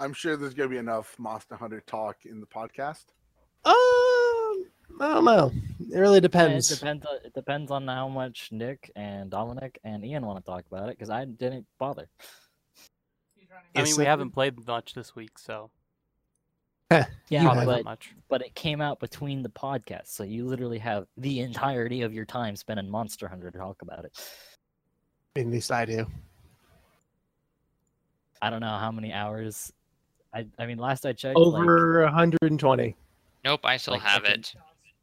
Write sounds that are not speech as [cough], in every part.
I'm sure there's gonna be enough Monster Hunter talk in the podcast. Um, I don't know. It really depends. It depends. on- It depends on how much Nick and Dominic and Ian want to talk about it because I didn't bother. I mean, we haven't played much this week, so [laughs] Yeah, not have. but much. but it came out between the podcasts, so you literally have the entirety of your time spent in Monster Hunter to talk about it. At least I do. I don't know how many hours. I I mean, last I checked, like, Over 120. Nope, I still Like, have fucking- it.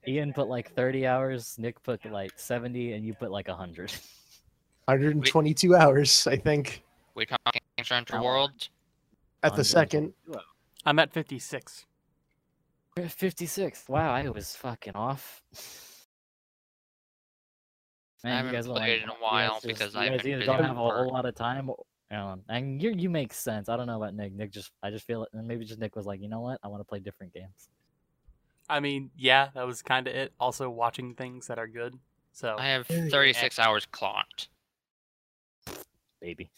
Ian put like 30 hours, Nick put like 70, and you put like 100. 122 [laughs] hours, I think, We talking Monster Hunter World? at the second. I'm at 56. We're at 56. Wow, I was fucking off. I haven't don't, played in a while because I've guys either don't have a whole lot of time. Or- Um, and you you make sense. I don't know about Nick. Nick just I just feel it, and maybe just Nick was like, you know what, I want to play different games. I mean, yeah, that was kind of it. Also, watching things that are good. So I have Yeah, yeah. 36 hours clocked. Baby,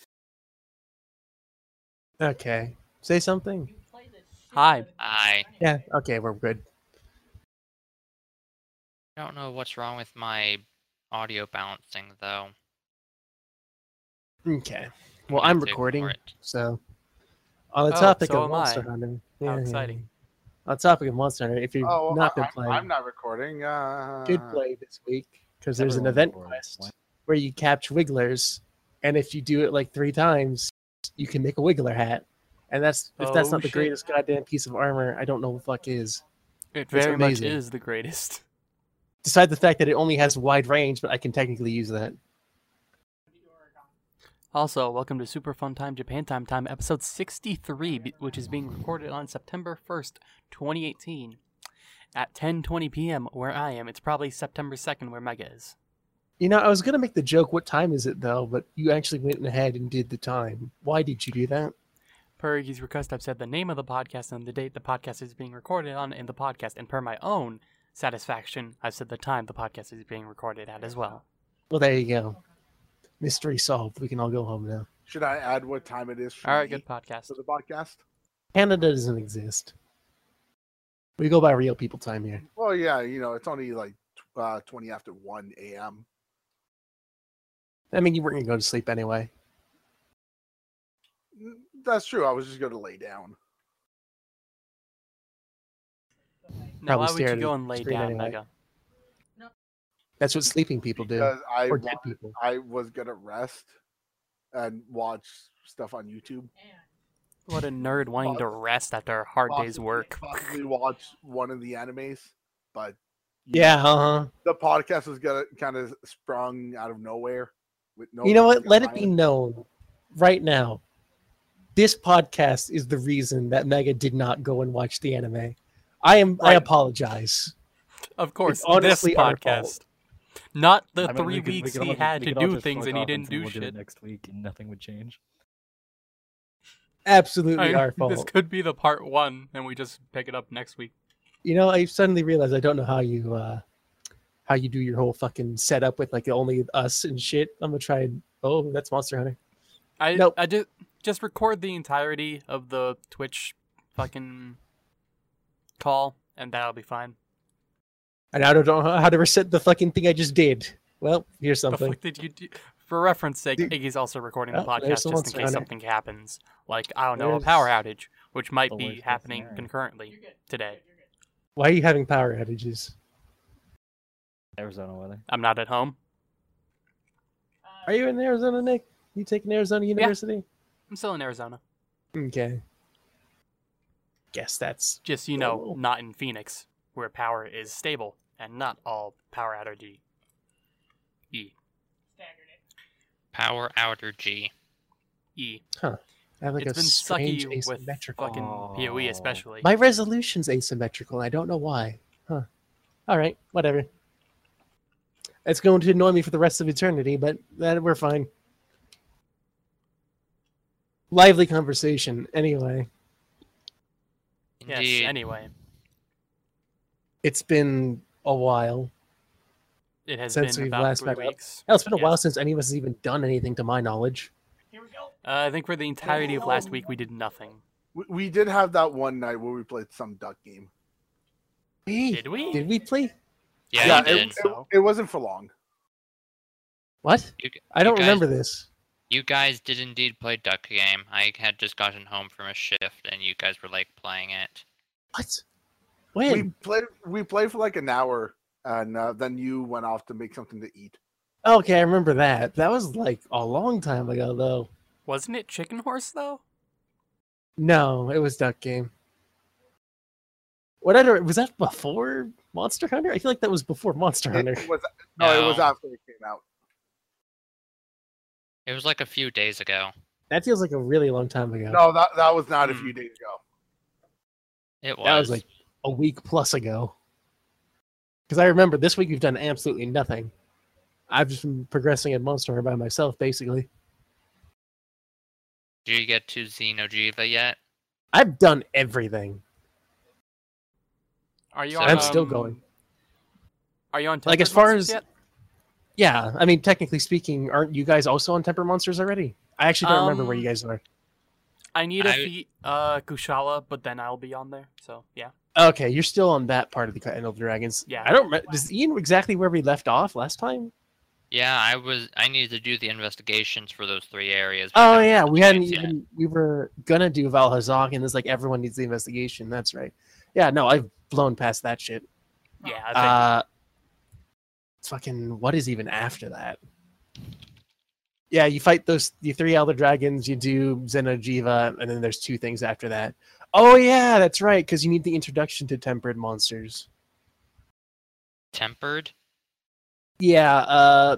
Okay. Say something. hi. I Yeah, okay, we're good. I don't know what's wrong with my audio balancing though. Okay. I'm Well, I'm have to ignore recording, so on the Oh, topic so of Monster I. Hunter. Yeah, yeah, exciting. yeah. On the topic of Monster Hunter, if you've Oh, not I, been I'm, playing, I'm not recording. Uh, good play this week because there's an event bored. quest where you catch wigglers, and if you do it like three times, you can make a wiggler hat. And that's if that's Oh, not the shit. greatest goddamn piece of armor, I don't know what the fuck is. It It's very much is the greatest. Beside the fact that it only has wide range, but I can technically use that. Also, welcome to Super Fun Time Japan Time Time, episode 63, which is being recorded on September 1st, 2018, at 10:20 p.m. where I am. It's probably September 2nd where Mega is. You know, I was gonna make the joke, "What time is it though?" But you actually went ahead and did the time. Why did you do that? Per Iggy's request, I've said the name of the podcast and the date the podcast is being recorded on in the podcast, and per my own satisfaction, I've said the time the podcast is being recorded at as well. Well, there you go. Mystery solved. We can all go home now. Should I add what time it is for All right, good podcast. for the podcast? Canada doesn't exist. We go by real people time here. Well, yeah, you know, it's only like uh, 20 after 1 a.m. I mean, you weren't gonna go to sleep anyway. Mm, That's true. I was just going to lay down. Now, Probably why would you go and lay down, anyway. Mega? That's what sleeping people do, I, or dead people. I was going to rest and watch stuff on YouTube. What a nerd wanting to rest after a hard day's work. Possibly watch one of the animes, but Yeah, uh huh. the podcast was gonna kind of sprung out of nowhere. With no you know what? Let it be behind known right now. This podcast is the reason that Mega did not go and watch the anime. I am. I apologize. Of course, this honestly our fault. podcast. Not the I mean, three we could- we weeks could he had we to do things and he didn't do we'll it shit. next week, and nothing would change. Absolutely I- our [laughs] fault. This could be the part one, and we just pick it up next week. You know, I suddenly realized I don't know how you uh how you do your whole fucking setup with like only us and shit. I'm gonna try and oh, that's Monster Hunter. I Nope. I just just record the entirety of the Twitch fucking call, and that'll be fine. And I don't know how to reset the fucking thing I just did. Well, here's The something. fuck did you do? For reference sake, Dude. Iggy's also recording the Oh, podcast just in case Hunter. something happens, like I don't know, a power outage, which might The be worst case happening scenario. concurrently today. Why are you having power outages? Arizona weather. I'm not at home. Are you in Arizona, Nick? You taking Arizona University? Yeah. I'm still in Arizona. Okay. Guess that's Just you know, Cool. not in Phoenix, where power is stable and not all power outage. E Power outer G. E. I have like it's a been strange sucky with asymmetrical. fucking POE especially. My resolution's asymmetrical. I don't know why. Huh. All right, whatever. It's going to annoy me for the rest of eternity, but that we're fine. Lively conversation. Anyway, yes. Anyway, it's been a while. it has Since been we've about last three met up. weeks. Hell, it's been a Yes. while since any of us has even done anything, to my knowledge. Here we Uh, I think for the entirety of last week we did nothing. We, we did have that one night where we played some duck game. Hey, Did we? Did we play? Yeah, it, you did. it, it wasn't for long. What? You, g- I don't guys- remember this. you guys did indeed play Duck Game. I had just gotten home from a shift, and you guys were like playing it. What? We When? played. We played for like an hour, and uh, then you went off to make something to eat. Okay, I remember that. That was like a long time ago, though. Wasn't it Chicken Horse though? No, it was Duck Game. What other was that before Monster Hunter? I feel like that was before Monster Hunter. It was no, it was after it came out. It was like a few days ago. That feels like a really long time ago. No, that that was not a Hmm. few days ago. It was. that was like a week plus ago. Because I remember this week we've done absolutely nothing. I've just been progressing at Monster Hunter by myself, basically. Do you get to Xeno'jiiva yet? I've done everything. Are you? So- on, I'm still um, going. Are you on? Like, as far Monsters as- yet? Yeah, I mean, technically speaking, aren't you guys also on Temper Monsters already? I actually don't remember where Um, you guys are. I need to I- defeat uh Kushala, but then I'll be on there. So yeah. Okay, you're still on that part of the End of the Dragons. Yeah. I don't remember. Does Ian exactly where we left off last time? Yeah, I was. I needed to do the investigations for those three areas. Oh yeah, we hadn't chance yet. even. We were gonna do Vaal Hazak, and it's like everyone needs the investigation. That's right. Yeah, no, I've blown past that shit. Yeah. I think Uh, fucking, what is even after that? Yeah, you fight those the three elder dragons. You do Xeno'jiiva, and then there's two things after that. Oh yeah, that's right, because you need the introduction to tempered monsters. Tempered. Yeah, uh,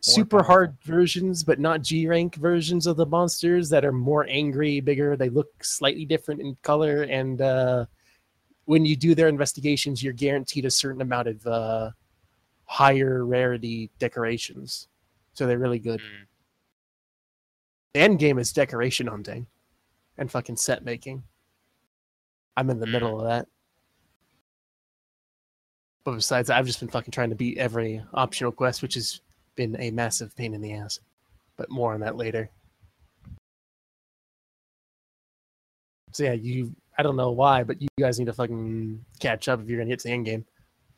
super powerful. hard versions, but not G rank versions of the monsters that are more angry, bigger. They look slightly different in color, and uh, when you do their investigations, you're guaranteed a certain amount of uh, higher rarity decorations. So they're really good. Mm. The end game is decoration hunting and fucking set making. I'm in the Mm. middle of that. But besides, I've just been fucking trying to beat every optional quest, which has been a massive pain in the ass. But more on that later. So yeah, you I don't know why, but you guys need to fucking catch up if you're gonna get to the end game.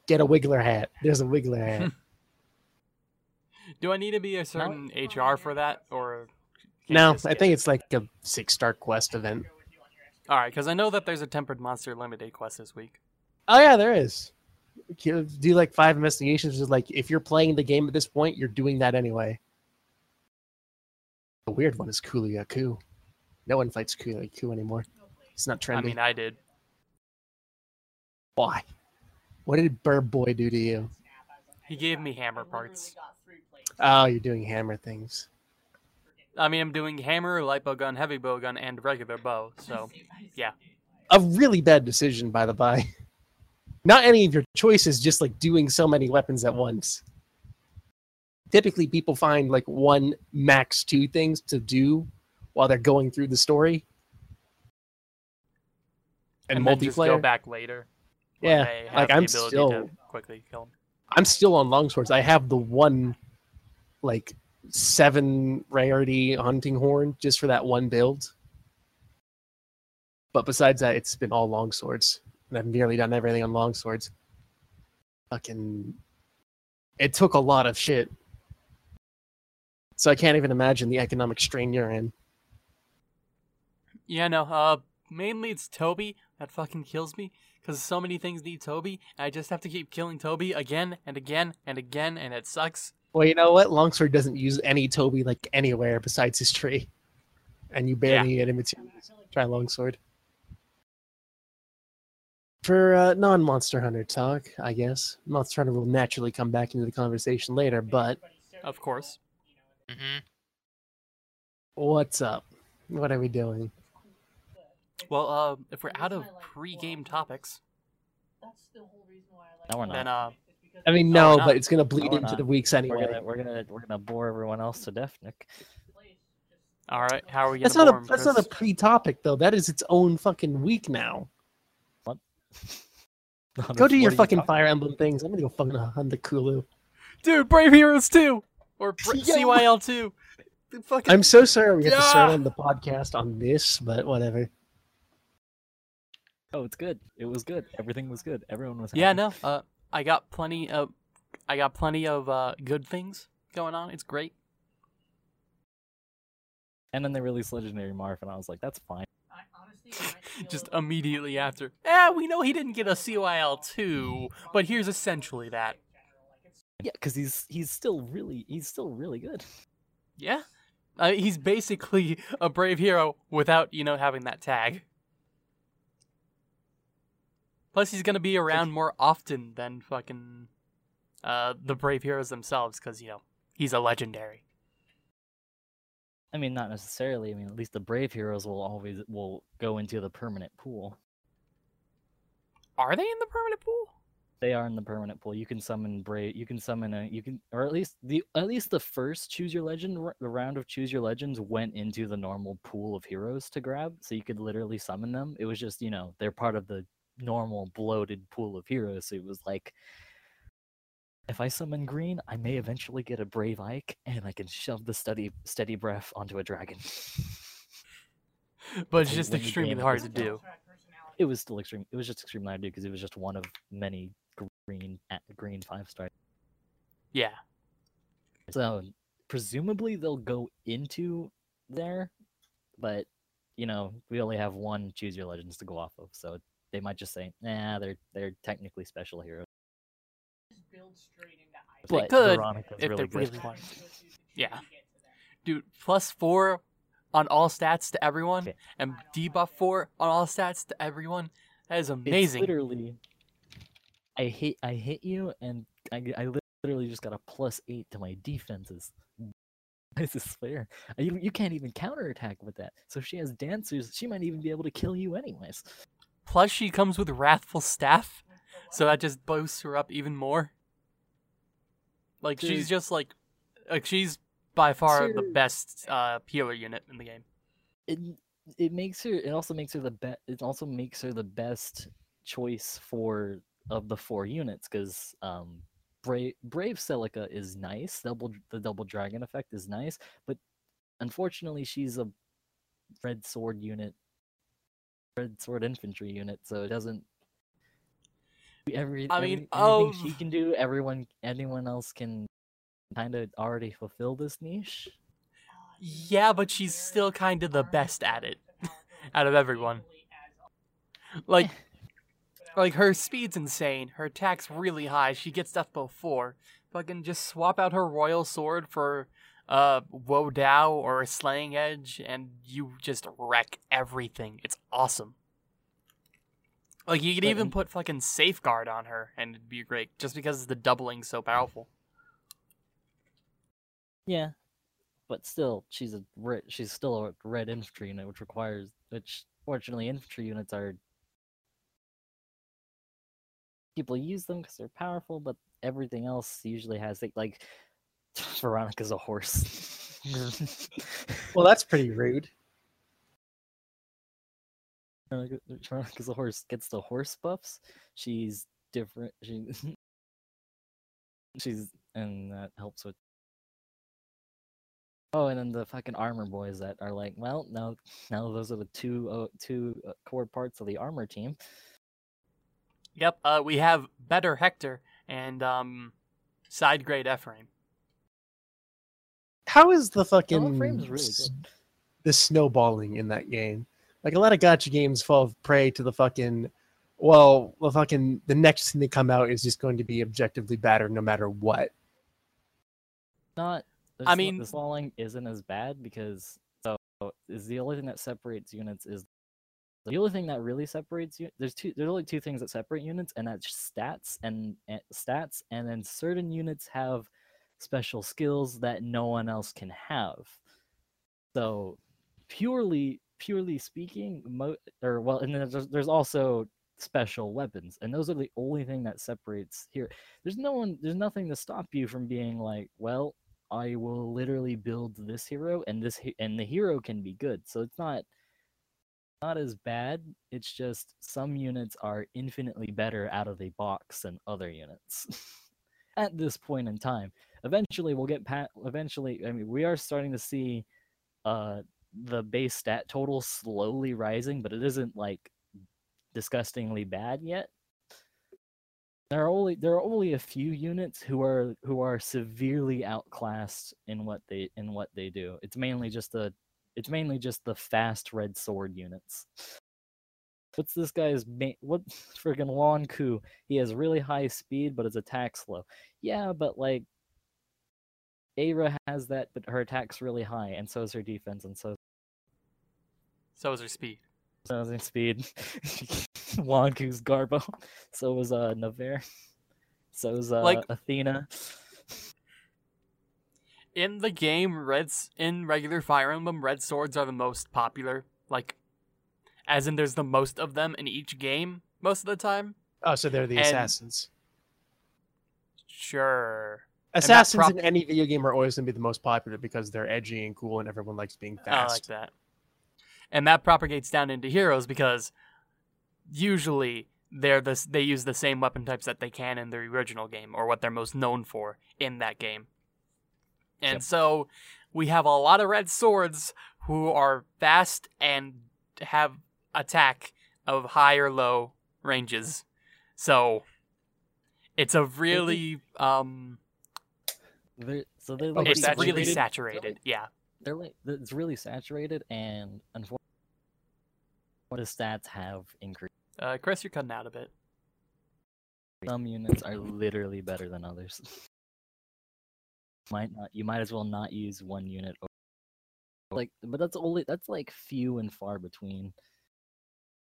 Get a Wiggler hat. There's a Wiggler hat. [laughs] Do I need to be a certain HR for that, or? no, I think it? it's like a six star quest event. All right, because I know that there's a Tempered Monster Limited quest this week. Oh yeah, there is. Do like five investigations. Is like if you're playing the game at this point, you're doing that anyway. The weird one is Kulu-Ya-Ku. No one fights Kulu-Ya-Ku anymore. It's not I trendy. mean, I did. Why? What did Bird Boy do to you? He gave me hammer parts. Oh, you're doing hammer things. I mean, I'm doing hammer, light bow gun, heavy bow gun, and regular bow. So, yeah. A really bad decision, by the by. Not any of your choices, just like doing so many weapons at once. Typically, people find like one, max two things to do while they're going through the story. And, then just go back later. Yeah, like I'm still, quickly kill him. I'm still on longswords. I have the one, like seven rarity hunting horn just for that one build. But besides that, it's been all longswords, and I've nearly done everything on longswords. Fucking, it took a lot of shit. So I can't even imagine the economic strain you're in. Yeah, no. Uh, mainly it's Tobi that fucking kills me because so many things need Tobi. I just have to keep killing Tobi again and again and again, and it sucks. Well, you know what? Longsword doesn't use any Tobi like anywhere besides his tree, and you barely get him materials. Try longsword. For uh, non-Monster Hunter talk, I guess Monster Hunter will naturally come back into the conversation later. But Of course. hmm what's up? What are we doing? Well, uh, if we're out of pre-game topics, No, we're not. then uh, I mean, No, no, but it's gonna bleed No, into not. the weeks anyway. we're anyway. gonna we're gonna we're gonna bore everyone else to death, Nick. all right, how are we gonna That's not bore a that's not a pre-topic though. That is its own fucking week now. What? [laughs] Go do your What are you fucking talking- Fire Emblem things. I'm gonna go fucking hunt the Kulu. Dude, Brave Heroes 2! Or Bra- [laughs] Yo. CYL 2! Fucking... I'm so sorry we have to start on the podcast on this, but whatever. Oh, it's good. It was good. Everything was good. Everyone was. Yeah, happy. no. Uh, I got plenty of, I got plenty of uh, good things going on. It's great. And then they released Legendary Marth, and I was like, that's fine. Honestly, Just immediately after. Eh, we know he didn't get a CYL two, but here's essentially that. Yeah, because he's he's still really he's still really good. Yeah. Uh, he's basically a brave hero without, you know, having that tag. Plus, he's gonna be around more often than fucking uh, the brave heroes themselves, because you know he's a legendary. I mean, not necessarily. I mean, at least the brave heroes will always will go into the permanent pool. Are they in the permanent pool? They are in the permanent pool. You can summon brave. You can summon a. You can, or at least the at least the first choose your legend. The round of choose your legends went into the normal pool of heroes to grab, so you could literally summon them. It was just you know they're part of the normal bloated pool of heroes. It was like, if I summon green, I may eventually get a brave Ike, and I can shove the steady steady breath onto a dragon. But it's just extremely hard to do. it was still extreme. It was just extremely hard to do because it was just one of many green green five star. Yeah. So presumably they'll go into there, but you know we only have one choose your legends to go off of, so they might just say, "Nah, they're they're technically special heroes." They But could, Veronica's if really they good. really wanted. Yeah. Dude, plus four on all stats to everyone, Yeah. and debuff four on all stats to everyone. That is It's amazing. literally, I hit I hit you, and I I literally just got a plus eight to my defenses. [laughs] This is fair. You, you can't even counterattack with that. So if she has dancers, she might even be able to kill you anyways. Plus, she comes with Wrathful Staff, so that just boosts her up even more. Like she's just like, like she's by far the best uh, healer unit in the game. It it makes her. It also makes her the best. It also makes her the best choice for of the four units because um, brave brave Celica is nice. Double the double dragon effect is nice, but unfortunately she's a red sword unit, red sword infantry unit, so it doesn't. Every, I mean, every- everything she um, can do, everyone, anyone else can kind of already fulfill this niche. Yeah, but she's still kind of the best at it [laughs] out of everyone. Like, [laughs] like her speed's insane. Her attack's really high. She gets death blow four. Fucking just swap out her royal sword for uh Wo Dao or a slaying edge, and you just wreck everything. It's awesome. Like you could But even put fucking safeguard on her, and it'd be great, just because the doubling's so powerful. Yeah, but still, she's a she's still a red infantry unit, which requires which fortunately infantry units are people use them because they're powerful, but everything else usually has like [laughs] Veronica's a horse. [laughs] Well, that's pretty rude. Veronica- Veronica's a horse gets the horse buffs. She's different. She [laughs] she's and that helps with. Oh, and then the fucking armor boys that are like, well, no, now those are the two uh, two uh, core parts of the armor team. Yep, uh, we have better Hector and um, side grade Ephraim. How is the fucking Frame's really good. the snowballing in that game? Like a lot of gacha games fall prey to the fucking well, the fucking the next thing they come out is just going to be objectively better no matter what. Not. I mean- the lawing isn't as bad because so is the only thing that separates units is the only thing that really separates you. There's two. There's only two things that separate units, and that's stats and, and stats, and then certain units have special skills that no one else can have. So purely purely speaking, mo- or well, and then there's, there's also special weapons, and those are the only thing that separates here. There's no one. There's nothing to stop you from being like, well, I will literally build this hero, and this and the hero can be good. So it's not not as bad. It's just some units are infinitely better out of the box than other units. [laughs] At this point in time, eventually we'll get pat. Eventually, I mean, we are starting to see uh the base stat total slowly rising, but it isn't like disgustingly bad yet. There are only there are only a few units who are who are severely outclassed in what they in what they do. It's mainly just the it's mainly just the fast red sword units. What's this guy's ma- what [laughs] friggin' Lon'qu? He has really high speed, but his attack's low. Yeah, but like Aira has that, but her attack's really high, and so is her defense, and so So is her speed. so is her speed. [laughs] Lon'qu's Garbo. [laughs] So was uh Navarre. [laughs] So is uh Like- Athena. In the game, reds in regular Fire Emblem, red swords are the most popular. Like, as in, there's the most of them in each game most of the time. Oh, so they're the And- assassins. Sure. Assassins in any video game are always going to be the most popular because they're edgy and cool and everyone likes being fast. I like that. And that propagates down into heroes because usually they're this they use the same weapon types that they can in the original game or what they're most known for in that game. And Yep. so we have a lot of red swords who are fast and have attack of high or low ranges. So it's a really um They're, so they're like it's these really saturated. Yeah. They're like it's really saturated, and unfortunately, what the stats have increased. Uh Chris, you're cutting out a bit. Some units are literally better than others. might not you might as well not use one unit o- like but that's only that's like few and far between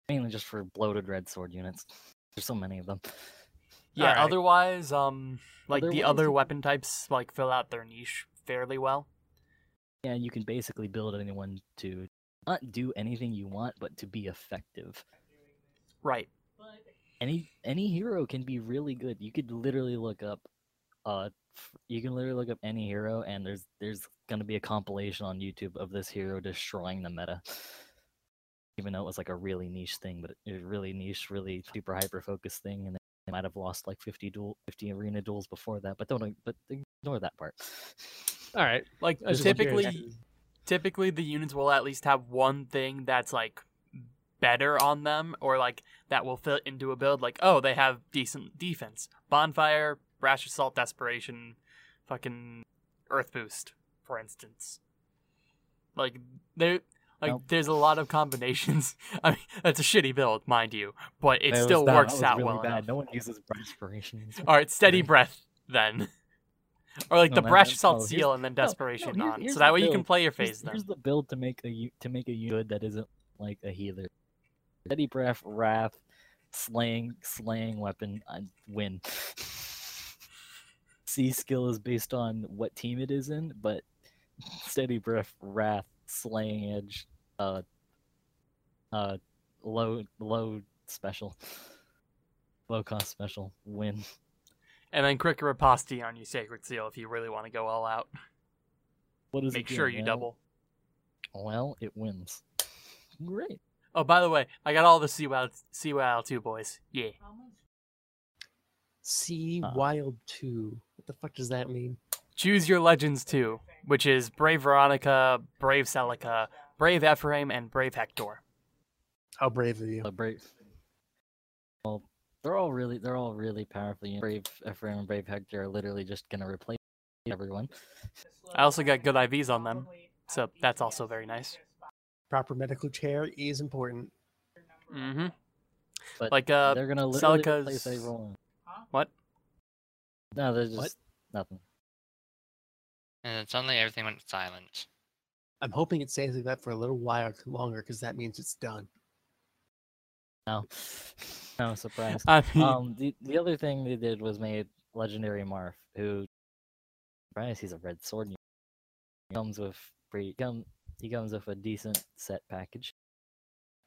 mainly just for bloated red sword units there's so many of them Yeah, Alright. otherwise, um, like the other you- weapon types like fill out their niche fairly well. yeah you can basically build anyone to not do anything you want but to be effective Right. any any hero can be really good. You could literally look up, uh, you can literally look up any hero, and there's there's gonna be a compilation on YouTube of this hero destroying the meta. Even though it was like a really niche thing, but it was really niche, really super hyper focused thing, and they might have lost like 50 duel, 50 arena duels before that. But don't but ignore that part. [laughs] All right. Like I was just curious. typically, typically the units will at least have one thing that's like better on them, or like that will fit into a build. Like, oh, they have decent defense, bonfire, brash assault, desperation, fucking earth boost, for instance. Like they. Like Nope. there's a lot of combinations. [laughs] I mean, that's a shitty build, mind you, but it was- still works out really well bad. enough. No one uses inspirations. All right, steady breath then, [laughs] or like No, the that- assault oh, seal and then no, no, desperation here's- on, here's so that way you can play your Here's, phase then. here's the build to make a to make a unit good that isn't like a healer. Steady breath, wrath, slaying, slaying weapon, uh, win. [laughs] C skill is based on what team it is in, but steady breath, wrath, slaying edge, uh, uh, low low special, low cost special, win. And then quick riposte on your sacred seal if you really want to go all out. What is it Make sure you Well- double. Well, it wins. Great. Oh, by the way, I got all the CWL CWL two boys. Yeah. Sea Uh. Wild 2. What the fuck does that mean? Choose your legends too, which is Brave Veronica, Brave Celica, Brave Ephraim, and Brave Hector. How brave of you. Uh, brave. Well, they're all really they're all really powerful. You know, Brave Ephraim and Brave Hector are literally just gonna replace everyone. I also got good IVs on them, so that's also very nice. Proper medical care is important. Mm-hmm. But Like uh, they're gonna literally Celica's- replace everyone. what? No, they're just What? nothing. And then suddenly everything went silent. I'm hoping it stays like that for a little while [laughs] longer because that means it's done. No, no surprise. I mean, um, the the other thing they did was made legendary Marth, who, surprise, he's a red sword. He comes with pretty come. He comes with a decent set package.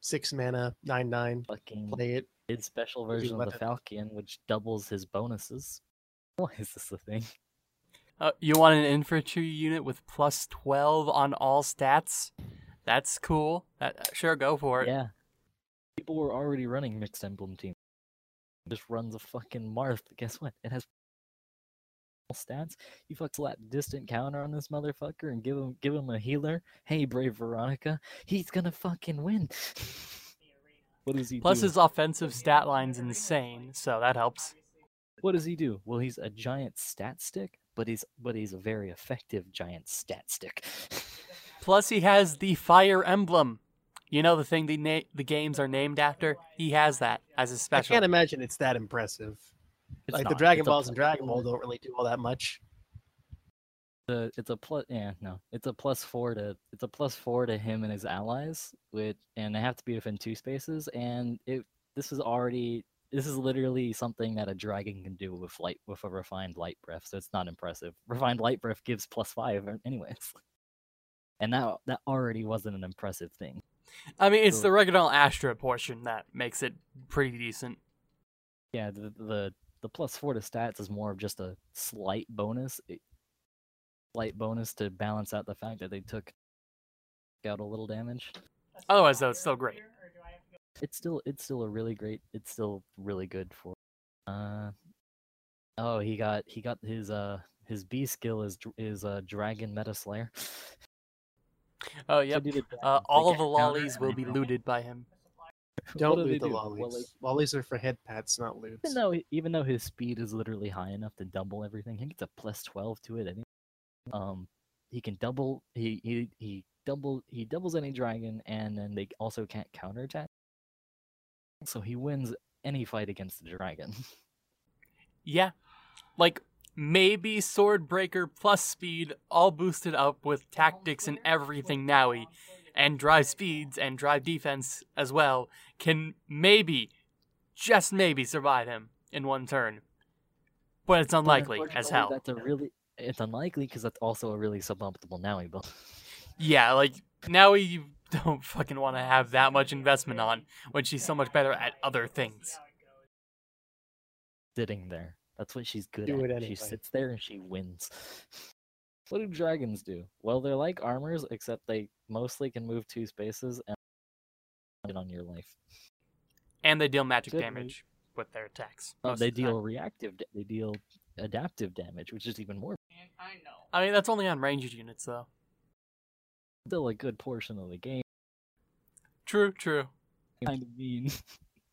Six mana, nine nine. Fucking Play it. did special version of the. Falcon, which doubles his bonuses. [laughs] Why is this a thing? Uh, you want an infantry unit with plus twelve on all stats? That's cool. That sure go for it. Yeah. People were already running mixed emblem team. Just runs a fucking Marth. Guess what? It has all stats. You fuck slap distant counter on this motherfucker and give him give him a healer. Hey, brave Veronica, he's gonna fucking win. [laughs] What does he Plus, do? his offensive stat line's insane, so that helps. What does he do? Well, he's a giant stat stick, but he's but he's a very effective giant stat stick. [laughs] Plus, he has the fire emblem. You know the thing the na- the games are named after. He has that as a I special. I can't imagine it's that impressive. It's like the. Dragon It's Balls and Dragon Ball don't really do all that much. the it's a plus yeah no it's a plus four to it's a plus four to him and his allies with and they have to be within two spaces and it this is already this is literally something that a dragon can do with light with a refined light breath so it's not impressive refined light breath gives plus five uh, anyways [laughs] and that that already wasn't an impressive thing I mean, it's So- the Regnal Astra portion that makes it pretty decent. yeah the the the plus four to stats is more of just a slight bonus it, slight bonus to balance out the fact that they took out a little damage Otherwise, though, it's still great. It's still it's still a really great it's still really good for uh oh he got he got his uh his B skill is dr- is uh dragon meta slayer Oh, So yep. do Uh, all of the lollies will be looted by him. [laughs] Don't do loot the do? lollies. Well, like- lollies are for head pats, not loots. even though even though his speed is literally high enough to double everything he gets a plus 12 to it anyway. um he can double he he he double he doubles any dragon and then they also can't counterattack so he wins any fight against the dragon [laughs] Yeah. Like, maybe Swordbreaker plus speed, all boosted up with tactics and everything nowy, and drive speeds and drive defense as well, can maybe, just maybe, survive him in one turn. But it's But unlikely as hell. that's a really it's unlikely because that's also a really suboptimal Nowi build [laughs] Yeah, like, now you don't fucking want to have that much investment on when she's so much better at other things. sitting there. That's what she's good Do at. anyway. She sits there and she wins. [laughs] What do dragons do? Well, they're like armors, except they mostly can move two spaces and on your life. And they deal magic Good damage with their attacks. Most they of the deal reactive. They deal adaptive damage, which is even more. I know. I mean, that's only on ranged units, though. Still a good portion of the game. True, true. Kind of mean.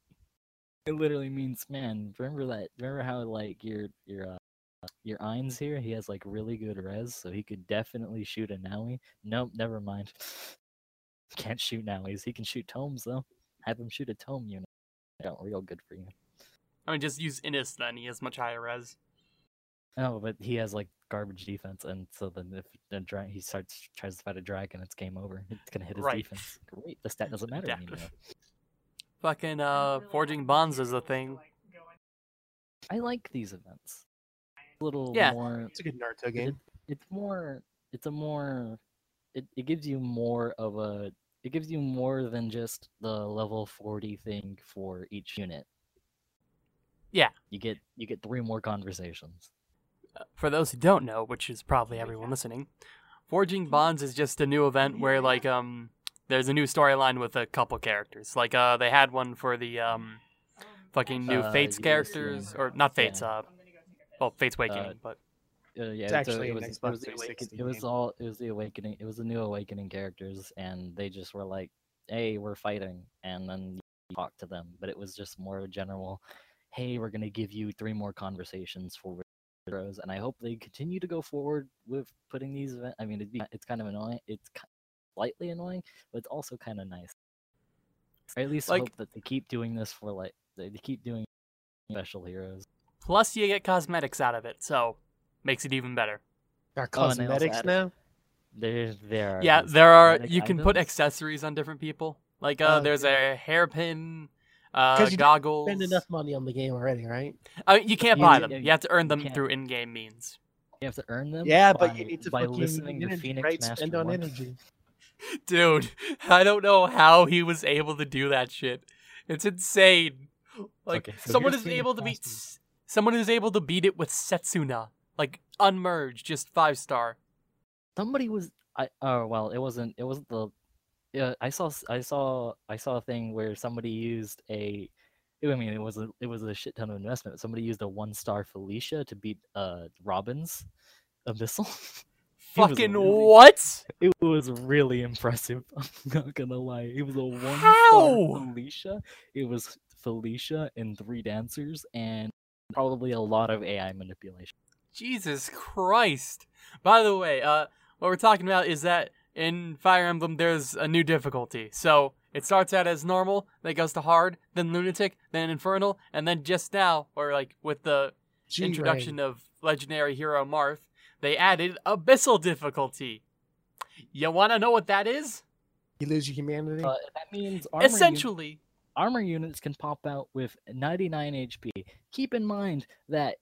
[laughs] it literally means, man. Remember that? Remember how like your your uh, your Ainz here? He has like really good res, so he could definitely shoot a Nowi. Nope, never mind. [laughs] Can't shoot Nowis. He can shoot tomes though. Have him shoot a tome unit. Yeah, real good for you. I mean, just use Innes then. He has much higher res. Oh, but he has like garbage defense, and so then if the dra- he starts tries to fight a dragon, it's game over. It's gonna hit his Right. defense. Great, the stat doesn't matter Adaptive. anymore. Fucking uh, forging bonds is a thing. I like these events. A little Yeah. more. It's a good Naruto game. It's more. It's a more. It it gives you more of a. It gives you more than just the level forty thing for each unit. Yeah. You get you get three more conversations. For those who don't know, which is probably everyone listening, forging bonds is just a new event where like um, there's a new storyline with a couple characters. Like uh, they had one for the um, fucking new Uh, Fates characters, or not Fates. Yeah. Uh, well, Fates Awakening, but Uh, yeah, It's a- actually it was, it was the awaken- 360 It was all. It was the awakening. It was the new awakening characters, and they just were like, "Hey, we're fighting," and then you talk to them. But it was just more a general. Hey, we're gonna give you three more conversations for heroes, and I hope they continue to go forward with putting these. Event- I mean, it'd be, it's kind of annoying. It's ki- slightly annoying, but it's also kind of nice. I at least Like- hope that they keep doing this for like they they keep doing special heroes. plus you get cosmetics out of it, so makes it even better. Are Oh, and they also cosmetics added- now? There, there. Yeah, there are. cosmetic You can put accessories on different people. Like uh, Oh, there's a hairpin, uh, 'Cause you didn't goggles. Spend enough money on the game already, right? I mean, you can't You- buy them. you- You have to earn them through in-game means. You have to earn them. Yeah, but you need to by fucking listening to Phoenix right? Master Spend on One. energy. [laughs] Dude, I don't know how he was able to do that shit. It's insane. Like Okay, so someone is Phoenix able to beat Master. someone is able to beat it with Setsuna. Like unmerged, just five star. Somebody was. I. Oh well, it wasn't. It wasn't the. Yeah, I saw. I saw. I saw a thing where somebody used a. I mean, it was a. It was a shit ton of investment. Somebody used a one star Felicia to beat uh Robin's abyssal. [laughs] He was Fucking really- what? It was really impressive. [laughs] I'm not gonna lie. It was a one How? star Felicia. It was Felicia and three dancers and probably a lot of AI manipulation. Jesus Christ. By the way, uh, what we're talking about is that in Fire Emblem there's a new difficulty. So it starts out as normal, then it goes to hard, then lunatic, then infernal, and then just now, or like with the G-Rank. introduction of legendary hero Marth, they added abyssal difficulty. You want to know what that is? You lose your humanity. Uh, that means armor uni- Essentially, armor units can pop out with 99 HP. Keep in mind that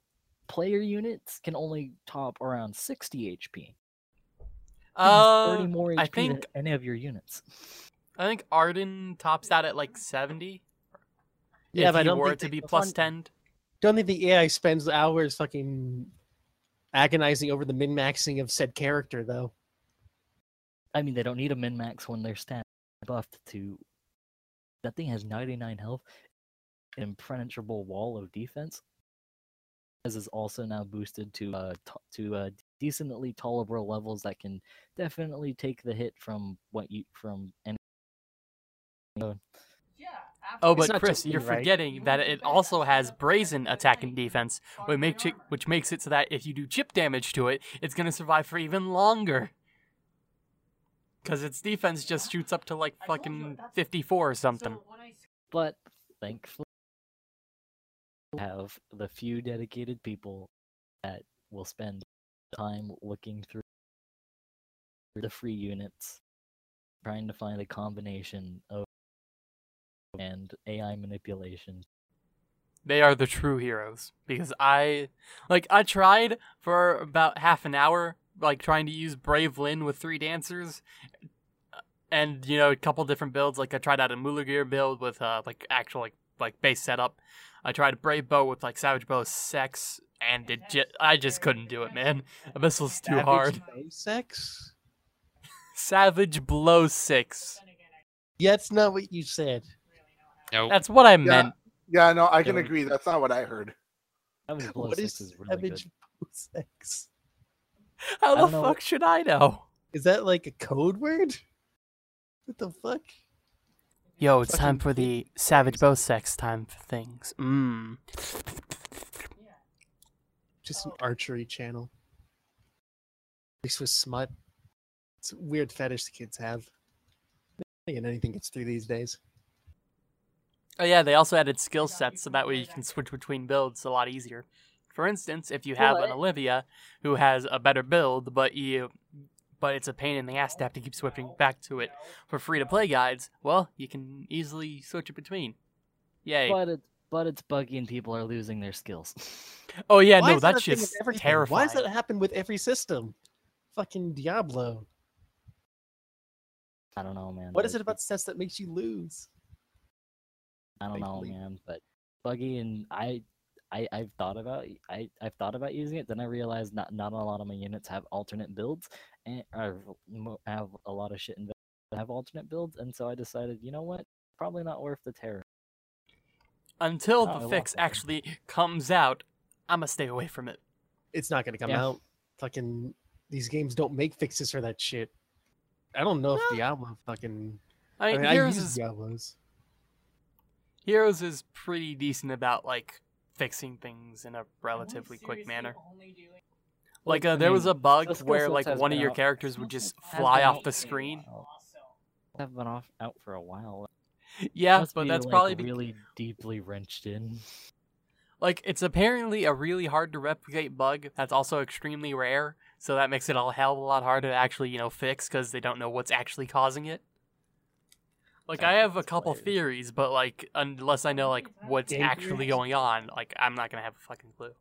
player units can only top around 60 HP. Uh, 30 more HP I than think any of your units. I think Arden tops out at like 70. yeah, if but I you don't were think to be the plus fun- 10. Don't think the AI spends hours fucking agonizing over the min maxing of said character though. I mean, they don't need a min max when they're stat buffed to. That thing has 99 health, an impenetrable wall of defense. As is also now boosted to uh to, to uh decently tolerable levels that can definitely take the hit from what you from any. Oh, but Chris, you're right? forgetting that it also has brazen attack and defense, which makes it, which makes it so that if you do chip damage to it, it's gonna survive for even longer. Cause its defense just shoots up to like fucking 54 or something. But thankfully, we have the few dedicated people that will spend time looking through the free units, trying to find a combination of and AI manipulation. They are the true heroes because I, like, I tried for about half an hour, like trying to use Brave Lyn with three dancers, and you know a couple different builds. Like I tried out a Mulagir build with uh like actual like like base setup. I tried a Brave Bow with like Savage Bow Sex, and it just I just couldn't do it, man. Abyssal's too Savage hard. Bow Sex? [laughs] Savage Blow Six. Yeah, that's not what you said. Nope. That's what I meant. Yeah, no, I can Don't- agree. That's not what I heard. Savage [laughs] Blow What 6 is is really good. Savage Bow Sex? How the don't know fuck what- should I know? Is that like a code word? What the fuck? Yo, it's time for the Savage Bow Sex time for things. Mmm. Just an archery channel. Mixed with smut. It's a weird fetish the kids have. And anything gets through these days. Oh yeah, they also added skill sets so that way you can switch between builds a lot easier. For instance, if you have an Olivia who has a better build, but you but it's a pain in the ass to have to keep switching back to it for free to play guides, well, you can easily switch it between. Yay. But it's but it's buggy and people are losing their skills. [laughs] Oh yeah, Why no, is that that's just with terrifying. Why does that happen with every system? Fucking Diablo. I don't know, man. What is it about sets that makes you lose? I don't know, man. But buggy and I, I, I've thought about I, I've thought about using it. Then I realized not not a lot of my units have alternate builds, and I have a lot of shit in that have alternate builds, and so I decided, you know what, probably not worth the terror. Until Oh, the love fix that. actually comes out, I'ma stay away from it. It's not gonna come Yeah. out. Fucking these games don't make fixes for that shit. I don't know if No. Diablo fucking. I I mean, mean, I use is Diablos. Heroes is pretty decent about like fixing things in a relatively quick manner. Like uh, there was a bug the skill where like one of your out- characters would just fly off the screen. while. Have been off out for a while. Yeah, but be, that's like, probably be- really deeply wrenched in. like it's apparently a really hard to replicate bug that's also extremely rare. So that makes it a hell of a lot harder to actually you know fix because they don't know what's actually causing it. Like I have a couple hilarious. theories, but like unless I know like what's Game actually theories? going on, like I'm not gonna have a fucking clue.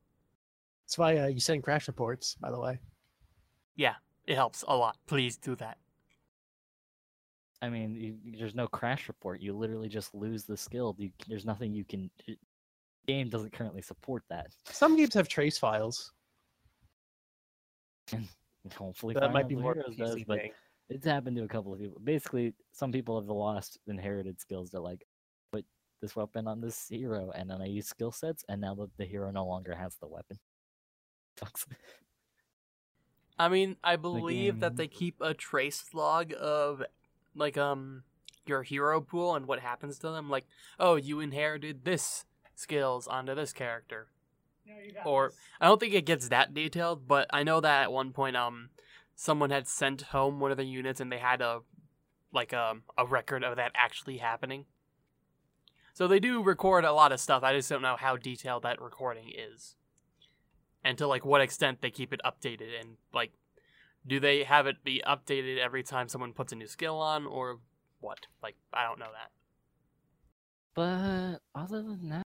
That's why uh, you send crash reports, by the way. Yeah, it helps a lot. Please do that. I mean, you, there's no crash report. You literally just lose the skill. You, there's nothing you can. It, game doesn't currently support that. Some games have trace files. [laughs] Hopefully, That might be more Heroes does, but thing. It's happened to a couple of people. Basically, some people have lost inherited skills. They're like, put this weapon on this hero, and then I use skill sets, and now the, the hero no longer has the weapon. [laughs] I mean, I believe that they keep a trace log of like um your hero pool and what happens to them. Like, oh, you inherited this skills onto this character. Or I don't think it gets that detailed, but I know that at one point um someone had sent home one of their units and they had a like um a record of that actually happening. So they do record a lot of stuff. I just don't know how detailed that recording is. And to like what extent they keep it updated and like do they have it be updated every time someone puts a new skill on or what? Like I don't know that. But other than that,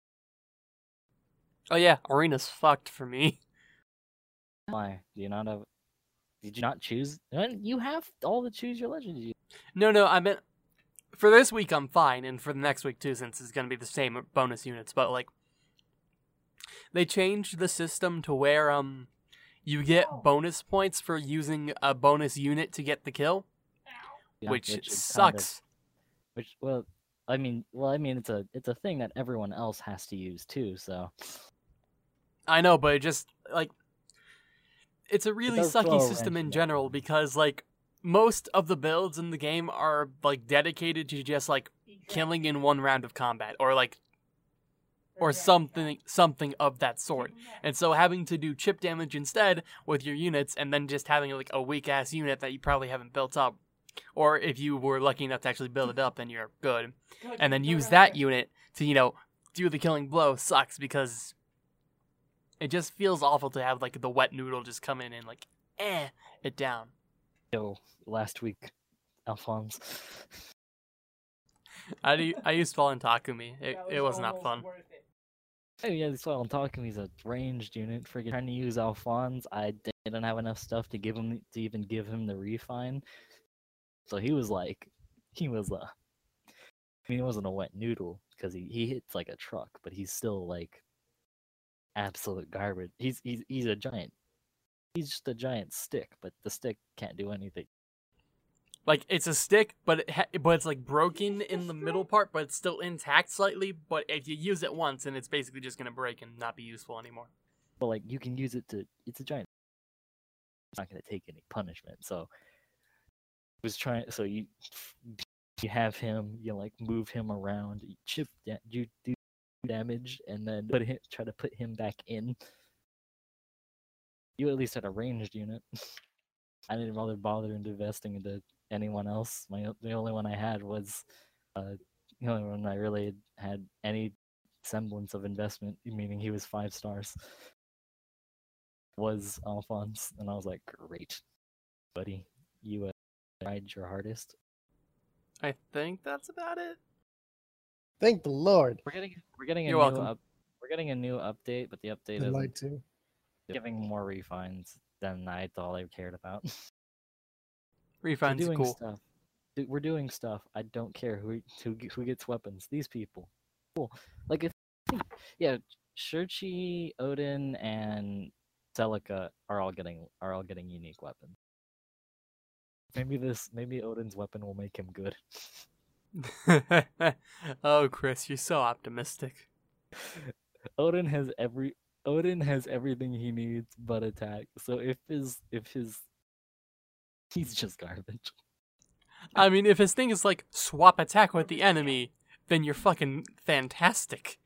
Oh yeah, arena's fucked for me. why do you not have? Did you not choose? You have all the choose your legend. No, no, I meant for this week I'm fine, and for the next week too, since it's gonna be the same bonus units. But like, they changed the system to where um, you get bonus points for using a bonus unit to get the kill, Yeah, which, is kind of- sucks. which well, I mean, well, I mean, it's a it's a thing that everyone else has to use too. So I know, but it just like it's a really sucky system in in that. general because like most of the builds in the game are like dedicated to just like killing in one round of combat or like or something something of that sort. And so having to do chip damage instead with your units and then just having like a weak ass unit that you probably haven't built up or if you were lucky enough to actually build it up then you're good. And then use that unit to, you know, do the killing blow sucks because it just feels awful to have like the wet noodle just come in and like eh it down. yo, last week, Alphonse. [laughs] I do, I used Fallen Takumi. It, it was not fun. Oh yeah, that's why I'm talking. He's a ranged unit. Freaking trying to use Alphonse. I didn't have enough stuff to give him to even give him the refine. So he was like, he was a. I mean, he wasn't a wet noodle because he, he hits like a truck, but he's still like absolute garbage. He's he's he's a giant. He's just a giant stick, but the stick can't do anything. Like it's a stick, but it ha- but it's like broken in the middle part, but it's still intact slightly. But if you use it once, and it's basically just gonna break and not be useful anymore. But like you can use it to. It's a giant. It's not gonna take any punishment. So was trying. So you you have him. You like move him around. You chip. Da- you do damage, and then put him. Try to put him back in. You at least had a ranged unit. [laughs] I didn't bother bothering investing into anyone else. My the only one I had was uh, the only one I really had any semblance of investment, meaning he was five stars. Was Alphonse, and I was like, "Great, buddy, you uh, tried your hardest." I think that's about it. Thank the Lord. We're getting we're getting a You're new welcome. up, we're getting a new update, but the update is like to. giving more refines than I thought I cared about. refines [laughs] We're doing cool. stuff. We're doing stuff. I don't care who who who gets weapons. These people, cool. Like if yeah, Cherche, Odin, and Celica are all getting are all getting unique weapons. Maybe this maybe Odin's weapon will make him good. [laughs] [laughs] oh, Chris, you're so optimistic. Odin has every Odin has everything he needs but attack. So if his if his he's just garbage. I mean, if his thing is like swap attack with the enemy, then you're fucking fantastic.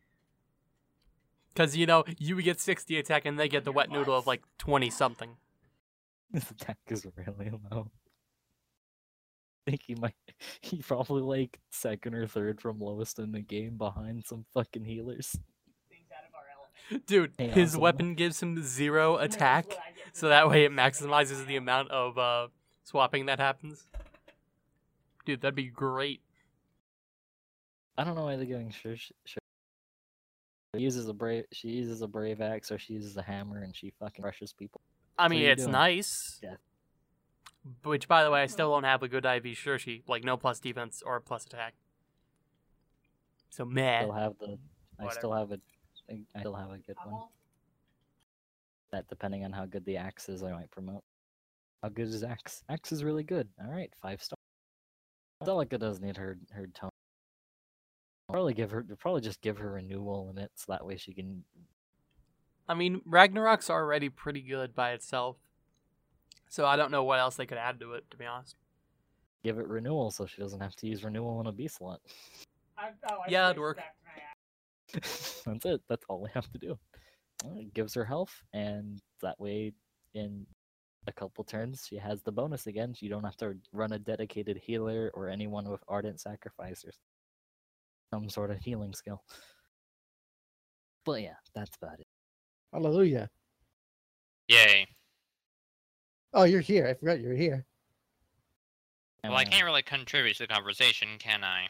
Because, you know, you get 60 attack and they get the wet noodle of like 20 something. [laughs] His attack is really low. I think he might [laughs] he probably like second or third from lowest in the game behind some fucking healers. Dude, Hey, his awesome. weapon gives him zero attack, so that way it maximizes the amount of uh, swapping that happens. Dude, that'd be great. I don't know why they're giving sure sure. She uses a brave she uses a brave axe or she uses a hammer and she fucking crushes people. I mean, it's doing? nice. Yeah. Which, by the way, I still don't have a good IV Cherche, like no plus defense or plus attack. So meh. I still have the I still have a I still have a good one. That depending on how good the axe is, I might promote. How good is axe? Axe is really good. All right, five star. Celica does need her her tone. Probably give her probably just give her renewal in it, so that way she can. I mean, Ragnarok's already pretty good by itself. So I don't know what else they could add to it, to be honest. Give it renewal so she doesn't have to use renewal on a B slot. Yeah, it'd work. [laughs] That's it. That's all we have to do. Well, It gives her health, and that way, in a couple turns, she has the bonus again. You don't have to run a dedicated healer or anyone with ardent sacrifice or some sort of healing skill. But yeah, that's about it. Hallelujah. Yay. Oh, you're here. I forgot you were here. Well, I can't really contribute to the conversation, can I?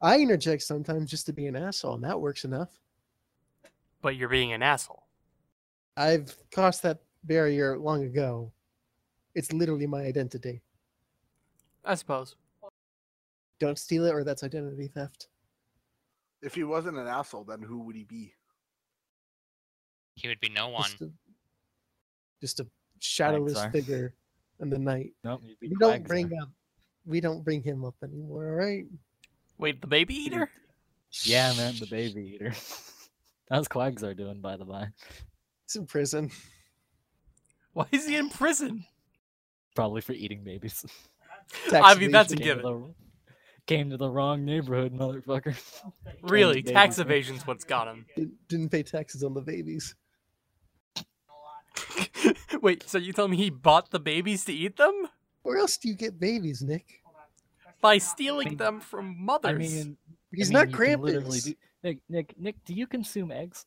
I interject sometimes just to be an asshole, and that works enough. But you're being an asshole. I've crossed that barrier long ago. It's literally my identity. I suppose. Don't steal it, or that's identity theft. If he wasn't an asshole, then who would he be? He would be no one. Just a, just a shadowless Quagsire. figure in the night. Nope, We don't Quagsire. bring up. We don't bring him up anymore. All right. Wait, the baby eater? Yeah, man, the baby eater. [laughs] How's Quagsire doing, by the by? He's in prison. [laughs] Why is he in prison? Probably for eating babies. [laughs] I mean, that's a evasion. Came to given. the- Came to the wrong neighborhood, motherfucker. Really, tax evasion's what's got him. Didn't- Didn't pay taxes on the babies. [laughs] Wait, so you tell me he bought the babies to eat them? Where else do you get babies, Nick? By stealing them from mothers. I mean, He's I not mean, you can literally Krampus. do- Nick, Nick, Nick, do you consume eggs?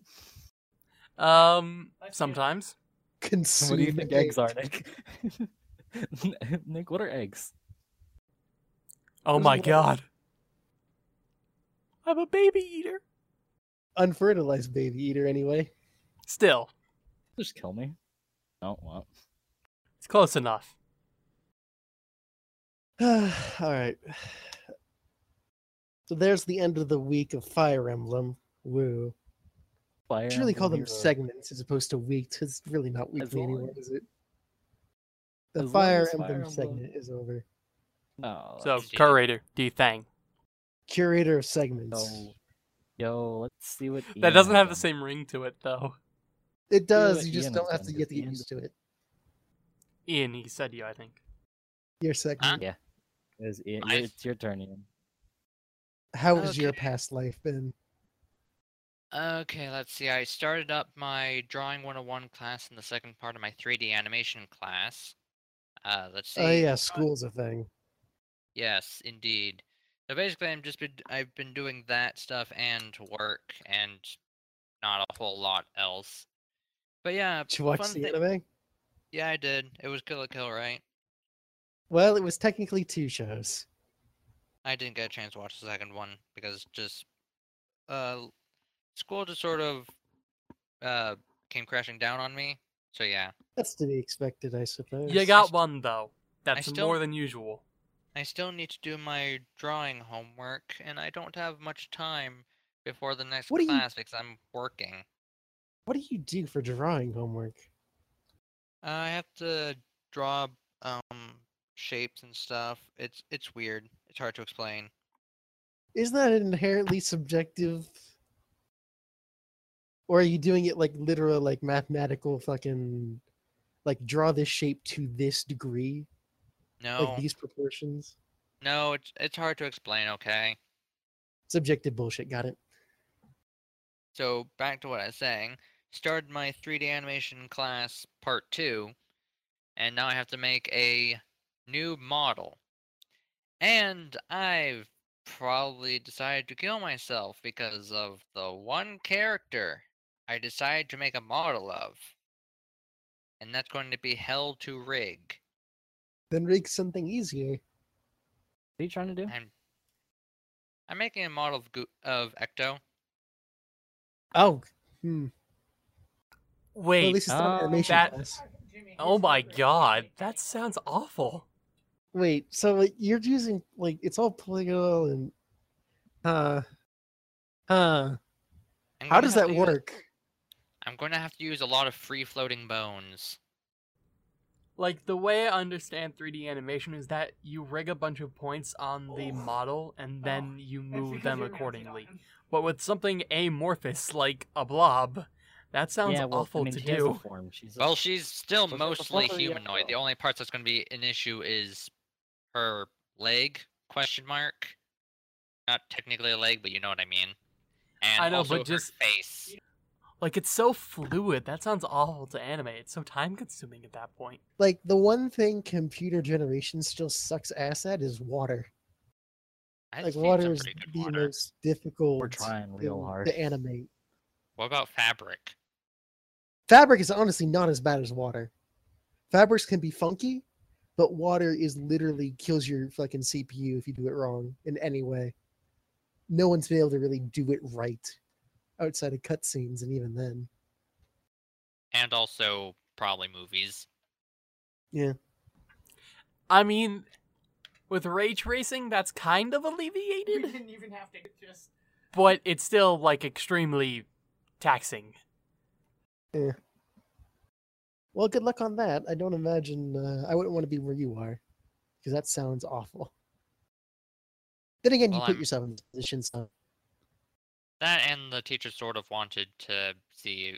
um, sometimes. Consume what do you think eggs are. Nick? [laughs] Nick, what are eggs? Oh Those my are- god. I'm a baby eater. Unfertilized baby eater, anyway. Still, Just kill me. Oh well. it's close enough. [sighs] All right. So there's the end of the week of Fire Emblem. Woo. Fire I should really call them Hero. segments as opposed to weeks. It's really not weekly long- anymore, is it? The as Fire as Fire Emblem Emblem- segment is over. Oh, So, Indeed. curator, do you thing. Curator of segments. yo, yo, let's see what. That doesn't has have the same ring to it, though. It does. You just Ian don't have to get to because get used to it. Ian, he said you, I think. Your segment. Yeah. It's, Ian, I- it's your turn, Ian. How has your past life been? Okay, let's see. I started up my Drawing 101 class in the second part of my 3D animation class. Uh, let's see. Oh yeah, school's a thing. Yes, indeed. So basically, I'm just been I've been doing that stuff and work and not a whole lot else. But yeah, Did you watch the thi- anime? Yeah, I did. It was Kill la Kill, right? Well, it was technically two shows. I didn't get a chance to watch the second one because just uh school just sort of uh came crashing down on me. So yeah, That's to be expected, I suppose. You got one, though. That's still- more than usual. I still need to do my drawing homework and I don't have much time before the next What do you- class because I'm working. What do you do for drawing homework? I have to draw um shapes and stuff. It's it's weird. It's hard to explain. Isn't that inherently subjective? Or are you doing it like literal, like mathematical fucking, like draw this shape to this degree, No, like these proportions? no, it's it's hard to explain. Okay. Subjective bullshit. Got it. So back to what I was saying. Started my 3D animation class part two, and now I have to make a new model. And I've probably decided to kill myself because of the one character I decided to make a model of. And that's going to be Hell to Rig. Then rig something easier. What are you trying to do? I'm I'm making a model of Gu- of Ecto. Oh, hmm. Well, at Wait, least it's not uh, animation that- class. oh my god, that sounds awful. Wait, so like you're using like it's all polygonal and uh huh. I'm How does that to use- work? I'm going to have to use a lot of free floating bones. Like, the way I understand 3D animation is that you rig a bunch of points on the model and then you move them accordingly. But with something amorphous like a blob, That sounds yeah, well, awful I mean, to she has a do. form. She's a- Well, she's still she's mostly fully humanoid. The only parts that's going to be an issue is her leg? Question mark. Not technically a leg, but you know what I mean. And I know, also but her just- face. Like it's so fluid. That sounds awful to animate. It's so time consuming at that point. Like the one thing computer generation still sucks ass at is water. I've like water is the water. most difficult We're trying real hard. to animate. What about fabric? Fabric is honestly not as bad as water. Fabrics can be funky, but water is literally kills your fucking CPU if you do it wrong in any way. No one's been able to really do it right outside of cutscenes, and even then. And also probably movies. Yeah. I mean, with ray tracing, that's kind of alleviated. didn't even have to just. but it's still like extremely taxing. Well, good luck on that. I don't imagine uh, I wouldn't want to be where you are because that sounds awful. Then again, you Well, put I'm- yourself in the position, so That and the teacher sort of wanted to see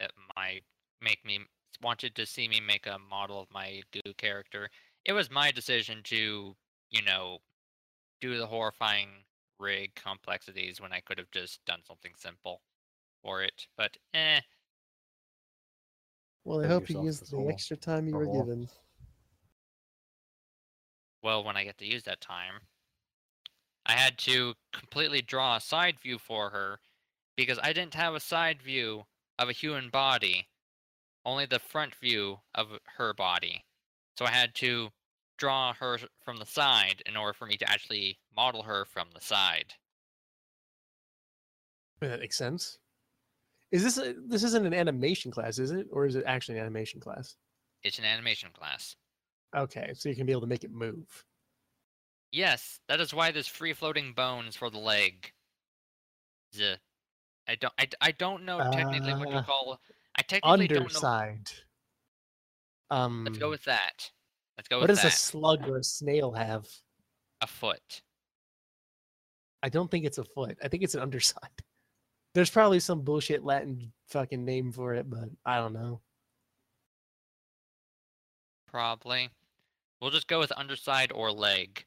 uh, my make me wanted to see me make a model of my goo character. It was my decision to, you know, do the horrifying rig complexities when I could have just done something simple for it. But eh, well, I hope you yourself used the whole extra time you were given. well, when I get to use that time, I had to completely draw a side view for her because I didn't have a side view of a human body, only the front view of her body. So I had to draw her from the side in order for me to actually model her from the side. That makes sense. Is this a, this isn't an animation class, is it, or is it actually an animation class? It's an animation class. Okay, so you can be able to make it move. Yes, that is why there's free floating bones for the leg. The, I don't, I, I don't know technically what you Uh, call. I technically don't know. Underside. Um, Let's go with that. Let's go what does that. a slug or a snail have? A foot. I don't think it's a foot. I think it's an underside. There's probably some bullshit Latin fucking name for it, but I don't know. Probably. We'll just go with underside or leg.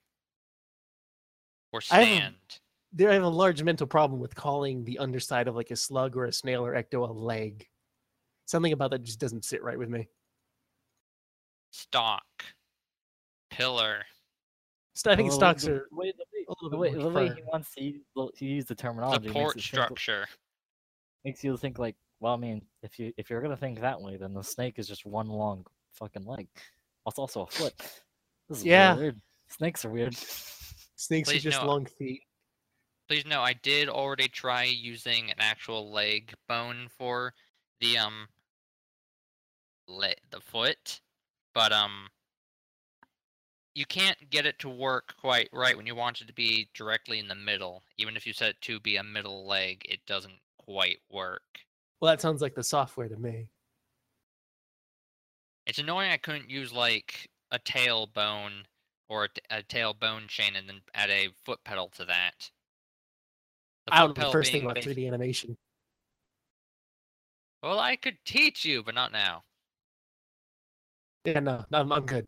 Or I have stand. I have a large mental problem with calling the underside of like a slug or a snail or ecto a leg. Something about that just doesn't sit right with me. Stalk. Pillar. So I think Well, stocks the, are the way, the way, a little the way, more the way he wants to use, the- to use the terminology Support makes, it think, structure. makes you think like, well, I mean, if you if you're gonna think that way, then the snake is just one long fucking leg. It's also a foot. This is Yeah. weird. Snakes are weird. Snakes are just no. long feet. Please know I did already try using an actual leg bone for the um le- the foot, but um you can't get it to work quite right when you want it to be directly in the middle. Even if you set it to be a middle leg, it doesn't quite work. Well, that sounds like the software to me. It's annoying I couldn't use like a tail bone or a, t- a tail bone chain and then add a foot pedal to that. The I don't know the first thing about 3D animation. Well, I could teach you, but not now. Yeah, no, no I'm, I'm good.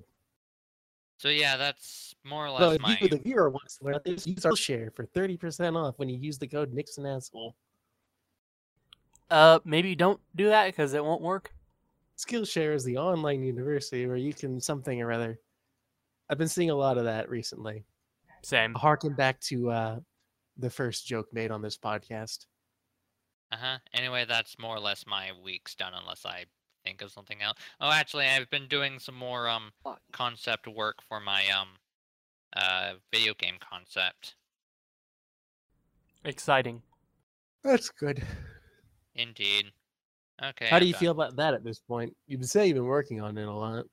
So yeah, that's more or less Though if my. you, the viewer, wants to learn this, use our share for 30% off when you use the code Nixon Asshole. Uh, maybe don't do that because it won't work. Skillshare is the online university where you can something or other. I've been seeing a lot of that recently. Same. Harken back to uh, the first joke made on this podcast. Uh huh. Anyway, that's more or less my week's done, unless I think of something else. Oh, actually, I've been doing some more um concept work for my um uh video game concept. Exciting. That's good. Indeed. Okay. How do I'm you done. feel about that at this point? You've been saying you've been working on it a lot.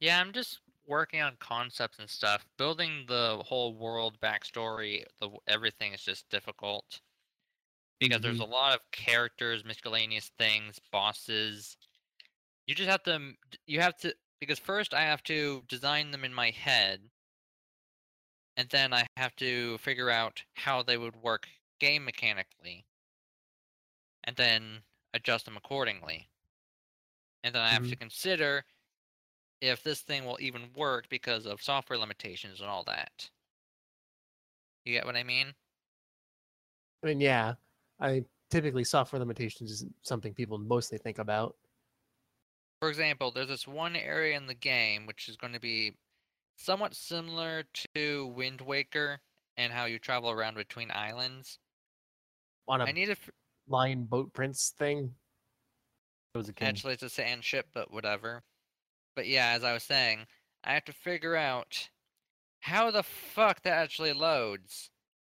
Yeah, I'm just working on concepts and stuff. Building the whole world backstory, the everything is just difficult because there's a lot of characters, miscellaneous things, bosses. You just have to you have to because first I have to design them in my head and then I have to figure out how they would work game mechanically. And then adjust them accordingly. And then I have to mm-hmm. consider if this thing will even work because of software limitations and all that. You get what I mean? I mean, yeah, I typically software limitations isn't something people mostly think about. For example, there's this one area in the game which is going to be somewhat similar to Wind Waker and how you travel around between islands. On a I need f- lion boat prince thing. It was a king. Actually, it's a sand ship, but whatever. But yeah, as I was saying, I have to figure out how the fuck that actually loads.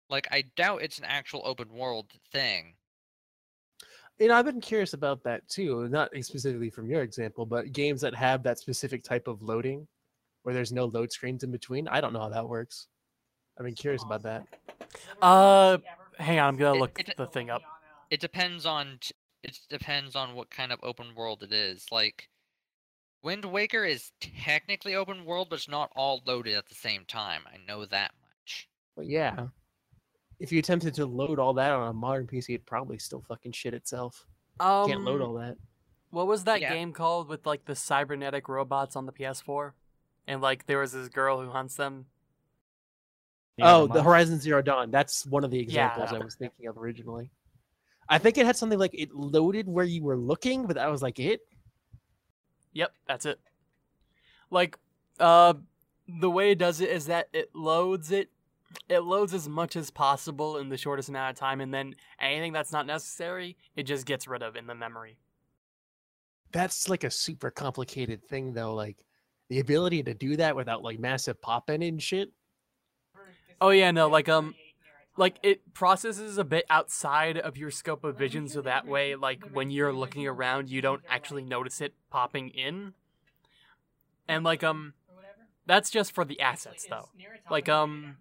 Like, I doubt it's an actual open world thing. You know, I've been curious about that too. Not specifically from your example, but games that have that specific type of loading, where there's no load screens in between. I don't know how that works. I've been curious about that. Uh, hang on, I'm gonna look it- the thing up. It depends on it depends on what kind of open world it is. Like, Wind Waker is technically open world, but it's not all loaded at the same time. I know that much. But yeah, if you attempted to load all that on a modern PC, it'd probably still fucking shit itself. Um, Can't load all that. What was that Yeah. game called with like the cybernetic robots on the PS4? And like there was this girl who hunts them. Yeah, oh, the Horizon Zero Dawn. That's one of the Yeah. examples I was thinking of originally. I think it had something like it loaded where you were looking, but that was like it. Yep, that's it. Like, uh, the way it does it is that it loads it. It loads as much as possible in the shortest amount of time, and then anything that's not necessary, it just gets rid of in the memory. That's like a super complicated thing, though. Like the ability to do that without like massive popping in and shit. Oh yeah, no, like um, like it processes a bit outside of your scope of vision, so that way, like when you're looking around, you don't actually notice it popping in. And like um, that's just for the assets though. Like um,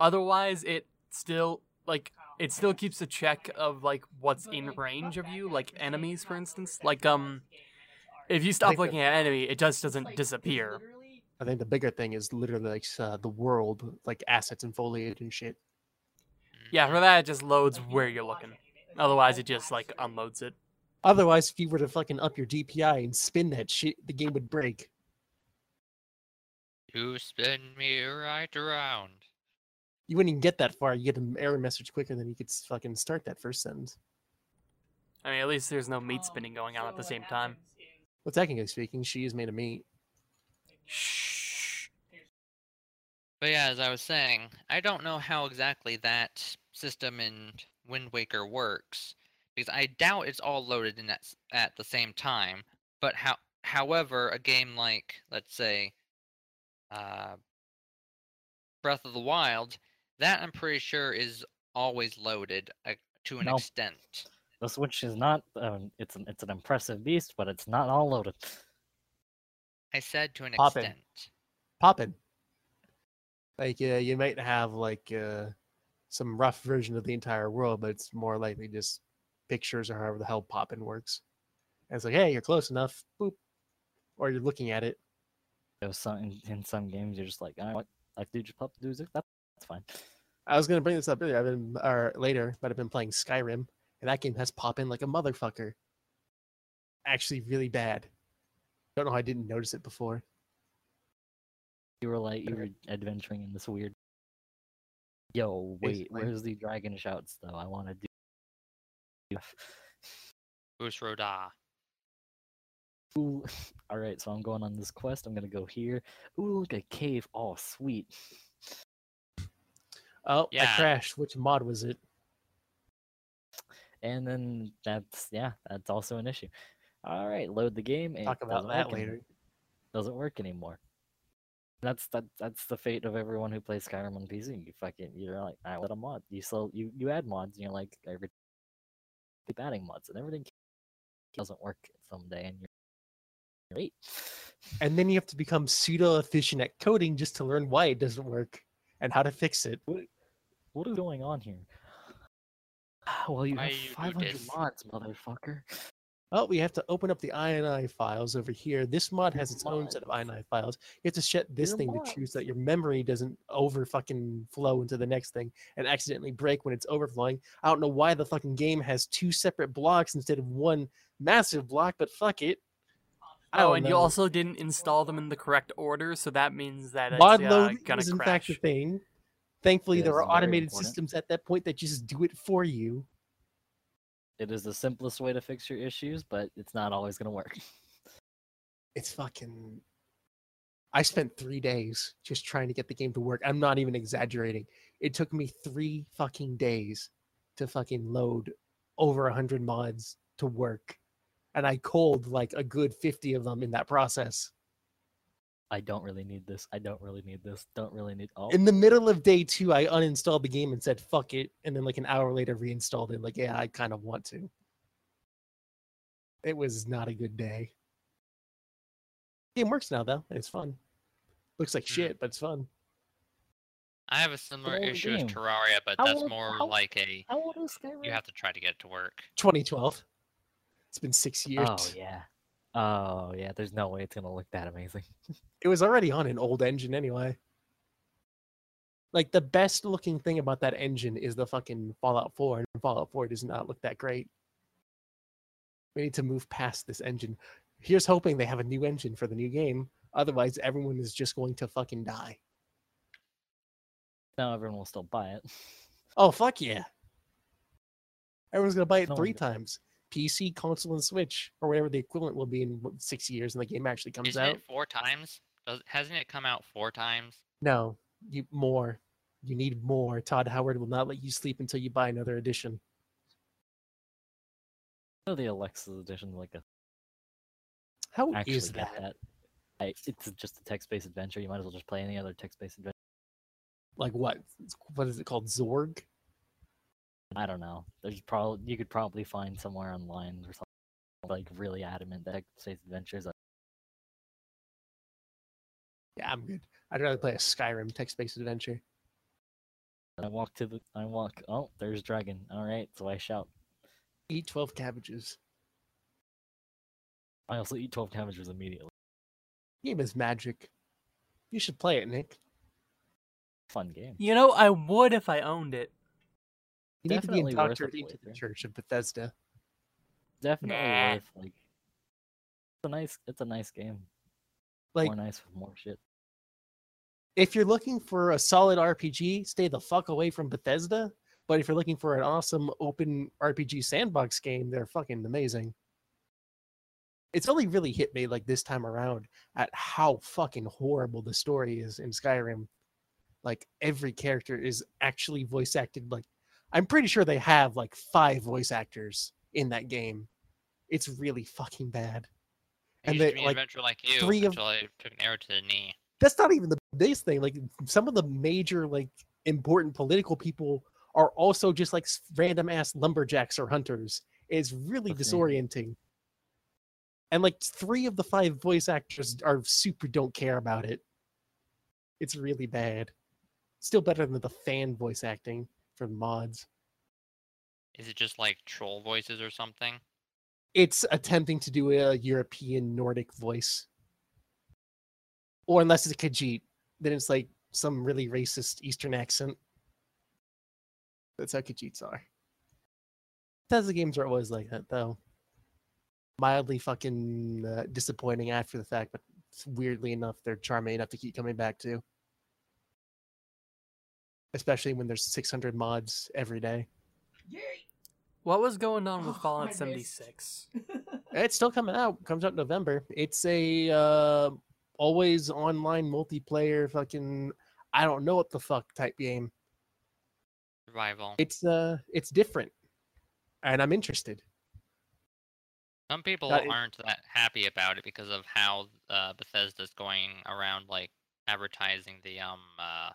otherwise it still like it still keeps a check of like what's in range of you, like enemies, for instance. Like um, if you stop think that- looking at enemy, it just doesn't disappear. I think the bigger thing is literally like uh, the world, like assets and foliage and shit. Yeah, for that it just loads where you're looking. Otherwise, it just like unloads it. Otherwise, if you were to fucking up your DPI and spin that shit, the game would break. You spin me right around. You wouldn't even get that far. You get an error message quicker than you could fucking start that first sentence. I mean, at least there's no meat spinning going on at the same time. Well, technically speaking, she is made of meat. Shh. But yeah, as I was saying, I don't know how exactly that system in Wind Waker works because I doubt it's all loaded in at, at the same time. But how, however, a game like, let's say, uh, Breath of the Wild, that I'm pretty sure is always loaded uh, to an No. extent. The Switch is not. Um, it's an it's an impressive beast, but it's not all loaded. I said to an Poppin'. extent. Poppin'. Like, uh, you might have like uh, some rough version of the entire world, but it's more likely just pictures or however the hell poppin' works. And it's like, hey, you're close enough, boop, or you're looking at it. You know, some in, in some games you're just like, "All right, what? Like, dude, just pop do it. That's fine. I was gonna bring this up earlier. I've been or later, but I've been playing Skyrim, and that game has pop in like a motherfucker. Actually, really bad. Don't know how I didn't notice it before. You were like, you were adventuring in this weird. Yo, wait, Basically. where's the dragon shouts though? I want to do. [laughs] Fus Ro Dah. Ooh, [laughs] all right, so I'm going on this quest. I'm gonna go here. Ooh, look a cave. Oh, sweet. Oh, Yeah. I crashed. Which mod was it? And then that's yeah, that's also an issue. All right, load the game. and Talk about doesn't that later. Doesn't work anymore. That's that. That's the fate of everyone who plays Skyrim on PC. You fucking you're like, I let a mod. You still you you add mods. And you're like every keep adding mods and everything doesn't work someday, and you're great. And then you have to become pseudo efficient at coding just to learn why it doesn't work and how to fix it. What is going on here? [sighs] Well, you Why have you 500 mods, motherfucker. Oh, we have to open up the INI files over here. This mod has Your its own set of. INI files. You have to shut this Your thing to choose that your memory doesn't over fucking flow into the next thing and accidentally break when it's overflowing. I don't know why the fucking game has two separate blocks instead of one massive block, but fuck it. Oh, don't and you also didn't install them in the correct order, so that means that it's mod uh, load gonna is in crash. fact a thing. Thankfully, there are automated important. systems at that point that just do it for you. It is the simplest way to fix your issues, but it's not always going to work. It's fucking. I spent three days just trying to get the game to work. I'm not even exaggerating. It took me three fucking days to fucking load over a hundred mods to work, and I cold like a good fifty of them in that process. I don't really need this. I don't really need this. Don't really need. Oh, In the middle of day two, I uninstalled the game and said "fuck it," and then like an hour later reinstalled it. Like, yeah, I kind of want to. It was not a good day. Game works now though, it's fun. Looks like Mm. shit, but it's fun. I have a similar issue as game. Terraria, but How that's old- more how- like a how old is Skyrim? you have to try to get it to work. 2012. It's been six years. Oh yeah. Oh yeah. There's no way it's gonna look that amazing. [laughs] It was already on an old engine anyway. Like the best looking thing about that engine is the fucking Fallout 4, and Fallout 4 does not look that great. We need to move past this engine. Here's hoping they have a new engine for the new game. Otherwise, everyone is just going to fucking die. Now everyone will still buy it. Oh fuck yeah! Everyone's gonna buy it No three times: PC, console, and Switch, or whatever the equivalent will be in what, six years, and the game actually comes Isn't out. it four times? Does, hasn't it come out four times? No, you more. You need more. Todd Howard will not let you sleep until you buy another edition. know the Alexa edition is like a How is actually get that? that. I, it's just a text-based adventure. You might as well just play any other text-based adventure. Like what? What is it called? Zork? I don't know. There's probably you could probably find somewhere online or something like really adamant that text-based adventures. Are, Yeah, I'm good. I'd rather play a Skyrim text-based adventure. I walk to the. I walk. Oh, there's dragon. All right, so I shout. Eat 12 cabbages. I also eat twelve cabbages immediately. Game is magic. You should play it, Nick. Fun game. You know, I would if I owned it. You need to be Definitely worth a indoctrinated into the. Church of Bethesda. Definitely Nah. worth like. It's a nice. It's a nice game. Like, more nice with more shit. if you're looking for a solid RPG, stay the fuck away from Bethesda. But if you're looking for an awesome open RPG sandbox game, they're fucking amazing. It's only really hit me like this time around at how fucking horrible the story is in Skyrim. Like every character is actually voice acted. Like I'm pretty sure they have like five voice actors in that game. It's really fucking bad. I And used they, to be an like, adventurer like you three of- until I took an arrow to the knee. that's not even the biggest thing. Like some of the major, like important political people are also just like random ass lumberjacks or hunters. It's really Okay. disorienting. And like three of the five voice actors are super don't care about it. It's really bad. Still better than the fan voice acting for mods. Is it just like troll voices or something? It's attempting to do a European Nordic voice. Or unless it's a Khajiit, then it's like some really racist Eastern accent. That's how Khajiits are. Bethesda games are always like that, though. Mildly fucking uh, disappointing after the fact, but weirdly enough, they're charming enough to keep coming back to. Especially when there's 600 mods every day. What was going on with Oh, Fallout 76? [laughs] It's still coming out. Comes out in November. It's a uh, always online multiplayer fucking I don't know what the fuck type game. Survival. It's uh it's different. And I'm interested. Some people Uh, aren't that happy about it because of how uh, Bethesda's going around like advertising the um uh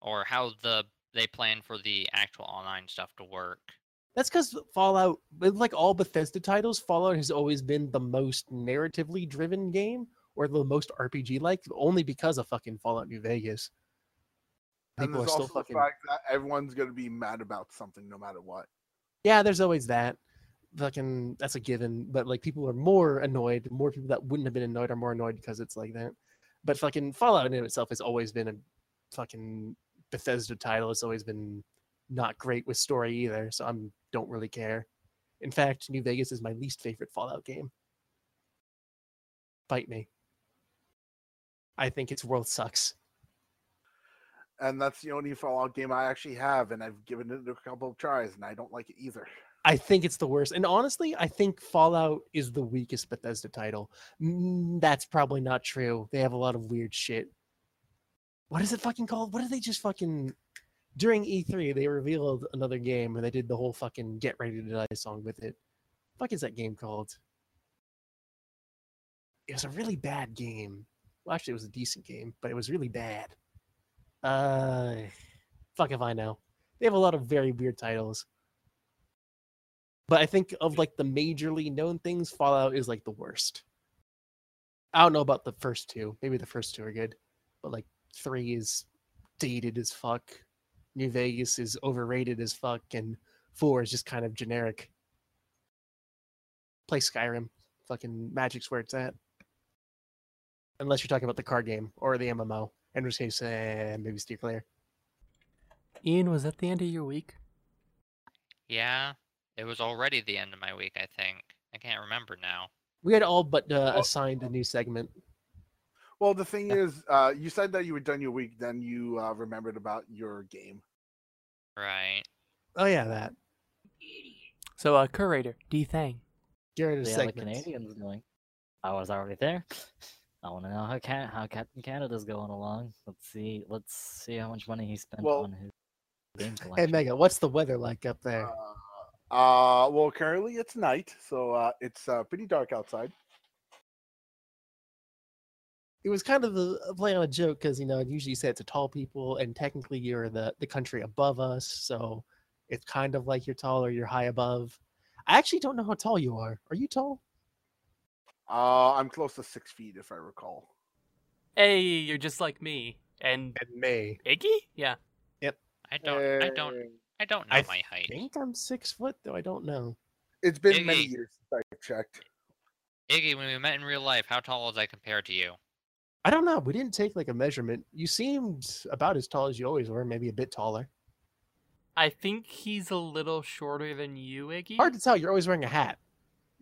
or how the they plan for the actual online stuff to work. That's because Fallout, with, like all Bethesda titles, Fallout has always been the most narratively driven game or the most RPG like, only because of fucking Fallout New Vegas. People are there's still also fucking the fact that everyone's gonna be mad about something no matter what. Yeah, there's always that. fucking that's a given. But like people are more annoyed. More people that wouldn't have been annoyed are more annoyed because it's like that. But fucking Fallout in itself has always been a fucking Bethesda title. has always been not great with story either. So I'm don't really care. In fact, New Vegas is my least favorite Fallout game. Fight me. I think its world sucks. And that's the only Fallout game I actually have, and I've given it a couple of tries, and I don't like it either. I think it's the worst. And honestly, I think Fallout is the weakest Bethesda title. Mm, that's probably not true. They have a lot of weird shit. What is it fucking called? What did they just fucking during E3 they revealed another game and they did the whole fucking get ready to die song with it. fuck is that game called? It was a really bad game. Well, actually, it was a decent game, but it was really bad. Uh, fuck if I know. They have a lot of very weird titles. But I think of like the majorly known things, Fallout is like the worst. I don't know about the first two. Maybe the first two are good, but like three is dated as fuck. New Vegas is overrated as fuck, and four is just kind of generic. Play Skyrim. Fucking Magic's where it's at. Unless you're talking about the card game or the MMO. In which case, eh, maybe steer clear. Ian, was that the end of your week? Yeah, it was already the end of my week, I think. I can't remember now. We had all but uh, assigned a new segment. Well, the thing is, uh, you said that you were done your week, then you uh, remembered about your game. Right. Oh yeah, that. So, uh, curator, D Thang. Garrett See is how the segments. Canadians doing. I was already there. I want to know how Can- how Captain Canada's going along. Let's see. Let's see how much money he spent Well- on his game collection. [laughs] Hey. Mega, what's the weather like up there? Uh, well, currently it's night, so uh, it's uh, pretty dark outside. It was kind of a, a play on a joke because you know I usually you say it to tall people, and technically you're the the country above us, so it's kind of like you're tall or you're high above. I actually don't know how tall you are. Are you tall? Uh, I'm close to six feet, if I recall. Hey, you're just like me. And And May. Iggy? Yeah. Yep. I don't. I don't. Uh, I don't know I my height. I think I'm six foot though. I don't know. It's been many years since I checked. Iggy, when we met in real life, how tall was I compared to you? I don't know. We didn't take like a measurement. You seemed about as tall as you always were, maybe a bit taller. I think he's a little shorter than you, Iggy. Hard to tell. You're always wearing a hat.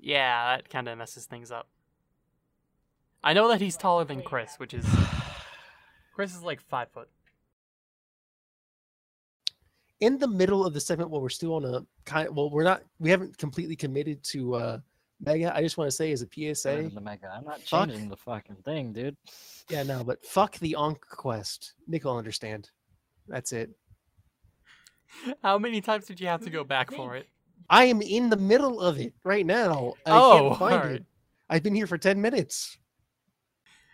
Yeah, that kind of messes things up. I know that he's taller than Chris, which is [sighs] Chris is like five foot. in the middle of the segment while we're still on a kind well we're not we haven't completely committed to uh mega i just want to say as a psa into Mega. I'm not Fuck. changing the fucking thing, dude. yeah no but fuck the Ankh quest nick will understand that's it How many times did you have to go hmm, back for it? i am in the middle of it right now I Oh, can't find alright. it i've been here for 10 minutes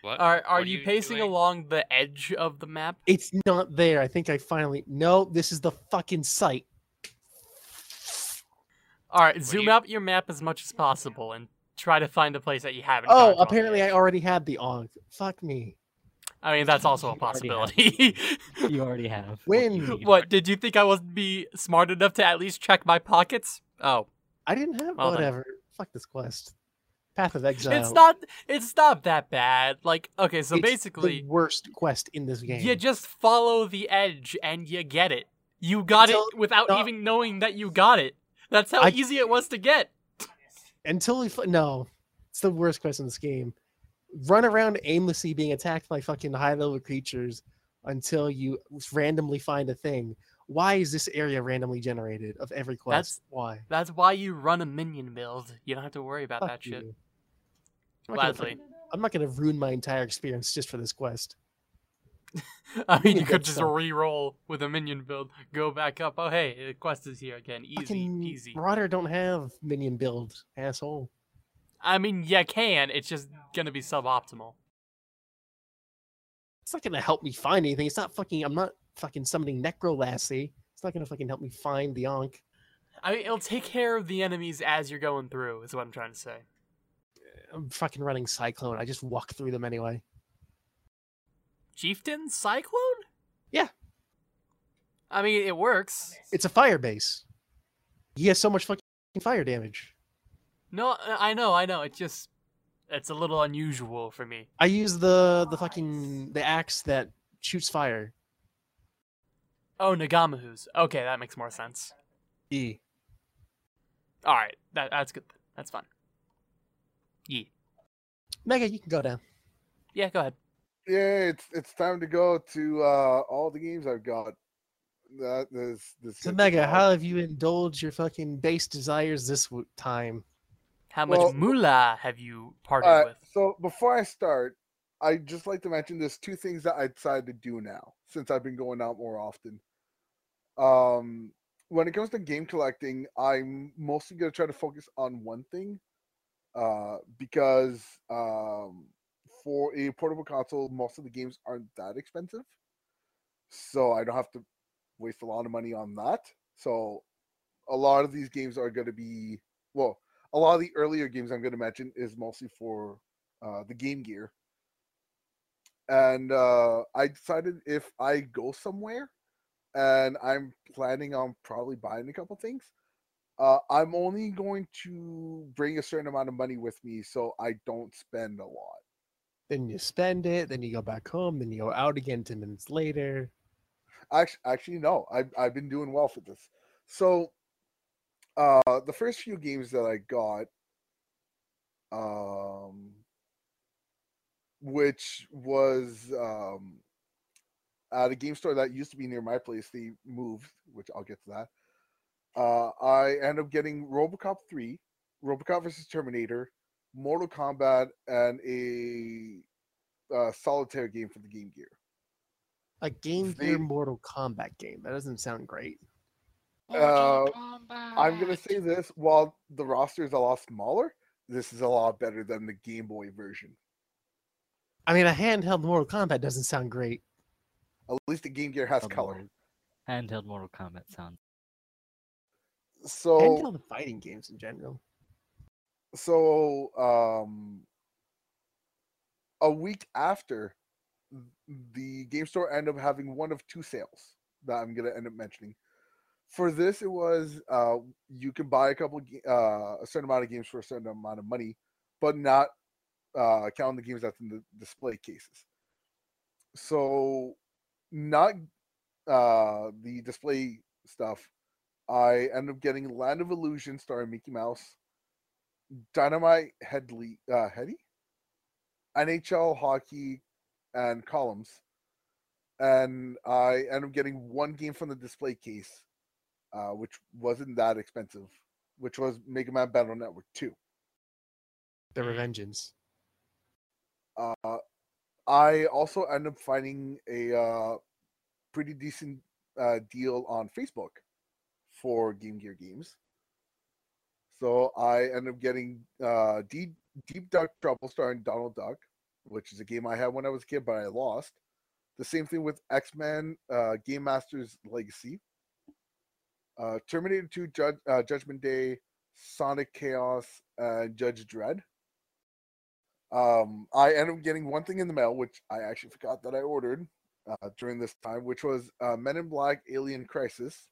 What? Are are What you, pacing doing? along the edge of the map? it's not there i think i finally no this is the fucking site All right, What zoom you- out your map as much as possible and try to find a place that you haven't. oh apparently i already. already had the Ankh fuck me I mean, that's also a You already have. possibility. [laughs] You already have. When? you what? Did you think I wasn't be smart enough to at least check my pockets? Oh, i didn't have Well then. whatever fuck this quest path of exile it's not. It's not that bad. Like, okay, so It's basically, the worst quest in this game. you just follow the edge and you get it. You got Until- it without no. even knowing that you got it. That's how I- easy it was to get. Until we no, it's the worst quest in this game. Run around aimlessly being attacked by fucking high level creatures until you randomly find a thing. Why is this area randomly generated of every quest? That's- Why? That's why you run a minion build. You don't have to worry about Fuck that shit. I'm not, gonna. I'm not gonna ruin my entire experience just for this quest. [laughs] I mean, you could just so- re-roll with a minion build, go back up. Oh, hey, the quest is here again. Easy, Fucking easy. Marauder don't have minion build, asshole. I mean, you can. It's just gonna be suboptimal. It's not gonna help me find anything. It's not fucking. I'm not fucking summoning Necro Lassie. It's not gonna fucking help me find the Ankh. I mean, it'll take care of the enemies as you're going through. Is what I'm trying to say. I'm fucking running Cyclone. I just walk through them anyway. Chieftain Cyclone? Yeah. I mean, it works. It's a fire base. He has so much fucking fire damage. No, I I know, I know. It just it's a little unusual for me. I use the the fucking the axe that shoots fire. Oh, Ngamahu's. Okay, that makes more sense. E. All right, that that's good. That's fun. Yeah, Mega, you can go down. yeah. Go ahead. Yeah, it's it's time to go to uh, all the games I've got. That is this. So Mega, how have you indulged your fucking base desires this time? How much Well- moolah have you parted Alright, with? so before I start, I just like to mention there's two things that I decided to do now since I've been going out more often. Um, when it comes to game collecting, I'm mostly gonna try to focus on one thing, uh, because um, for a portable console, most of the games aren't that expensive, so I don't have to waste a lot of money on that. So a lot of these games are going to be well a lot of the earlier games i'm going to mention is mostly for uh, the game gear. And uh, i decided if i go somewhere and i'm planning on probably buying a couple things uh, i'm only going to bring a certain amount of money with me so i don't spend a lot Then you spend it, then you go back home, then you go out again 10 minutes later. Actually, actually, no. I've I've been doing well for this. So, uh, the first few games that I got, um, which was um, at a game store that used to be near my place. They moved, which I'll get to that. Uh, I end up getting RoboCop three, RoboCop versus Terminator, Mortal Kombat, and a uh, solitaire game for the Game Gear. A Game They- Gear Mortal Kombat game. That doesn't sound great. Uh, I'm gonna say this: while the roster is a lot smaller, this is a lot better than the Game Boy version. I mean, a handheld Mortal Kombat doesn't sound great. At least the Game Gear has Handheld color. Mortal- Handheld Mortal Kombat sounds. So, Handheld fighting games in general. So um, a week after, the game store ended up having one of two sales that I'm gonna end up mentioning. For this, it was uh, you can buy a couple, uh, a certain amount of games for a certain amount of money, but not uh, counting the games that's in the display cases. So, not uh, the display stuff. I ended up getting Land of Illusion starring Mickey Mouse, Dynamite Headley, uh, Headdy, NHL hockey, and columns. And I ended up getting one game from the display case, uh, which wasn't that expensive, which was Mega Man Battle Network 2. The Revengeance. Uh, I also ended up finding a uh, pretty decent uh, deal on Facebook for Game Gear games. So I ended up getting uh, Deep, Deep Duck Trouble starring Donald Duck, which is a game I had when I was a kid, but I lost. The same thing with X Men uh, Game Masters Legacy, uh, Terminator 2 Judge, uh, Judgment Day, Sonic Chaos, and Judge Dredd. Um, I ended up getting one thing in the mail, which I actually forgot that I ordered uh, during this time, which was uh, Men in Black Alien Crisis.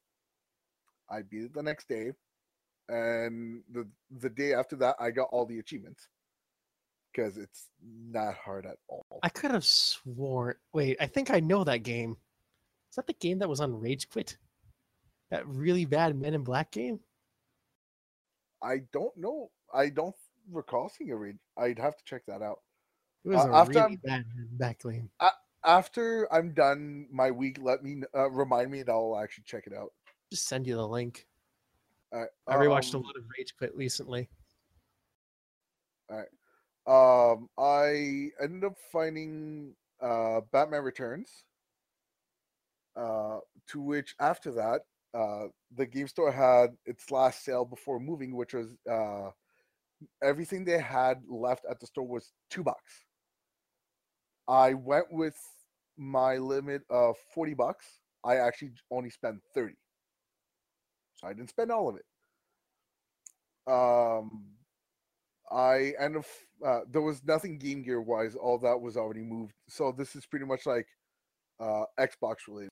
I beat it the next day, and the the day after that, I got all the achievements because it's not hard at all. I could have sworn. Wait, I think I know that game. Is that the game that was on Rage Quit? That really bad Men in Black game? I don't know. I don't recall seeing a read. I'd have to check that out. It was Uh, a after really I'm- bad Men in Black game. After I'm done my week, let me uh, remind me, and I'll actually check it out. Just send you the link. Uh, I rewatched a um, lot of Rage Quit recently. Um, I ended up finding uh, Batman Returns. Uh, to which after that, uh, the game store had its last sale before moving, which was uh, everything they had left at the store was two bucks. I went with my limit of forty bucks. I actually only spent thirty, so I didn't spend all of it. Um, I end up uh, there was nothing Game Gear wise. All that was already moved. So this is pretty much like uh, Xbox related.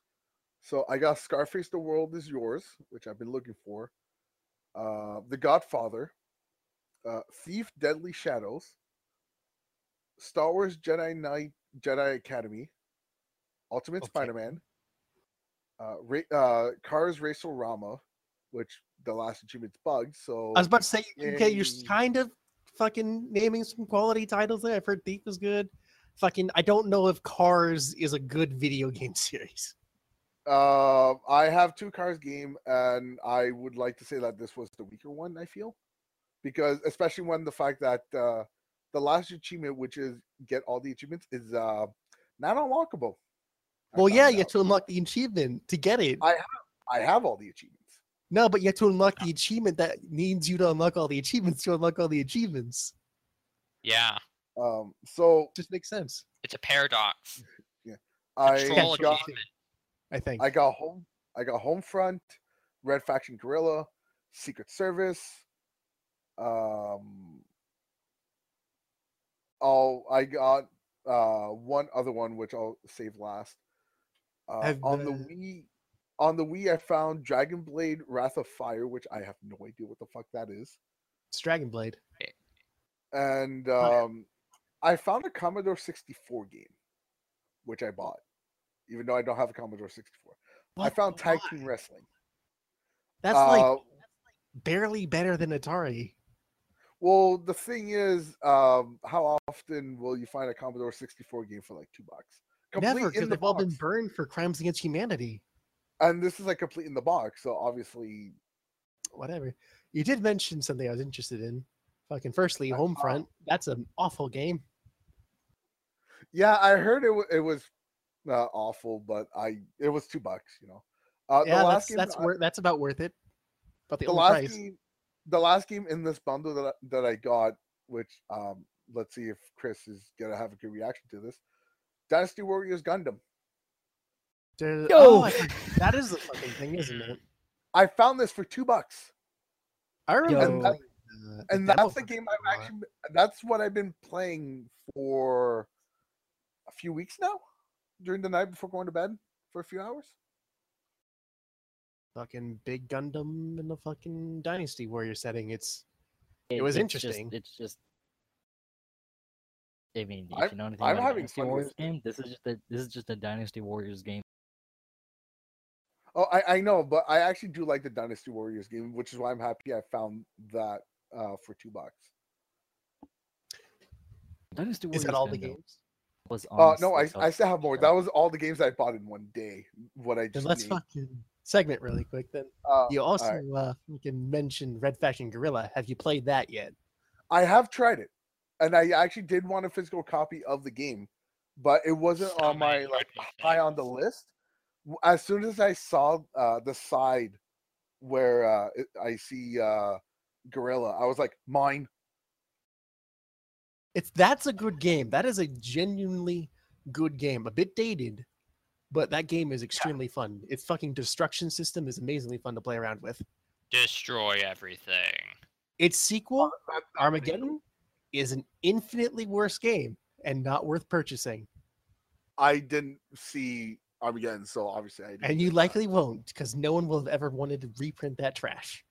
So I got Scarface: The World Is Yours, which I've been looking for. Uh, the Godfather, uh, Thief Deadly Shadows, Star Wars Jedi Knight Jedi Academy, Ultimate Okay. Spider-Man, uh, Ra- uh, Cars Race-O-Rama, which the last achievement's bugged. So I was about to say, okay, you're kind of fucking naming some quality titles there. I've heard Thief was good. Fucking, I don't know if Cars is a good video game [laughs] series. Uh, I have two cars game, and I would like to say that this was the weaker one. I feel because especially when the fact that uh, the last achievement, which is get all the achievements, is uh, not unlockable. I Well, yeah, you have to unlock the achievement to get it. I- I have all the achievements. No, but you have to unlock the achievement that needs you to unlock all the achievements to unlock all the achievements. Yeah, Um, so Just makes sense, it's a paradox. [laughs] I Control got achievement. I think. I got home. I got Homefront, Red Faction Guerrilla, Secret Service. Um. Oh, I got uh one other one which I'll save last. Uh, on the Wii, on the Wii, I found Dragon Blade: Wrath of Fire, which I have no idea what the fuck that is. It's Dragon Blade. And Oh, um, I found a Commodore 64 game, which I bought, even though I don't have a Commodore 64. I found Tag Team Wrestling. That's Uh, like barely better than Atari. Well, the thing is, um, how often will you find a Commodore 64 game for like two bucks? Never, because the they've all been burned for crimes against humanity. And this is like complete in the box, so obviously, Whatever. You did mention something I was interested in. Fucking firstly, Homefront. That's an awful game. yeah, I heard it. It was uh, awful, but I it was two bucks. You know, uh, yeah, the last that's game that's I- worth that's about worth it. But the, the last price. game, the last game in this bundle that I, that I got, which um, let's see if Chris is gonna have a good reaction to this. Dynasty Warriors Gundam. There- Yo! oh, that is the fucking thing, isn't it? [laughs] I found this for two bucks. I remember. And playing, uh, and demo that's the game quite a I've while. actually that's what I've been playing for a few weeks now during the night before going to bed for a few hours. fucking big Gundam in the fucking Dynasty Warrior setting. It's It was it's interesting. Just, it's just. I mean, if I'm- you know anything I'm about having Dynasty fun Warriors game, this is just a this is just a Dynasty Warriors game. Oh, I, I know, but I actually do like the Dynasty Warriors game, which is why I'm happy I found that uh, for two bucks. Dynasty Warriors is that all the games? was Uh, no, I, honestly I still have more. That was all the games I bought in one day. What I Then just let's named. fucking segment really quick. Then Uh, you also alright. uh, you can mention Red Faction Guerrilla. Have you played that yet? I have tried it, and I actually did want a physical copy of the game, but it wasn't on my like high on the list. W- As soon as I saw uh, the side where uh, I see uh, Guerrilla, I was like, mine. It's that's a good game. That is a genuinely good game. A bit dated, but that game is extremely fun. Its fucking destruction system is amazingly fun to play around with. Destroy everything. Its sequel, Armageddon, is an infinitely worse game and not worth purchasing. I didn't see Armageddon, so obviously I And you that. likely won't, because no one will have ever wanted to reprint that trash.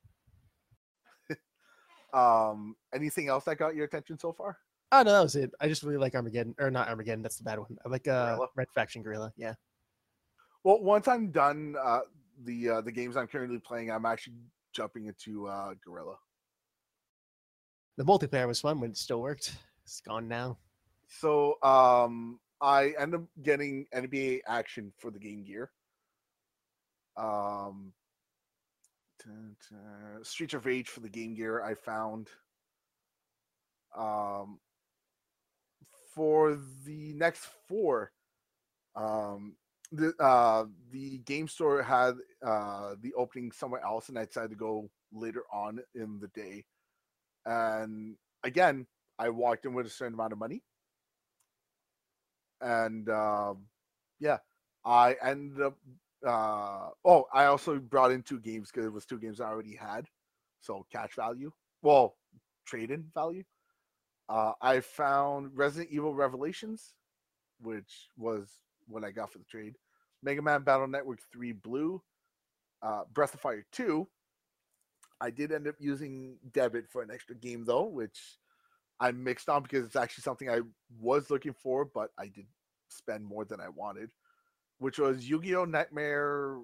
[laughs] Um, anything else that got your attention so far? Oh no, that was it. I just really like Armageddon, or not Armageddon. That's the bad one. I like uh, Guerrilla? Red Faction Guerrilla. Yeah, Well, once I'm done uh, the uh, the games I'm currently playing, I'm actually jumping into uh, Guerrilla. the multiplayer was fun when it still worked. It's gone now. So um, I end up getting NBA Action for the Game Gear. Um, Streets of Rage for the Game Gear. I found. Um, for the next four, um, the uh, the game store had uh, the opening somewhere else, and I decided to go later on in the day. And again, I walked in with a certain amount of money, and um, yeah, I ended up. Uh, oh, I also brought in two games because it was two games I already had, so cash value. Well, trade-in value. Uh, I found Resident Evil Revelations, which was what I got for the trade. Mega Man Battle Network 3 Blue, uh, Breath of Fire 2, I did end up using debit for an extra game though, which I'm mixed on because it's actually something I was looking for, but I did spend more than I wanted, which was Yu-Gi-Oh! Nightmare.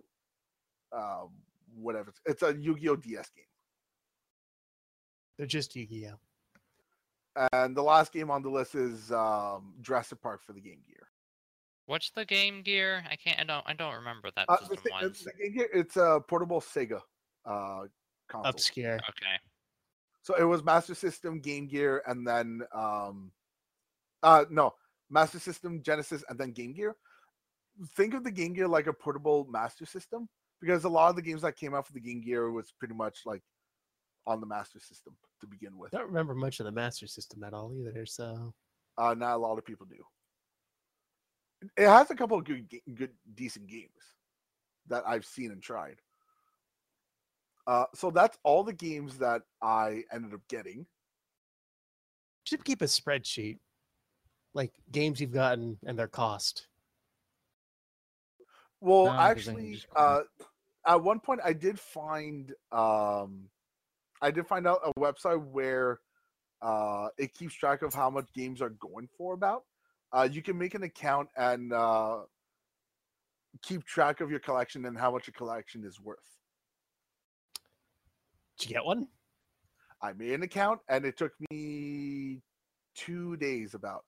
Um, whatever. It's a Yu-Gi-Oh! DS game. They're just Yu-Gi-Oh. And the last game on the list is um, Jurassic Park for the Game Gear. What's the Game Gear? I can't. I don't. I don't remember that Uh, the system thing- uh, was. the Game Gear, it's a portable Sega uh, console. Obscure. Okay. So it was Master System, Game Gear, and then um, uh, no, Master System, Genesis, and then Game Gear. Think of the Game Gear like a portable Master System because a lot of the games that came out for the Game Gear was pretty much like on the Master System to begin with. I don't remember much of the Master System at all either. So Uh, not a lot of people do. It has a couple of good, good, decent games that I've seen and tried. Uh, so that's all the games that I ended up getting. should keep a spreadsheet, like games you've gotten and their cost. Well, No, 'cause then you actually, uh, at one point I did find um, I did find out a website where uh, it keeps track of how much games are going for. About uh, you can make an account and uh, keep track of your collection and how much your collection is worth. Did you get one? I made an account and it took me two days about.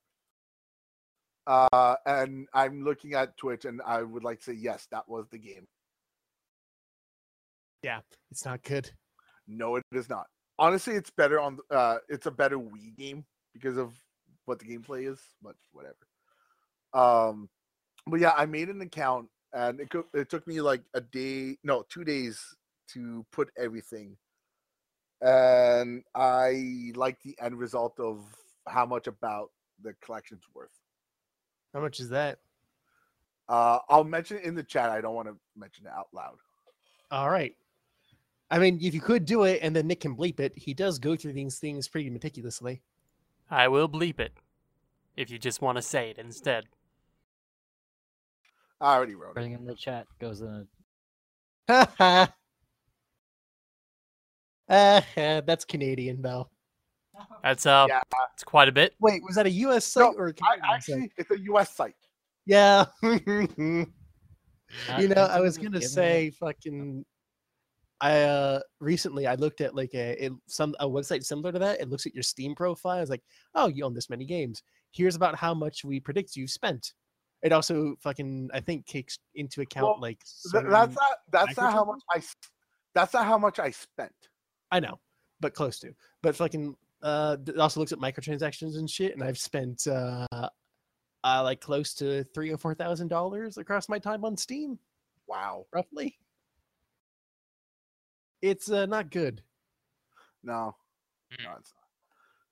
Uh, and I'm looking at Twitch and I would like to say yes, that was the game. Yeah, it's not good. No, it is not. Honestly, it's better on. Uh, it's a better Wii game because of what the gameplay is, but whatever. Um, but yeah, I made an account and it co- it took me like a day, no, two days to put everything, and I like the end result of how much about the collection's worth. How much is that? Uh, I'll mention it in the chat. I don't want to mention it out loud. All right. I mean, if you could do it and then Nick can bleep it, he does go through these things pretty meticulously. I will bleep it if you just want to say it instead. I already wrote it. Everything in the chat goes in a [laughs] Ha ha. Uh, that's Canadian though. That's uh, Yeah. it's quite a bit. Wait, was that a U.S. No, site or a I, Canadian site? actually, it's a U.S. site. Yeah. You know, I was gonna given say fucking. I uh recently I looked at like a it, some a website similar to that. It looks at your Steam profile. It's like, oh, you own this many games. Here's about how much we predict you've spent. It also fucking I think takes into account Well, like that's not that's not how much I that's not how much I spent. I know, but close to. But fucking uh it also looks at microtransactions and shit, and I've spent uh, uh like close to three or four thousand dollars across my time on Steam, Wow. roughly. It's uh, not good, No. Mm. no it's not.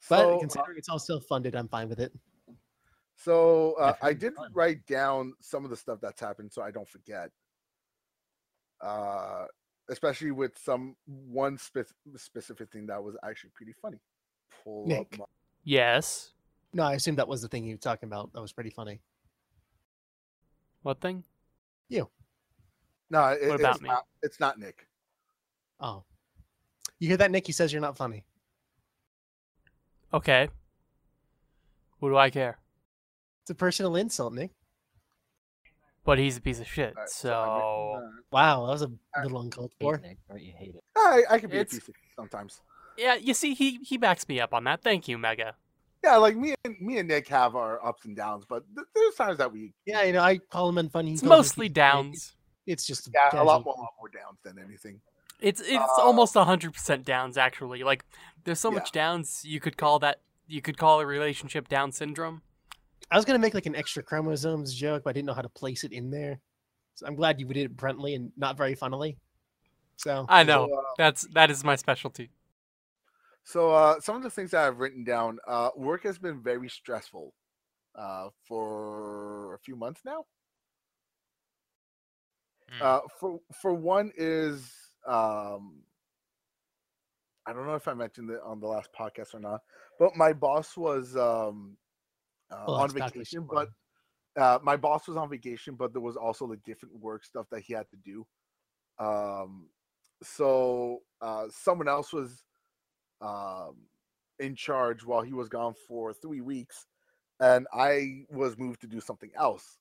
but So, uh, considering it's all self-funded, I'm fine with it. so uh, I did fun. write down some of the stuff that's happened so I don't forget. Uh, especially with some one spec- specific thing that was actually pretty funny. Pull Nick. up my, Yes. No, I assume that was the thing you were talking about. That was pretty funny. What thing? You. No, it, What about it's me? not. It's not Nick. Oh, you hear that, Nick? He says you're not funny. Okay. What do I care? It's a personal insult, Nick. But he's a piece of shit. Alright, So I'm Wow, that was a Uh, little uncalled hate for. Nick. You hate it. uh, I, I can be It's- a piece of shit sometimes. yeah, you see, he he backs me up on that. Thank you, Mega. Yeah, like me and me and Nick have our ups and downs, but th- there's times that we Yeah, you know, I call him unfunny. he It's mostly piece of downs. It's just yeah a lot more, lot more downs than anything. It's it's Uh, almost hundred percent downs actually. Like there's so Yeah. much downs you could call that you could call a relationship down syndrome. I was gonna make like an extra chromosomes joke, but I didn't know how to place it in there. So I'm glad you did it brently and not very funnily. So I know. So, uh, That's that is my specialty. So uh, some of the things that I've written down, uh, work has been very stressful uh, for a few months now. Uh, for for one is um, I don't know if I mentioned it on the last podcast or not, but my boss was um, uh, Well, on vacation. But uh, my boss was on vacation, but there was also like different work stuff that he had to do. Um, so uh, someone else was um, in charge while he was gone for three weeks, and I was moved to do something else,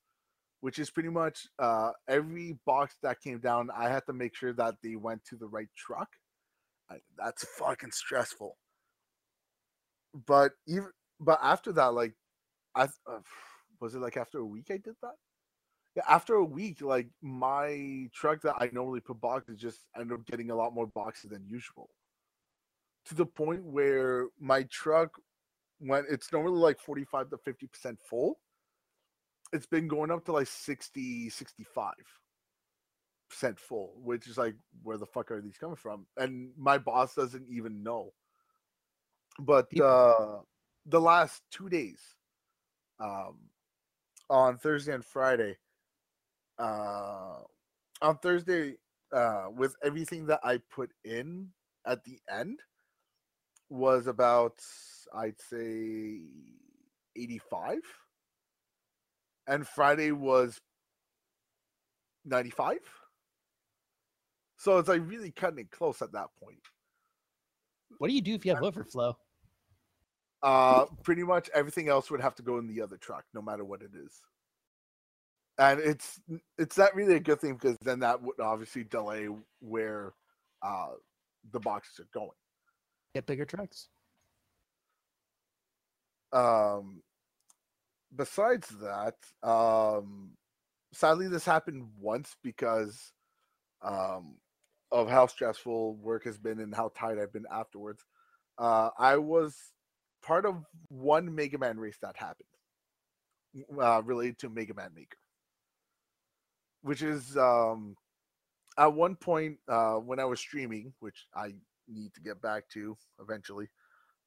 which is pretty much uh, every box that came down, I had to make sure that they went to the right truck. I, that's fucking stressful. But even but after that, like, I uh, [sighs] was it like after a week I did that. Yeah, after a week, like my truck that I normally put boxes just ended up getting a lot more boxes than usual. To the point where my truck, when it's normally like 45 to 50% full, it's been going up to like 60, 65 percent full, which is like, where the fuck are these coming from? And my boss doesn't even know. But uh, the last two days, um, on Thursday and Friday, uh, on Thursday, uh, with everything that I put in at the end, was about I'd say 85, and Friday was 95. So it's like really cutting it close at that point. What do you do if you have overflow? Uh, pretty much everything else would have to go in the other truck, no matter what it is. And it's it's not really a good thing because then that would obviously delay where uh, the boxes are going. Get bigger trucks. Um, besides that, um, sadly, this happened once because um, of how stressful work has been and how tired I've been afterwards. Uh, I was part of one Mega Man race that happened uh, related to Mega Man Maker, which is um, at one point uh, when I was streaming, which I need to get back to eventually.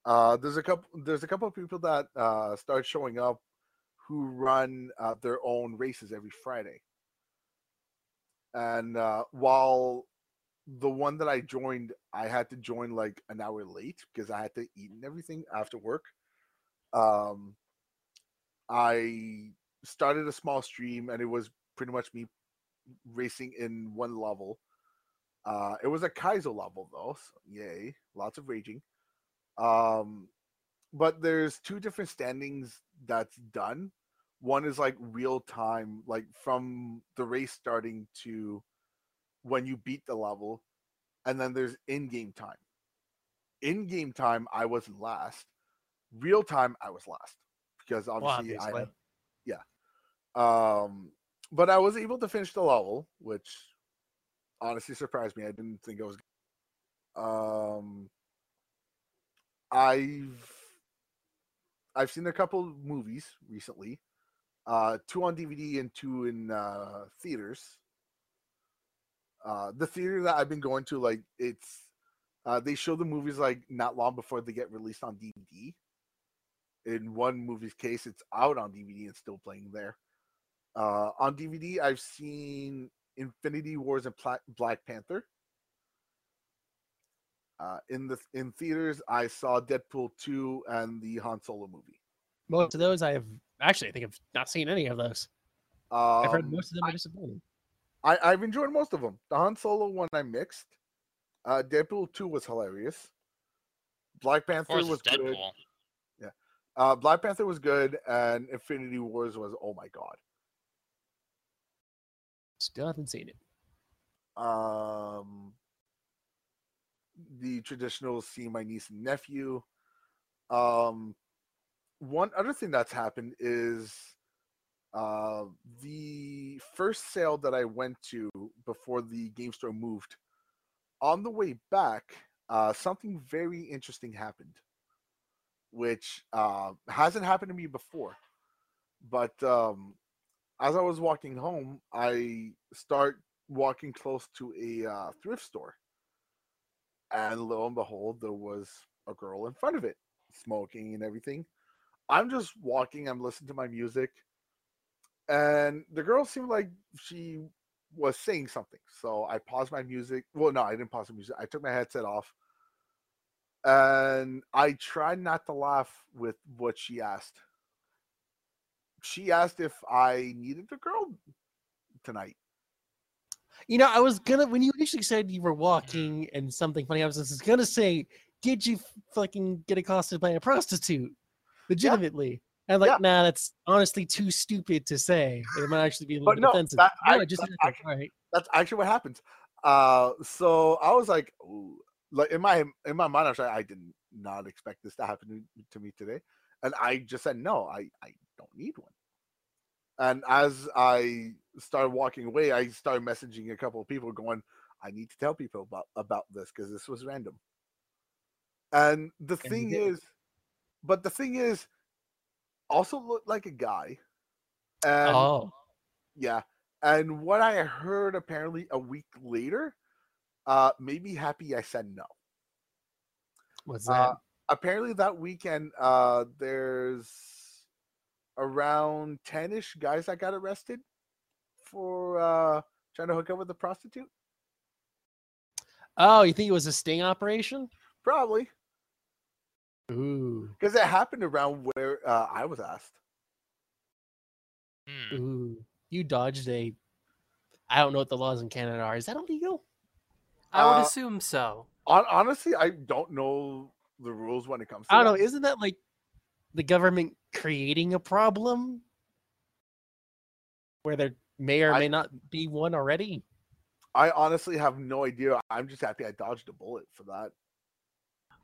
Uh, there's a couple. There's a couple of people that uh, start showing up who run uh, their own races every Friday. And uh, while the one that I joined, I had to join like an hour late because I had to eat and everything after work. Um, I started a small stream and it was pretty much me racing in one level. Uh, it was a Kaizo level though, so yay, lots of raging. Um, but there's two different standings that's done. One is like real time, like from the race starting to when you beat the level, and then there's in-game time. In-game time, I wasn't last. Real time, I was last because obviously, I obviously. had, yeah. Um, but I was able to finish the level, which honestly surprised me. I didn't think I was. Um, I've I've seen a couple movies recently, uh, two on DVD and two in uh, theaters. Uh, the theater that I've been going to, like, it's uh, they show the movies like not long before they get released on DVD. In one movie's case, it's out on DVD and still playing there. Uh, on DVD, I've seen Infinity Wars and Pla- Black Panther. Uh, in the in theaters, I saw Deadpool two and the Han Solo movie. Most of those I have actually I think I've not seen any of those. Um, I've heard most of them are disappointing. I, I've enjoyed most of them. The Han Solo one I mixed. Uh, Deadpool two was hilarious. Black Panther was it's good. Yeah, Uh, Black Panther was good, and Infinity Wars was oh my god. Still haven't seen it. Um, the traditional see my niece and nephew. Um, one other thing that's happened is uh, the first sale that I went to before the game store moved. On the way back, uh, something very interesting happened, which uh, hasn't happened to me before. But um, as I was walking home, I start walking close to a uh, thrift store, and lo and behold, there was a girl in front of it, smoking and everything. I'm just walking. I'm listening to my music, and the girl seemed like she was saying something. So I paused my music. Well, no, I didn't pause the music. I took my headset off, and I tried not to laugh with what she asked. She asked if I needed the girl tonight. You know, I was gonna when you initially said you were walking [clears throat] and something funny, I was just gonna say, did you fucking get accosted by a prostitute? Legitimately. And like, Yeah. nah, that's honestly too stupid to say. It might actually be a little But bit no, offensive. that- no, I- just that actually- all right. That's actually what happens. Uh, so I was like, Ooh. like in my in my mind, I was like, I did not expect this to happen to- me today, and I just said no, I I don't need one. And as I started walking away, I started messaging a couple of people, going, I need to tell people about about this because this was random. And the you thing is, but the thing is, also looked like a guy. And oh, yeah. And what I heard apparently a week later uh made me happy I said no. what's that? Uh, apparently that weekend uh there's around 10ish guys that got arrested for uh trying to hook up with a prostitute. oh, you think it was a sting operation? Probably Ooh, because it happened around where uh, I was asked. Hmm. ooh, you dodged a. I don't know what the laws in Canada are. Is that illegal? I would Uh, assume so. Hon- honestly, I don't know the rules when it comes to I don't that. know. Isn't that like the government creating a problem where there may or I- may not be one already? I honestly have no idea. I'm just happy I dodged a bullet for that.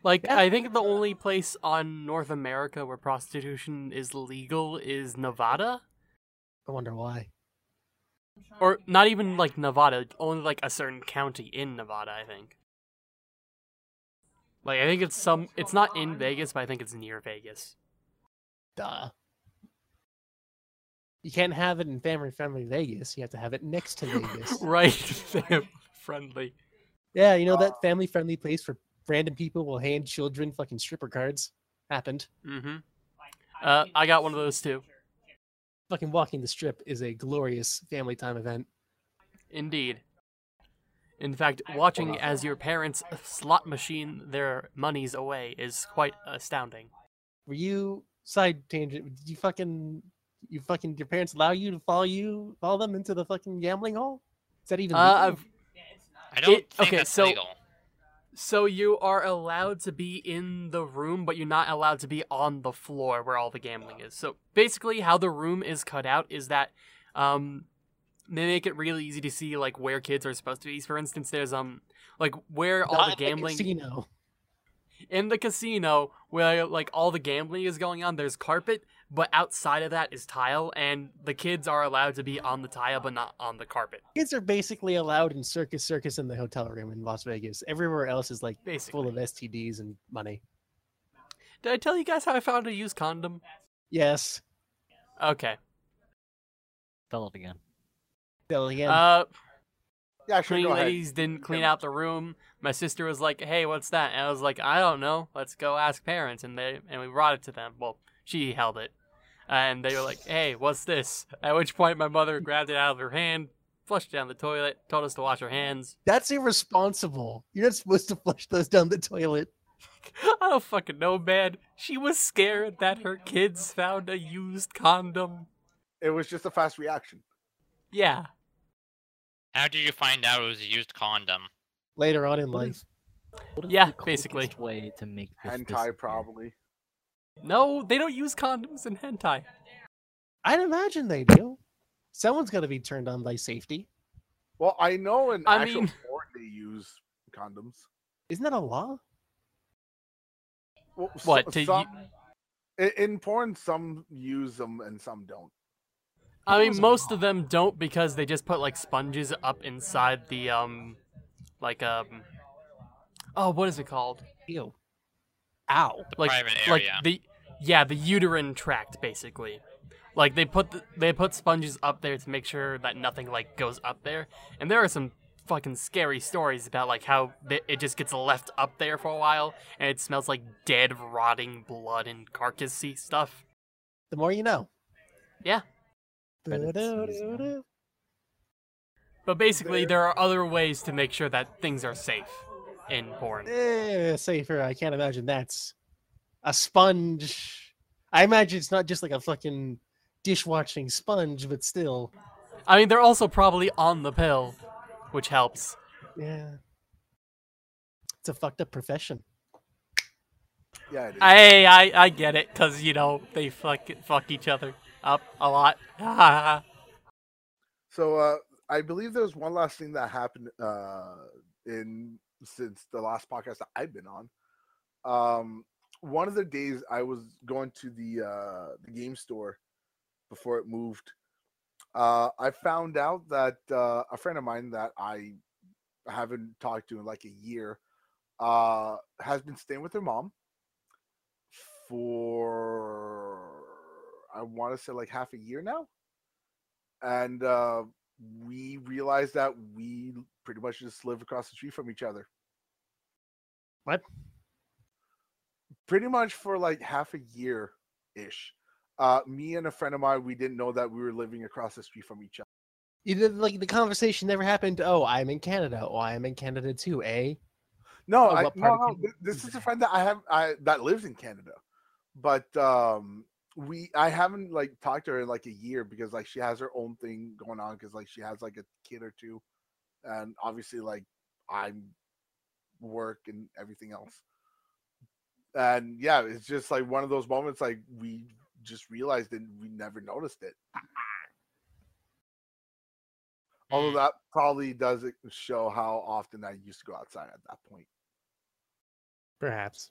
Like, Yeah. I think the only place on North America where prostitution is legal is Nevada. I wonder why. Or not even like Nevada, only like a certain county in Nevada, I think. Like, I think it's some, it's not in Vegas, but I think it's near Vegas. Duh. You can't have it in family friendly Vegas. You have to have it next to [laughs] Vegas. right, [laughs] fam- friendly. yeah, you know that family friendly place where random people will hand children fucking stripper cards? Happened. Mm-hmm. Uh, I got one of those too. Fucking walking the strip is a glorious family time event. Indeed. In fact, watching as your parents slot machine their monies away is quite astounding. Were you side tangent? Did you fucking you fucking your parents allow you to follow you follow them into the fucking gambling hall? Is that even Uh, legal? I've, I don't It- think okay, that's so- legal. So you are allowed to be in the room, but you're not allowed to be on the floor where all the gambling is. So basically, how the room is cut out is that um, they make it really easy to see like where kids are supposed to be. For instance, there's um like where all Not the gambling casino. in the casino where like all the gambling is going on there's carpet but outside of that is tile and the kids are allowed to be on the tile but not on the carpet Kids are basically allowed in Circus Circus in the hotel room in Las Vegas. Everywhere else is like basically full of STDs and money. did i tell you guys how i found a used condom Yes. okay Fell it again. Tell again. uh Yeah, sure. cleaning Go ahead. ladies didn't clean out the room my sister was like hey what's that and i was like i don't know let's go ask parents and they and we brought it to them well she held it and they were like hey what's this at which point my mother grabbed it out of her hand flushed it down the toilet told us to wash our hands That's irresponsible. You're not supposed to flush those down the toilet. [laughs] I don't fucking know, man. She was scared that her kids found a used condom. It was just a fast reaction. Yeah. How did you find out it was a used condom? Later on in life. What is Yeah, the basically. way to make this Hentai, disappear? probably. No, they don't use condoms in hentai. I'd imagine they do. Someone's got to be turned on by safety. Well, I know in I actual mean- porn they use condoms. Isn't that a law? Well, What, to u- some, in, in porn, some use them and some don't. I mean, most of them don't because they just put like sponges up inside the um, like um, oh, what is it called? Ew. Ow. Like, Private like area. the yeah, the uterine tract basically. Like they put the, they put sponges up there to make sure that nothing like goes up there. And there are some fucking scary stories about like how th- it just gets left up there for a while and it smells like dead, rotting blood and carcassy stuff. The more you know. Yeah. But basically, there are other ways to make sure that things are safe in porn. Eh, safer. I can't imagine that's a sponge. I imagine it's not just like a fucking dishwashing sponge, but still. I mean, they're also probably on the pill which helps. Yeah. It's a fucked up profession. Yeah, it is. I I, I get it because you know they fuck fuck each other up a lot. [laughs] So uh, I believe there's one last thing that happened uh, in since the last podcast that I've been on. Um, one of the days I was going to the uh, the game store before it moved. Uh, I found out that uh, a friend of mine that I haven't talked to in like a year uh, has been staying with her mom for I want to say like half a year now and uh, we realized that we pretty much just live across the street from each other. What? Pretty much for like half a year ish. Uh, me and a friend of mine, we didn't know that we were living across the street from each other. You did, like the conversation never happened. Oh, I'm in Canada. Oh, I'm in Canada too. Eh? No, Oh, I, no, no, this is a friend that I have I that lives in Canada, but um, we I haven't like talked to her in like a year because like she has her own thing going on because like she has like a kid or two, and obviously like I'm work and everything else, and yeah, it's just like one of those moments like we just realized and we never noticed it. Although Mm. that probably doesn't show how often I used to go outside at that point. Perhaps.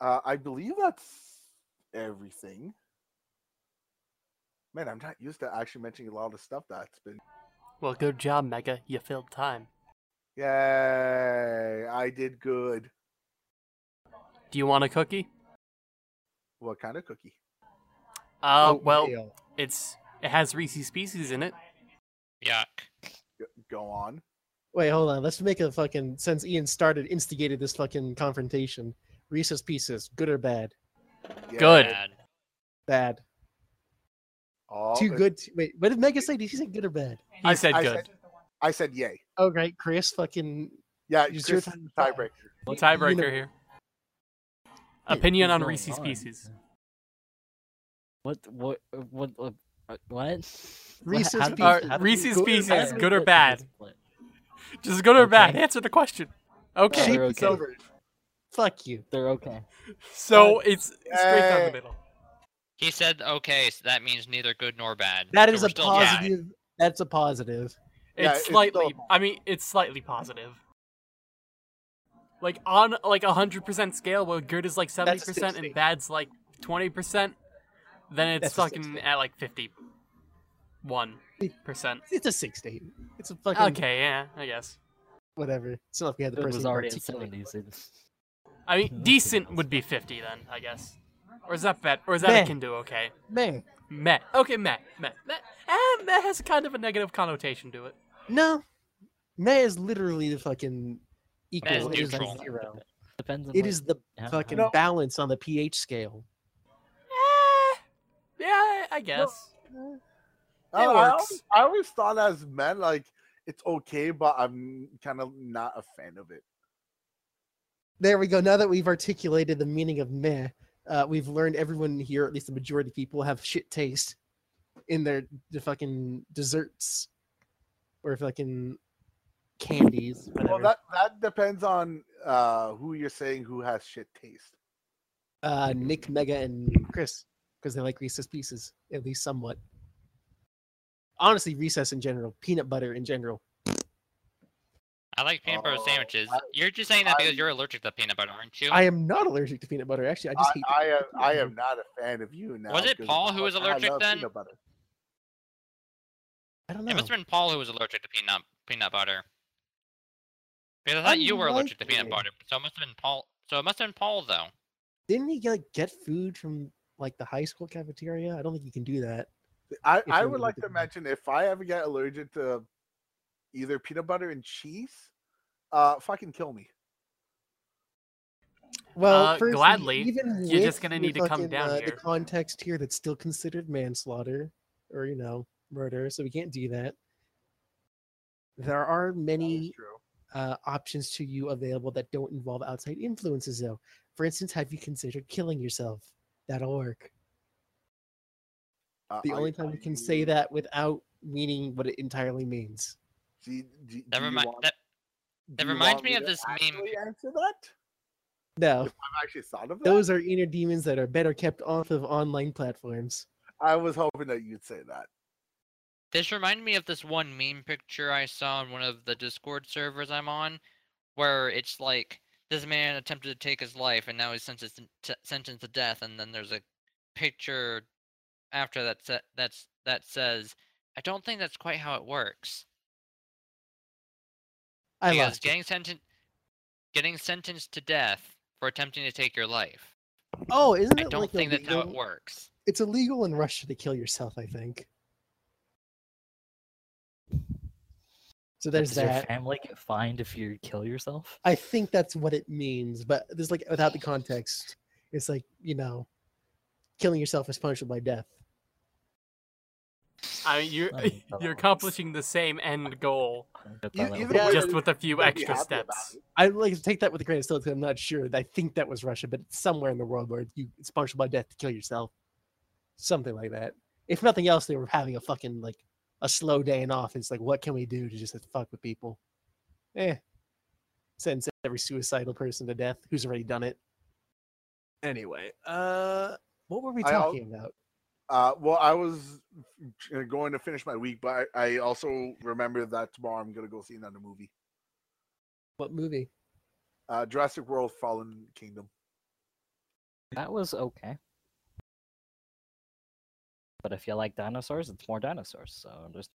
Uh, I believe that's everything. Man, I'm not used to actually mentioning a lot of the stuff that's been. well, good job, Mega. You filled time. Yay! I did good. Do you want a cookie? What kind of cookie? Uh, Oh, well, Mayo. it's it has Reese's Pieces in it. Yuck. G- go on. Wait, hold on. Let's make a fucking since Ian started instigated this fucking confrontation. Reese's Pieces, good or bad? Yeah. Good. Bad. Bad. Oh, Too good. To, wait, what did Mega say? Did she say good or bad? I I- said I good. said- I said yay. Oh, right. Chris fucking. Yeah, It's your Chris, time tiebreaker. You- Tiebreaker you know- here. Opinion on going Reese's on? Pieces. What? What? What? What? uh, What? Reese's How Pieces. Uh, how did we- Reese's good or Pieces, bad? good or bad? Just good or bad? Okay. Answer the question. Okay. They're Shape is okay. over. Fuck you. They're okay. So it's straight down the middle. He said okay, so that means neither good nor bad. That So is we're a still tied. positive. That's a positive. Yeah, It's it's slightly. still- I mean, it's slightly positive. Like on like a hundred percent scale, where good is like seventy percent and bad's like twenty percent, then it's That's fucking at like fifty-one percent. It's a six to eight. It's a fucking Okay, yeah, I guess. whatever. It's not like we had the It person was already in articulate. seventies. I mean, [laughs] decent would be fifty then, I guess. Or is that bet? Or is that Meh. akin to okay? Man, Meh. Okay, meh. Meh. Meh. Eh, meh has kind of a negative connotation to it. No. Meh is literally the fucking equal. is It is a zero. Depends on. It what- is the how- fucking how- balance on the pH scale. Eh, yeah, I, I guess. I, It I works. always, I always thought as men like it's okay, but I'm kind of not a fan of it. There we go. Now that we've articulated the meaning of meh, uh, we've learned everyone here, at least the majority of people, have shit taste in their the fucking desserts or fucking candies. Whatever. Well, that that depends on uh, who you're saying who has shit taste. uh, Nick, Mega, and Chris because they like Reese's Pieces at least somewhat. Honestly, Recess in general, peanut butter in general. I like peanut butter Oh, sandwiches. I- You're just saying that because you're allergic to peanut butter, aren't you? I am not allergic to peanut butter. Actually, I just I, hate. I am I am not a fan of you now. Was it Paul who was I allergic love then? peanut butter. I don't It must have been Paul who was allergic to peanut peanut butter. Because I thought you were allergic to peanut butter, so it must have been Paul. So it must have been Paul though. Didn't he like get food from like the high school cafeteria? I don't think you can do that. I, I would like to to- mention if I ever get allergic to either peanut butter and cheese, uh, fucking kill me. Well, Uh, firstly, gladly. even You're just gonna need to come down uh, here. The context here that's still considered manslaughter or you know murder, so we can't do that. There are many uh, options to you available that don't involve outside influences, though. For instance, have you considered killing yourself? That'll work. Uh, The are- only time are you can say that without meaning what it entirely means. See, do, That, do you remi- want- that, that reminds want me of this meme actually Answer that. No, I've actually thought of that. those are inner demons that are better kept off of online platforms. I was hoping that you'd say that. This reminded me of this one meme picture I saw on one of the Discord servers I'm on, where it's like this man attempted to take his life and now he's sentenced to, sentenced to death, and then there's a picture after that sa- that's that says, "I don't think that's quite how it works." I because lost getting sentenced getting sentenced to death for attempting to take your life. Oh, isn't it? I don't like think that's how it works. It's illegal in Russia to kill yourself. I think. So there's Does your family get fined if you kill yourself? I think that's what it means, but there's like without the context, it's like you know, killing yourself is punishable by death. I mean, you're I [laughs] don't know how you're accomplishing the same end goal, That's You- how that either Yeah, works. way, just with a few extra steps. I like to take that with a grain of salt. 'cause I'm not sure. I think that was Russia, but it's somewhere in the world where you it's punishable by death to kill yourself, something like that. If nothing else, they were having a fucking like a slow day and off. It's like, what can we do to just fuck with people? Eh, sentence every suicidal person to death who's already done it. Anyway, uh, what were we I talking about? Uh, well, I was uh, going to finish my week, but I, I also remember that tomorrow I'm gonna go see another movie, What movie? uh, Jurassic World: Fallen Kingdom. That was okay. But if you like dinosaurs, it's more dinosaurs. So just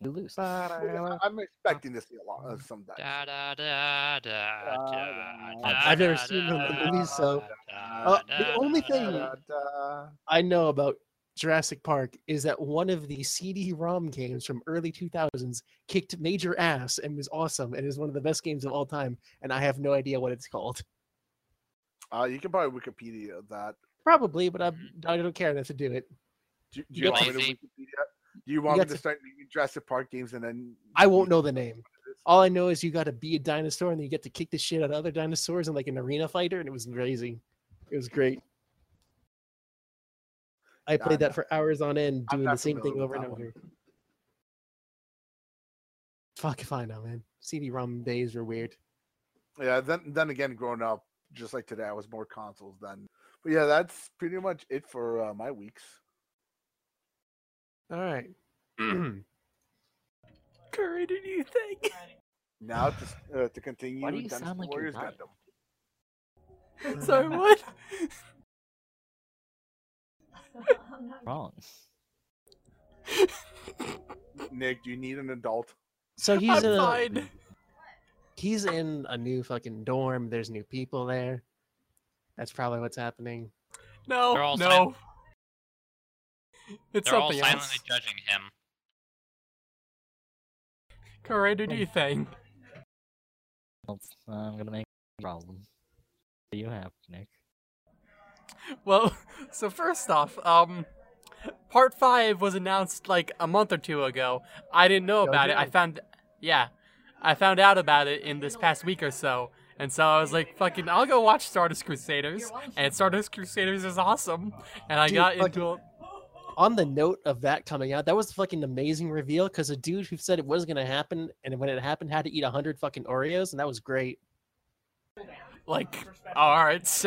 you lose. Well, I'm expecting to see a lot of some Da, dinosaurs. da, da, da, Da, da, da, da, I've never seen one of the da, movies, so- Uh, the only thing- I know about Jurassic Park is that one of the CD-ROM games from early 2000s kicked major ass and was awesome and is one of the best games of all time. And I have no idea what it's called. Uh, you can probably Wikipedia that. Probably, but I, I don't care enough to do it. Do, do You you want me to Wikipedia? Do you want me to to- start naming Jurassic Park games and then? I won't know the name. what it is? All I know is you got to be a dinosaur and then you get to kick the shit out of other dinosaurs in like an arena fighter, and it was crazy. It was great. I Yeah, played I that for hours on end, doing the same thing over and over. Fuck if I know, man. CD-ROM days were weird. Yeah. Then then again, growing up, just like today, I was more consoles than. But yeah, that's pretty much it for uh, my weeks. All right. [clears throat] Curry, did you think? Now to uh, to continue. Why do you Dynasty sound like you're Gundam. [laughs] [laughs] Sorry, what? Wrong. [laughs] Nick, do you need an adult? So he's I'm in a, fine. he's in a new fucking dorm. There's new people there. That's probably what's happening. No, They're all no. silent- [laughs] It's They're all silently else. judging him. Curry, do you think? Well, it's- I'm gonna make a problem. What do you have, Nick? Well, [laughs] so first off, um, part five was announced like a month or two ago. I didn't know about it. I found, yeah, I found out about it in this past week or so, and so I was like, "Fucking, I'll go watch Stardust Crusaders." And Stardust Crusaders is awesome, and I Dude, got into it. On the note of that coming out, that was fucking amazing reveal because a dude who said it wasn't gonna happen and when it happened had to eat a hundred fucking Oreos and that was great. Like, all right,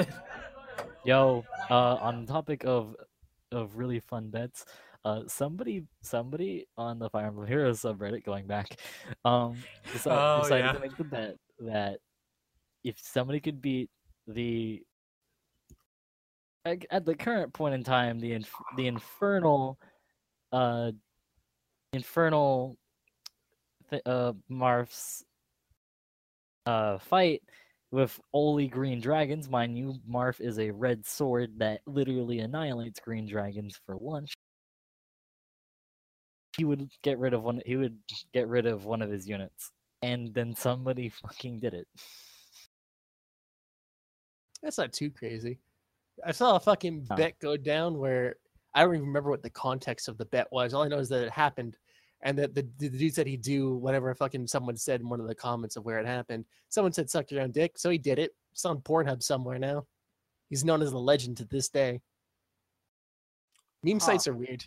[laughs] Yo, uh, on the topic of of really fun bets, uh, somebody somebody on the Fire Emblem Heroes subreddit going back, um, deci- Oh, decided yeah. to make the bet that if somebody could beat the at, the current point in time the inf- the infernal uh infernal uh Marth's uh fight with only green dragons. Mind you, Marth is a red sword that literally annihilates green dragons for lunch. He would get rid of one. He would get rid of one of his units, and then somebody [laughs] fucking did it. That's not too crazy. I saw a fucking No. bet go down where I don't even remember what the context of the bet was. All I know is that it happened, and that the, the dude said he'd do whatever fucking someone said in one of the comments of where it happened. Someone said suck your own dick, so he did it. It's on Pornhub somewhere now. He's known as a legend to this day. Meme Huh. sites are weird.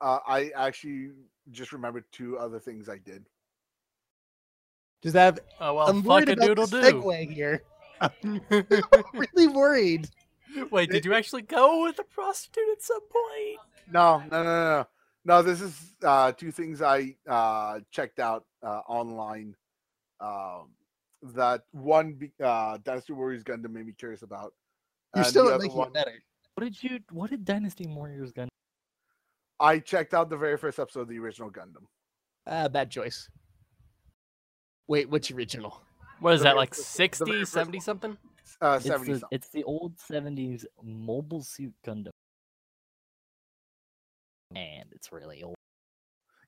Uh, I actually just remembered two other things I did. Does that have Oh well, I'm fuck worried a about doodle the do. segue here. [laughs] [laughs] I'm really worried. [laughs] Wait, did you actually go with a prostitute at some point? No, no, no, no, no. No, this is uh, two things I uh, checked out uh, online. Um, that one, be- uh, Dynasty Warriors Gundam made me curious about. You're and still the not making one, it better. What did you? What did Dynasty Warriors Gun? I checked out the very first episode of the original Gundam. Ah, bad choice. Wait, which original? What is The that, like first- the 60, 70 something? Uh, It's 70 the, it's the old '70s Mobile Suit Gundam, and it's really old.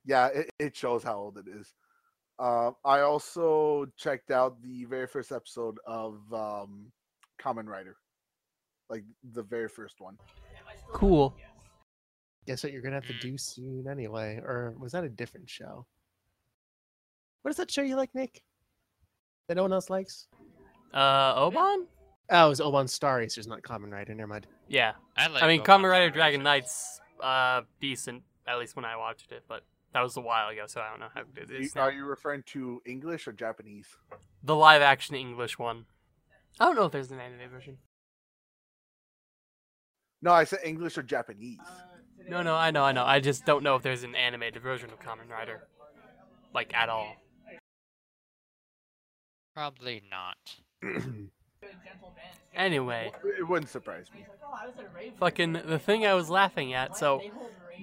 Yeah, it, it shows how old it is. Uh, I also checked out the very first episode of um, Kamen Rider, like the very first one. Cool. Guess what you're gonna have to do soon anyway. Or was that a different show? What is that show you like, Nick? That no one else likes? Uh, Oban? Oh, it was Oban Star Racers, not Kamen Rider. Never mind. Yeah. I like. I mean, Gohan Kamen Rider Dragon Knight's uh decent, at least when I watched it, but that was a while ago, so I don't know how good it You- now. Are you referring to English or Japanese? The live action English one. I don't know if there's an anime version. No, I said English or Japanese. No, no, I know, I know. I just don't know if there's an animated version of Kamen Rider. Like, at all. Probably not. Anyway, It wouldn't surprise me. fucking the thing I was laughing at, so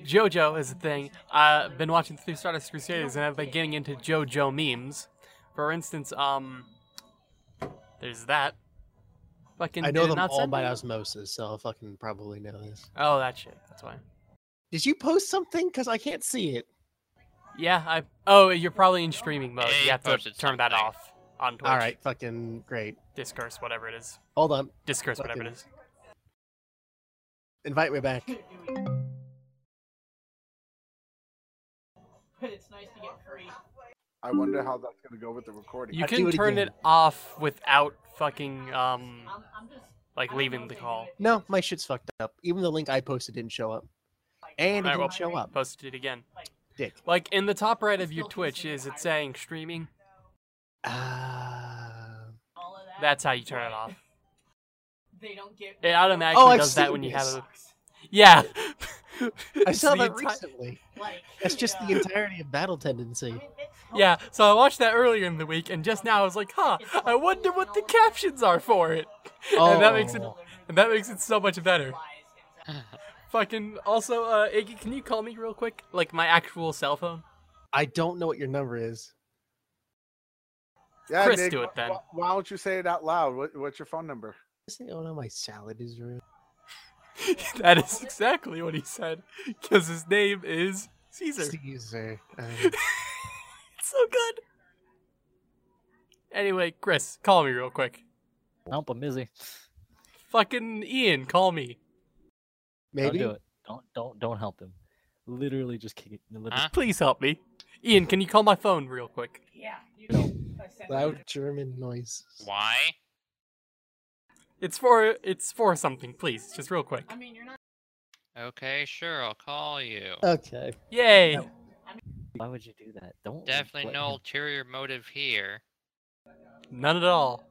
JoJo is a thing. I've been watching through Stardust Crusaders and I've been getting into JoJo memes. For instance, um there's that. Fucking I know did them not all by me? osmosis, so I'll fucking probably know this. Oh, that shit. That's why. Did you post something? Because I can't see it. Yeah, I. Oh, you're probably in streaming mode. Yeah, you you have to posted turn that off on Twitch. All right, fucking great. Discourse, whatever it is. Hold on. Discourse, whatever it is. Invite me back. But it's nice to get free. I wonder how that's gonna go with the recording. You I'd can it turn again. it off without fucking um I'm, I'm just like I don't leaving the call. No, my shit's fucked up. Even the link I posted didn't show up. And it Alright, well, didn't show up. Posted it again. Dick. Like in the top right of your Twitch, is it saying streaming? Ah. All of that, That's how you turn it off. [laughs] They don't get. It automatically Oh, does that when you have a. Yeah. [laughs] I saw that enti- recently. Like, That's just the entirety of Battle Tendency. I mean, Yeah, so I watched that earlier in the week, and just now I was like, huh, I wonder what the captions are for it. And that makes it Oh. and that makes it so much better. [laughs] Fucking also, uh Iggy, can you call me real quick? Like my actual cell phone? I don't know what your number is. Yeah, Chris, Nick, do it then. wh- Why don't you say it out loud? What, what's your phone number? I say, oh no, my salad is ruined. [laughs] that is exactly what he said. Because his name is Caesar. Caesar. Um, [laughs] It's so good. Anyway, Chris, call me real quick. Nope, I'm busy. Fucking Ian, call me. maybe. Don't do it. Don't don't don't help him. Literally just kick it. Literally, Huh? Please help me. Ian, can you call my phone real quick? Yeah. You No. can, I sent Loud. German noise. Why? It's for it's for something, please. Just real quick. I mean, you're not. Okay, sure. I'll call you. Okay. Yay! No. why would you do that? Don't Definitely no him- ulterior motive here. None at all.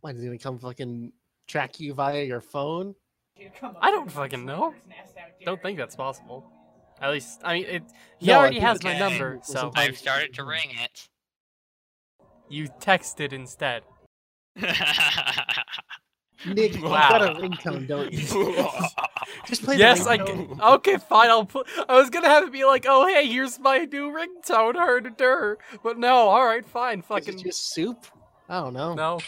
Why does he gonna come fucking track you via your phone? Dude, come I don't fucking know. first nest out Don't think that's possible. At least, I mean, it. He No, already has it's my number, so I- I've started to ring it. you texted instead. [laughs] Nick, you Wow. got a ringtone, don't you? [laughs] Just play the yes, I. ringtone. c- Okay, fine. I'll put. I was gonna have it be like, oh hey, here's my new ringtone, her to der. But no, all right, fine. Is it Fucking just soup? I don't know. no.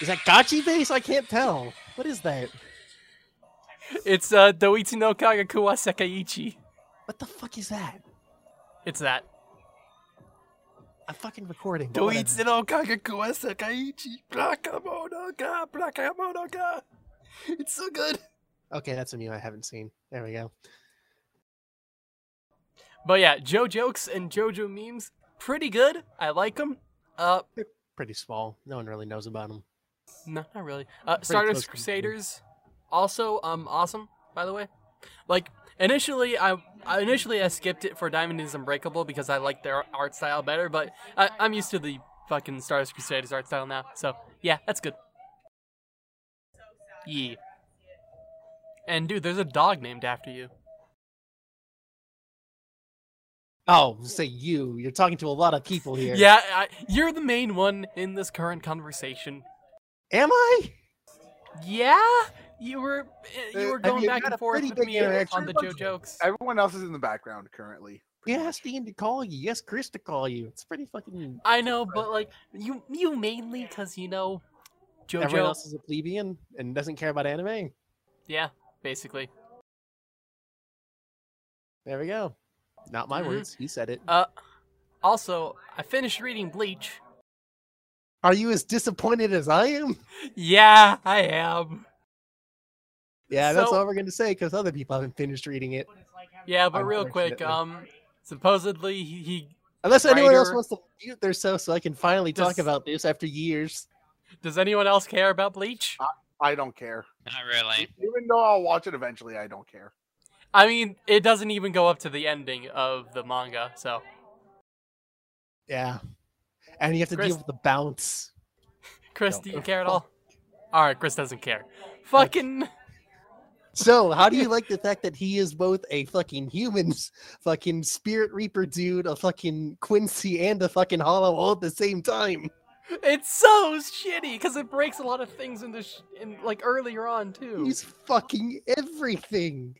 Is that Gachi base? I can't tell. What is that? It's uh Doichi no Kagakuwa Sekaiichi. What the fuck is that? It's that. I'm fucking recording. Doichi no Kagakuwa Sekaiichi. Blakamono ga, Blakamono ga. It's so good. Okay, that's a meme I haven't seen. There we go. But yeah, Joe jokes and JoJo memes, pretty good. I like them. Uh, Pretty small. No one really knows about them. No, not really. Uh, close Stardust Crusaders, also um awesome. By the way, like initially I, I initially I skipped it for Diamond is Unbreakable because I like their art style better, but I, I'm used to the fucking Stardust Crusaders art style now. So yeah, that's good. Yeah. And dude, there's a dog named after you. Oh, say you. You're talking to a lot of people here. Yeah, I, you're the main one in this current conversation. Am I? Yeah, you were you Uh, were going you had back and forth with me interaction on the with Joe jokes. Everyone else is in the background currently. You asked Ian to call you. Yes, Chris to call you. It's pretty fucking. I know, but like you you mainly because you know Everyone JoJo. else is a plebeian and doesn't care about anime. Yeah, basically. There we go. Not my Mhm. words. He said it. Uh, also, I finished reading Bleach. Are you as disappointed as I am? Yeah, I am. Yeah, that's So- all we're going to say because other people haven't finished reading it. Yeah, but real quick, um, supposedly he, he Unless anyone else wants to mute themselves so I can finally talk about this after years. does anyone else care about Bleach? I don't care. Not really. Even though I'll watch it eventually, I don't care. I mean, it doesn't even go up to the ending of the manga, so Yeah. And you have to Chris- deal with the bounce. Chris, No. do you care at all? All right, Chris doesn't care. Fucking [laughs] So, how do you like the fact that he is both a fucking human, [laughs] fucking spirit reaper dude, a fucking Quincy, and a fucking hollow all at the same time? It's so shitty because it breaks a lot of things in the sh- in like earlier on too. He's fucking everything.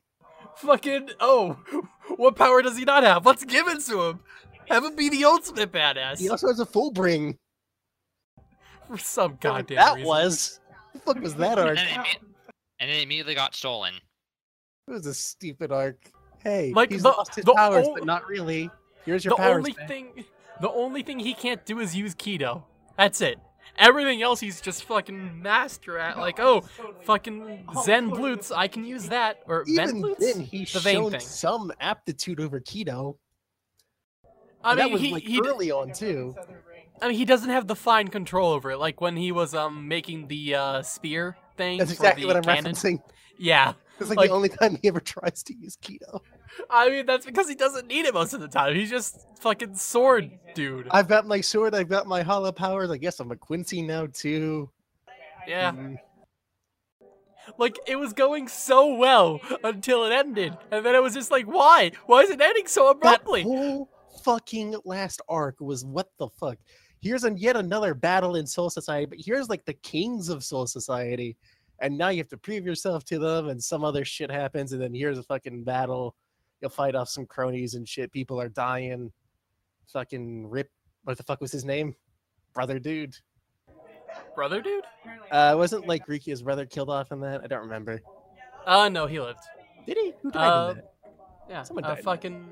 Fucking oh, [laughs] what power does he not have? Let's give it to him. [laughs] Have him be the ultimate badass He also has a Fullbring. for some Whatever goddamn that reason. was. The fuck was that [laughs] arc? And then, it, and then it immediately got stolen. It was a stupid arc. Hey, Like, he's the- lost his powers, but not really. Here's your The powers. only back. thing, the only thing he can't do is use Kido. That's it. Everything else he's just fucking master at. Like oh, fucking oh, Zen Blutz, I can use that. Or Ven Even then, he's the vein shown thing. some aptitude over Kido. I And that mean, was he, like he, d- early on too. I mean, he doesn't have the fine control over it. Like when he was um making the uh spear thing. That's for exactly the what I'm cannon. referencing. Yeah, It's like, Like- the only time he ever tries to use Kido. I mean that's because he doesn't need it most of the time. He's just fucking sword dude. I've got my sword. I've got my hollow powers. I guess I'm a Quincy now too. Yeah, Mm, like it was going so well until it ended, and then it was just like, why? Why is it ending so That abruptly? whole fucking last arc was what the fuck. Here's an, yet another battle in Soul Society, but here's like the kings of Soul Society, and now you have to prove yourself to them, and some other shit happens, and then here's a fucking battle. You'll fight off some cronies and shit. People are dying. Fucking Rip. What the fuck was his name? Brother dude. Brother, dude? Uh, wasn't like Riki's brother killed off in that? I don't remember. Uh, no, he lived. Did he? Who died Uh, in that? Yeah, Someone uh, died that. fucking.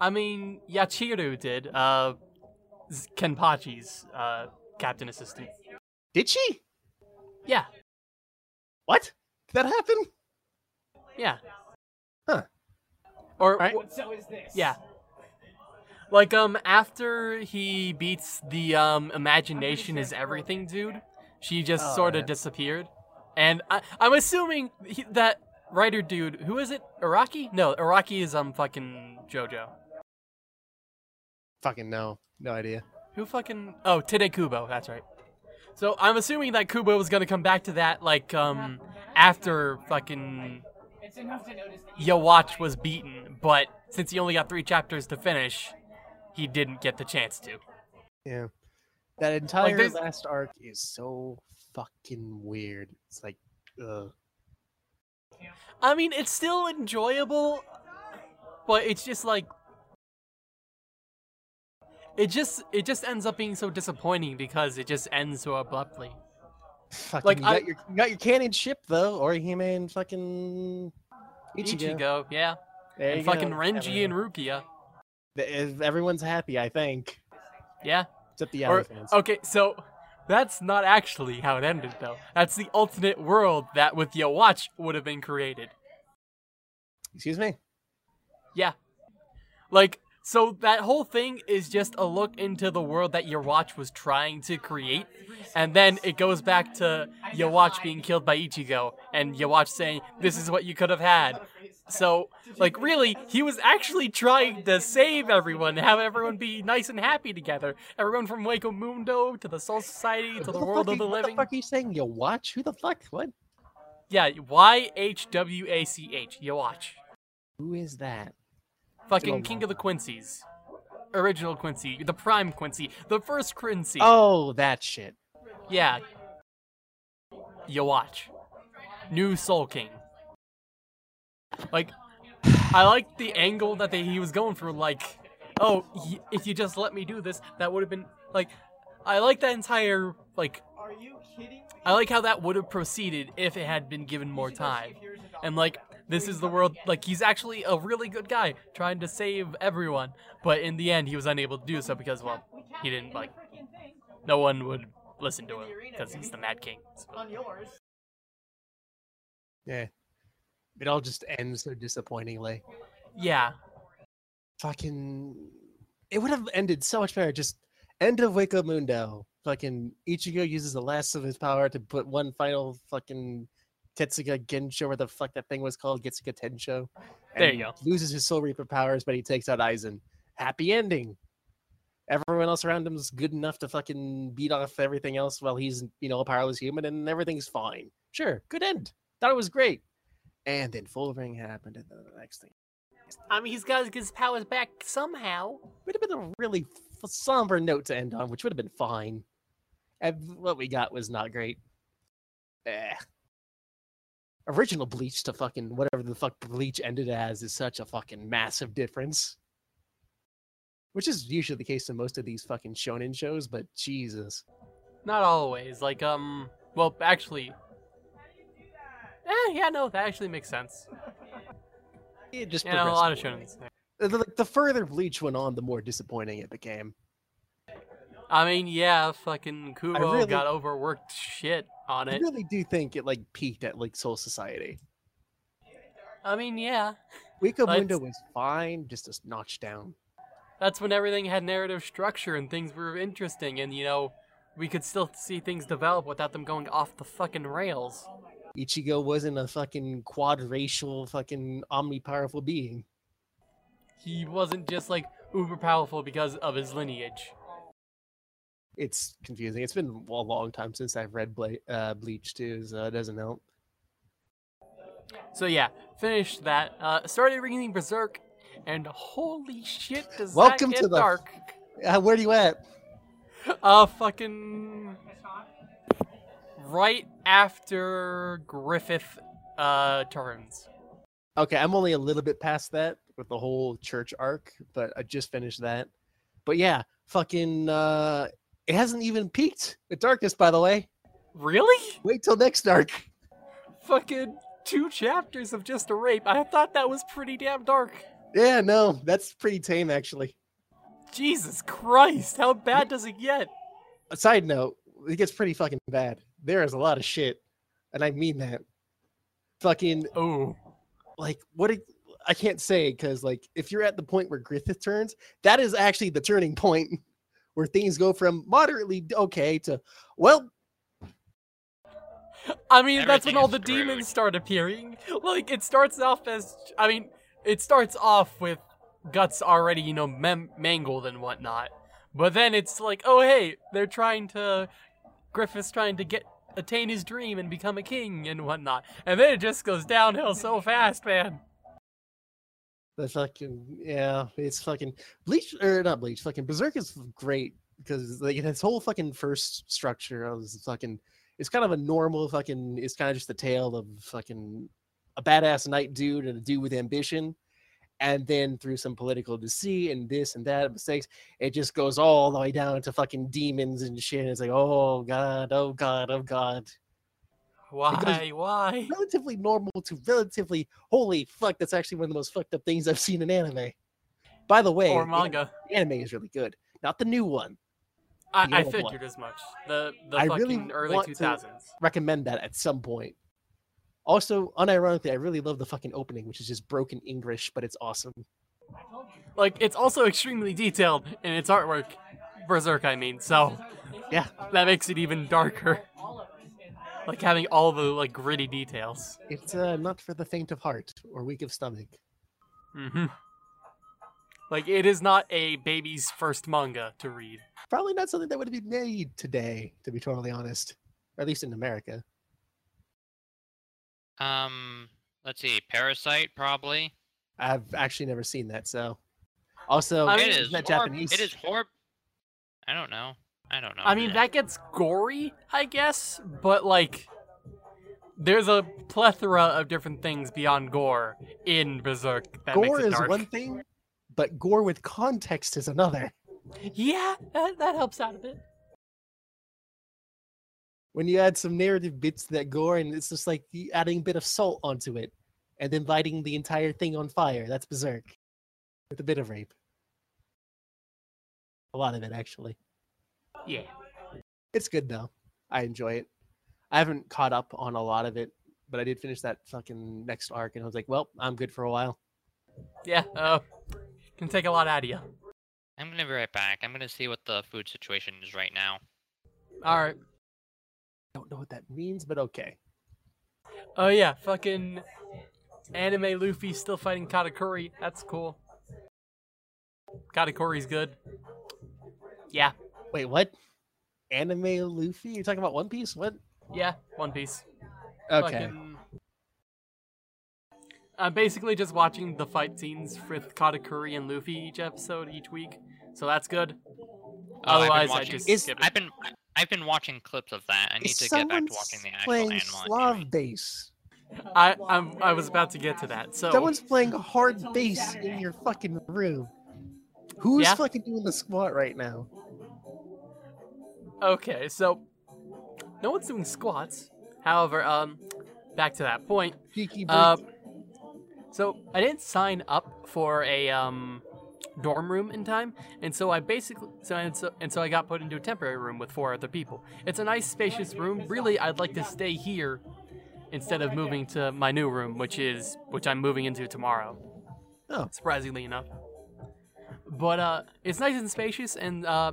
I mean, Yachiru did. Uh, Kenpachi's uh captain assistant. Did she? Yeah, What? Did that happen? yeah. Huh. Or Right. w- So is this. yeah. Like um after he beats the um imagination is everything dude, she just Oh, sort of disappeared. And I I'm assuming he, that writer dude, who is it? Araki? No, Araki is um fucking JoJo. Fucking no. No idea. Who fucking Oh, Tite Kubo, that's right. So I'm assuming that Kubo was gonna come back to that like um after fucking It's enough to notice that Yhwach was beaten, but since he only got three chapters to finish, he didn't get the chance to. Yeah. That entire there's- last arc is so fucking weird. It's like, ugh. I mean, it's still enjoyable, but it's just like it just it just ends up being so disappointing because it just ends so abruptly. Fucking, Like, you, I- got your, you got your canon ship though, Orihime fucking Ichigo. Ichigo, yeah, There and fucking go. Renji and Rukia, Everyone- Everyone's happy, I think. yeah. Except the Or, fans. okay, so that's not actually how it ended, though. That's the alternate world that with Yhwach would have been created. Excuse me? Yeah. Like So that whole thing is just a look into the world that Yhwach was trying to create, and then it goes back to Yhwach being killed by Ichigo, and Yhwach saying, "This is what you could have had." So, like, really, he was actually trying to save everyone, have everyone be nice and happy together. Everyone from Hueco Mundo to the Soul Society to the world of the you- What living. the fuck are you saying? Yhwach? Who the fuck? What? Yeah, Y H W A C H. Yhwach. Who is that? Fucking King of the Quincy's. Original Quincy, the prime Quincy, the first Quincy. Oh, that shit. Yeah. Yhwach. New Soul King. Like, I like the angle that they, he was going for. Like, oh, y- if you just let me do this, that would have been like. I like that entire like. Are you kidding me? I like how that would have proceeded if it had been given more time. And like, this is the world. Like, he's actually a really good guy trying to save everyone, but in the end, he was unable to do so because, well, he didn't like. No one would listen to him because he's the Mad King. so- On yours. Yeah. It all just ends so disappointingly. Yeah, Fucking. It would have ended so much better. Just end of Hueco Mundo. Fucking Ichigo uses the last of his power to put one final fucking Tetsuga Gensho, where the fuck that thing was called, Getsuga Tensho. There you go. Loses his Soul Reaper powers, but he takes out Aizen. Happy ending. Everyone else around him is good enough to fucking beat off everything else while he's, you know, a powerless human and everything's fine. Sure, good end. Thought it was great. And then Fullbring happened, and then the next thing. I mean, he's got his powers back somehow. Would have been a really somber note to end on, which would have been fine. And what we got was not great. Eh. Original Bleach to fucking whatever the fuck Bleach ended as is such a fucking massive difference. Which is usually the case in most of these fucking shonen shows, but Jesus. Not always. Like, um, well, actually. Eh, yeah, no, that actually makes sense. It just You know, a lot of. The, the, the further Bleach went on, the more disappointing it became. I mean, yeah, fucking Kubo really- got overworked shit on I really do think it like peaked at like Soul Society. I mean, yeah, Let's- Mundo was fine, just a notch down. that's when everything had narrative structure and things were interesting, and you know, we could still see things develop without them going off the fucking rails. Ichigo wasn't a fucking quadracial fucking omnipowerful being. He wasn't just like uber powerful because of his lineage. It's confusing. It's been a long time since I've read Bla- uh, Bleach too, so it doesn't help. So yeah, finished that. Uh, started reading Berserk, and holy shit, does Welcome that to the- dark? Uh, where are you at? Uh, fucking right after Griffith uh turns. Okay, I'm only a little bit past that with the whole church arc, but I just finished that. But yeah, fucking, uh, it hasn't even peaked The darkness, by the way. Really? Wait till next dark. Fucking two chapters of just a rape. I thought that was pretty damn dark. Yeah, no, that's pretty tame actually. Jesus Christ, how bad does it get? A side note, it gets pretty fucking bad. There is a lot of shit, and I mean that. Fucking Oh, like what? It, I can't say because like if you're at the point where Griffith turns, that is actually the turning point [laughs] where things go from moderately okay to well, I mean, that's when all the screwed. demons start appearing. Like, it starts off as, I mean, it starts off with guts already, you know, mem- mangled and whatnot. But then it's like, oh hey, they're trying to, Griffith's trying to get attain his dream and become a king and whatnot. And then it just goes downhill so fast, man. The fucking yeah, it's fucking Bleach or not Bleach. Fucking Berserk is great because like its whole fucking first structure of fucking it's kind of a normal fucking it's kind of just the tale of fucking a badass knight dude and a dude with ambition and then through some political deceit and this and that mistakes it just goes all the way down to fucking demons and shit it's like oh god oh god oh god Why? Why? [laughs] relatively normal to relatively holy fuck that's actually one of the most fucked up things i've seen in anime by the way Or manga? anime is really good not the new one I, the I old one. figured as much. The the I fucking really early two to- recommend that at some point also unironically i really love the fucking opening which is just broken english but it's awesome like it's also extremely detailed in its artwork. Berserk, I mean. So Yeah. that makes it even darker. Like having all the like gritty details. It's uh, not for the faint of heart or weak of stomach. Mm-hmm. Like it is not a baby's first manga to read. Probably not something that would be made today, to be totally honest. Or at least in America. Um, let's see, Parasite probably. I've actually never seen that, so. Also, I it mean, is that Japanese? It is horrible. I don't know. I don't know. I mean, that gets gory, I guess, but like, there's a plethora of different things beyond gore in Berserk. That makes gore it is dark. one thing, but gore with context is another. Yeah, that, that helps out a bit. When you add some narrative bits to that gore, and it's just like adding a bit of salt onto it, and then lighting the entire thing on fire. That's Berserk. With a bit of rape. A lot of it, actually. Yeah. It's good, though. I enjoy it. I haven't caught up on a lot of it, but I did finish that fucking next arc, and I was like, well, I'm good for a while. Yeah, uh, can take a lot out of you. I'm gonna be right back. I'm gonna see what the food situation is right now. All right. Don't know what that means, but okay. Oh yeah, fucking anime Luffy still fighting Katakuri. That's cool. Katakuri's good. Yeah, Wait, what? Anime Luffy? You're talking about One Piece? What? yeah, One Piece. Okay. Fucking... I'm basically just watching the fight scenes with Katakuri and Luffy each episode each week, so that's good. Oh, I've been Otherwise, I just is... skip it. I've been I've been watching clips of that. I need Is to get back to watching the actual playing animal. Slav anime. bass? I I'm, I was about to get to that. So Someone's playing hard bass in your fucking room. Who's Yeah? fucking doing the squat right now? Okay, so no one's doing squats. However, um, back to that point. Uh, so I didn't sign up for a um dorm room in time, and so I basically so and so and so I got put into a temporary room with four other people. It's a nice, spacious room. Really, I'd like to stay here instead of moving to my new room, which is which I'm moving into tomorrow. Oh. surprisingly enough. But uh, it's nice and spacious, and uh,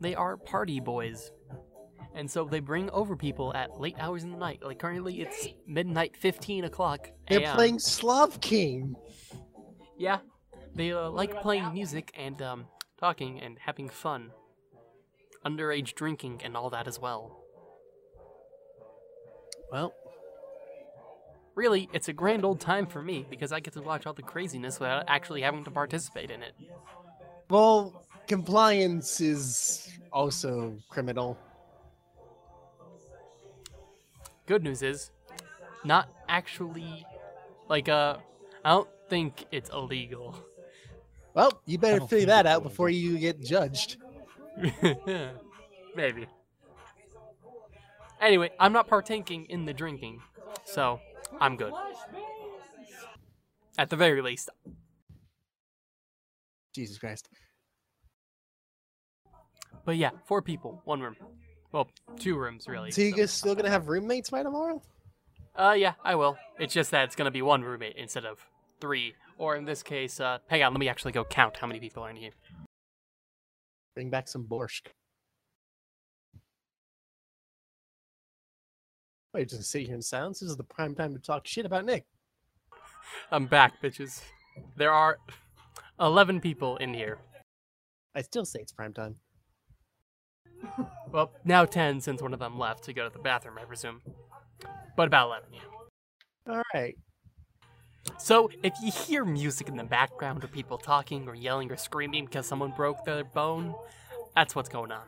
they are party boys. And so they bring over people at late hours in the night. Like currently, it's midnight, fifteen o'clock. They're AM. playing Slav King. Yeah, they uh, like playing music and um, talking and having fun. Underage drinking and all that as well. Well, Really, it's a grand old time for me because I get to watch all the craziness without actually having to participate in it. well, compliance is also criminal. Good news is, not actually, like, uh, I don't think it's illegal. Well, you better figure that out before you get judged. [laughs] Maybe. Anyway, I'm not partaking in the drinking, so I'm good. At the very least. Jesus Christ. But yeah, four people, one room. Well, two rooms really. So you guys still gonna have roommates by tomorrow? Uh, yeah, I will. It's just that it's gonna be one roommate instead of three, or in this case, uh, hang on, let me actually go count how many people are in here. Bring back some borscht. Wait, just sit here in silence. This is the prime time to talk shit about Nick. I'm back, bitches. There are 11 people in here. I still say it's prime time. Well, now 10 since one of them left to go to the bathroom, I presume. But about 11, yeah. All right. So, if you hear music in the background or people talking or yelling or screaming because someone broke their bone, that's what's going on.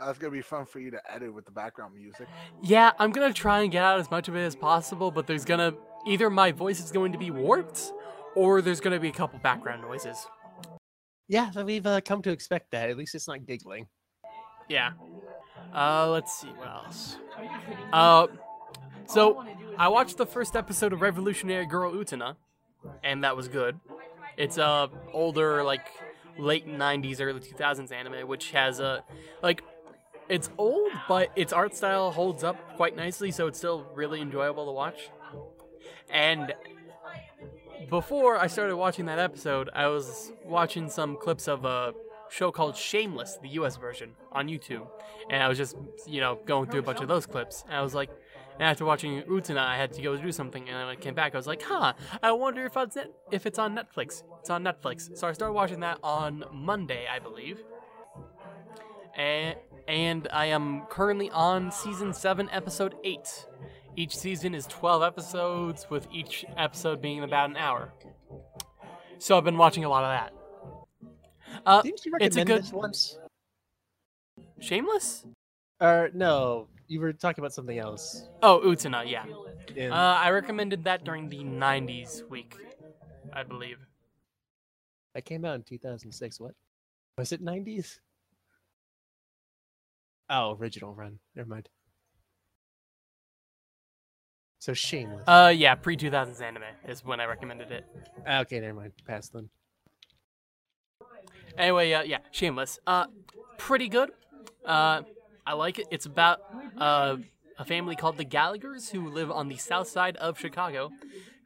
That's gonna be fun for you to edit with the background music. Yeah, I'm gonna try and get out as much of it as possible, but there's gonna either my voice is going to be warped or there's gonna be a couple background noises. Yeah, so we've uh, come to expect that. At least it's not giggling. Yeah. Uh, let's see what else. Uh, so I watched the first episode of Revolutionary Girl Utena, and that was good. It's a older, like late '90s, early 2000s anime, which has a like it's old, but its art style holds up quite nicely, so it's still really enjoyable to watch. And before I started watching that episode, I was watching some clips of a show called Shameless, the US version, on YouTube. And I was just, you know, going through a bunch of those clips. And I was like, and after watching Utena, I had to go do something. And I came back, I was like, huh, I wonder if it's, if it's on Netflix. It's on Netflix. So I started watching that on Monday, I believe. And, and I am currently on season 7, episode 8. Each season is 12 episodes, with each episode being about an hour. So I've been watching a lot of that. Uh, Didn't you it's a recommend good- this once? Shameless? Or no, you were talking about something else. Oh, Utena, yeah. Yeah. Uh, I recommended that during the 90s week, I believe. that came out in 2006. What? Was it 90s? Oh, original run. Never mind. So shameless. Uh, yeah, pre 2000s anime is when I recommended it. Okay, never mind. Pass then. Anyway, uh, yeah, Shameless. Uh, pretty good. Uh, I like it. It's about uh, a family called the Gallaghers who live on the south side of Chicago,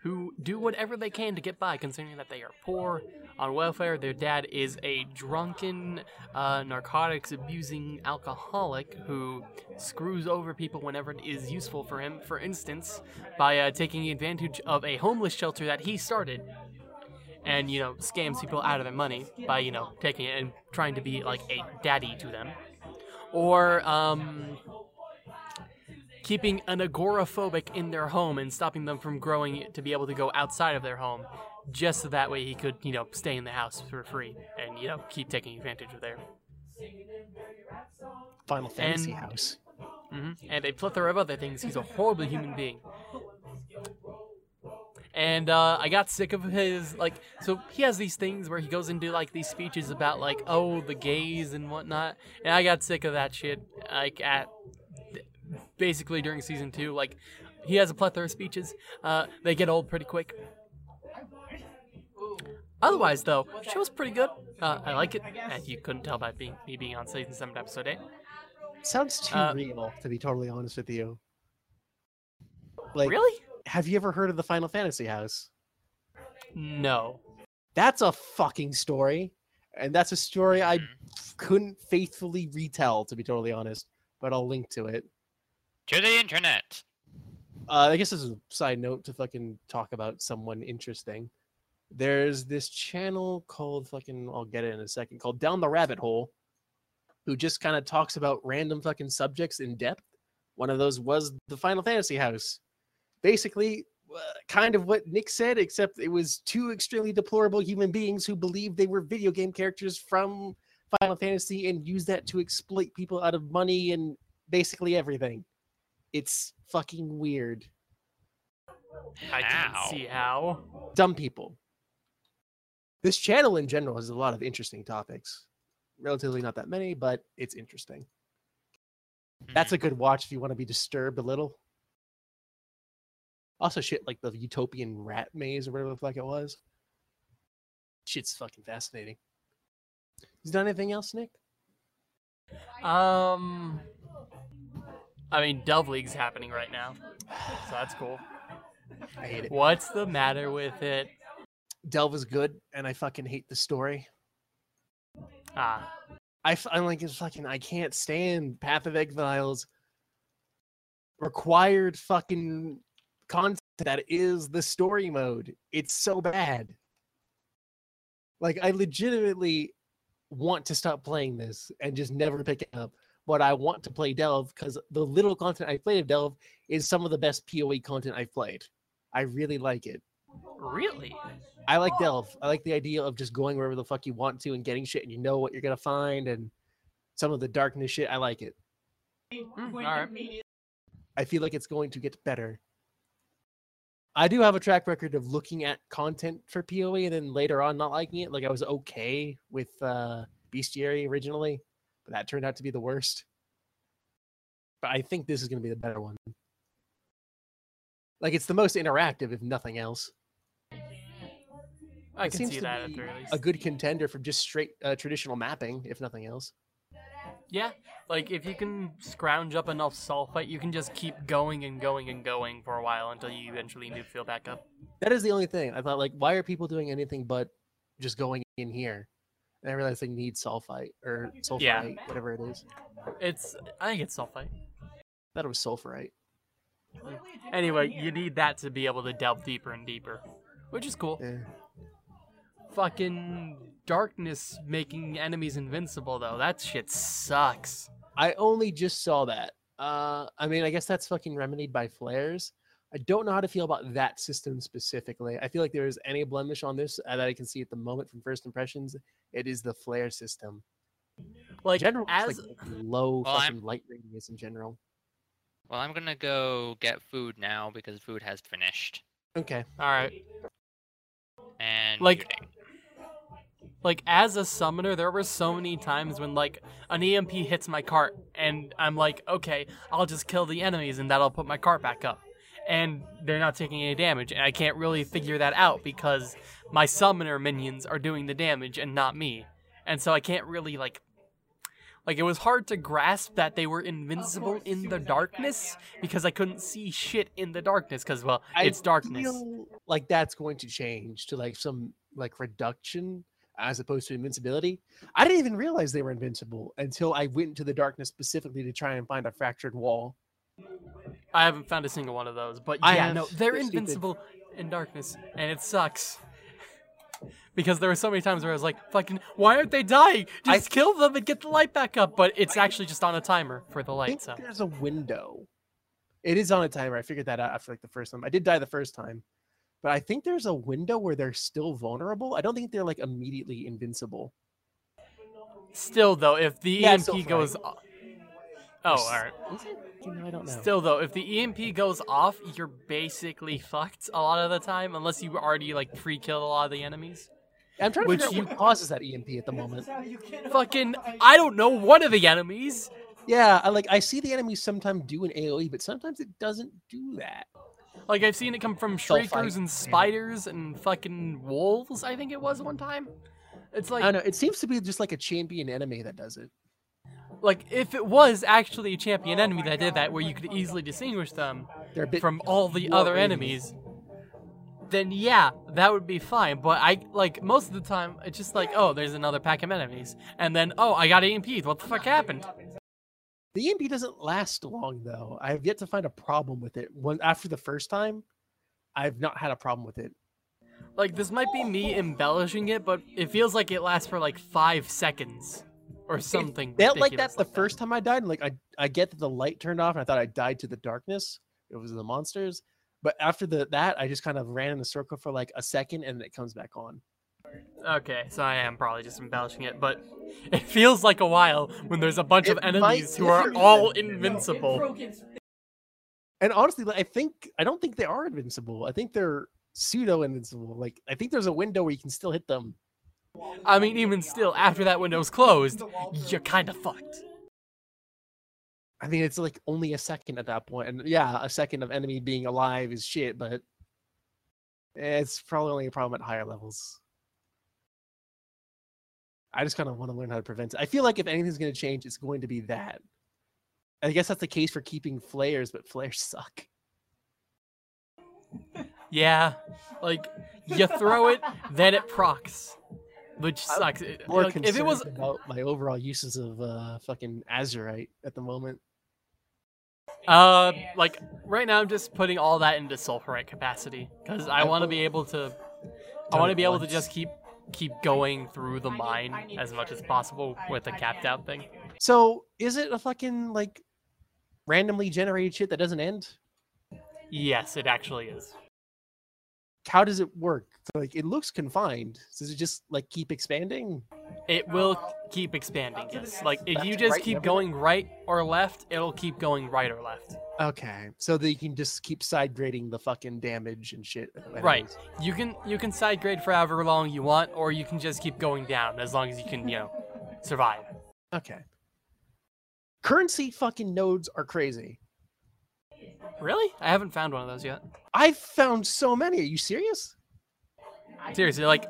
who do whatever they can to get by, considering that they are poor, on welfare. Their dad is a drunken, uh, narcotics abusing alcoholic who screws over people whenever it is useful for him. For instance, by uh, taking advantage of a homeless shelter that he started and you know scams people out of their money by you know taking it and trying to be like a daddy to them or um keeping an agoraphobic in their home and stopping them from growing to be able to go outside of their home just so that way he could you know stay in the house for free and you know keep taking advantage of their Final Fantasy And- House. hmm and a plethora of other things. He's a horrible human being. And uh, I got sick of his like. So he has these things where he goes and do like these speeches about like oh the gays and whatnot, and I got sick of that shit. Like at basically during season two, like he has a plethora of speeches. Uh, they get old pretty quick. Otherwise, though, show's pretty good. Uh, I like it, as you couldn't tell by being me being on season seven, episode eight. Sounds too Uh, real, to be totally honest with you. Like, really? have you ever heard of the Final Fantasy House? No. That's a fucking story, and that's a story I Mhm. couldn't faithfully retell, to be totally honest. But I'll link to it. To the internet. Uh, I guess as a side note to fucking talk about someone interesting. There's this channel called fucking I'll get it in a second called Down the Rabbit Hole, who just kind of talks about random fucking subjects in depth. One of those was the Final Fantasy House. Basically, uh, kind of what Nick said, except it was two extremely deplorable human beings who believed they were video game characters from Final Fantasy and used that to exploit people out of money and basically everything. It's fucking weird. I How? can't see how. dumb people. This channel in general has a lot of interesting topics. Relatively not that many, but it's interesting. That's a good watch if you want to be disturbed a little. Also, shit like the utopian rat maze or whatever the fuck it was. Shit's fucking fascinating. Is there anything else, Nick? Um, I mean, Delve League's happening right now, so that's cool. I hate it. What's the matter with it? Delve is good, and I fucking hate the story. Ah, I, f- I'm like, it's fucking, I can't stand Path of Exile's required fucking content that is the story mode. It's so bad. Like, I legitimately want to stop playing this and just never pick it up. But I want to play Delve because the little content I played of Delve is some of the best PoE content I've played. I really like it. really? I like Delve. I like the idea of just going wherever the fuck you want to and getting shit and you know what you're gonna find and some of the darkness shit. I like it. Mm, When alright. I feel like it's going to get better. I do have a track record of looking at content for PoE and then later on not liking it. Like I was okay with uh Bestiary originally, but that turned out to be the worst. But I think this is gonna be the better one. Like it's the most interactive, if nothing else. I It can see to that at the least. A good contender for just straight uh, traditional mapping, if nothing else. Yeah, like if you can scrounge up enough sulfite, you can just keep going and going and going for a while until you eventually need to fill back up. That is the only thing. I thought, like, why are people doing anything but just going in here? And I realized they need sulfite or sulfurite, Yeah. whatever it is. It's I think it's sulfite. I thought it was sulfurite. Anyway, you need that to be able to delve deeper and deeper, which is cool. Yeah. Fucking darkness making enemies invincible though. That shit sucks. I only just saw that. Uh, I mean, I guess that's fucking remedied by flares. I don't know how to feel about that system specifically. I feel like there is any blemish on this uh, that I can see at the moment from first impressions. It is the flare system. Like general, as like low Well, I'm- fucking light radius in general. Well, I'm gonna go get food now because food has finished. Okay. all right. And Like- muting. like as a summoner there were so many times when like an emp hits my cart and i'm like okay i'll just kill the enemies and that'll put my cart back up and they're not taking any damage and i can't really figure that out because my summoner minions are doing the damage and not me and so i can't really like like it was hard to grasp that they were invincible in the darkness because i couldn't see shit in the darkness because well I it's darkness feel like that's going to change to like some like reduction as opposed to invincibility. I didn't even realize they were invincible until I went into the darkness specifically to try and find a fractured wall. I haven't found a single one of those, but I yeah, have. no, they're They're stupid. invincible in darkness, and it sucks. [laughs] Because there were so many times where I was like, "Fucking, why aren't they dying? I- Just kill them and get the light back up." But it's actually just on a timer for the I light. think So there's a window. It is on a timer. I figured that out after like the first time. I did die the first time, but I think there's a window where they're still vulnerable. I don't think they're like immediately invincible. still, though, if the Yeah, it's EMP still goes, o- oh, all right. Is it? You know, I don't know. Still, though, if the EMP goes off, you're basically [laughs] fucked a lot of the time, unless you already like pre-killed a lot of the enemies. I'm trying to which figure out what causes that EMP at the moment. Fucking, I don't know. One of the enemies. Yeah, I like I see the enemies sometimes do an AOE, but sometimes it doesn't do that. Like I've seen it come from shriekers and spiders and fucking wolves. I think it was one time. It's like I don't know. It seems to be just like a champion enemy that does it. Like if it was actually a champion enemy that did that, where you could easily distinguish them They're a bit from all the other enemies, then yeah, that would be fine. But I like most of the time it's just like, oh, there's another pack of enemies, and then oh, I got EMP'd. What the fuck happened? The EMP doesn't last long though. I have yet to find a problem with it. When after the first time, I've not had a problem with it. Like this might be me embellishing it, but it feels like it lasts for like five seconds or something. Felt like that's that the first time I died. Like I, I get that the light turned off and I thought I died to the darkness. It was the monsters. But after the that, I just kind of ran in a circle for like a second and it comes back on. Okay, so I am probably just embellishing it, but [laughs] it feels like a while when there's a bunch of It might enemies who [laughs] are all invincible. And honestly, I think I don't think they are invincible. I think they're pseudo invincible. Like I think there's a window where you can still hit them. I mean, even still, after that window's closed, you're kind of fucked. I mean, it's like only a second at that point, and yeah, a second of enemy being alive is shit, but it's probably only a problem at higher levels. I just kind of want to learn how to prevent it. I feel like if anything's going to change, it's going to be that. I guess that's the case for keeping flares, but flares [laughs] suck. Yeah, like you throw it, then it procs, which sucks. It- More like, if it was about my overall uses of uh, fucking Azurite at the moment. Uh, like right now, I'm just putting all that into sulfurite capacity because I I want to be able to. I want to be able to just keep keep going through the mine as much as possible with the capped out thing. So is it a fucking like randomly generated shit that doesn't end? Yes, it actually is. How does it work? Like it looks confined. Does it just like keep expanding? It will keep expanding. Yes, like if you just right, keep never- going right or left, it'll keep going right or left. Okay, so that you can just keep side grading the fucking damage and shit. of Right. You can you can side grade for however long you want, or you can just keep going down as long as you can you know survive. Okay. Currency fucking nodes are crazy. Really? I haven't found one of those yet. I've found so many. Are you serious? Seriously, like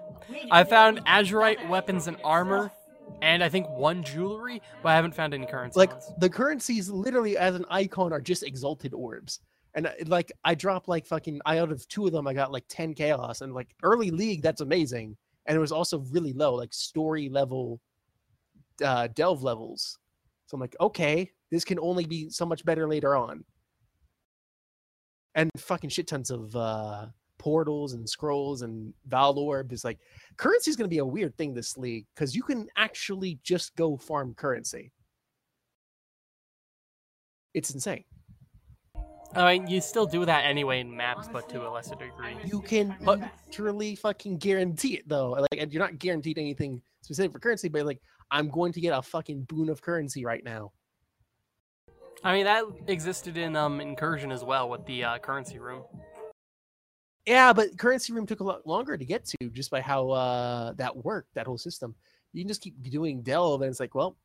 I found azurite weapons and armor, and I think one jewelry, but I haven't found any currency Like ones. the currencies literally as an icon are just exalted orbs. And like I dropped like fucking I out of two of them I got like 10 chaos and like early league that's amazing. And it was also really low like story level uh delve levels. So I'm like, okay, this can only be so much better later on. And fucking shit tons of uh portals and scrolls and Vaal orb is like currency is going to be a weird thing this league because you can actually just go farm currency. It's insane. I mean, you still do that anyway in maps, but to a lesser degree. You can literally fucking guarantee it though. Like and you're not guaranteed anything specific for currency, but like I'm going to get a fucking boon of currency right now. I mean, that existed in um Incursion as well with the uh, currency room. Yeah, but currency room took a lot longer to get to just by how uh that worked, that whole system. You can just keep doing delve and it's like, well,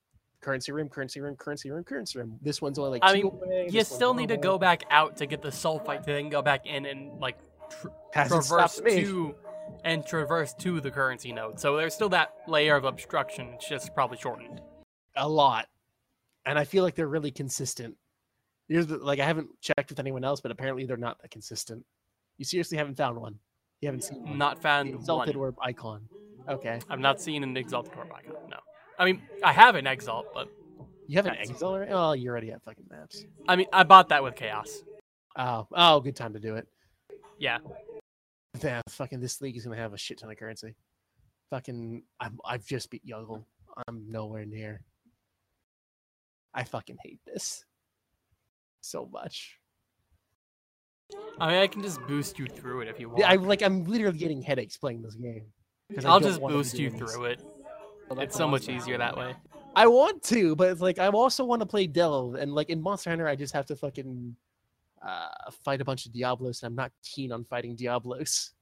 currency room, currency room, currency room, currency room. This one's only like I two mean, away, You still need to go back out to get the sulfite to then go back in and like tr- Hasn't traverse to and traverse to the currency node. So there's still that layer of obstruction. It's just probably shortened. a lot, and I feel like they're really consistent. Here's the, like I haven't checked with anyone else, but apparently they're not that consistent. You seriously haven't found one. You haven't seen one. Not The found exalted one. orb icon. Okay, I've not seen an exalted orb icon. No. I mean, I have an exalt, but you have an exalt already? Oh, you already have fucking maps. I mean, I bought that with chaos. Oh, oh, good time to do it. Yeah. Yeah, fucking this league is gonna have a shit ton of currency. Fucking, I'm, I've just beat Yugul. I'm nowhere near. I fucking hate this so much. I mean, I can just boost you through it if you want. Yeah, I like. I'm literally getting headaches playing this game. 'cause I I'll just boost you through it. Well, It's so much awesome. easier that way. I want to, but it's like I also want to play Delve, and like in Monster Hunter, I just have to fucking uh, fight a bunch of Diablos, and I'm not keen on fighting Diablos.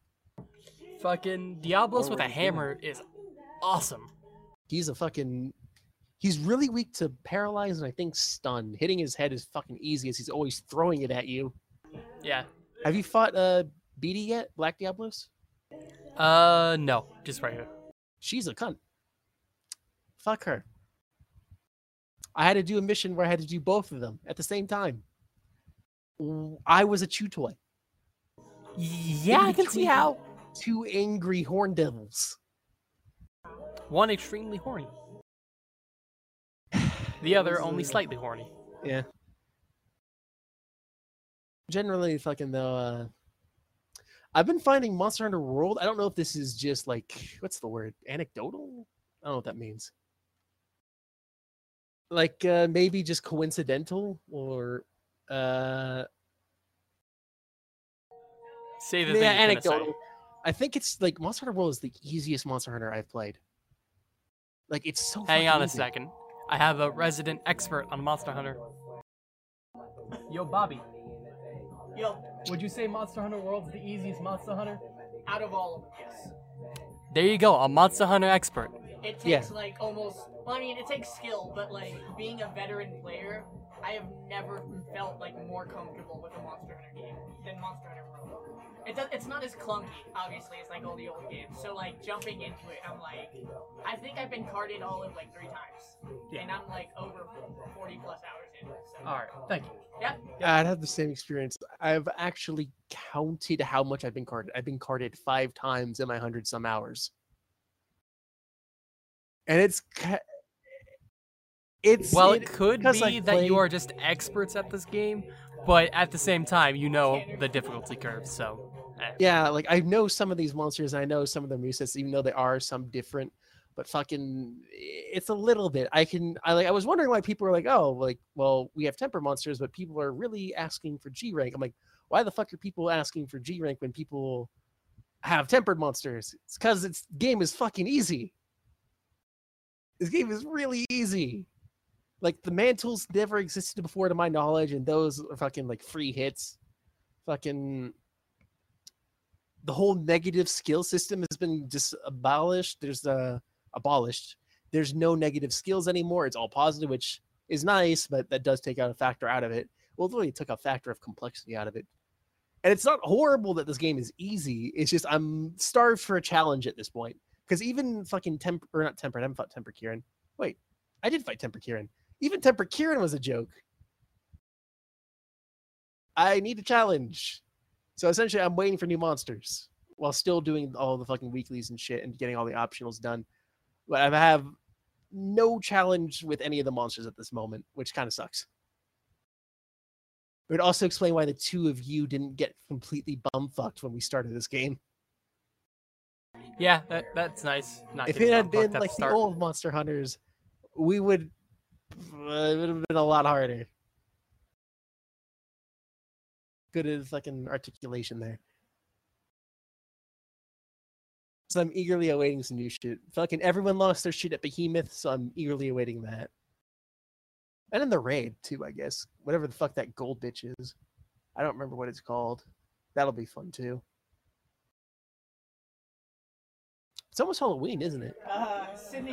Fucking Diablos with a Already hammer is awesome. He's a fucking. He's really weak to paralyze and I think stun. Hitting his head is fucking easy as he's always throwing it at you. Yeah. Have you fought uh BD yet? Black Diablos? Uh, no, just right here. She's a cunt. Fuck her. I had to do a mission where I had to do both of them at the same time. I was a chew toy. Yeah, I can see how. Two angry horn devils. One extremely horny. The other only slightly horny. Yeah. Generally, fucking though, uh, I've been finding Monster Hunter World. I don't know if this is just like what's the word? Anecdotal? I don't know what that means. Like uh, maybe just coincidental or uh Say the yeah, thing. anecdotal. say. I think it's like Monster Hunter World is the easiest Monster Hunter I've played. Like it's so. Hang fucking on a second. I have a resident expert on Monster Hunter. Yo, Bobby. Yo, Would you say Monster Hunter World's the easiest Monster Hunter? out of all of them, yes. There you go, a Monster Hunter expert. It takes Yeah. like almost. Well, I mean, it takes skill, but like being a veteran player, I have never felt like more comfortable with a Monster Hunter game than Monster Hunter World. It does, it's not as clunky, obviously, as like all the old games. So like jumping into it, I'm like, I think I've been carded all of like three times, and I'm like over 40 plus hours in. So. All right, thank you. Yep. Yeah, I'd have the same experience. I've actually counted how much I've been carded. I've been carded five times in my hundred some hours, and it's ca- it's Well, it could because I be that you play- are just experts at this game, but at the same time, you know the difficulty curve. So. Yeah. Like I know some of these monsters, I know some of their movesets, even though they are some different. But fucking, it's a little bit. I can. I like. I was wondering why people were like, "Oh, like, well, we have temper monsters, but people are really asking for G rank." I'm like, why the fuck are people asking for G rank when people have tempered monsters? It's because it's game is fucking easy. This game is really easy. Like the mantles never existed before, to my knowledge, and those are fucking like free hits. Fucking the whole negative skill system has been just abolished. There's uh, abolished. There's no negative skills anymore. It's all positive, which is nice, but that does take out a factor out of it. Well, it really took a factor of complexity out of it. And it's not horrible that this game is easy. It's just I'm starved for a challenge at this point. Because even fucking temper or not temper, I haven't fought temper Kirin. Wait, I did fight temper Kirin. Even temper Kirin was a joke. I need a challenge. So essentially, I'm waiting for new monsters while still doing all the fucking weeklies and shit and getting all the optionals done. But I have no challenge with any of the monsters at this moment, which kind of sucks. It would also explain why the two of you didn't get completely bumfucked when we started this game. Yeah, that, that's nice. Not if it had been like the start. old Monster Hunters, we would uh, it would have been a lot harder. Good as fucking articulation there. So I'm eagerly awaiting some new shit. Fucking everyone lost their shit at Behemoth, so I'm eagerly awaiting that. And in the raid too, I guess. Whatever the fuck that gold bitch is. I don't remember what it's called. That'll be fun too. It's almost Halloween, isn't it? Uh,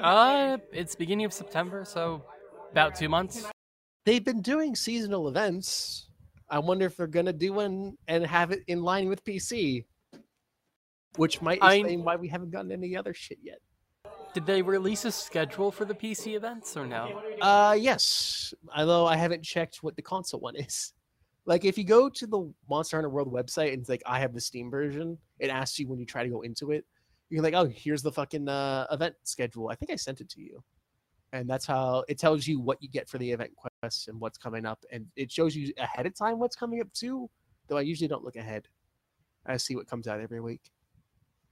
Uh, it's beginning of September, so about two months. they've been doing seasonal events. I wonder if they're gonna do one and have it in line with PC, which might I- explain why we haven't gotten any other shit yet. Did they release a schedule for the PC events or no? Uh, yes. Although I haven't checked what the console one is. Like, if you go to the Monster Hunter World website and it's like, I have the Steam version, it asks you when you try to go into it. You're like, oh, here's the fucking uh, event schedule. I think I sent it to you. And that's how it tells you what you get for the event quests and what's coming up. And it shows you ahead of time what's coming up too. Though I usually don't look ahead. I see what comes out every week.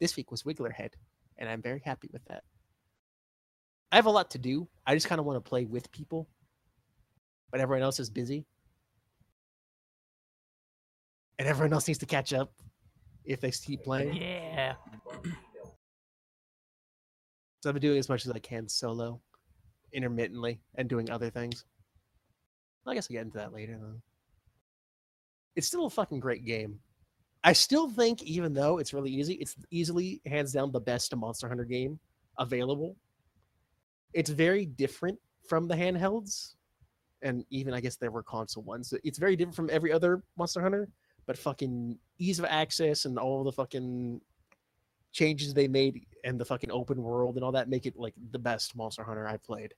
This week was Wigglerhead, and I'm very happy with that. I have a lot to do. I just kind of want to play with people, but everyone else is busy, and everyone else needs to catch up if they keep playing. Yeah. So I've been doing as much as I can solo, intermittently, and doing other things. I guess I'll get into that later though. It's still a fucking great game. I still think, even though it's really easy, it's easily hands down the best Monster Hunter game available. It's very different from the handhelds, and even I guess there were console ones. It's very different from every other Monster Hunter, but fucking ease of access and all the fucking changes they made and the fucking open world and all that make it like the best Monster Hunter I've played.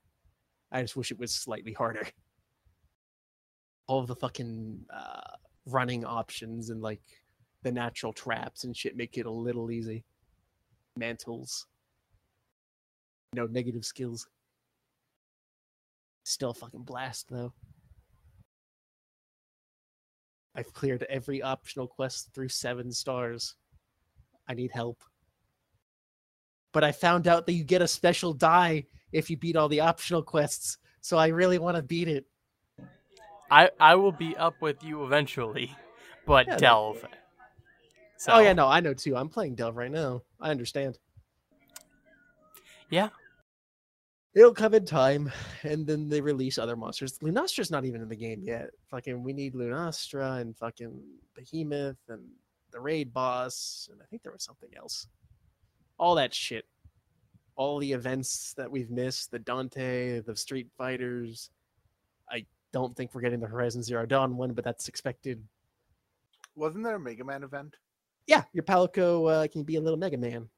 I just wish it was slightly harder. All the fucking uh, running options and like the natural traps and shit make it a little easy. Mantles. No negative skills. Still fucking blast though. I've cleared every optional quest through seven stars. I need help. But I found out that you get a special die if you beat all the optional quests, so I really want to beat it. I I will be up with you eventually, but Yeah, delve. So, Oh yeah, no, I know too. I'm playing Delve right now. I understand. Yeah. It'll come in time, and then they release other monsters. Lunastra's not even in the game yet. Fucking, we need Lunastra and fucking Behemoth and the raid boss, and I think there was something else. All that shit. All the events that we've missed, the Dante, the Street Fighters. I don't think we're getting the Horizon Zero Dawn one, but that's expected. Wasn't there a Mega Man event? Yeah, your Palico uh, can be a little Mega Man.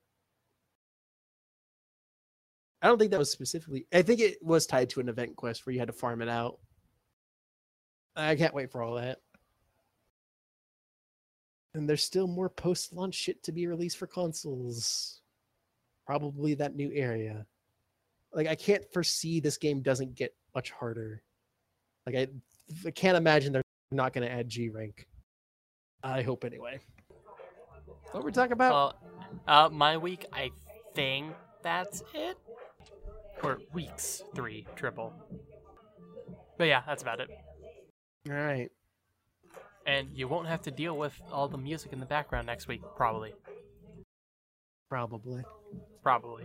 I don't think that was specifically. I think it was tied to an event quest where you had to farm it out. I can't wait for all that. And there's still more post-launch shit to be released for consoles. Probably that new area. Like I can't foresee this game doesn't get much harder. Like I, I can't imagine they're not going to add G rank. I hope anyway. What were we're talking about? Uh, uh, my week, I think that's it. Or weeks three triple. But yeah, that's about it. all right. And you won't have to deal with all the music in the background next week, probably. Probably. Probably.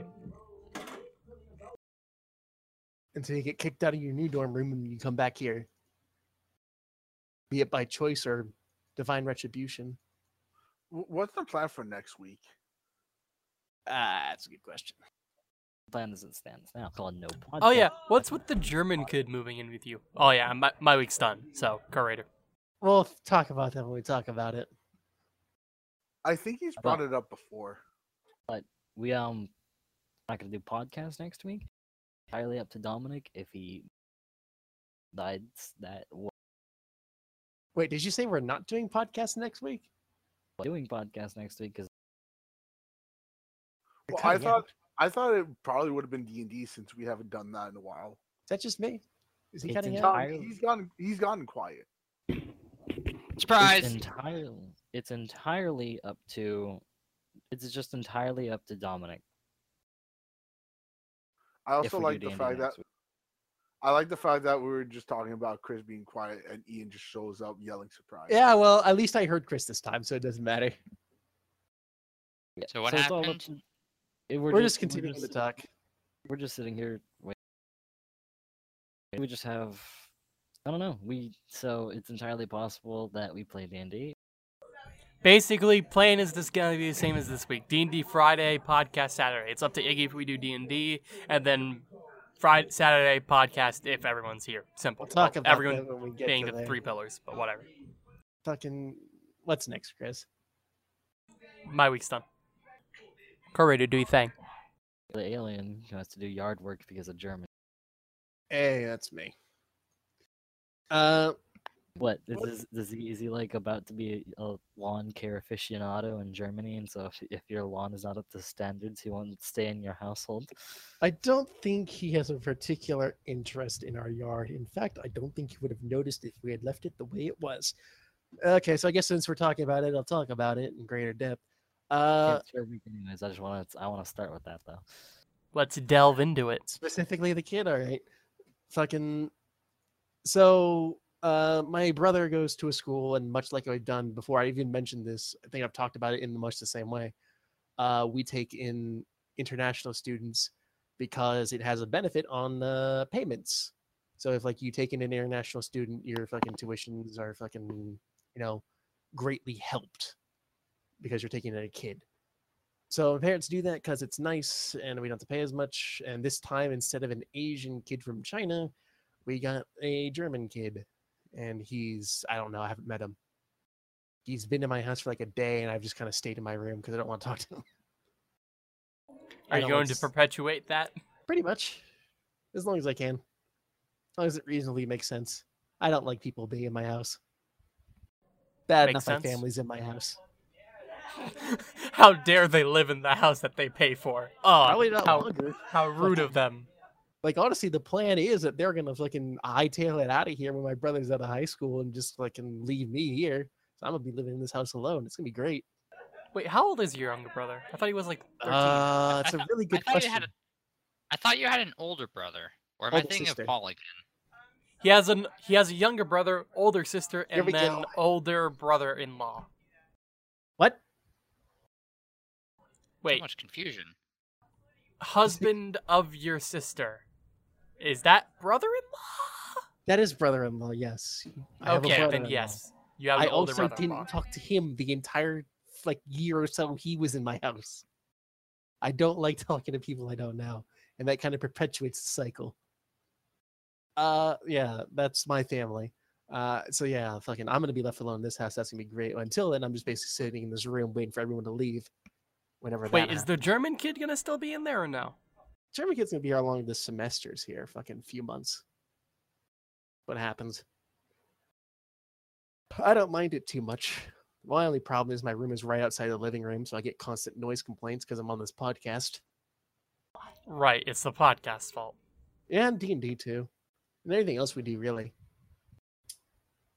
Until you get kicked out of your new dorm room and you come back here. Be it by choice or divine retribution. What's the plan for next week? Ah, that's a good question. Plan as it stands now. Call no podcast. Oh yeah, what's with the German kid moving in with you? Oh yeah, my, my week's done. So, curator. We'll talk about that when we talk about it. I think he's brought it up before. We um not gonna do podcast next week. Entirely up to Dominic if he decides that. w- Wait, did you say we're not doing podcast next week? Doing podcast next week because Well, I thought. I thought it probably would have been D and D since we haven't done that in a while. Is that just me? Is he It's cutting No, out? entirely- he's gone. He's gotten quiet. Surprise! it's entirely it's entirely up to it's just entirely up to Dominic. I also like the fact that week. I like the fact that we were just talking about Chris being quiet and Ian just shows up yelling surprise. Yeah, well, at least I heard Chris this time, so it doesn't matter. Yeah, So what it's all up happened? to- eh, it- We're, just continuing just, to talk. We're just sitting here. waiting. we just have. I don't know. We so it's entirely possible that we play D and D. Basically, plan is just gonna be the same as this week. D and D Friday, podcast Saturday. It's up to Iggy if we do D and D, and then Friday, Saturday podcast if everyone's here. Simple. We'll talk about everyone that when we get being to the there. three pillars, but whatever. Fucking, what's next, Chris? My week's done. Corey, do your thing. The alien who has to do yard work because of German. Hey, that's me. Uh, What is, What? is, is he is he like about to be a, a lawn care aficionado in Germany? And so if, if your lawn is not up to standards, he won't stay in your household. I don't think he has a particular interest in our yard. In fact, I don't think he would have noticed if we had left it the way it was. Okay, so I guess since we're talking about it, I'll talk about it in greater depth. Uh, It's your week anyways. I just want to I want to start with that though. Let's delve into it. specifically the kid, all right. Fucking. So, uh, my brother goes to a school, and much like I've done before, I even mentioned this. I think I've talked about it in the much the same way. Uh, we take in international students because it has a benefit on uh, payments. So if like you take in an international student, your fucking tuitions are fucking, you know, greatly helped because you're taking in a kid. So parents do that because it's nice and we don't have to pay as much. And this time, instead of an Asian kid from China, we got a German kid. And he's, I don't know, I haven't met him. He's been in my house for like a day and I've just kind of stayed in my room because I don't want to talk to him. Are you going to perpetuate that? Pretty much. As long as I can. As long as it reasonably makes sense. I don't like people being in my house. Bad Makes enough sense. my family's in my house. [laughs] How dare they live in the house that they pay for? Oh, Probably not how, how rude of them. Like honestly the plan is that they're gonna fucking hightail it out of here when my brother's out of high school and just fucking leave me here so i'm gonna be living in this house alone it's gonna be great Wait, how old is your younger brother? I thought he was like 13. uh it's I a thought- really good I thought question you had a- I thought you had an older brother. Or am I Older thinking sister. of Paul again? he has an he has a younger brother, older sister, and then go. older brother-in-law. what So Wait, much confusion. husband of your sister. Is that brother-in-law? that is brother-in-law yes. I Okay, then yes. You have i older also didn't talk to him the entire like year or so he was in my house. I don't like [laughs] talking to people i don't know and that kind of perpetuates the cycle. Uh yeah that's my family. Uh so yeah fucking i'm gonna be left alone. In this house that's gonna be great. Until then i'm just basically sitting in this room waiting for everyone to leave whenever Wait, that is the German kid gonna still be in there or no? German kid's gonna be here along the semesters here fucking few months what happens i don't mind it too much my only problem is my room is right outside the living room so i get constant noise complaints because i'm on this podcast Right, it's the podcast's fault. Yeah, and D and D too, and anything else we do really.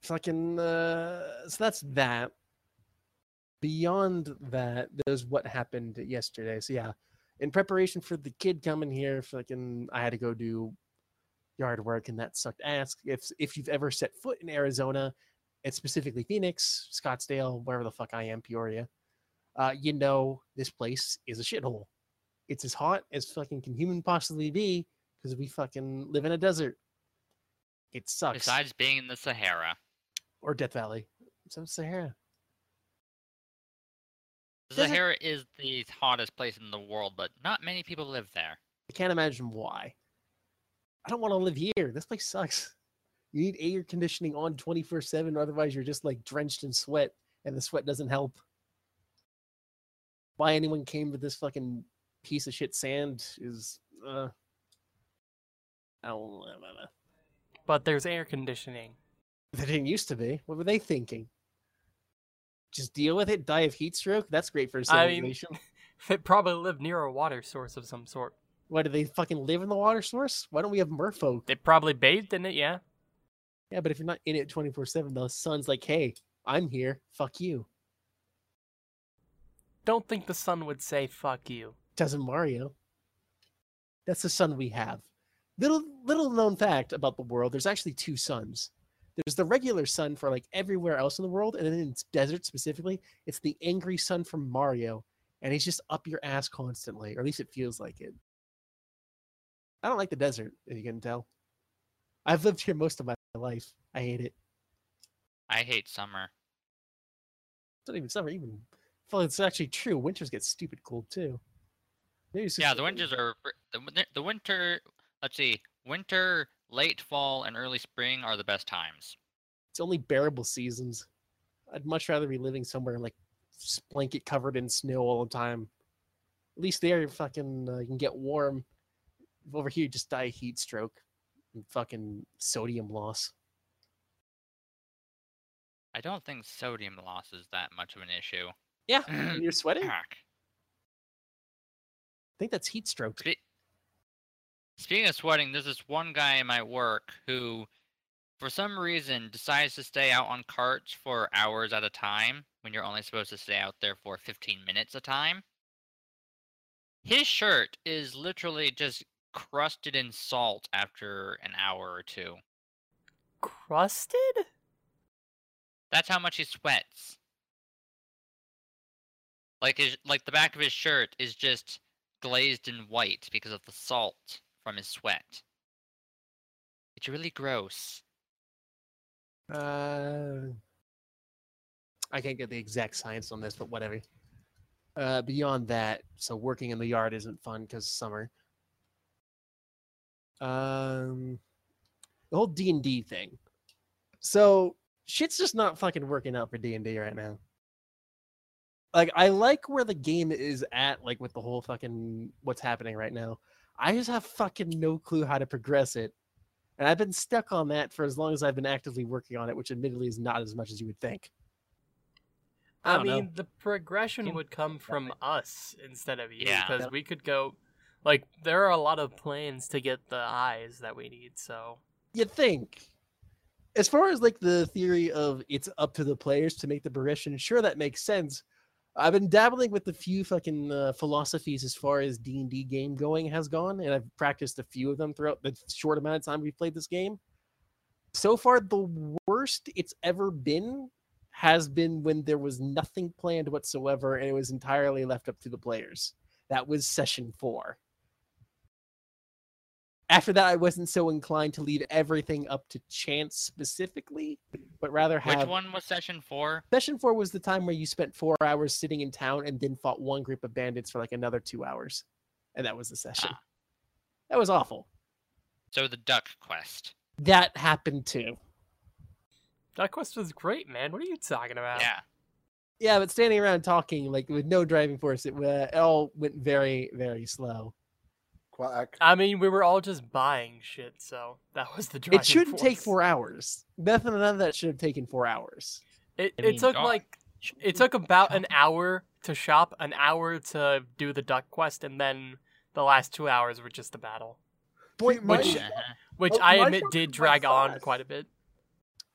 Fucking uh, so that's that. Beyond that, there's what happened yesterday. So yeah, in preparation for the kid coming here, fucking, I had to go do yard work, and that sucked ass. If if you've ever set foot in Arizona, and specifically Phoenix, Scottsdale, wherever the fuck I am, Peoria, uh, you know this place is a shithole. It's as hot as fucking can human possibly be because we fucking live in a desert. It sucks. Besides being in the Sahara. or Death Valley. So Sahara. The Doesn't- Sahara is the hottest place in the world, but not many people live there. I can't imagine why. I don't want to live here. This place sucks. You need air conditioning on 24 7, otherwise, you're just like drenched in sweat, and the sweat doesn't help. Why anyone came to this fucking piece of shit sand is. Uh, I don't know. But there's air conditioning. They didn't used to be. What were they thinking? Just deal with it, die of heat stroke? That's great for a I mean- civilization. [laughs] They probably live near a water source of some sort. Why do they fucking live in the water source? Why don't we have merfolk? They probably bathed in it, yeah. Yeah, but if you're not in it 24 7, the sun's like, hey, I'm here. Fuck you. Don't think the sun would say fuck you. Doesn't Mario? That's the sun we have. Little little known fact about the world, there's actually two suns. There's the regular sun for like everywhere else in the world, and then in desert specifically, it's the angry sun from Mario, and he's just up your ass constantly, or at least it feels like it. I don't like the desert, as you can tell. I've lived here most of my life. I hate it. I hate summer. It's not even summer, even well, it's actually true. Winters get stupid cold too. Yeah, the winters are the the winter. Let's see, winter, late fall, and early spring are the best times. It's only bearable seasons. I'd much rather be living somewhere like blanket covered in snow all the time. At least there, you fucking uh, you can get warm. Over here, you just die of heat stroke and fucking sodium loss. I don't think sodium loss is that much of an issue. Yeah, [clears throat] you're sweating. I think that's heat stroke. Spe- Speaking of sweating, there's this one guy in my work who, for some reason, decides to stay out on carts for hours at a time when you're only supposed to stay out there for 15 minutes a time. His shirt is literally just crusted in salt after an hour or two. Crusted? That's how much he sweats. Like his, like the back of his shirt is just glazed in white because of the salt from his sweat. It's really gross. Uh, I can't get the exact science on this, but whatever. Uh, beyond that, so working in the yard isn't fun because summer. Um, the whole D and D thing. So shit's just not fucking working out for D and D right now. Like I like where the game is at, like with the whole fucking what's happening right now. I just have fucking no clue how to progress it. And I've been stuck on that for as long as I've been actively working on it, which admittedly is not as much as you would think. I I, don't know. mean, the progression Seems would come from us instead of you, Yeah. because we could go. Like, there are a lot of plans to get the eyes that we need, so. You'd think. As far as like the theory of it's up to the players to make the progression, sure that makes sense. I've been dabbling with a few fucking uh, philosophies as far as D and D game going has gone, and I've practiced a few of them throughout the short amount of time we've played this game. So far, the worst it's ever been has been when there was nothing planned whatsoever, and it was entirely left up to the players. That was session four. After that, I wasn't so inclined to leave everything up to chance specifically, but rather have Which one was session four? Session four was the time where you spent four hours sitting in town and then fought one group of bandits for like another two hours. And that was the session. Ah. That was awful. So the duck quest. That happened too. Duck quest was great, man. What are you talking about? Yeah. Yeah, but standing around talking, like with no driving force, it, uh, it all went very, very slow. Quack. I mean, we were all just buying shit, so that was the driving It shouldn't take four hours. Nothing none of that should have taken four hours. It, I it mean, took God. like it took about an hour to shop, an hour to do the duck quest, and then the last two hours were just the battle, Point my, Which- Uh-huh. which Well, I admit did drag on fast. quite a bit.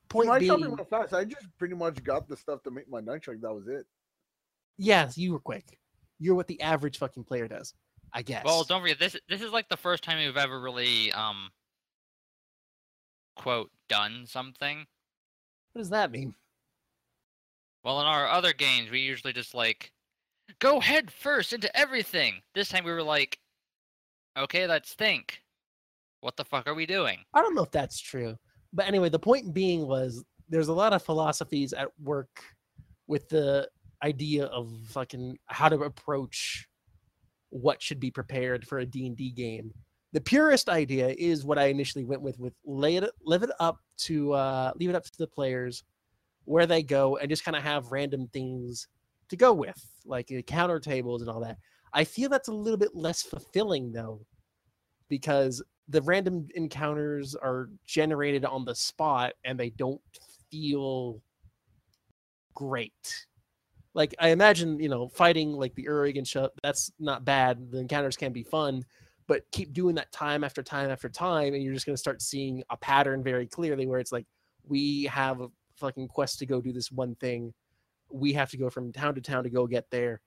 Point my being, went fast. I just pretty much got the stuff to make my nunchuck. That was it. yes, you were quick. You're what the average fucking player does, I guess. Well, don't forget this. This is like the first time we've ever really um quote done something. what does that mean? Well, in our other games, we usually just like go head first into everything. This time we were like, okay, let's think. What the fuck are we doing? I don't know if that's true. But anyway, the point being was there's a lot of philosophies at work with the idea of fucking how to approach what should be prepared for a D&D game. The purest idea is what I initially went with with lay it live it up to uh leave it up to the players where they go and just kind of have random things to go with, like uh, counter tables and all that. I feel that's a little bit less fulfilling though because the random encounters are generated on the spot and they don't feel great. Like I imagine, you know, fighting like the Urig and that's not bad. The encounters can be fun, but keep doing that time after time after time, and you're just gonna start seeing a pattern very clearly where it's like, we have a fucking quest to go do this one thing. We have to go from town to town to go get there.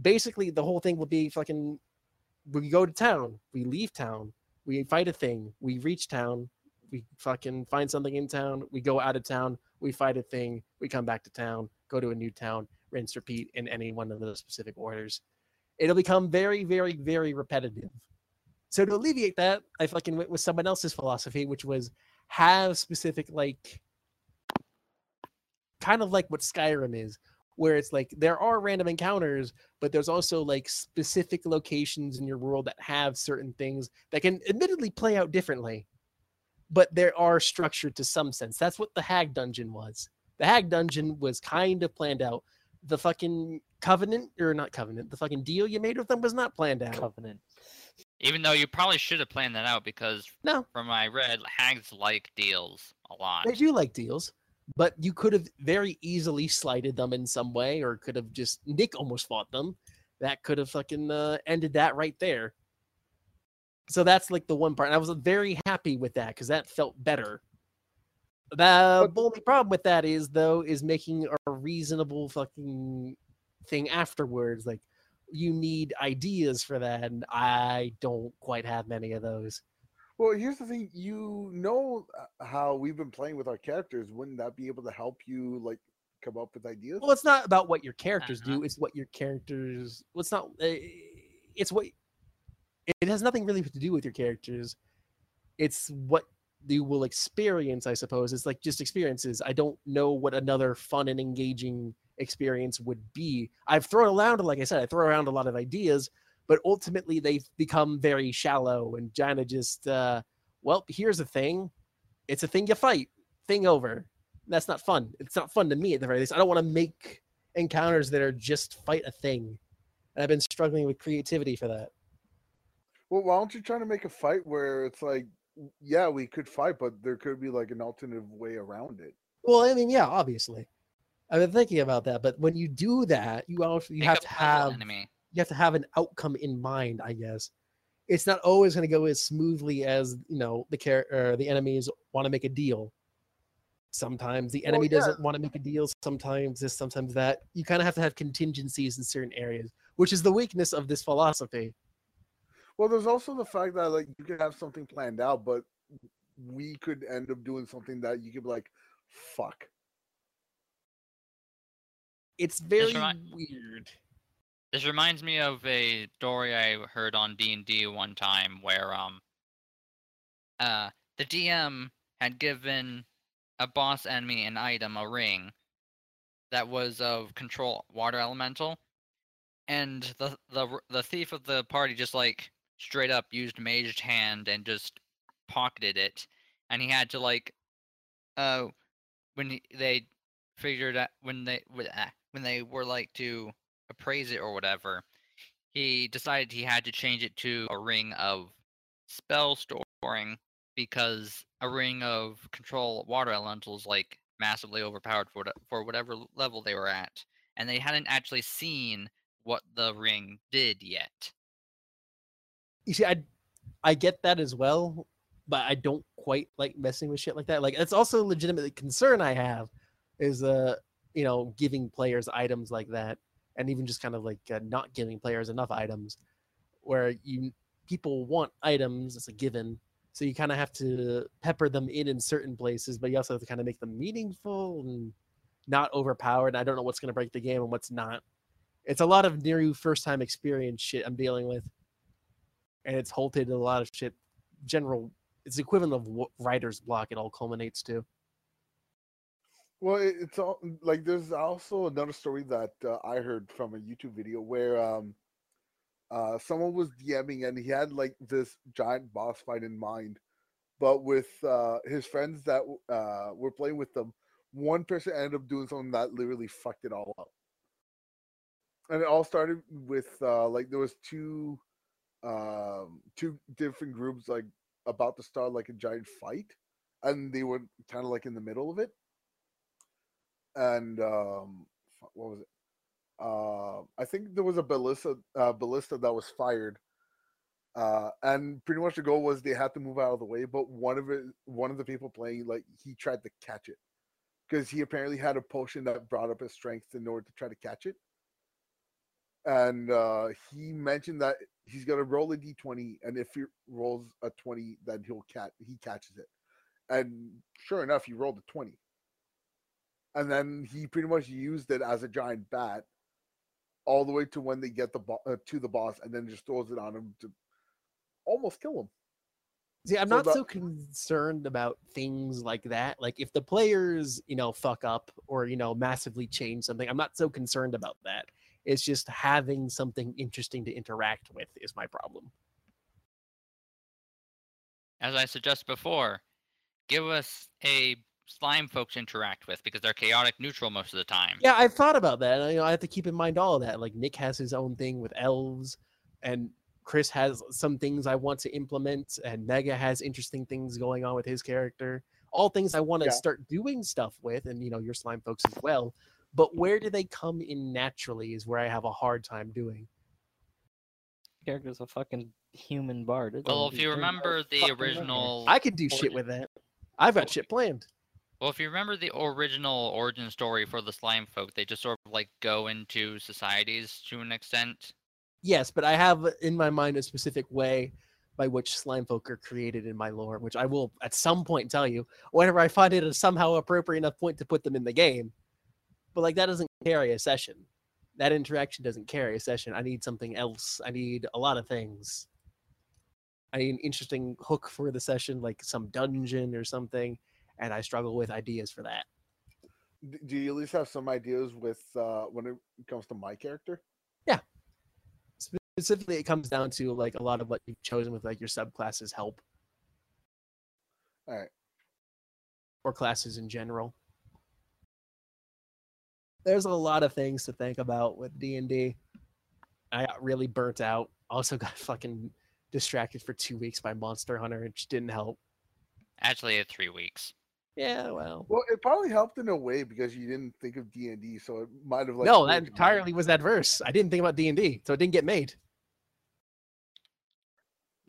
Basically, the whole thing will be fucking we go to town, we leave town, we fight a thing, we reach town, we fucking find something in town, we go out of town, we fight a thing, we come back to town, go to a new town, rinse, repeat in any one of those specific orders. It'll become very, very, very repetitive. So to alleviate that, I fucking went with someone else's philosophy, which was have specific like kind of like what Skyrim is, where it's like there are random encounters, but there's also like specific locations in your world that have certain things that can admittedly play out differently, but there are structured to some sense. That's what the Hag Dungeon was. The Hag Dungeon was kind of planned out. The fucking Covenant, or not Covenant, the fucking deal you made with them was not planned out. Covenant. Even though you probably should have planned that out because No. from I read, hags like deals a lot. They do like deals, but you could have very easily slighted them in some way, or could have just Nick almost fought them. That could have fucking uh, ended that right there. So that's like the one part. And I was very happy with that because that felt better. The But- only problem with that is though is making a reasonable fucking thing afterwards. Like you need ideas for that, and I don't quite have many of those. Well, here's the thing. You know uh, how we've been playing with our characters. Wouldn't that be able to help you like come up with ideas? Well, it's not about what your characters Uh-huh. do. It's what your characters. Well, it's not. uh, It's what. It has nothing really to do with your characters. It's what you will experience, I suppose. It's like just experiences. I don't know what another fun and engaging experience would be. I've thrown around, like I said, I throw around a lot of ideas, but ultimately they've become very shallow and kind of just, uh, well, here's a thing. It's a thing you fight. Thing over. That's not fun. It's not fun to me at the very least. I don't want to make encounters that are just fight a thing. And I've been struggling with creativity for that. Well, why don't you try to make a fight where it's like, yeah, we could fight, but there could be like an alternative way around it. Well, I mean, yeah, obviously. I've been thinking about that, but when you do that, you also you Make have to have enemy. you have to have an outcome in mind, I guess. It's not always going to go as smoothly as you know the char- or the enemies want to make a deal. Sometimes the Well, enemy yeah. doesn't want to make a deal. Sometimes this, sometimes that. You kind of have to have contingencies in certain areas, which is the weakness of this philosophy. Well, there's also the fact that like you could have something planned out, but we could end up doing something that you could be like, fuck. It's very remi- weird. This reminds me of a story I heard on D and D one time where um uh the DM had given a boss enemy an item, a ring, that was of control water elemental, and the the the thief of the party just like straight up used maged hand and just pocketed it, and he had to like uh when he, they figured out when they ah, when they were like to appraise it or whatever, he decided he had to change it to a ring of spell storing because a ring of control water elementals like massively overpowered for for whatever level they were at, and they hadn't actually seen what the ring did yet. You see, I I get that as well, but I don't quite like messing with shit like that. Like it's also a legitimate concern I have is uh you know giving players items like that, and even just kind of like uh, not giving players enough items, where you people want items, it's a given. So you kind of have to pepper them in in certain places, but you also have to kind of make them meaningful and not overpowered. I don't know what's going to break the game and what's not. It's a lot of near you first time experience shit I'm dealing with and it's halted a lot of shit. General, it's equivalent of writer's block. It all culminates to. Well, it's all like there's also another story that uh, I heard from a YouTube video where um uh someone was DMing and he had like this giant boss fight in mind, but with uh his friends that uh were playing with them, one person ended up doing something that literally fucked it all up. And it all started with uh like there was two um two different groups like about to start like a giant fight and they were kind of like in the middle of it and um, what was it? Uh, I think there was a ballista uh, ballista that was fired, uh, and pretty much the goal was they had to move out of the way. But one of it, one of the people playing, like he tried to catch it because he apparently had a potion that brought up his strength in order to try to catch it. And uh, he mentioned that he's gonna roll a d20, and if he rolls a 20, then he'll catch he catches it. And sure enough, he rolled a 20 and then he pretty much used it as a giant bat all the way to when they get the bo- uh, to the boss and then just throws it on him to almost kill him See, I'm So not the- so concerned about things like that. Like if the players, you know, fuck up or you know massively change something, I'm not so concerned about that. It's just having something interesting to interact with is my problem. As I suggested before, give us a slime folks interact with because they're chaotic neutral most of the time. Yeah, I've thought about that. and, You know, I have to keep in mind all of that. Like Nick has his own thing with elves, and Chris has some things I want to implement, and Mega has interesting things going on with his character. All things I want to Yeah. start doing stuff with, and you know, your slime folks as well. But where do they come in naturally is where I have a hard time doing. Character's a fucking human bard. Well, if you remember the fucking linear. original, I can do shit with that. I've got shit planned. well, if you remember the original origin story for the slime folk, they just sort of like go into societies to an extent. Yes, but I have in my mind a specific way by which slime folk are created in my lore, which I will at some point tell you whenever I find it a somehow appropriate enough point to put them in the game. But like that doesn't carry a session. That interaction doesn't carry a session. I need something else. I need a lot of things. I need an interesting hook for the session, like some dungeon or something, and I struggle with ideas for that. Do you at least have some ideas with uh when it comes to my character Yeah. Specifically, it comes down to like a lot of what you've chosen with like your subclasses help. all right or classes in general. There's a lot of things to think about with D&D. I got really burnt out. Also [laughs] got fucking distracted for 2 weeks by Monster Hunter, which didn't help. Actually, at three weeks. Yeah, well. well it probably helped in a way because you didn't think of d&d so it might have like no, that entirely was adverse. I didn't think about D&D, so it didn't get made.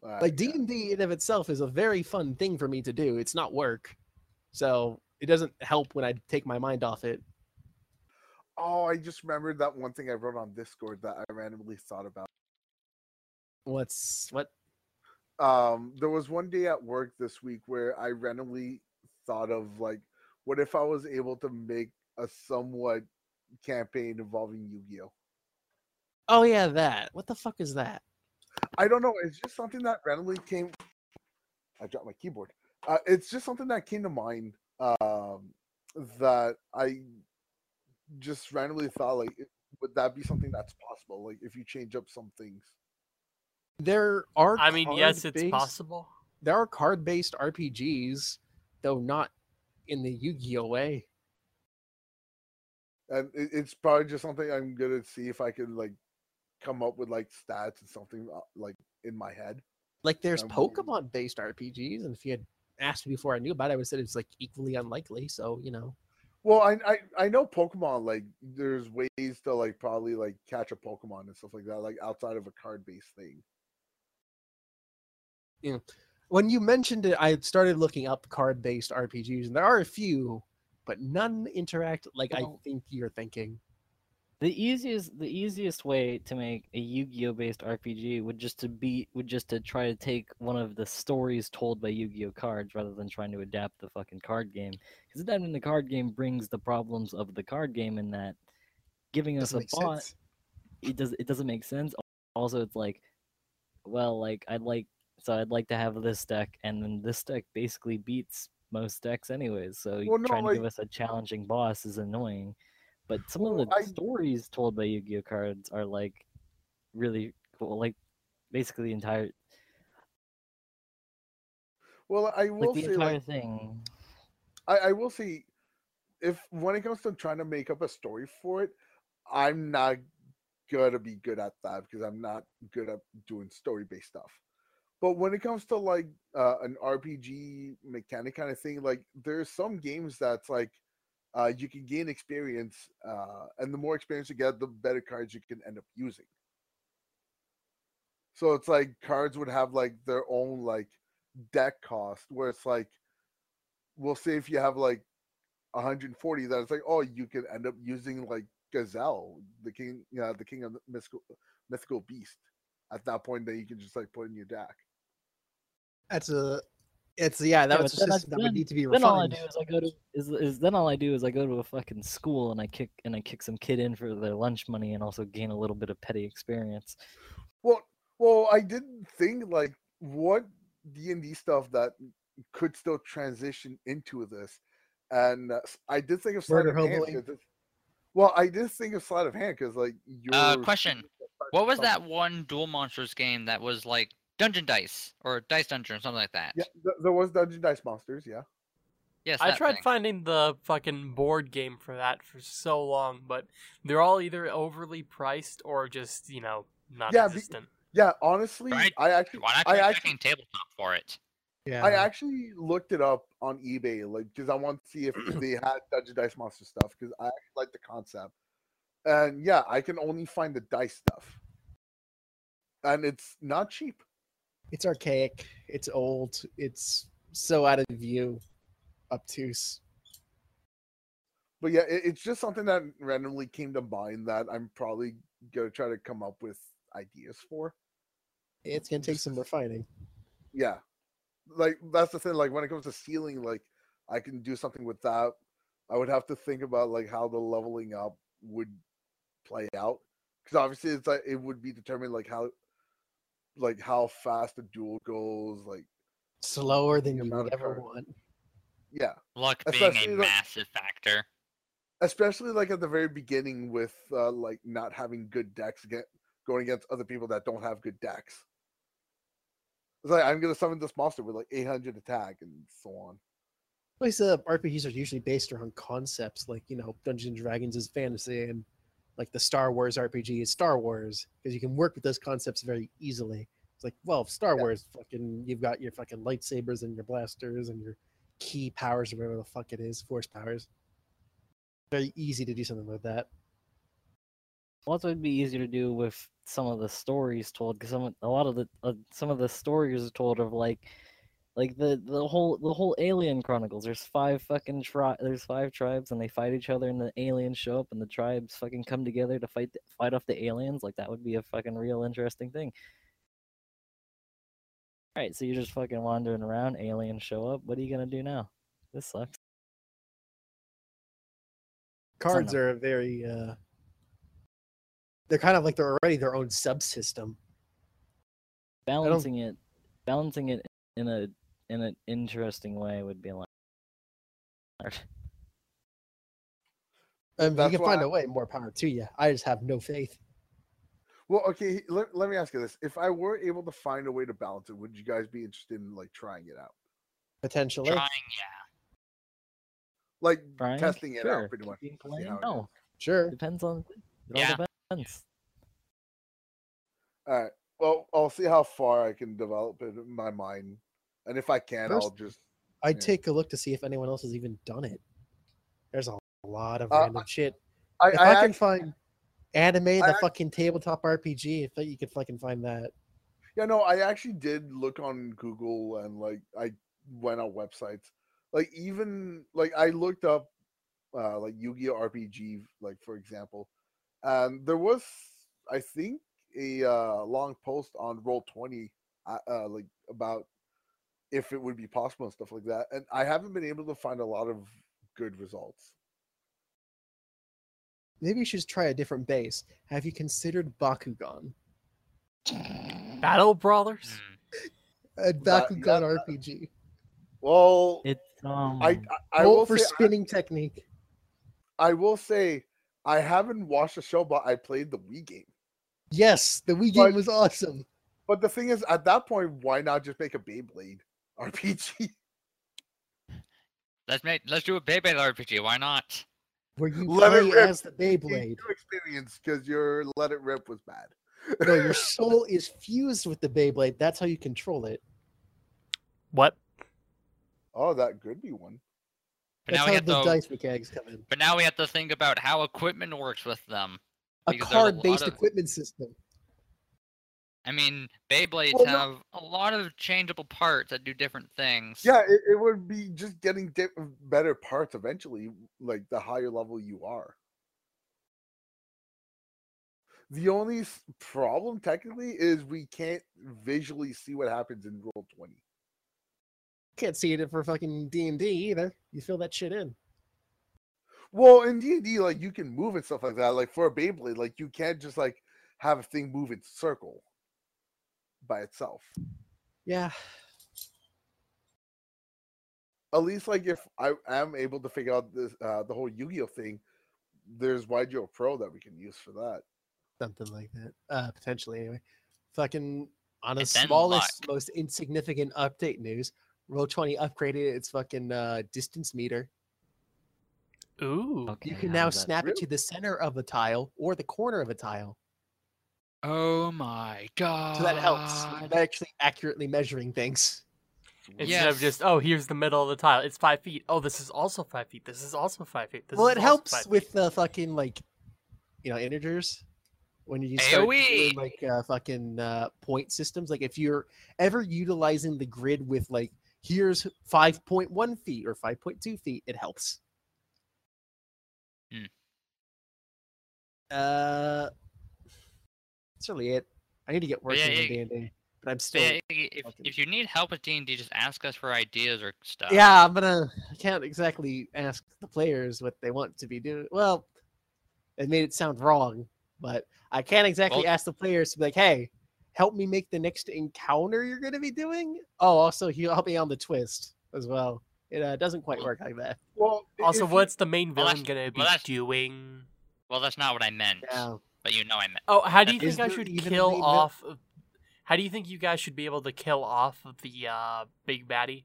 Uh, Like. D&D in of itself is a very fun thing for me to do. It's not work. So, it doesn't help when I take my mind off it. Oh i just remembered that one thing i wrote on discord that i randomly thought about. What's what? Um there was one day at work this week where i randomly thought of like what if i was able to make a somewhat campaign involving yu-gi-oh? Oh yeah, that. What the fuck is that? i don't know. It's just something that randomly came i dropped my keyboard. Uh, it's just something that came to mind um that i just randomly thought like would that be something that's possible like if you change up some things There are I mean, yes, it's card-based- possible. there are card-based RPGs, though not in the Yu-Gi-Oh way. and it's probably just something I'm gonna see if I can like come up with like stats and something uh, like in my head. Like there's Um, Pokemon-based RPGs, and if you had asked me before I knew about it, I would have said it's like equally unlikely. So you know, Well, I, I I know Pokemon like there's ways to like probably like catch a Pokemon and stuff like that, like outside of a card based thing. Yeah. When you mentioned it, I started looking up card-based RPGs, and there are a few, but none interact like I think you're thinking. The easiest the easiest way to make a Yu-Gi-Oh based RPG would just to be would just to try to take one of the stories told by Yu-Gi-Oh cards rather than trying to adapt the fucking card game. Because then when the card game brings the problems of the card game in that giving us Doesn't a bot sense. it does it doesn't make sense. Also it's like well like I'd like so I'd like to have this deck and then this deck basically beats most decks anyways. So Well, no, trying to give us a challenging boss is annoying. But some Well, of the I- stories told by Yu-Gi-Oh cards are like really cool. Like basically the entire Well, I will like the say entire like thing. I, I will say if when it comes to trying to make up a story for it, I'm not gonna be good at that because I'm not good at doing story based stuff. But when it comes to like uh, an RPG mechanic kind of thing, like there's some games that's like uh, you can gain experience, uh, and the more experience you get, the better cards you can end up using. So it's like cards would have like their own like deck cost, where it's like, we'll say if you have like 140, that it's like, oh, you can end up using like Gazelle, the king, yeah, the king of the mythical, mythical beast. At that point, that you can just like put in your deck. That's a. It's yeah. That Yeah, was but then a I- system that would need to be refined. Then all I do is I go to is, is then all I do is I go to a fucking school and I kick and I kick some kid in for their lunch money and also gain a little bit of petty experience. Well, well, I did think like what D and D stuff that could still transition into this, and uh, s- I did think of sleight of hand. hoboing. 'cause it's- Well, I did think of sleight of hand because like your Uh, question. [laughs] What was that one Duel Monsters game that was like Dungeon Dice or Dice Dungeon or something like that? Yeah, th- there was Dungeon Dice Monsters. Yeah, Yes, I tried thing. finding the fucking board game for that for so long, but they're all either overly priced or just you know not Yeah, be- existent. yeah. Honestly, Right. I actually, Why not I try actually, tabletop for it? Yeah. I actually looked it up on eBay, like because I want to see if [clears throat] they had Dungeon Dice Monster stuff because I actually like the concept. And yeah, I can only find the dice stuff, and it's not cheap. It's archaic. It's old. It's so out of view, obtuse. But yeah, it, it's just something that randomly came to mind that I'm probably gonna try to come up with ideas for. It's gonna take some refining. Yeah, like that's the thing. Like when it comes to sealing, like I can do something with that. I would have to think about like how the leveling up would play out because obviously it's like it would be determined like how like how fast the duel goes. Like Slower than you amount would ever card. want. yeah, Luck being a like- massive factor. especially like at the very beginning with uh, like not having good decks get going against other people that don't have good decks. It's like I'm gonna summon this monster with like 800 attack and so on. Place uh, RPGs are usually based around concepts like you know Dungeons and Dragons is fantasy and like the Star Wars RPG is Star Wars because you can work with those concepts very easily. It's like well, Star Yeah. Wars, fucking, you've got your fucking lightsabers and your blasters and your key powers or whatever the fuck it is, force powers. Very easy to do something like that. Also, it'd be easier to do with some of the stories told because some a lot of the uh, some of the stories are told of like like the the whole the whole alien chronicles there's five fucking tri- there's five tribes and they fight each other and the aliens show up and the tribes fucking come together to fight the, fight off the aliens. Like that would be a fucking real interesting thing. All right so you're just fucking wandering around aliens show up. What are you gonna do now? This sucks. Cards are a very uh they're kind of like they're already their own subsystem. balancing it balancing it in a in an interesting way would be a lot hard. And you can find I- a way more power to you. I just have no faith. Well, okay, let, let me ask you this: If I were able to find a way to balance it, would you guys be interested in like trying it out, Potentially. Trying, yeah. like Trying? testing it Sure. out, pretty much? Being to see playing? how it No. Sure. depends on it Yeah. all depends. All right. Well, I'll see how far I can develop it in my mind, and if I can, First- I'll just. I'd Yeah. take a look to see if anyone else has even done it. There's a lot of Uh, random shit. I, If I, I, can actually, find anime, the I- fucking tabletop RPG, if you could fucking find that. yeah, no, I actually did look on Google and like I went on websites, like even like I looked up, uh, like Yu-Gi-Oh RPG, like for example, and there was I think a uh, long post on Roll Twenty, uh, uh, like about if it would be possible and stuff like that, and I haven't been able to find a lot of good results. Maybe you should just try a different base. Have you considered Bakugan? Battle Brawlers. Hmm. A That- Bakugan that- RPG. Well, It's um I I, I will for say, I- spinning technique. I will say I haven't watched the show, but I played the Wii game. Yes, the Wii But- game was awesome. But the thing is, at that point, why not just make a Beyblade RPG? Let's make let's do a Beyblade RPG. Why not? Where you Let it rip. as the Gain Beyblade. new experience because your Let It Rip was bad. [laughs] No, your soul is fused with the Beyblade. That's how you control it. What? oh, that could be one. But That's now how we have the to. dice mechanics come in. But now we have to think about how equipment works with them. A because there's a card-based of- equipment system. I mean, Beyblades Well, no- have a lot of changeable parts that do different things. Yeah, it, it would be just getting di- uh, better parts eventually, like the higher level you are. The only problem technically is we can't visually see what happens in roll 20. Can't see it for fucking D and D either. You fill that shit in. Well, in D and D, like you can move and stuff like that. Like for a Beyblade, like you can't just like have a thing move in circle by itself. Yeah. At least, like if I am able to figure out this, uh, the whole Yu-Gi-Oh thing, there's YGO Pro that we can use for that. something like that. Uh, potentially, anyway. Fucking on a And smallest, luck. most insignificant update news, Roll Twenty upgraded its fucking uh, distance meter. Ooh. You can now does that- snap it to the center of a tile or the corner of a tile, Oh my god. so that helps with actually accurately measuring things. Instead of just, oh, here's the middle of the tile. It's five feet. Oh, this is also five feet. This is also five feet. This well, is it helps with feet. the fucking like, you know, integers. When you start AoE. doing like uh, fucking uh, point systems, like if you're ever utilizing the grid with like, here's 5.1 feet or 5.2 feet, it helps. Hmm. Uh, that's really it. I need to get working yeah, on D&D, but I'm still. yeah, if, fucking- if you need help with D&D, just ask us for ideas or stuff. Yeah, I'm gonna. I can't exactly ask the players what they want to be doing. Well, it made it sound wrong, but I can't exactly Well- ask the players to be like, "Hey, help me make the next encounter you're gonna be doing." Oh, also, you help me on the twist as well. It uh, doesn't quite work like that. Well, Also, what's the main Well, villain that's- gonna be well, doing? Well, that's not what I meant. Yeah. But you know I meant. Oh, how do you think I should kill off? of- How do you think you guys should be able to kill off of the uh, big baddie?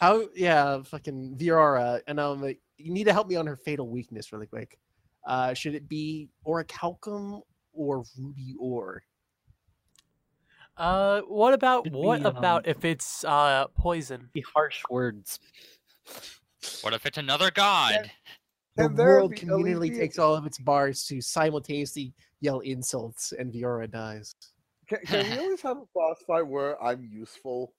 How? Yeah, fucking Viora, and um, like, you need to help me on her fatal weakness really quick. Uh, should it be Orichalcum or Ruby Ore? Uh, what about Should what be, about um, if it's uh poison? Be harsh words. What if it's another god? The Can world be- at least community be a- takes all of its bars to simultaneously yell insults, and Viora dies. Can, [laughs] can we always have a boss fight where I'm useful?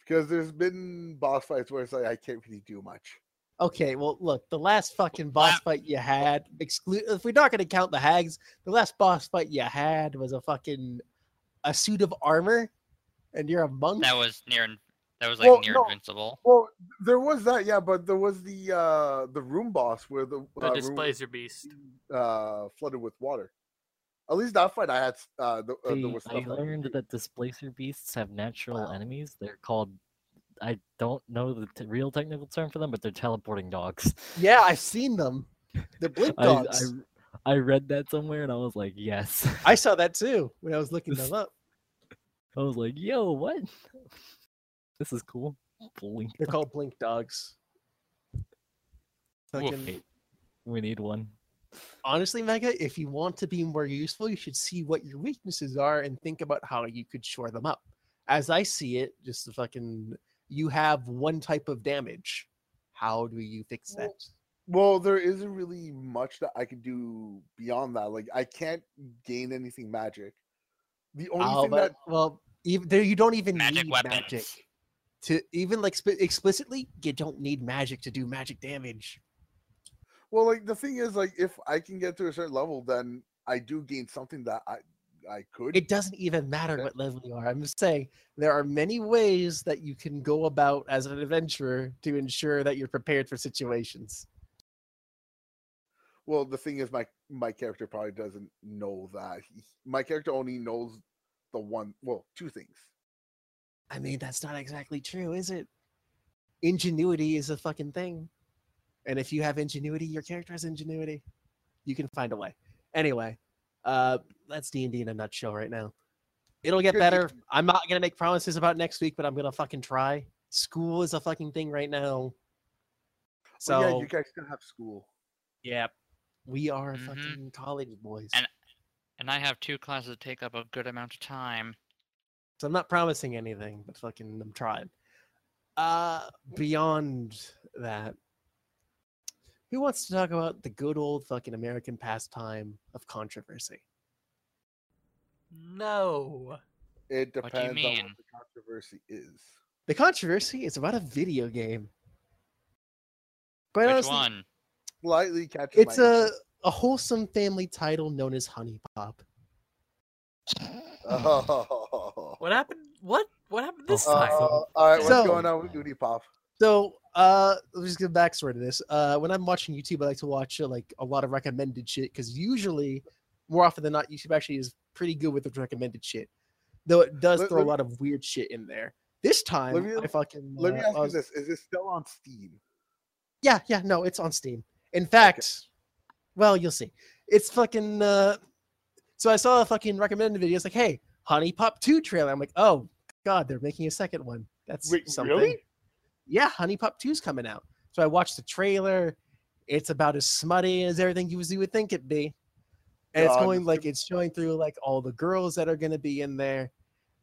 Because there's been boss fights where it's like I can't really do much. Okay, well, look, the last fucking boss fight you had, exclude if we're not going to count the hags, the last boss fight you had was a fucking a suit of armor, and you're a monk. That was near. That was like Well, near no. invincible. Well, there was that, yeah, but there was the uh the room boss where the, The uh, room displacer beast. uh flooded with water. At least that fight I had uh, the, uh See, was I that- learned that displacer beasts have natural Wow. enemies. They're called. I don't know the t- real technical term for them, but they're teleporting dogs. Yeah, I've seen them. The [laughs] blink I, dogs. I I read that somewhere and I was like, yes. I, saw that too when I was looking them [laughs] up. I was like, yo, what? [laughs] This is cool. Blink. They're called blink dogs. Fucking- we need one. Honestly, Mega, if you want to be more useful, you should see what your weaknesses are and think about how you could shore them up. As I see it, just the fucking you have one type of damage. How do you fix that? Well, there isn't really much that I can do beyond that. Like I can't gain anything magic. The only Oh, thing but- that well, even there, you don't even Magic need weapons. magic to even like explicitly. You don't need magic to do magic damage. Well, like the thing is, like if I can get to a certain level, then I do gain something that I I could. It doesn't even matter what level you are. I'm just saying there are many ways that you can go about as an adventurer to ensure that you're prepared for situations. Well, the thing is, my my character probably doesn't know that. He, my character only knows the one, well, two things. I mean, that's not exactly true, is it? Ingenuity is a fucking thing. And if you have ingenuity, your character has ingenuity. You can find a way. Anyway, uh, that's D&D in a nutshell right now. It'll get better. I'm not going to make promises about next week, but I'm going to fucking try. School is a fucking thing right now. So, So yeah, you guys still have school. yeah, we are Mhm. fucking college boys. And- And I have two classes that take up a good amount of time. So I'm not promising anything, but fucking I'm trying. Uh beyond that, Who wants to talk about the good old fucking American pastime of controversy? No. It What depends on what the controversy is. The controversy is about a video game. Quite Which honestly, one? Slightly catching it's a, a wholesome family title known as Honey Pop. Oh. [laughs] What happened? What? What happened this Uh, time? all right, what's So- going on with HuniePop? So, uh, let's just give backstory to this. Uh, when I'm watching YouTube, I like to watch uh, like a lot of recommended shit because usually, more often than not, YouTube actually is pretty good with the recommended shit. Though it does Let- throw let a lot of weird shit in there. This time, Let me- I fucking Let me uh, ask I you this: Is it still on Steam? Yeah, yeah, no, it's on Steam. In fact, well, you'll see. It's fucking. Uh, so I saw a fucking recommended video. It's like, hey, HuniePop Two trailer. I'm like, oh god, they're making a second one. That's Wait, something. really? Yeah, HuniePop 2's coming out. So I watched the trailer. It's about as smutty as everything you, you would think it'd be. And it's going like it's showing through like all the girls that are going to be in there.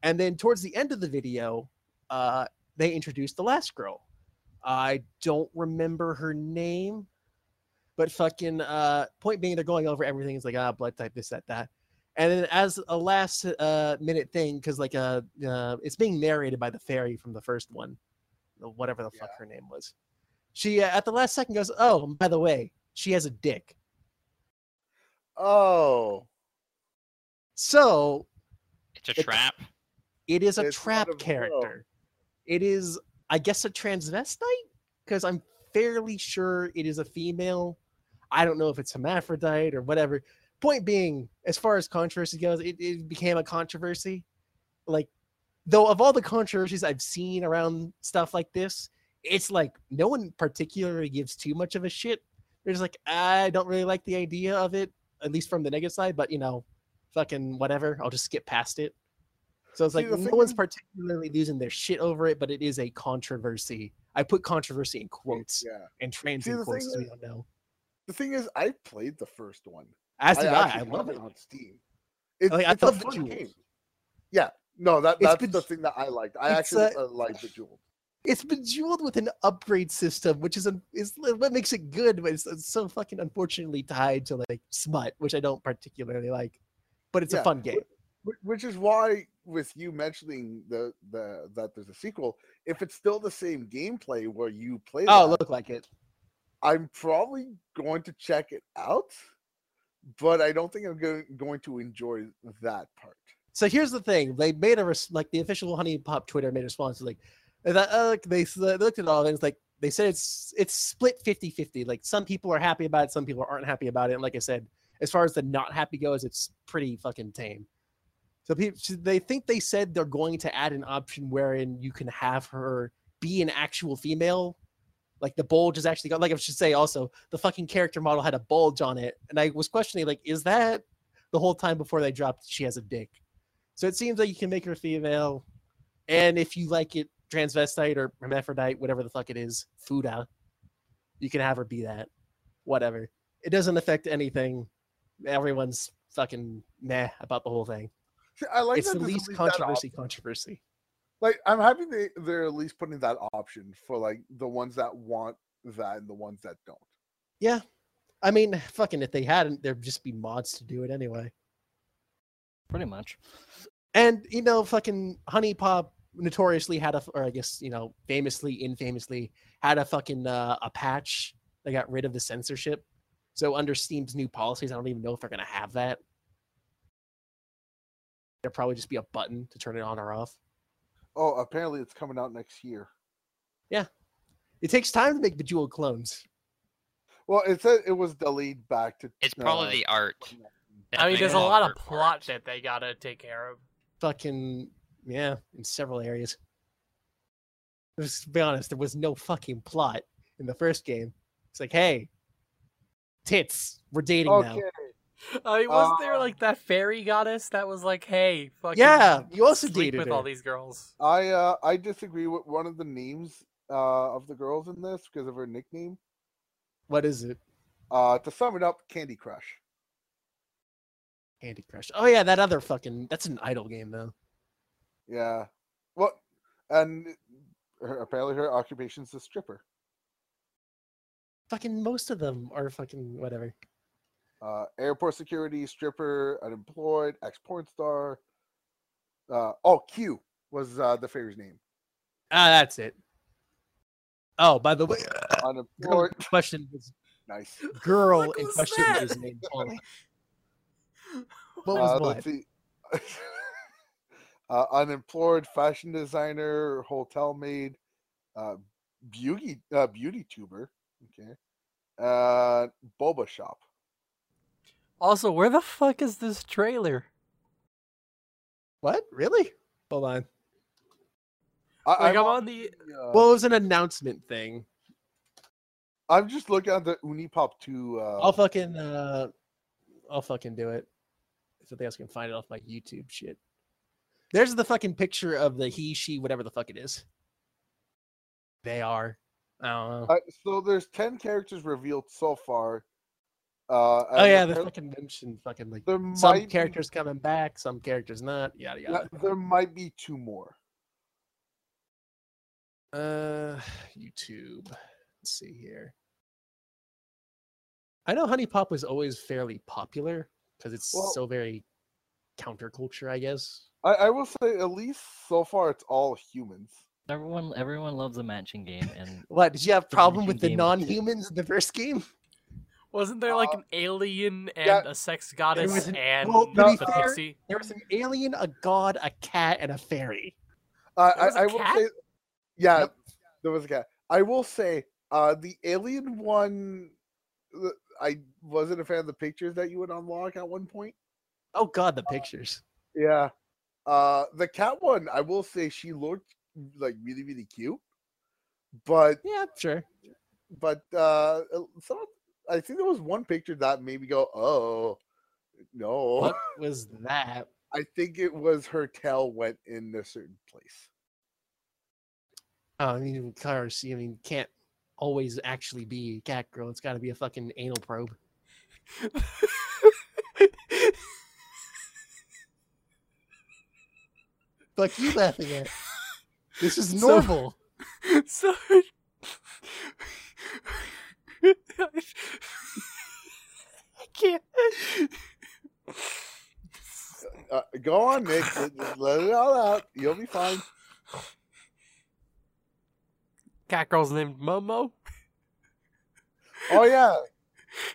And then towards the end of the video, uh, they introduced the last girl. I don't remember her name, but fucking uh, point being, they're going over everything. It's like ah, blood type, this, that, that. And then as a last uh, minute thing, because like uh, uh, it's being narrated by the fairy from the first one, whatever the fuck her name was. She uh, at the last second goes, "Oh, by the way, she has a dick." Oh, So It's a It- trap. it is a It's not trap a girl. character. It is, I guess, a transvestite because I'm fairly sure it is a female. I don't know if it's hermaphrodite or whatever. Point being, as far as controversy goes, it, it became a controversy. Like, though, of all the controversies I've seen around stuff like this, it's like no one particularly gives too much of a shit. They're just like, I don't really like the idea of it, at least from the negative side, but you know, fucking whatever. I'll just skip past it. So it's like no one's particularly losing their shit over it, but it is a controversy. I put controversy in quotes yeah. and trans See, in quotes we don't know. The thing is, I played the first one. As did I. I, actually love it. on Steam. It, Like, I it's a love the fun game. Yeah, no, that that's the thing that I liked. I it's, actually uh, uh, like the jewels. It's bejeweled with an upgrade system, which is, a, is what makes it good, but it's, it's so fucking unfortunately tied to like smut, which I don't particularly like. But it's Yeah, a fun game. Which is why, with you mentioning the the that there's a sequel, if it's still the same gameplay where you play, Oh, that, look like it. I'm probably going to check it out, but I don't think I'm going going to enjoy that part. So here's the thing: they made a res- like the official HuniePop Twitter made a response like that. Uh, like, they, they looked at all of it all and it's like they said it's it's split 50-50. Like some people are happy about it, some people aren't happy about it. And like I said, as far as the not happy goes, it's pretty fucking tame. So people they think they said they're going to add an option wherein you can have her be an actual female. Like the bulge is actually got like I should say also the fucking character model had a bulge on it. And I was questioning like, is that the whole time before they dropped she has a dick? So it seems like you can make her female, and if you like it, transvestite or hermaphrodite, whatever the fuck it is, Fuda, you can have her be that. Whatever. It doesn't affect anything. Everyone's fucking meh about the whole thing. I like it's that the least least that op- controversy. Controversy. Like I'm happy they they're at least putting that option for like the ones that want that and the ones that don't. Yeah. I mean, fucking, if they hadn't, there'd just be mods to do it anyway. Pretty much. And you know, fucking HuniePop notoriously had a, or I guess you know, famously, infamously had a fucking uh, a patch. They got rid of the censorship. So under Steam's new policies, I don't even know if they're gonna have that. There'll probably just be a button to turn it on or off. Oh, apparently it's coming out next year. Yeah. It takes time to make Bejeweled clones. Well, it said it was delayed back to. It's probably uh, the art. [laughs] I mean, there's a lot of art for plot that they gotta take care of. Fucking yeah, in several areas. Let's be honest, there was no fucking plot in the first game. It's like, hey, tits, we're dating now. Okay. I mean, wasn't there Uh, like that fairy goddess that was like, "Hey, fucking Yeah, you also sleep dated with her. all these girls." I uh I disagree with one of the names uh of the girls in this because of her nickname. What is it? Uh to sum it up, Candy Crush. Candy Crush. Oh yeah, that other fucking that's an idol game though. Yeah. Well, and her, apparently her occupation's a stripper. Fucking most of them are fucking whatever. Uh, airport security, stripper, unemployed, ex porn star. Uh, oh, Kyu was uh, the fairy's name. Ah, that's it. Oh, by the way, girl Unemployed. in [laughs] question was nice. girl in question that? was named Polly. [laughs] [laughs] What was Uh, what? let's see. [laughs] uh, unemployed, fashion designer, hotel maid, uh, beauty uh, beauty tuber. Okay. Uh, boba shop. Also, where the fuck is this trailer? What? Really? Hold on. I, Like I'm I'm, on the uh, Well, it was an announcement thing. I'm just looking at the HuniePop 2. Uh, I'll fucking uh I'll fucking do it. If I else can find it off my YouTube shit. There's the fucking picture of the he, she, whatever the fuck it is. They are. I don't know. uh, so there's 10 characters revealed so far. Uh, oh yeah, the fucking mentioned fucking like there some might be- characters coming back, some characters not. Yada yeah, yada. there might be two more. Uh, YouTube. Let's see here. I know HuniePop was always fairly popular because it's Well- so very counterculture, I guess. I, I will say, at least so far, it's all humans. Everyone, everyone loves a matching game, and [laughs] What did you have The problem with the game is shit. non-humans in the first game? wasn't there like Uh, an alien and yeah, a sex goddess an- and well, to the fair, pixie? There was an alien, a god, a cat, and a fairy. Uh, There was a I, I will cat? say, yeah, Yep. there was a cat. I will say, uh, the alien one, uh, I wasn't a fan of the pictures that you would unlock at one point. Oh god, the pictures. Yeah. Uh, the cat one, I will say, she looked like really, really cute. But, Yeah, sure. but uh, some, of- I think there was one picture that made me go, oh, no. What [laughs] was that? I think it was her tail went in a certain place. Oh, I mean, cars. I mean, can't always actually be cat girl. It's got to be a fucking anal probe. Fuck you laughing at? This is normal. so [laughs] I can't. Uh, go on, Nick. Let it all out. You'll be fine. Cat girl's named Momo. Oh yeah,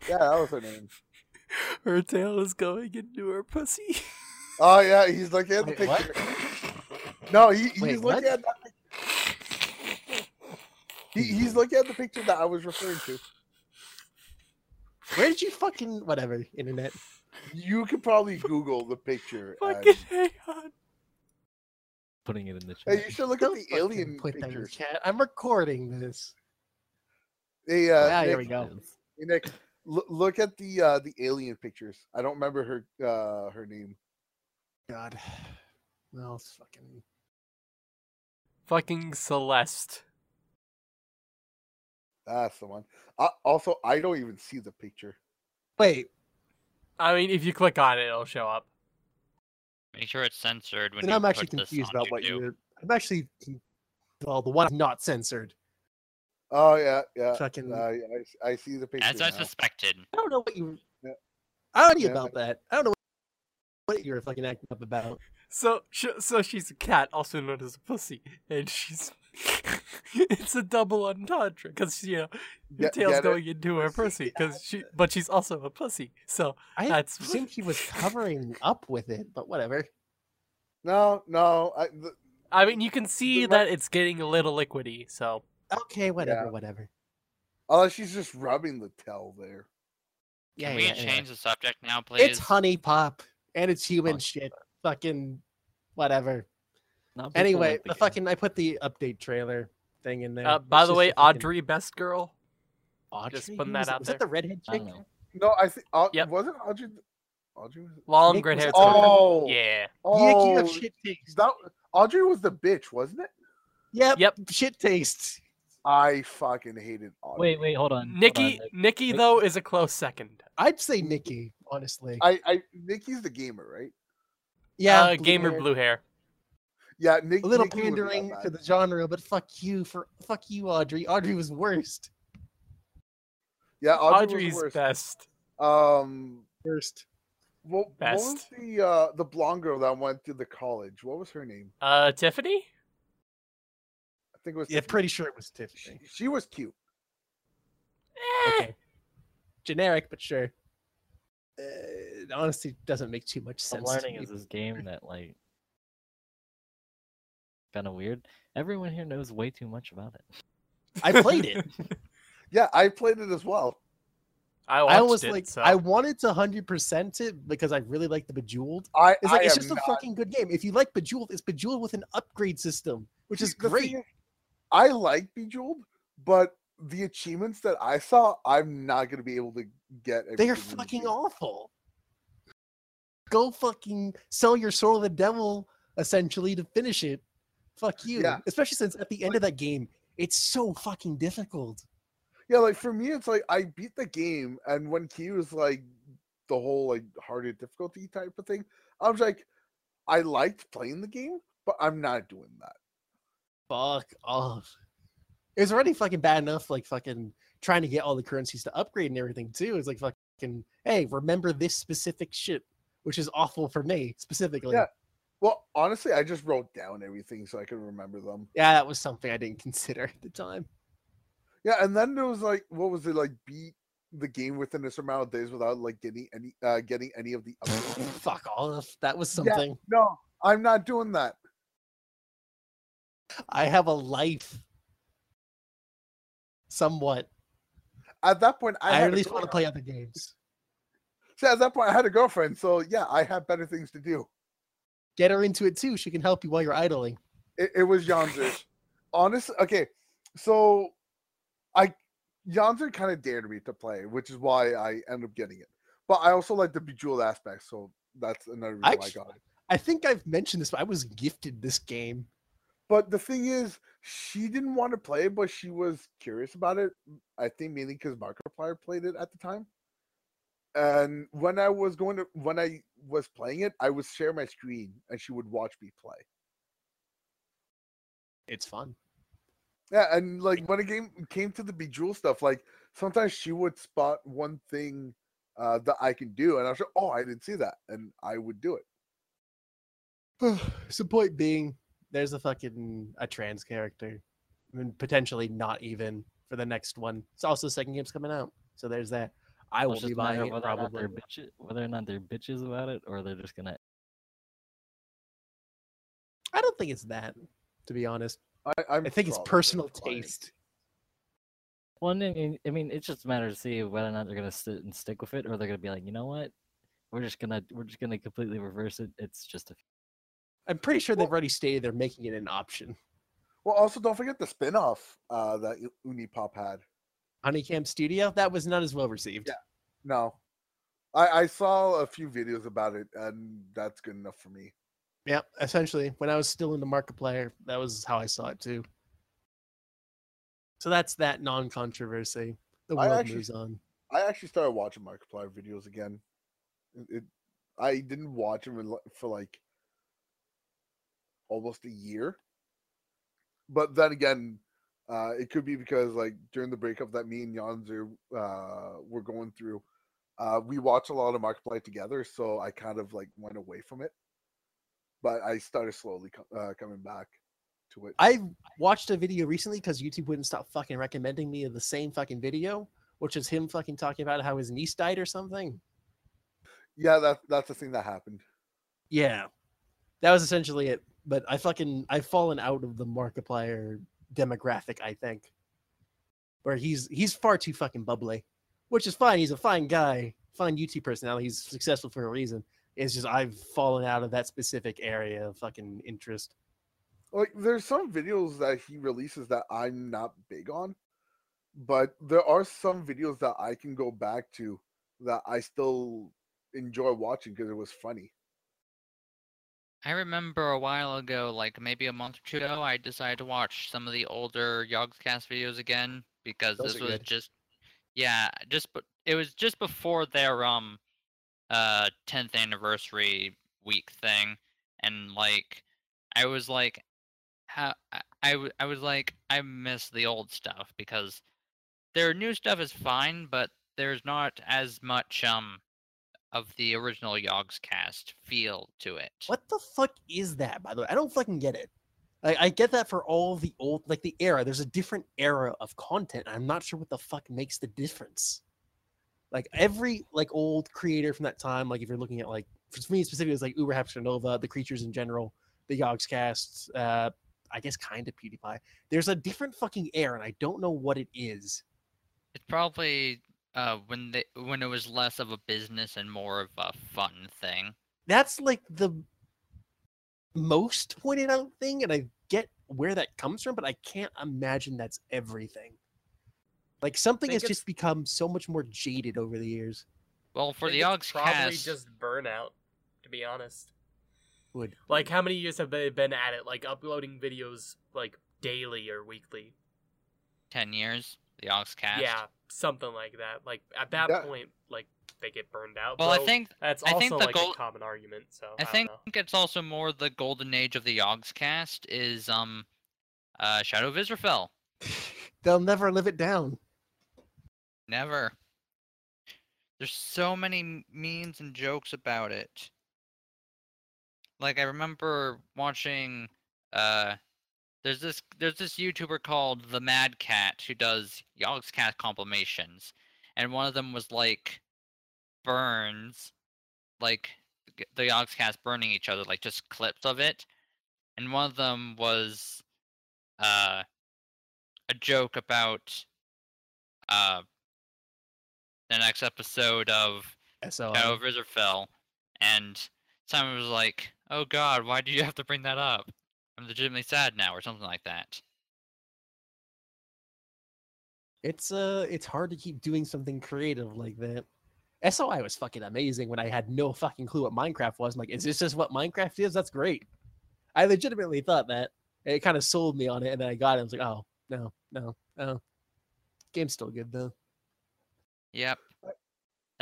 yeah, that was her name. [laughs] Her tail is going into her pussy. [laughs] Oh yeah, he's looking at the Wait, what? picture. No, he, he's Wait, looking what? at that. pic- He, he's looking at the picture that I was referring to. Where did you fucking whatever internet? You could probably Google the picture. and- Fucking hang on. Putting it in the chat. Hey, chat. you should look at Don't the alien put that in the pictures. chat. I'm recording this. Hey, uh, Ah, here we go. hey, Nick, look at the uh, the alien pictures. I don't remember her uh, her name. God. Well, it's fucking. Fucking Celeste. That's the one. Uh, also, I don't even see the picture. Wait, I mean, if you click on it, it'll show up. Make sure it's censored when then you I'm actually put this confused on about what you were. I'm actually. Well, the one not censored. Oh yeah, yeah. Fucking. Uh, I see the picture. As I now. suspected. I don't know what you. Yeah. I don't know Yeah. about that. I don't know what you're fucking acting up about. So, so she's a cat, also known as a pussy, and she's. [laughs] it's a double entendre because you know her Get- tail's get it? going into her [laughs] pussy because she, but she's also a pussy. So I That's- assumed he was covering [laughs] up with it, but whatever. No, no. I, the, I mean, you can see The that it's getting a little liquidy. So Okay, whatever, Yeah. whatever. Oh, she's just rubbing the tail there. Yeah, Can we yeah, yeah. change the subject now, please? It's HuniePop and it's human Oh, shit. Fucking whatever. Not people Anyway, like the fucking I put the update trailer thing in there. uh, by the way, a fucking- Audrey, best girl. Audrey, just putting that was out Was there. that the redhead chick? don't. No, I think. Uh, Yep. Wasn't Audrey? Audrey was. Long Nick gray hair. Oh, yeah. Yeah, you Oh, shit taste. that Audrey was the bitch, wasn't it? Yep, Yep. shit taste. I fucking hated Audrey. Wait, wait, hold on. hold on, Nikki, Nikki though is a close second. I'd say Nikki, honestly. I, I, Nikki's the gamer, right? yeah, uh, blue gamer hair. blue hair. Yeah, Nick. A little Nikki pandering to the genre, but fuck you for fuck you, Audrey. Audrey was worst. Yeah, Audrey Audrey's was worst. best. Um, First, what, what was Best. the uh the blonde girl that went to the college? What was her name? Uh, Tiffany. I think it was. yeah, Tiffany. pretty sure it was Tiffany. she was cute. Eh. Okay, generic, but sure. Uh, it honestly doesn't make too much I'm sense. to learning me. is this game that like kind of weird. Everyone here knows way too much about it. I played it. [laughs] Yeah, I played it as well. I watched I almost it. like so. I wanted to hundred percent it because I really like the Bejeweled. I It's like I it's am just a fucking good game. If you like Bejeweled, it's Bejeweled with an upgrade system, which is the great. thing I like Bejeweled, but the achievements that I saw, I'm not gonna be able to get. They are everything in the fucking game. awful. Go fucking sell your soul to the devil, essentially, to finish it. Fuck you. Yeah. Especially since at the end of that game, it's so fucking difficult. Yeah, like for me, it's like I beat the game, and when Key was like the whole like harder difficulty type of thing, I was like, I liked playing the game, but I'm not doing that. Fuck off. It was already fucking bad enough, like fucking trying to get all the currencies to upgrade and everything too. It's like fucking, hey, remember this specific shit, which is awful for me specifically. Yeah. Well, honestly, I just wrote down everything so I could remember them. Yeah, that was something I didn't [laughs] consider at the time. Yeah, and then there was like, what was it like? Beat the game within a certain amount of days without like getting any, uh getting any of the. upgrades. [laughs] Fuck off. That was Yeah. something. no, I'm not doing that. I have a life. Somewhat. At that point, I, I, at least want to play other games. See, at that point, I had a girlfriend, so yeah, I had better things to do. Get her into it too. She can help you while you're idling. It, it was Janzer. [laughs] Honest, okay, so I Janzer kind of dared me to play, which is why I ended up getting it. But I also like the bejeweled aspect, so that's another reason why I got it. I think I've mentioned this, but I was gifted this game. But the thing is, she didn't want to play, but she was curious about it. I think mainly because Markiplier played it at the time. And when I was going to, when I was playing it, I would share my screen, and she would watch me play. It's fun. Yeah, and like when it came came to the bejeweled stuff, like sometimes she would spot one thing uh, that I can do, and I was like, "Oh, I didn't see that," and I would do it. [sighs] so point being, there's a fucking a trans character. I mean, potentially not even for the next one. It's also second game's coming out, so there's that. I will be buying it whether or not probably. they're bitches, whether or not they're bitches about it, or they're just gonna. I don't think it's that, to be honest. I, I'm I think it's personal taste. Well, I mean, I mean, it's just a matter to see whether or not they're gonna sit and stick with it, or they're gonna be like, you know what, we're just gonna we're just gonna completely reverse it. It's just a I'm pretty sure they've already stated they're making it an option. Well, also don't forget the spin-off uh, that HuniePop had. HunieCam Studio, that was not as well received. Yeah. No, I, I saw a few videos about it, and that's good enough for me. Yeah, essentially, when I was still in the Markiplier, that was how I saw it too. So that's that non-controversy. The world actually- moves on. I actually started watching Markiplier videos again. It, it I didn't watch them for like almost a year. But then again, uh, it could be because like during the breakup that me and Janzer uh, were going through, uh, we watched a lot of Markiplier together, so I kind of like went away from it. But I started slowly co- uh, coming back to it. I watched a video recently because YouTube wouldn't stop fucking recommending me the same fucking video, which is him fucking talking about how his niece died or something. yeah, that that's the thing that happened. Yeah, that was essentially it. But I fucking I've fallen out of the Markiplier demographic. I think where he's he's far too fucking bubbly, which is fine. He's a fine guy, fine YouTube personality. He's successful for a reason. It's just I've fallen out of that specific area of fucking interest. like there's some videos that he releases that I'm not big on, but there are some videos that I can go back to that I still enjoy watching because it was funny. I remember a while ago, like maybe a month or two ago, I decided to watch some of the older Yogscast videos again because Those this was good. just, yeah, just but it was just before their um, uh, 10th anniversary week thing, and like, I was like, how I I was like, I miss the old stuff because their new stuff is fine, but there's not as much um of the original Yogscast feel to it. What the fuck is that, by the way? I don't fucking get it. Like, I get that for all the old, like the era. There's a different era of content. I'm not sure what the fuck makes the difference. Like every like old creator from that time, like if you're looking at like for me specifically, it's like Uber Nova, the creatures in general, the Yogscast, uh, I guess kind of PewDiePie. There's a different fucking air, and I don't know what it is. It's probably uh when they when it was less of a business and more of a fun thing. That's like the most pointed out thing, and I get where that comes from, but I can't imagine that's everything. Like something has just become so much more jaded over the years. Well, for the think Yogs probably cast, just burnout, to be honest. Would Like, how many years have they been at it? Like, uploading videos, like, daily or weekly? ten years. The Yogscast. Yeah, something like that. Like, at that Yeah. point, like, they get burned out. Well, I think That's I also, think the like, goal- a common argument, so I, I think know. it's also more the golden age of the Yogscast is um uh Shadow of Israphel. [laughs] they'll never live it down. Never. There's so many m- memes and jokes about it. Like I remember watching uh there's this there's this YouTuber called the Mad Cat who does Yogscast compilations. And one of them was like burns like the Yogscast burning each other, like just clips of it. And one of them was uh a joke about uh the next episode of So Shadow of Israphel, and Simon was like, "Oh God, why do you have to bring that up? I'm legitimately sad now," or something like that. it's uh it's hard to keep doing something creative like that. SOI was fucking amazing when I had no fucking clue what Minecraft was. I'm like, is this just what Minecraft is? That's great. I legitimately thought that. It kind of sold me on it, and then I got it. I was like, oh no, no, oh. Game's still good though. Yep. That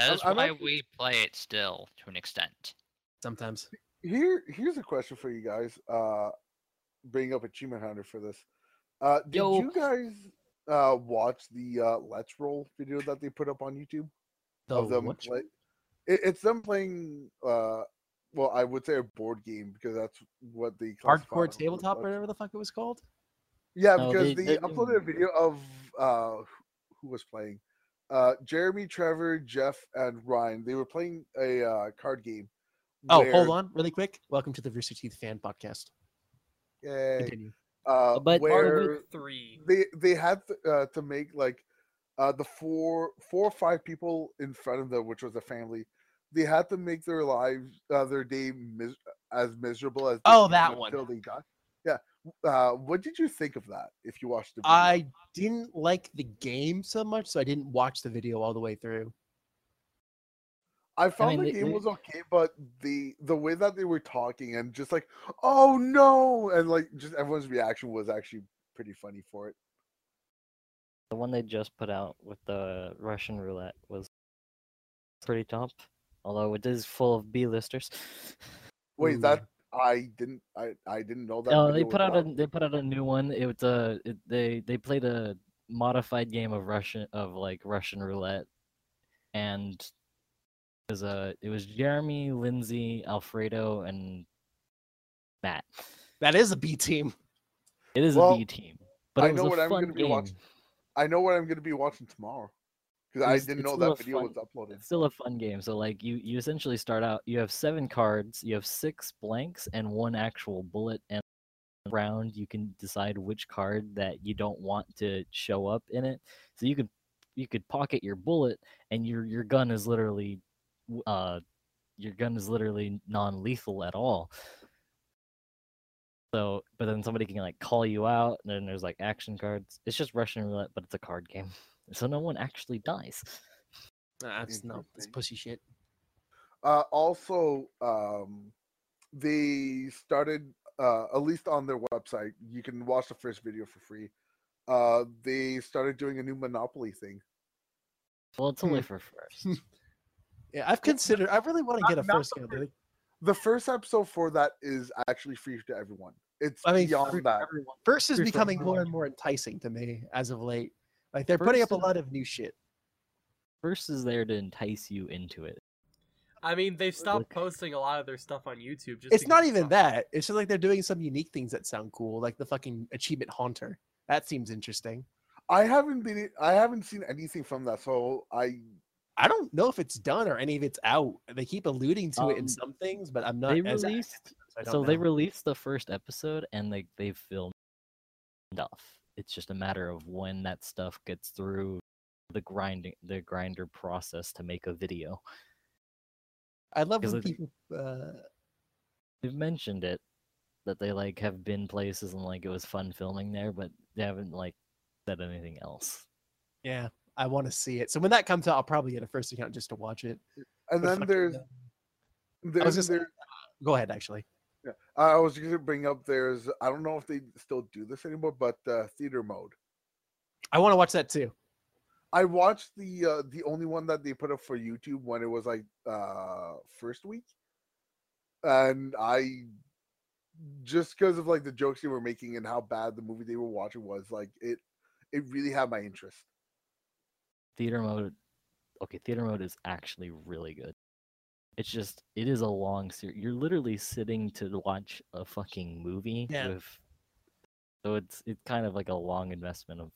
is I'm- is I'm why actually- we play it still to an extent. Sometimes. Here, here's a question for you guys. Uh, bring up Achievement Hunter for this. Uh, did Yo. you guys uh watch the uh Let's Roll video that they put up on YouTube The of them play? It, it's them playing. Uh, well, I would say a board game because that's what they classify hardcore tabletop, or whatever the fuck it was called. Yeah, No, because they- they, they- uploaded a video of uh who- who was playing. Uh Jeremy, Trevor, Jeff, and Ryan. They were playing a uh, card game. Oh, where- hold on, really quick. Welcome to the Rooster Teeth fan podcast. Continue. Uh, But- where Three. they they had to, uh, to make like uh the four four or five people in front of them, which was a family. They had to make their lives uh, their day mis- as miserable as Oh, that one. until they die. Yeah. Uh, what did you think of that? If you watched the video? I didn't like the game so much, so I didn't watch the video all the way through. I found mean, the game they- was okay, but the the way that they were talking and just like, oh no, and like just everyone's reaction was actually pretty funny for it. The one they just put out with the Russian roulette was pretty top, although it is full of B-listers. Wait, Ooh. that I didn't I I didn't know that. No, they put out a they put out a new one. It was uh, it, they they played a modified game of Russian of like Russian roulette, and it was uh, it was Jeremy, Lindsay, Alfredo, and Matt. That is a B team. It is Well, a B team, but I know what I'm gonna be watching. I know what I'm going to be watching tomorrow because I didn't know that video fun- was uploaded. It's still a fun game. So like you you essentially start out. You have seven cards. You have six blanks and one actual bullet. And round you can decide which card that you don't want to show up in it. So you could you could pocket your bullet, and your your gun is literally w- uh your gun is literally non-lethal at all. So, but then somebody can like call you out, and then there's like action cards. It's just Russian roulette, but it's a card game, [laughs] so no one actually dies. That's no, it's pussy shit. Uh, also, um, they started uh, at least on their website. You can watch the first video for free. Uh, they started doing a new Monopoly thing. Well, it's only Hmm. for first. [laughs] Yeah, I've considered. I really want to get a not- not first the game. The first episode for that is actually free to everyone. It's I mean, beyond for that. First is Free becoming more and more enticing to me as of late. Like they're putting up a lot of new shit. First is there to entice you into it. I mean, they've stopped Look. posting a lot of their stuff on YouTube. Just It's not even that. It's just like they're doing some unique things that sound cool, like the fucking achievement haunter. That seems interesting. I haven't been. I haven't seen anything from that, so I. I don't know if it's done or any of it's out. They keep alluding to it in Um, some things, but I'm not. They as active released in them, so they released the first episode and they they've filmed stuff. It's just a matter of when that stuff gets through the grinding the grinder process to make a video. I love when people. Uh, They've mentioned it that they like have been places and like it was fun filming there, but they haven't like said anything else. yeah, I want to see it. So when that comes out, I'll probably get a first account just to watch it. And But then there's. uh, I was There's, just there, go ahead. Actually, yeah, I was going to bring up. There's. I don't know if they still do this anymore, but uh, theater mode. I want to watch that too. I watched the uh, the only one that they put up for YouTube when it was like uh first week, and I just because of like the jokes they were making and how bad the movie they were watching was, like it it really had my interest. Theater mode okay, theater mode is actually really good. It's just it is a long series. You're literally sitting to watch a fucking movie Yeah. with so it's it's kind of like a long investment of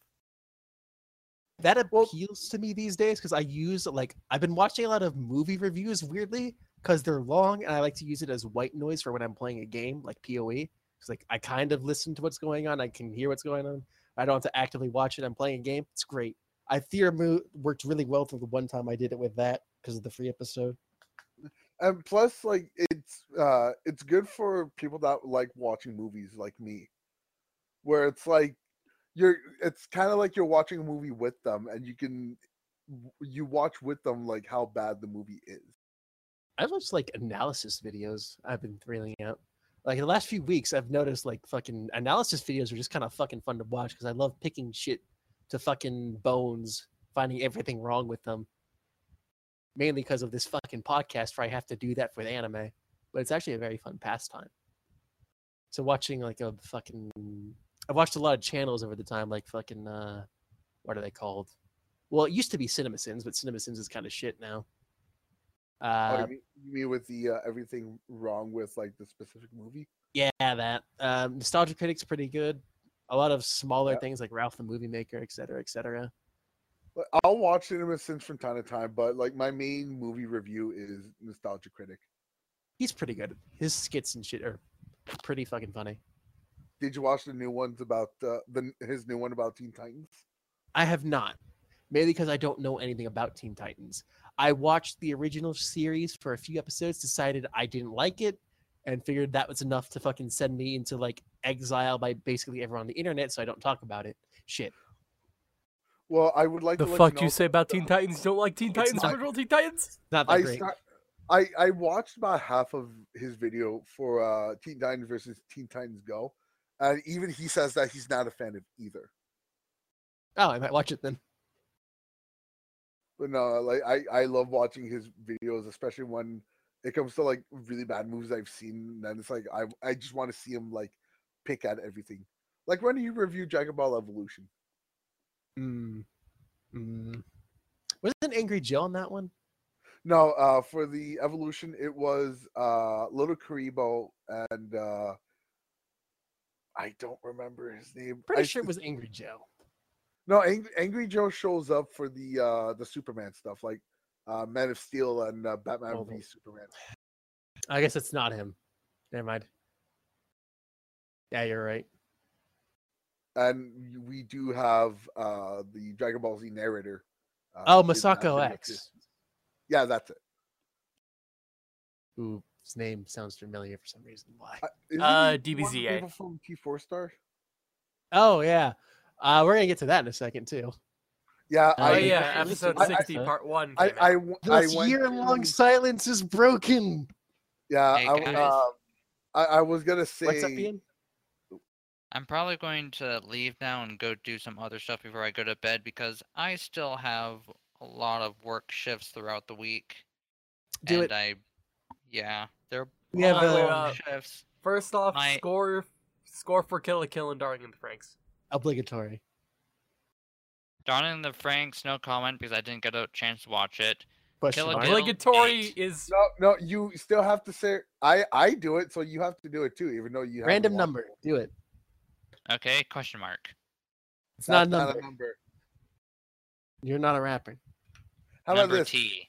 That Well- appeals to me these days because I use like I've been watching a lot of movie reviews weirdly because they're long and I like to use it as white noise for when I'm playing a game like PoE. It's like I kind of listen to what's going on. I can hear what's going on. I don't have to actively watch it. I'm playing a game. It's great. I theater mo- worked really well for the one time I did it with that because of the free episode. And plus, like it's uh it's good for people that like watching movies like me, where it's like you're it's kind of like you're watching a movie with them, and you can you watch with them like how bad the movie is. I've watched like analysis videos. I've been thrilling out. Like the last few weeks, I've noticed like fucking analysis videos are just kind of fucking fun to watch because I love picking shit to fucking bones, finding everything wrong with them. Mainly because of this fucking podcast where I have to do that for the anime, but it's actually a very fun pastime. So watching like a fucking, I've watched a lot of channels over the time, like fucking, uh, what are they called? Well, it used to be CinemaSins, but CinemaSins is kind of shit now. oh, Uh, you, mean, you mean with the uh, everything wrong with like the specific movie? Yeah, that. Um, Nostalgia Critic's pretty good. A lot of smaller Yeah. things like Ralph the Movie Maker, et cetera, et cetera. I'll watch Cinema Sins from time to time, but like my main movie review is Nostalgia Critic. He's pretty good. His skits and shit are pretty fucking funny. Did you watch the new ones about uh, the his new one about Teen Titans? I have not, mainly because I don't know anything about Teen Titans. I watched the original series for a few episodes, decided I didn't like it, and figured that was enough to fucking send me into like exile by basically everyone on the internet, so I don't talk about it. Shit. Well, I would like The to let fuck you, you know, say about Teen Titans? Don't like Teen Titans? not- Original Teen Titans? Not that I great. start, I I watched about half of his video for uh Teen Titans versus Teen Titans Go, and even he says that he's not a fan of either. Oh, I might watch it then. But no, like I I love watching his videos, especially when it comes to like really bad movies I've seen. And it's like I I just want to see him like pick at everything. Like when you review Dragon Ball Evolution. Mm. Mm. Wasn't Angry Joe on that one? No, uh, for the Evolution, it was uh Little Kuriboh and uh I don't remember his name. Pretty I- sure it was Angry Joe. No, Angry, Angry Joe shows up for the uh the Superman stuff, like uh Man of Steel and uh, Batman Oh, v Superman. I guess it's not him. Never mind. Yeah, you're right. And we do have uh the Dragon Ball Z narrator. Uh, Oh, MasakoX. too. Yeah, that's it. Who his name sounds familiar for some reason. Why? Uh, isn't Uh, he one of the DBZA. people from P4 Star. Oh yeah. Uh, we're gonna get to that in a second too. Yeah, Oh, Oh I, yeah, actually episode listened to sixty, that. part one. I, came I, out. This year-long to- silence is broken. Yeah, Hey, I, uh, I, I was gonna say. What's up, Ian? I'm probably going to leave now and go do some other stuff before I go to bed because I still have a lot of work shifts throughout the week. Do and it. I, yeah, they're We have Hold on, wait, uh, shifts. First off, My- score score for Kill la Kill and Darling in the Franxx. obligatory. Dawn the Franks, no comment because I didn't get a chance to watch it. Question Kill a. Kill. Obligatory is No, no, you still have to say I I do it, so you have to do it too, even though you Random number. Do it. Okay, question mark. It's not a That's number. number. You're not a rapper. How about Number this? T.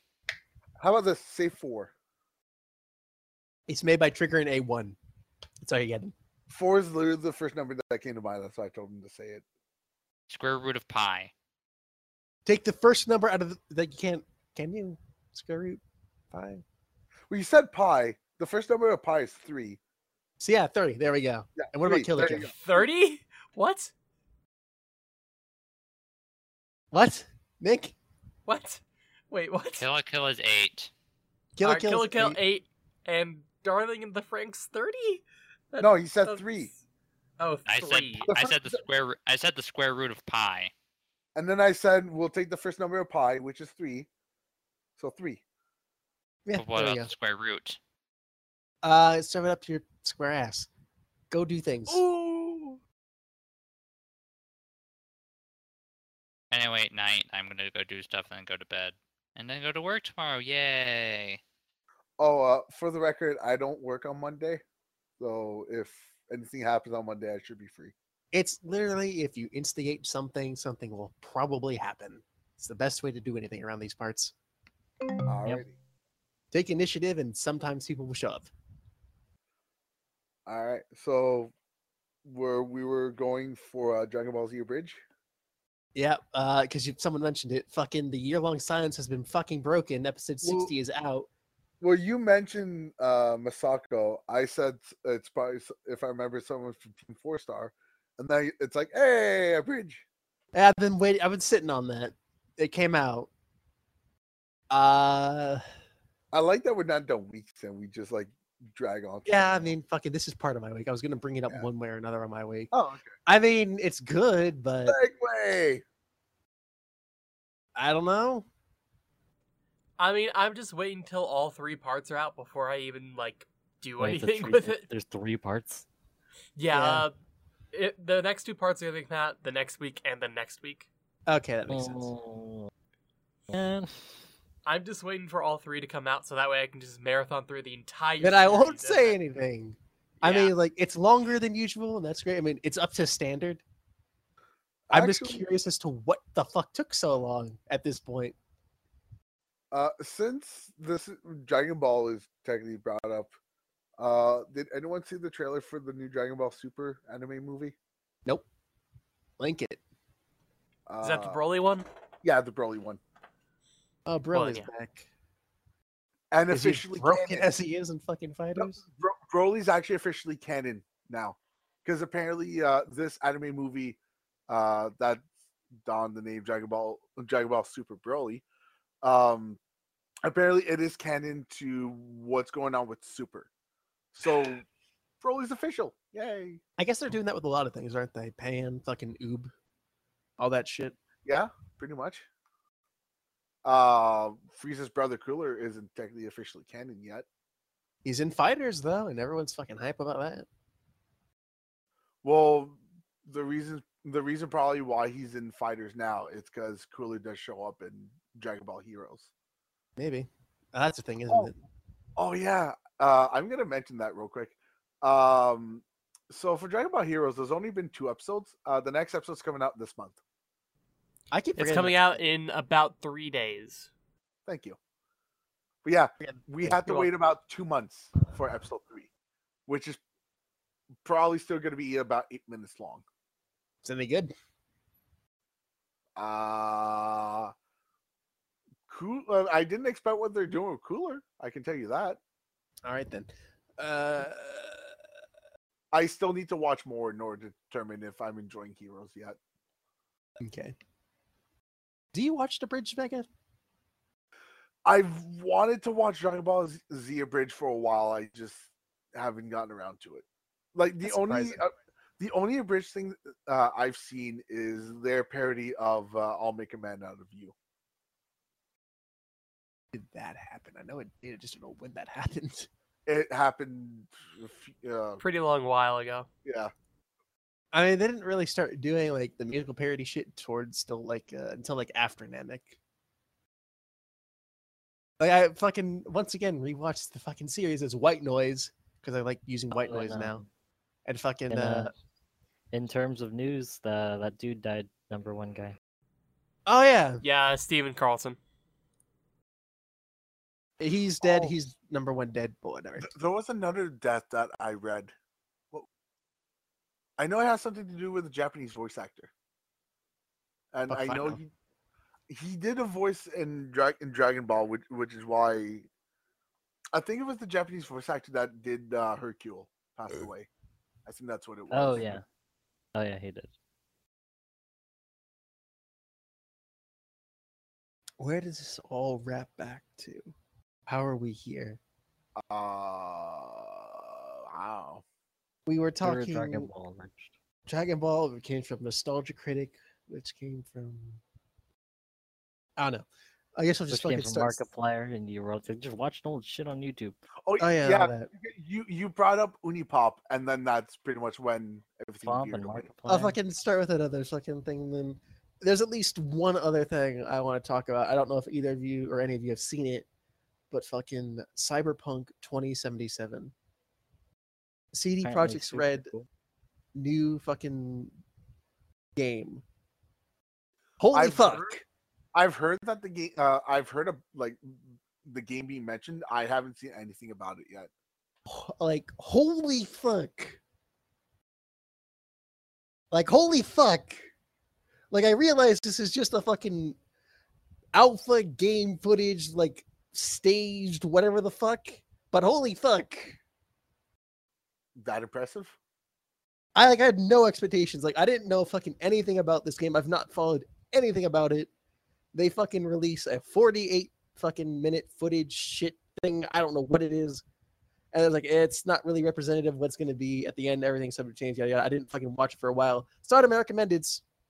How about this? Say four. It's made by Trigger and A1. That's all you get. Four is literally the first number that came to mind. That's why I told him to say it. Square root of pi. Take the first number out of the, that you can't. Can you? Square root five. Well, you said pi. The first number of pi is three. So yeah, thirty. There we go. Yeah, And what three. about Killer There you Kill? go. 30? What? What? Nick? What? Wait, what? Kill la Kill is eight. Killer Alright, Kill. Kill eight. 8 and Darling in the Franxx 30? That No, he said doesn't three. s- Oh, I said I said the square ro- I said the square root of pi. And then I said we'll take the first number of pi, which is three. So three. Yeah, But what about the square root? Uh, serve it up to your square ass. Go do things. Ooh. Anyway, at night I'm gonna go do stuff and then go to bed. And then go to work tomorrow. Yay. Oh, uh, for the record, I don't work on Monday. So if anything happens on Monday, I should be free. It's literally if you instigate something, something will probably happen. It's the best way to do anything around these parts. Alrighty. Take initiative, and sometimes people will show up. All right. So where we were going for uh, Dragon Ball Z Bridge. Yeah, uh, because someone mentioned it. Fucking the year-long silence has been fucking broken. Episode Well- sixty is out. Well, you mentioned uh, Masako. I said it's probably, if I remember, someone from Team Four Star. And then it's like, hey, a bridge. I've been waiting. I've been sitting on that. It came out. Uh, I like that we're not done weeks and we just like drag on. yeah. I mean, fucking, this is part of my week. I was gonna bring it up Yeah. one way or another on my week. Oh, okay. I mean, it's good, but Segway. I don't know. I mean, I'm just waiting until all three parts are out before I even like do Wait, anything [laughs] three- with it. There's three parts. Yeah, Yeah. Uh, it, the next two parts are gonna come out the next week and the next week. Okay, that makes sense. Oh, man. I'm just waiting for all three to come out so that way I can just marathon through the entire. But I won't say then- anything. I mean, like it's longer than usual, and that's great. I mean, it's up to standard. I'm just curious as to what the fuck took so long at this point. Uh, since this Dragon Ball is technically brought up, uh, did anyone see the trailer for the new Dragon Ball Super anime movie? Nope. Link it. Is Uh, that the Broly one? Yeah, the Broly one. Oh, Broly's yeah. back. And Is officially broken canon. as he is in fucking fighters? Bro- Broly's actually officially canon now, because apparently uh, this anime movie uh, that donned the name Dragon Ball Dragon Ball Super Broly, um, apparently it is canon to what's going on with Super. So Broly's official. Yay! I guess they're doing that with a lot of things, aren't they? Pan, fucking Uub, all that shit. Yeah, pretty much. Uh, Frieza's brother Cooler isn't technically officially canon yet. He's in fighters though, and everyone's fucking hype about that. Well, the reason the reason probably why he's in fighters now is because Cooler does show up in Dragon Ball Heroes. Maybe Uh, that's the thing, isn't Oh. it? Oh yeah, uh, I'm gonna mention that real quick. Um, so for Dragon Ball Heroes, there's only been two episodes. Uh, the next episode's coming out this month. I keep It's coming out in about three days. Thank you. But yeah, we Yeah, have to wait about two months for episode three, which is probably still gonna be about eight minutes long. Is any good? Uh cool. Uh, I didn't expect what they're doing with Cooler. I can tell you that. All right then. Uh, I still need to watch more in order to determine if I'm enjoying Heroes yet. okay. Do you watch the Bridge Mega? I've wanted to watch Dragon Ball Z- Z Bridge for a while. I just haven't gotten around to it. Like the That's only uh, the only abridged thing uh, I've seen is their parody of uh, "I'll Make a Man Out of You." Did that happen? I know it did. I just don't know when that [laughs] happened. It happened. few- Uh, Pretty long while ago. yeah, I mean, they didn't really start doing like the musical parody shit towards still like uh, until like after Namek. Like I fucking once again rewatched the fucking series as White Noise because I like using White Oh, and, Noise now, um, and fucking in, uh, uh, in terms of news, the that dude died. Number one guy. oh yeah, Yeah, Steven Carlson. he's dead. Oh. He's number one dead, but whatever. There was another death that I read. What? I know it has something to do with a Japanese voice actor, and Fuck I know know. he he did a voice in Drag in Dragon Ball, which which is why I think it was the Japanese voice actor that did uh, Hercule passed away. I think that's what it was. Oh yeah. Oh yeah, he did. Where does this all wrap back to? How are we here? Uh, wow. We were talking Dragon Ball merged. Dragon Ball it came from Nostalgia Critic, which came from I don't know. I guess I'll just came fucking from start. Markiplier, and you wrote just watching old shit on YouTube. Oh, Oh yeah, yeah. that. You you brought up HuniePop, and then that's pretty much when everything Fomp veered and away. Markiplier. I'll fucking start with another fucking thing. Then there's at least one other thing I want to talk about. I don't know if either of you or any of you have seen it, but fucking Cyberpunk 2077. CD Apparently Project's Red cool. new fucking game. Holy I've fuck! heard- I've heard that the game. Uh, I've heard of like the game being mentioned. I haven't seen anything about it yet. like holy fuck like holy fuck like i realize this is just a fucking alpha game footage like staged whatever the fuck but holy fuck That impressive? i like i had no expectations like i didn't know fucking anything about this game i've not followed anything about it they fucking release a 48 fucking minute footage shit thing i don't know what it is and I was like, it's not really representative what's going to be at the end. Everything's subject to change. Yada. I didn't fucking watch it for a while. Started my recommended.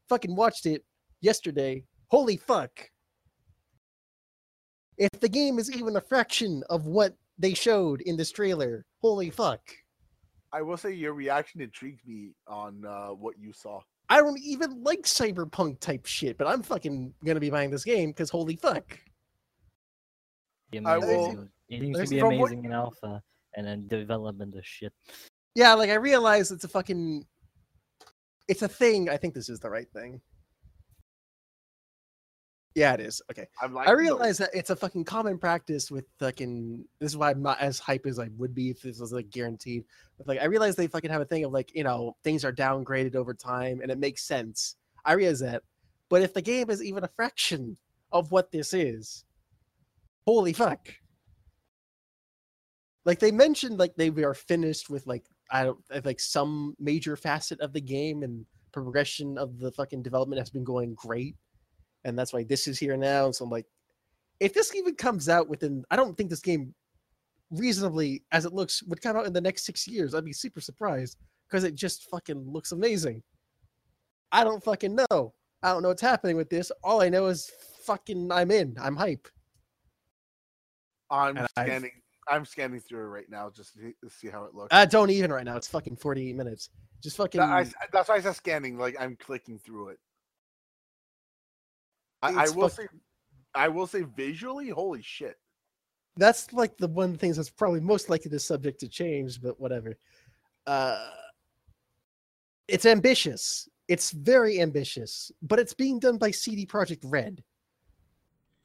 Fucking watched it yesterday. Holy fuck! If the game is even a fraction of what they showed in this trailer, holy fuck! I will say your reaction intrigued me on uh, what you saw. I don't even like cyberpunk type shit, but I'm fucking gonna be buying this game because holy fuck! I will- It needs there's- to be from what- amazing in alpha, and then development of shit. Yeah, like I realize it's a fucking, it's a thing. I think this is the right thing. Yeah, it is. Okay. I'm like, I realize that it's a fucking common practice with fucking. This is why I'm not as hype as I would be if this was like guaranteed. But like, I realize they fucking have a thing of like, you know, things are downgraded over time, and it makes sense. I realize that. But if the game is even a fraction of what this is, holy fuck! Like they mentioned, like they are finished with like I don't uh, like some major facet of the game and progression of the fucking development has been going great and that's why this is here now. So I'm like, if this even comes out within, I don't think this game, reasonably as it looks, would come out in the next six years. I'd be super surprised because it just fucking looks amazing. I don't fucking know. I don't know what's happening with this. All I know is fucking I'm in. I'm hype. I'm and I've- scanning. I'm scanning through it right now just to see- how it looks. I don't even right now. It's fucking 48 minutes. Just fucking. That- I s- that's why I said scanning. Like I'm clicking through it. I, I will fuck- say, I will say visually, holy shit. that's like the one thing that's probably most likely the subject to change, but whatever. Uh, it's ambitious. It's very ambitious, but it's being done by CD Projekt Red.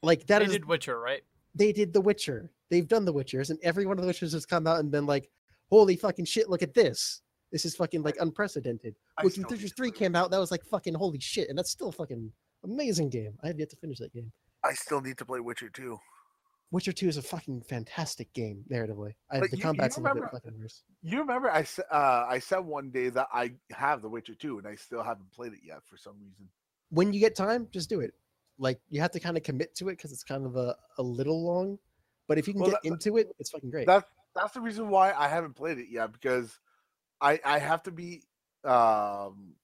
Like that they is did Witcher, right? they did The Witcher. They've done The Witchers, and every one of the Witchers has come out and been like, "Holy fucking shit! Look at this! This is fucking like unprecedented." I When Witcher Three came out, that was like fucking holy shit, and that's still fucking amazing game. I have yet to finish that game. I still need to play Witcher 2. Witcher Two is a fucking fantastic game narratively. I, But the you- you combat's a little bit remember- worse. You remember I said uh, I said one day that I have The Witcher 2 and I still haven't played it yet for some reason. when you get time, just do it. Like you have to kind of commit to it because it's kind of a, a little long. But if you can Well, get that- into it, it's fucking great. That's that's the reason why I haven't played it yet because I I have to be um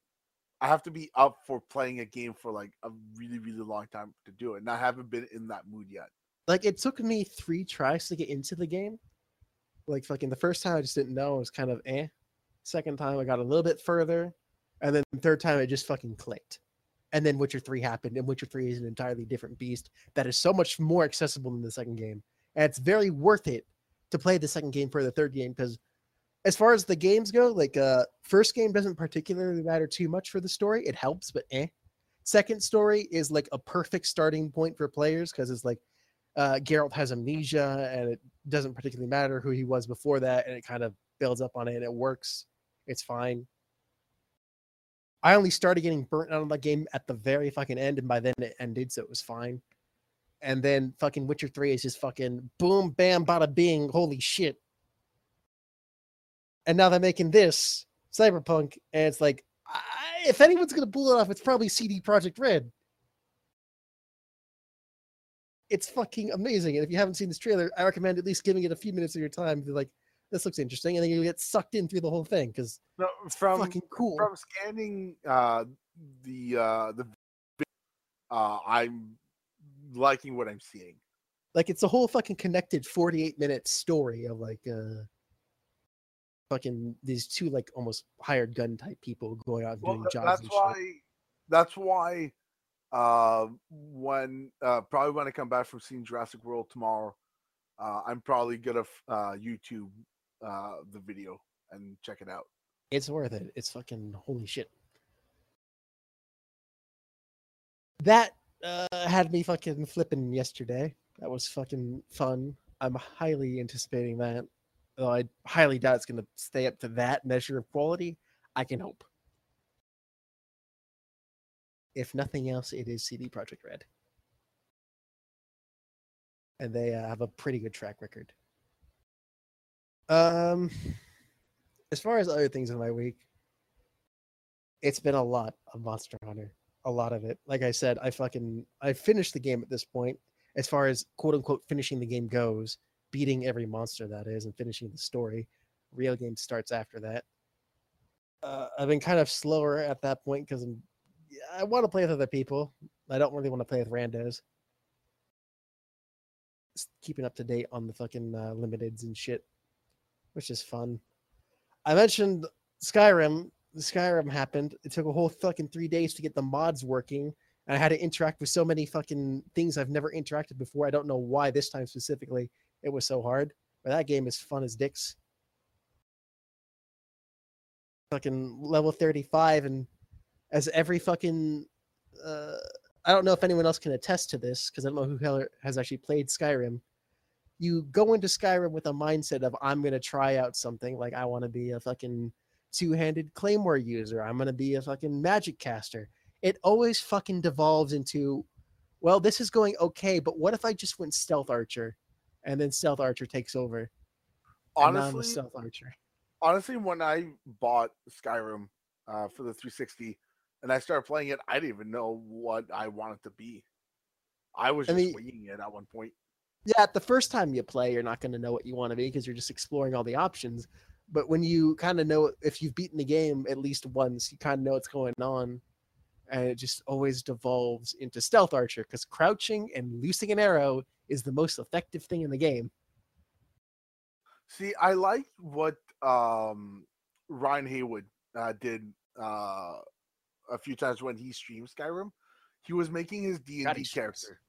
I have to be up for playing a game for like a really really long time to do it, and I haven't been in that mood yet. like it took me three tries to get into the game. Like fucking the first time I just didn't know. It was kind of eh. Second time I got a little bit further. and then the third time it just fucking clicked. And then Witcher 3 happened, and Witcher 3 is an entirely different beast that is so much more accessible than the second game. And it's very worth it to play the second game for the third game because as far as the games go, like uh first game doesn't particularly matter too much for the story. It helps, but eh. Second story is like a perfect starting point for players because it's like uh Geralt has amnesia and it doesn't particularly matter who he was before that, and it kind of builds up on it and it works. It's fine. I only started getting burnt out of the game at the very fucking end, and by then it ended, so it was fine. And then fucking Witcher 3 is just fucking boom, bam, bada bing, holy shit. And now they're making this Cyberpunk, and it's like, I, if anyone's gonna pull it off, it's probably CD Projekt Red. It's fucking amazing, and if you haven't seen this trailer, I recommend at least giving it a few minutes of your time to like, this looks interesting, and then you get sucked in through the whole thing because No, it's from fucking cool. from scanning uh, the uh, the uh, I'm liking what I'm seeing. like it's a whole fucking connected 48 minute story of like uh fucking these two like almost hired gun type people going out and Well, doing jobs that's why. shit. That's why. Uh, when uh, probably when I come back from seeing Jurassic World tomorrow, uh, I'm probably gonna uh, YouTube uh, the video and check it out. it's worth it it's fucking holy shit that uh had me fucking flipping yesterday that was fucking fun i'm highly anticipating that though i highly doubt it's gonna stay up to that measure of quality i can hope if nothing else it is cd projekt red and they uh, have a pretty good track record um as far as other things in my week, it's been a lot of Monster Hunter. A lot of it. Like I said, I fucking I finished the game at this point. As far as quote unquote finishing the game goes, beating every monster that is and finishing the story. Real game starts after that. Uh, I've been kind of slower at that point because I'm want to play with other people. I don't really want to play with randos. Just keeping up to date on the fucking uh, limiteds and shit, which is fun. I mentioned Skyrim. The Skyrim happened. It took a whole fucking three days to get the mods working. And I had to interact with so many fucking things I've never interacted before. I don't know why this time specifically it was so hard. But that game is fun as dicks. Fucking level 35 and as every fucking uh I don't know if anyone else can attest to this because I don't know who hell has actually played Skyrim you go into Skyrim with a mindset of I'm gonna try out something like I want to be a fucking two-handed claymore user. I'm gonna be a fucking magic caster. It always fucking devolves into, well, this is going okay, but what if I just went stealth archer, and then stealth archer takes over? and Honestly, stealth archer. honestly, when I bought Skyrim uh, for the 360 and I started playing it, I didn't even know what I wanted to be. I was I just mean- winging it at one point. yeah, at the first time you play, you're not going to know what you want to be because you're just exploring all the options. But when you kind of know, if you've beaten the game at least once, you kind of know what's going on. And it just always devolves into stealth archer because crouching and loosing an arrow is the most effective thing in the game. See, I like what um, Ryan Haywood uh, did uh, a few times when he streamed Skyrim. He was making his D and D character.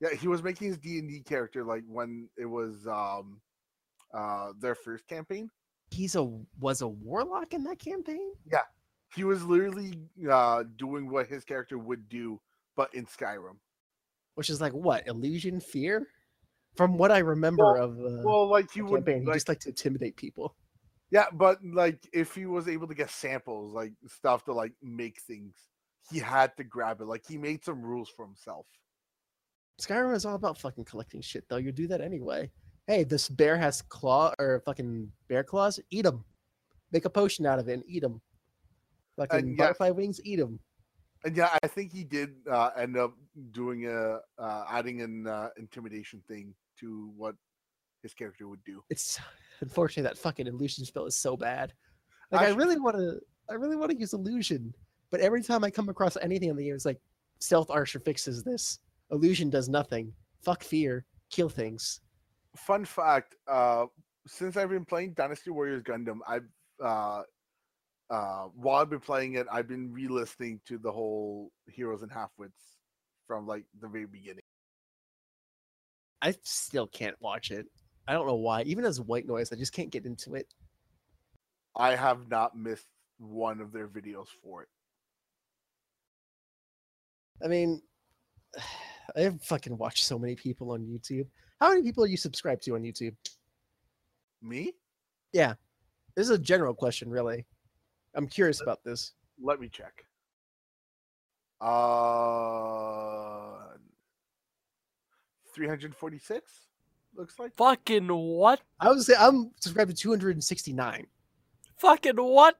Yeah, he was making his D and D character like when it was um, uh, their first campaign. He's a was a warlock in that campaign. Yeah, he was literally uh, doing what his character would do, but in Skyrim. Which is like what illusion fear? From what i remember Well- of uh, Well, like you would, campaign like, just like to intimidate people. Yeah, but like if he was able to get samples, like stuff to like make things, he had to grab it. Like he made some rules for himself. skyrim is all about fucking collecting shit though. You do that anyway. Hey this bear has claw or fucking bear claws? Eat them make a potion out of it and eat them fucking yeah. butterfly wings? Eat them And yeah, I think he did uh, end up doing a uh, adding an uh, intimidation thing to what his character would do. it's [laughs] unfortunately that fucking illusion spell is so bad. Like i Actually- really want to i really want to use illusion but every time i come across anything in the game it's like stealth archer fixes this. Illusion does nothing. Fuck fear. Kill things. Fun fact: uh, since I've been playing Dynasty Warriors Gundam, I've uh, uh, while I've been playing it, I've been re-listening to the whole Heroes and Halfwits from like the very beginning. I still can't watch it. I don't know why. Even as white noise, I just can't get into it. I have not missed one of their videos for it. I mean, [sighs] I've fucking watched so many people on YouTube. How many people are you subscribed to on YouTube? Me? Yeah. This is a general question, really. I'm curious about this. Let me check. Uh, 346 looks like. Fucking what? I would say I'm subscribed to 269. Fucking what?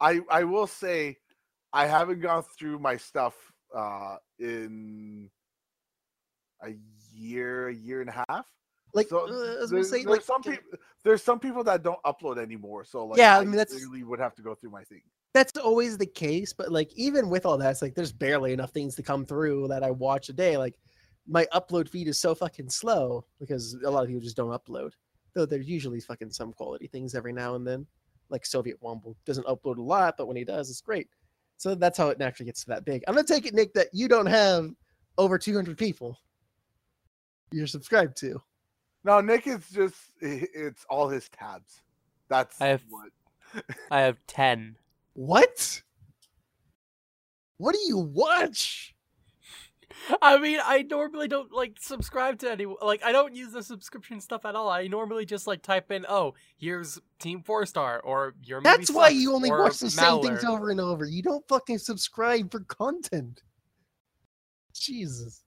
I I will say I haven't gone through my stuff uh in a year, a year and a half. Like, So uh, I there's, say, there's like, some people there's some people that don't upload anymore. So like Yeah, I mean, that's- really would have to go through my thing. that's always the case. But like, even with all that, it's like there's barely enough things to come through that I watch a day. Like, my upload feed is so fucking slow because a lot of people just don't upload. Though there's usually fucking some quality things every now and then. Like Soviet Womble doesn't upload a lot, but when he does, it's great. So that's how it naturally gets to that big. I'm gonna take it, Nick, that you don't have over 200 people you're subscribed to. No, Nick is just it's all his tabs. That's I have- what I have 10. What? What do you watch? I mean, I normally don't like subscribe to any like I don't use the subscription stuff at all. I normally just like type in, "Oh, here's Team 4 Star" or "Your movie That's why sucks," you only watch the same things over and over. You don't fucking subscribe for content. Jesus.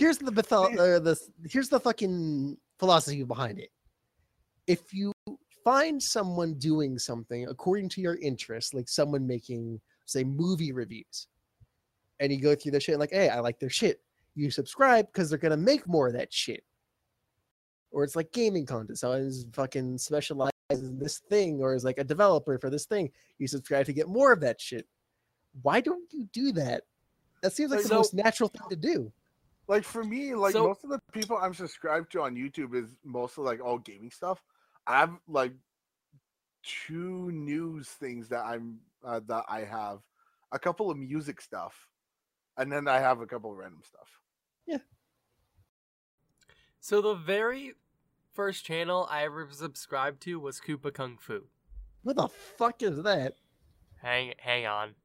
Here's the uh, the here's the fucking philosophy behind it. If you find someone doing something according to your interest, like someone making say movie reviews, and you go through their shit like, hey, I like their shit. You subscribe because they're gonna make more of that shit. Or it's like gaming content. Someone's fucking specialized in this thing, or is like a developer for this thing. You subscribe to get more of that shit. Why don't you do that? That seems like the most natural thing to do. Like for me, like So- most of the people I'm subscribed to on YouTube is mostly like all gaming stuff. I have like two news things that I'm uh, that I have, a couple of music stuff, and then I have a couple of random stuff. Yeah. So the very first channel I ever subscribed to was Koopa Kung Fu. What the fuck is that? Hang hang on.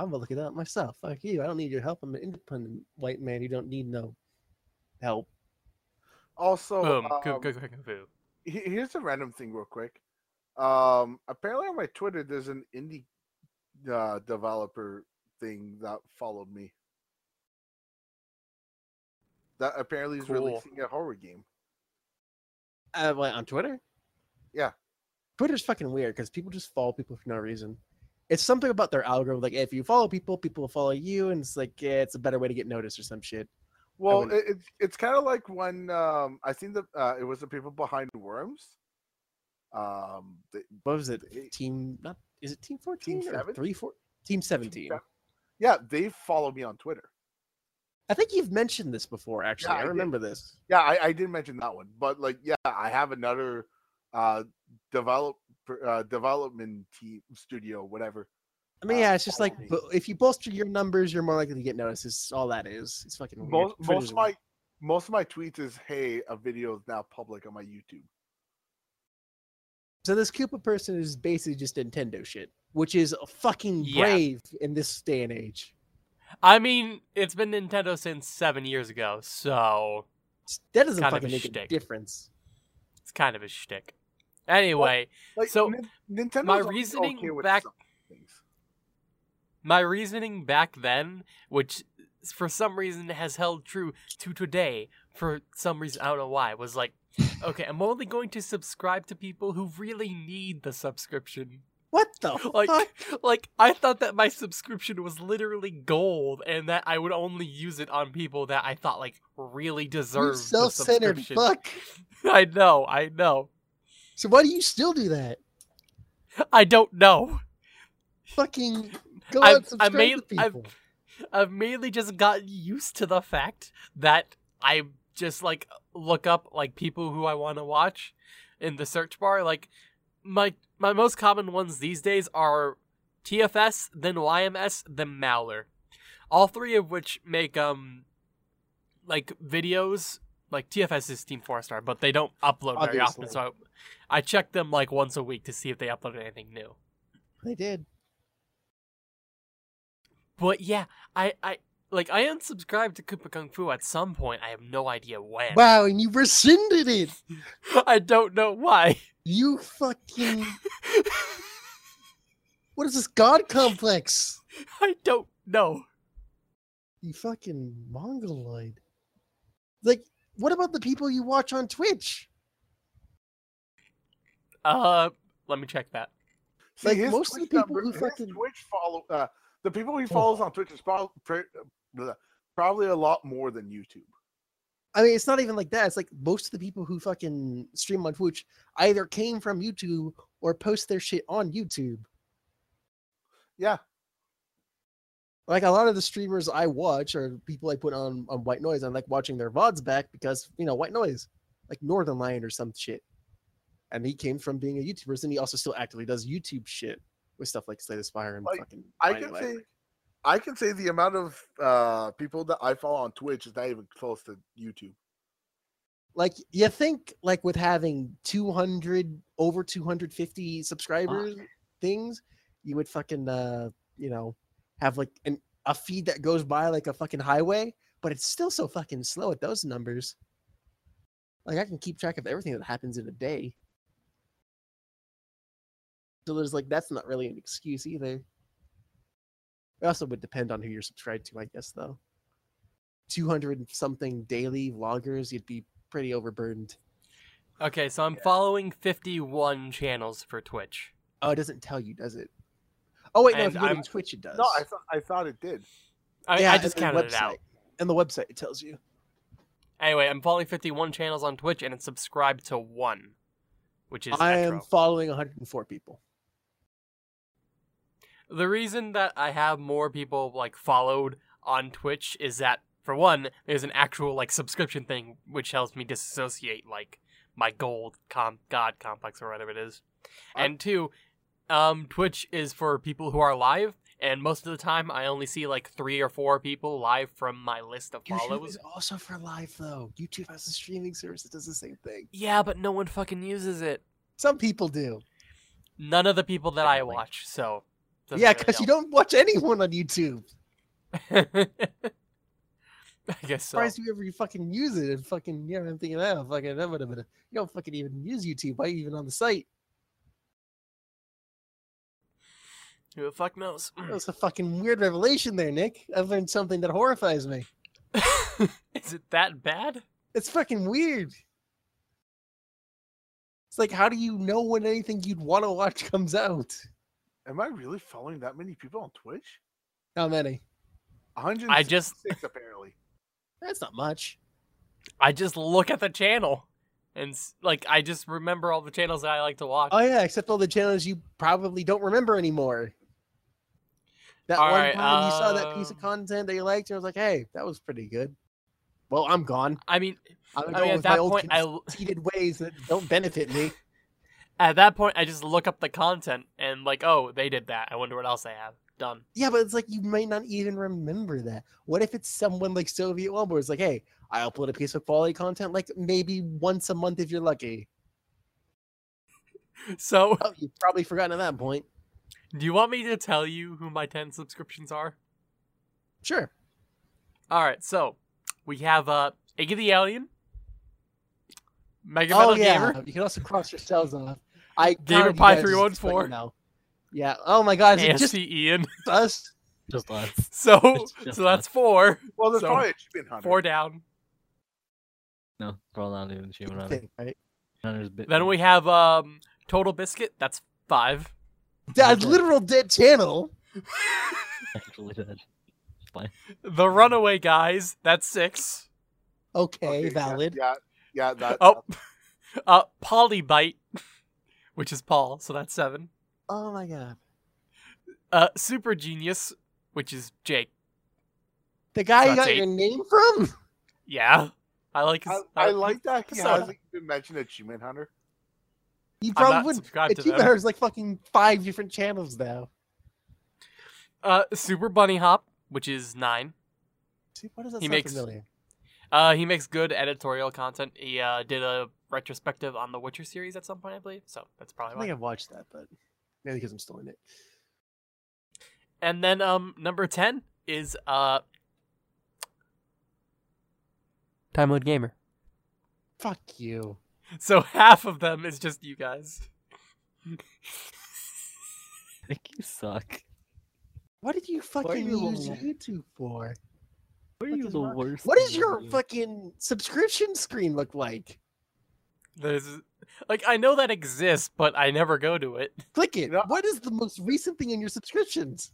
I'm gonna look it up myself. Fuck you. I don't need your help. I'm an independent white man. You don't need no help. Also, Boom. um, Koopa Kung Fu. he- here's a random thing, real quick. Um, apparently on my Twitter, there's an indie uh, developer thing that followed me. That apparently is Cool. releasing a horror game. Uh, what, on Twitter? Yeah. Twitter's fucking weird because people just follow people for no reason. It's something about their algorithm. Like if you follow people, people will follow you, and it's like yeah, it's a better way to get noticed or some shit. Well, it, it's it's kind of like when um, I seen the uh, it was the people behind Worms. Um, they, What was it? They- Team not is it Team fourteen or three four? Team seventeen. yeah, they follow me on Twitter. I think you've mentioned this before. Actually, I I did. remember this. Yeah, I, I did mention that one, but like, yeah, I have another uh, develop uh, development team studio, whatever. I mean, Uh, yeah, it's just like follow me. bu- if you bolster your numbers, you're more likely to get noticed. It's all that is. It's fucking weird. Most, most of my most of my tweets is, "Hey, a video is now public on my YouTube." So this Koopa person is basically just Nintendo shit, which is fucking Yeah. brave in this day and age. I mean, it's been Nintendo since seven years ago, so That doesn't fucking a make a difference. it's kind of a shtick. Anyway, Like, So, Nintendo's my reasoning okay with back- my reasoning back then, which for some reason has held true to today, for some reason I don't know why, was like, okay, I'm only going to subscribe to people who really need the subscription. What the [laughs] Like, fuck? like I thought that my subscription was literally gold, and that I would only use it on people that I thought like really You deserved the self-centered subscription. fuck. [laughs] I know, I know, So why do you still do that? I don't know. Fucking go I've- out and I subscribe made- to I've- I've mainly just gotten used to the fact that I just like look up like people who I want to watch in the search bar. Like my my most common ones these days are TFS, then YMS, then Mauler. All three of which make um like videos. Like TFS is Team Four Star, but they don't upload very often. So I, I check them like once a week to see if they uploaded anything new. They did. But yeah, I I like I unsubscribed to Koopa Kung Fu at some point. I have no idea when. Wow, and you rescinded it. [laughs] I don't know why. You fucking. [laughs] What is this god complex? I don't know. You fucking mongoloid. Like, what about the people you watch on Twitch? Uh, let me check that. See, Like, his most of the people number- who fucking- Twitch follow uh, the people he follows on Twitch is probably probably a lot more than YouTube. I mean, it's not even like that. It's like most of the people who fucking stream on Twitch either came from YouTube or post their shit on YouTube. Yeah, Like a lot of the streamers I watch are people I put on on White Noise. I like watching their VODs back because, you know, White Noise, like Northern Lion or some shit. And he came from being a YouTuber, and he also still actively does YouTube shit with stuff like Slay the Spire and Like, fucking. I can say I can say the amount of uh, people that I follow on Twitch is not even close to YouTube. like you think like with having 200 over 250 subscribers things you would fucking uh you know have like an a feed that goes by like a fucking highway but it's still so fucking slow at those numbers. Like i can keep track of everything that happens in a day. So there's like that's not really an excuse either. It also would depend on who you're subscribed to i guess though. 200 something daily vloggers you'd be pretty overburdened. Okay, so I'm following 51 channels for Twitch. Oh, it doesn't tell you, does it? Oh wait, no. If you go to Twitch, it does. No, I thought I thought it did. I, yeah, I just the counted it out. And the website it tells you. Anyway, I'm following 51 channels on Twitch and it's subscribed to one, which is I am Etro. following 104 people. The reason that I have more people like followed on Twitch is that for one, there's an actual like subscription thing which helps me disassociate like my gold com god complex or whatever it is. And two, um Twitch is for people who are live and most of the time I only see like 3 or 4 people live from my list of YouTube follows. is also for live though. YouTube has a streaming service that does the same thing. Yeah, but no one fucking uses it. Some people do. None of the people that I watch, so doesn't yeah, really because you don't watch anyone on YouTube. [laughs] I guess so. Surprised you ever fucking use it and fucking yeah. I'm thinking that fucking that would have been. A, you don't fucking even use YouTube. Why are you even on the site? Who the fuck knows? That was a fucking weird revelation there, Nick. I've learned something that horrifies me. [laughs] Is it that bad? It's fucking weird. It's like, how do you know when anything you'd want to watch comes out? Am I really following that many people on Twitch? How many? 106 I just- apparently. That's not much. I just look at the channel and like I just remember all the channels that I like to watch. Oh yeah, except all the channels you probably don't remember anymore. That All one right, time you saw that piece of um, content that you liked, and I was like, "Hey, that was pretty good." Well, I'm gone. I mean, I'm gonna I go mean at with my that old point, I [laughs] conceited ways that don't benefit me. at that point I just look up the content and like, oh, they did that. I wonder what else they have done. Yeah, but it's like you might not even remember that. What if it's someone like Soviet One, where it's like, "Hey, I upload a piece of quality content like maybe once a month if you're lucky." [laughs] So, Oh, you've probably forgotten at that point. Do you want me to tell you who my ten subscriptions are? Sure. All right, so we have uh, Iggy the Alien, Mega Oh Metal yeah, Gamer, you can also cross your cells off. I Gamer counted Pie 314. so you know. Yeah. Oh my God, is it just Ian. [laughs] us? Just us. So, just so that's four. Well, there's So, probably a Chicken Hunter. Four down. No, probably not even Human Hunter. Thing, right? Hunter's bit. Then we have um Total Biscuit. That's five. That literal dead channel. [laughs] actually dead. Fine. The Runaway Guys. That's six. Okay, Okay, valid. Yeah, yeah. that. Oh, [laughs] uh, Polybite, [laughs] which is Paul. So that's seven. Oh my God, Uh, Super Genius, which is Jake. the guy you got eight. your name from? Yeah, I like. His, I, I uh, like that he so- hasn't even mentioned Achievement Hunter. You probably wouldn't. subscribed to Achievement them. Hunter like fucking five different channels now. Uh, Super Bunny Hop, which is nine. See, why does that He makes- familiar? Uh, he makes good editorial content. He uh, did a retrospective on the Witcher series at some point, I believe. So that's probably. I probably think why. I've watched that, but maybe because I'm still in it. And then um, number ten is uh, Time Mode Gamer. Fuck you. So half of them is just you guys. I think you suck. What did you fucking you use the- YouTube for? Why are you the my- worst? What does your to do? fucking subscription screen look like? There's like I know that exists, but I never go to it. Click it. What is the most recent thing in your subscriptions?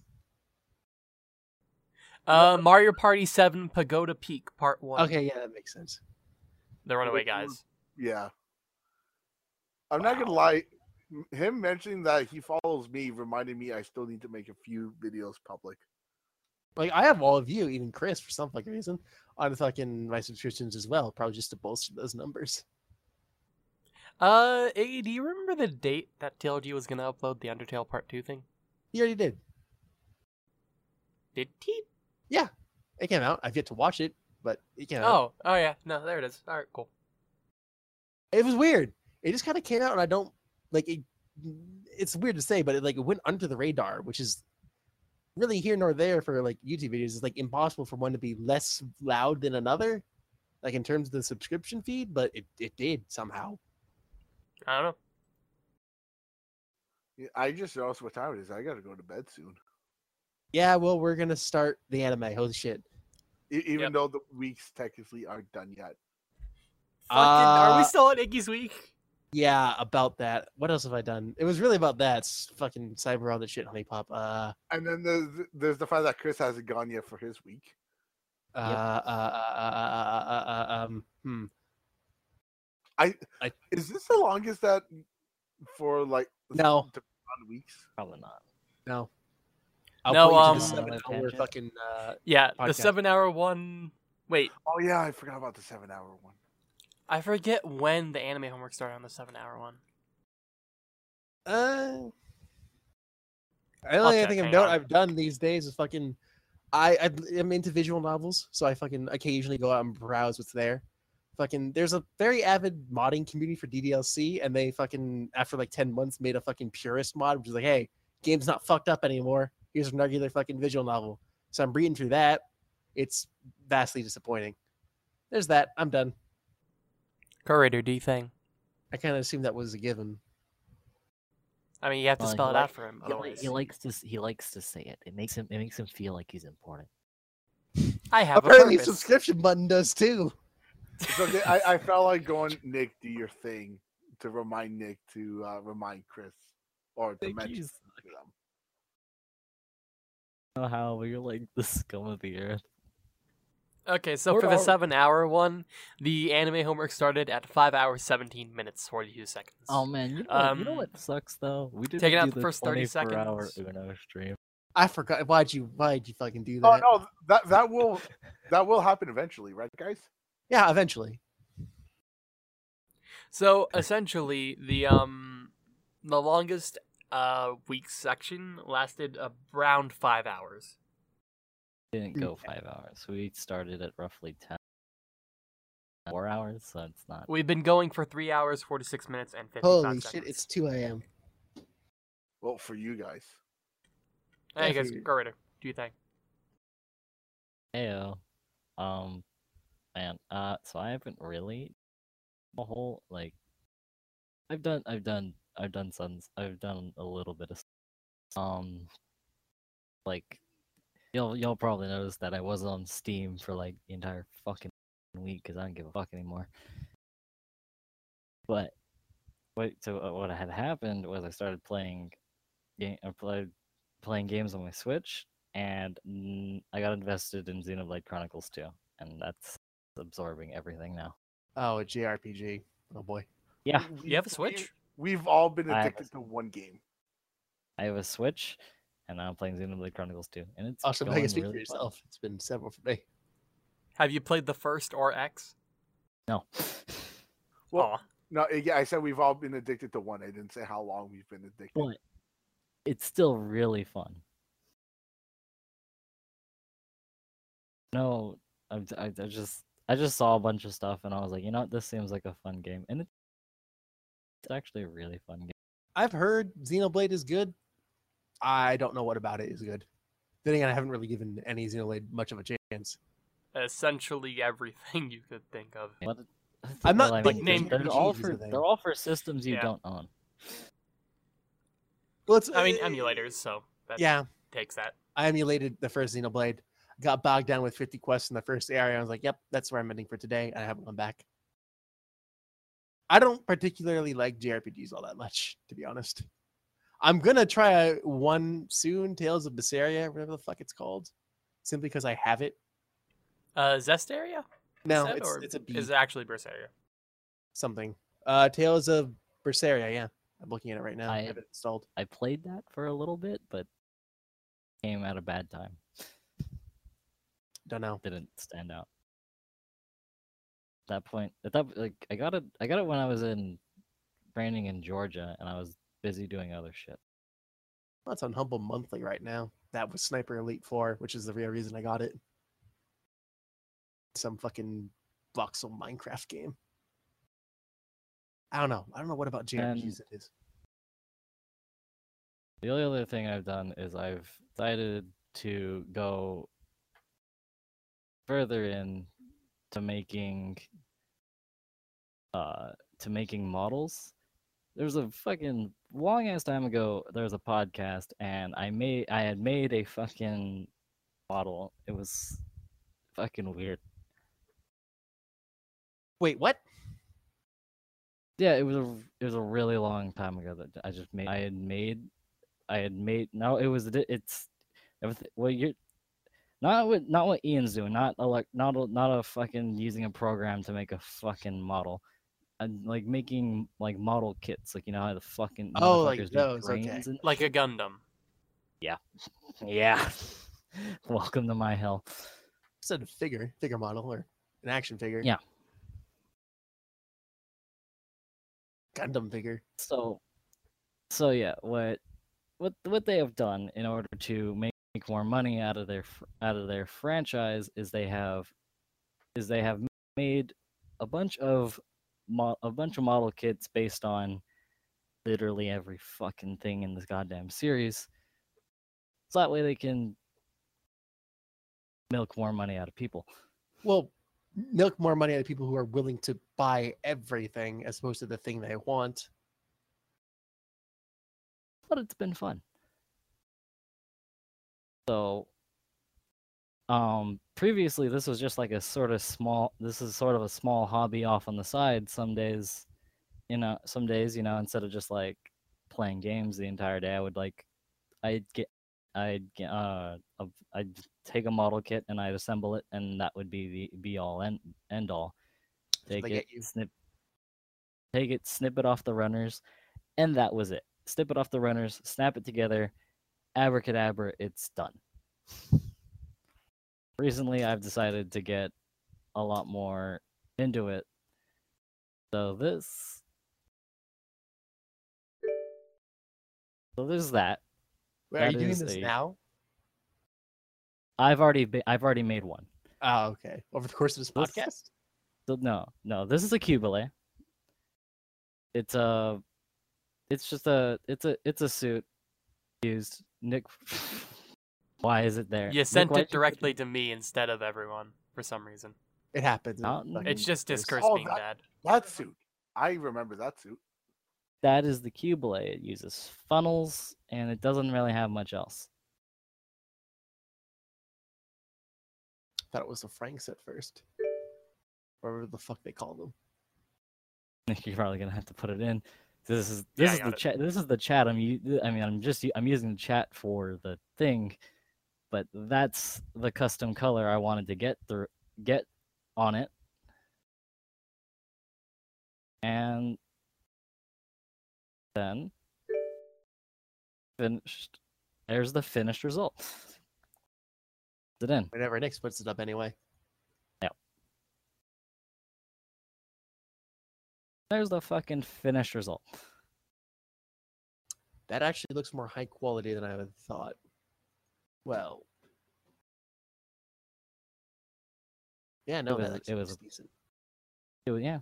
Uh, Mario Party Seven Pagoda Peak Part One. Okay, yeah, that makes sense. the Runaway guys. Yeah. I'm not gonna lie. Him mentioning that he follows me reminded me I still need to make a few videos public. Like I have all of you, even Chris, for some fucking reason, on fucking my subscriptions as well, probably just to bolster those numbers. Uh, Iggy, do you remember the date that TLG was gonna upload the Undertale Part Two thing? He already did. Did he? Yeah, it came out. I've yet to watch it, but it came out. Oh, oh yeah. No, there it is. All right, cool. It was weird. It just kind of came out, and I don't like it. It's weird to say, but it like it went under the radar, which is really here nor there for like YouTube videos. It's like impossible for one to be less loud than another, like in terms of the subscription feed. But it it did somehow. I don't know. Yeah, I just noticed what time it is. I gotta go to bed soon. Yeah, well, we're gonna start the anime. Holy shit! E- even Yep. though the weeks technically aren't done yet. Fucking, are we Uh, still at Iggy's week? Yeah, about that. What else have I done? It was really about that. It's fucking cyber all the shit, HuniePop. Uh, And then there's there's the fact that Chris hasn't gone yet for his week. uh, uh, uh, uh, uh, uh, uh, um, hmm. Is this the longest that for like No. weeks? Probably not. No. I'll No, put you to um, the seven hour fucking uh Yeah, the seven-hour one. Wait, Oh yeah, I forgot about the seven hour one. I forget when the anime homework started on the seven-hour one. uh I only check, thing I've done on. I've done these days is fucking I I am into visual novels, so I fucking occasionally go out and browse what's there. Fucking there's a very avid modding community for DDLC, and they fucking after like ten months made a fucking purist mod, which is like, hey, game's not fucked up anymore. Here's a regular fucking visual novel. So I'm reading through that. It's vastly disappointing. There's that. I'm done. Curator, do you think? I kind of assumed that was a given. I mean, you have to Well, spell it like- out for him. He, Otherwise, he likes to he likes to say it. It makes him. It makes him feel like he's important. I have a Apparently, purpose. subscription button does too. It's okay. I, I felt like going, Nick, do your thing to remind Nick to uh, remind Chris or to Thank mention you. to them. know how you're like the scum of the earth. Okay, so Or for the our- seven-hour one, the anime homework started at five hours, seventeen minutes, forty-two seconds. Oh man, you know, what, you know Um, what sucks though? We didn't taking out do the first 30 24-hour seconds. Uno stream. I forgot. Why'd you? Why'd you fucking do that? Oh that? no, that that will that will happen eventually, right, guys? Yeah, eventually. So essentially, the um, the longest uh week section lasted around five hours. Didn't go five hours. We started at roughly ten. Four hours, so it's not. We've been going for three hours, forty-six minutes, and fifty-five Holy seconds. shit! It's two a.m. Well, for you guys. Hey guys, for- go right. Do you think? Heyo. Um, man. Uh, so I haven't really a whole like. I've done. I've done. I've done some. I've done a little bit of. Um. Like, you'll you'll probably noticed that I was on Steam for like the entire fucking week because I don't give a fuck anymore. But, wait. So uh, what had happened was I started playing. Game. I played playing games on my Switch, and I got invested in Xenoblade Chronicles 2, and that's absorbing everything now. Oh, a JRPG. Oh boy. Yeah, You have a Switch? We've all been I have a- addicted to one game. I have a Switch, and now I'm playing Xenoblade Chronicles 2, and it's awesome. [laughs] going Megan, speak really for well. yourself. It's been several for me. Have you played the first or X? No, [laughs] Well, Aw. No, eh, yeah, I said we've all been addicted to one. I didn't say how long we've been addicted. but it's still really fun. No, I, I, I just I just saw a bunch of stuff and I was like, you know what, this seems like a fun game, and it's actually a really fun game. I've heard Xenoblade is good. I don't know what about it is good. Then again, I haven't really given any Xenoblade much of a chance. Essentially everything [laughs] you could think of. What? I'm not well, like mean, name they're, they're all for the they're all for systems you Yeah. don't own. Well, it's I mean uh, emulators, so that Yeah, takes that. I emulated the first Xenoblade. Got bogged down with 50 quests in the first area. I was like, "Yep, that's where I'm ending for today." And I haven't gone back. I don't particularly like JRPGs all that much, to be honest. I'm gonna try one soon, Tales of Berseria, whatever the fuck it's called, simply because I have it. Uh Zestiria? No, Is it's it's a B is it actually Berseria? something. Uh, Tales of Berseria. Yeah, I'm looking at it right now. I I- have it installed. I played that for a little bit, but came at a bad time. Don't know. Didn't stand out. that point, at that like I got it, I got it when I was in training in Georgia, and I was busy doing other shit. Well, it's on Humble Monthly right now. That was Sniper Elite 4, which is the real reason I got it. Some fucking voxel Minecraft game. I don't know. I don't know what about JRPGs it is. The only other thing I've done is I've decided to go further in to making uh to making models. There was a fucking long ass time ago there was a podcast and I made I had made a fucking model. It was fucking weird. Wait, what? Yeah, it was a it was a really long time ago that I just made. I had made, I had made. No, it was it's everything. Well, you're not what not what Ian's doing. Not a like not a, not a fucking using a program to make a fucking model. And like making like model kits, like you know how the fucking Oh, like those, okay. and Like a Gundam. yeah. [laughs] Yeah. [laughs] Welcome to my hell. said a figure, figure model, or an action figure. Yeah. Gundam figure. so so yeah what what what they have done in order to make more money out of their out of their franchise is they have is they have made a bunch of mo- a bunch of model kits based on literally every fucking thing in this goddamn series so that way they can milk more money out of people Well, milk more money out of people who are willing to buy everything as opposed to the thing they want. but it's been fun. So, um, previously this was just like a sort of small. This is sort of a small hobby off on the side. Some days, you know, some days, you know, instead of just like playing games the entire day, I would like, I'd get, I'd get, uh, I'd take a model kit and I'd assemble it, and that would be the be all end end all. Take it, snip, take it, snip it off the runners, and that was it. Snip it off the runners, snap it together, abracadabra, it's done. Recently, I've decided to get a lot more into it. So this, so there's that. Wait, are you doing this a- now? I've already be, I've already made one. Oh, okay. Over the course of this This- podcast? So no, no, this is a Qubeley. It's a, it's just a, it's a, it's a suit used. Nick, why is it there? You sent why'd it directly to me instead of everyone for some reason. It happens. in It's just Discord Oh, being that- bad. That suit. I remember that suit. that is the Qubeley. It uses funnels and it doesn't really have much else. thought it was the Franxx at first. Whatever the fuck they call them. Nick, [laughs] you're probably gonna have to put it in. This is this I is the chat. This is the chat. I'm. u- I mean, I'm just. u- I'm using the chat for the thing, but that's the custom color I wanted to get through. Get on it, and then finished. There's the finished result. Put it in. Whenever Nix puts it up anyway. Yeah. There's the fucking finished result. That actually looks more high quality than I would have thought. Well, yeah, no, was- it was- decent. It was- yeah.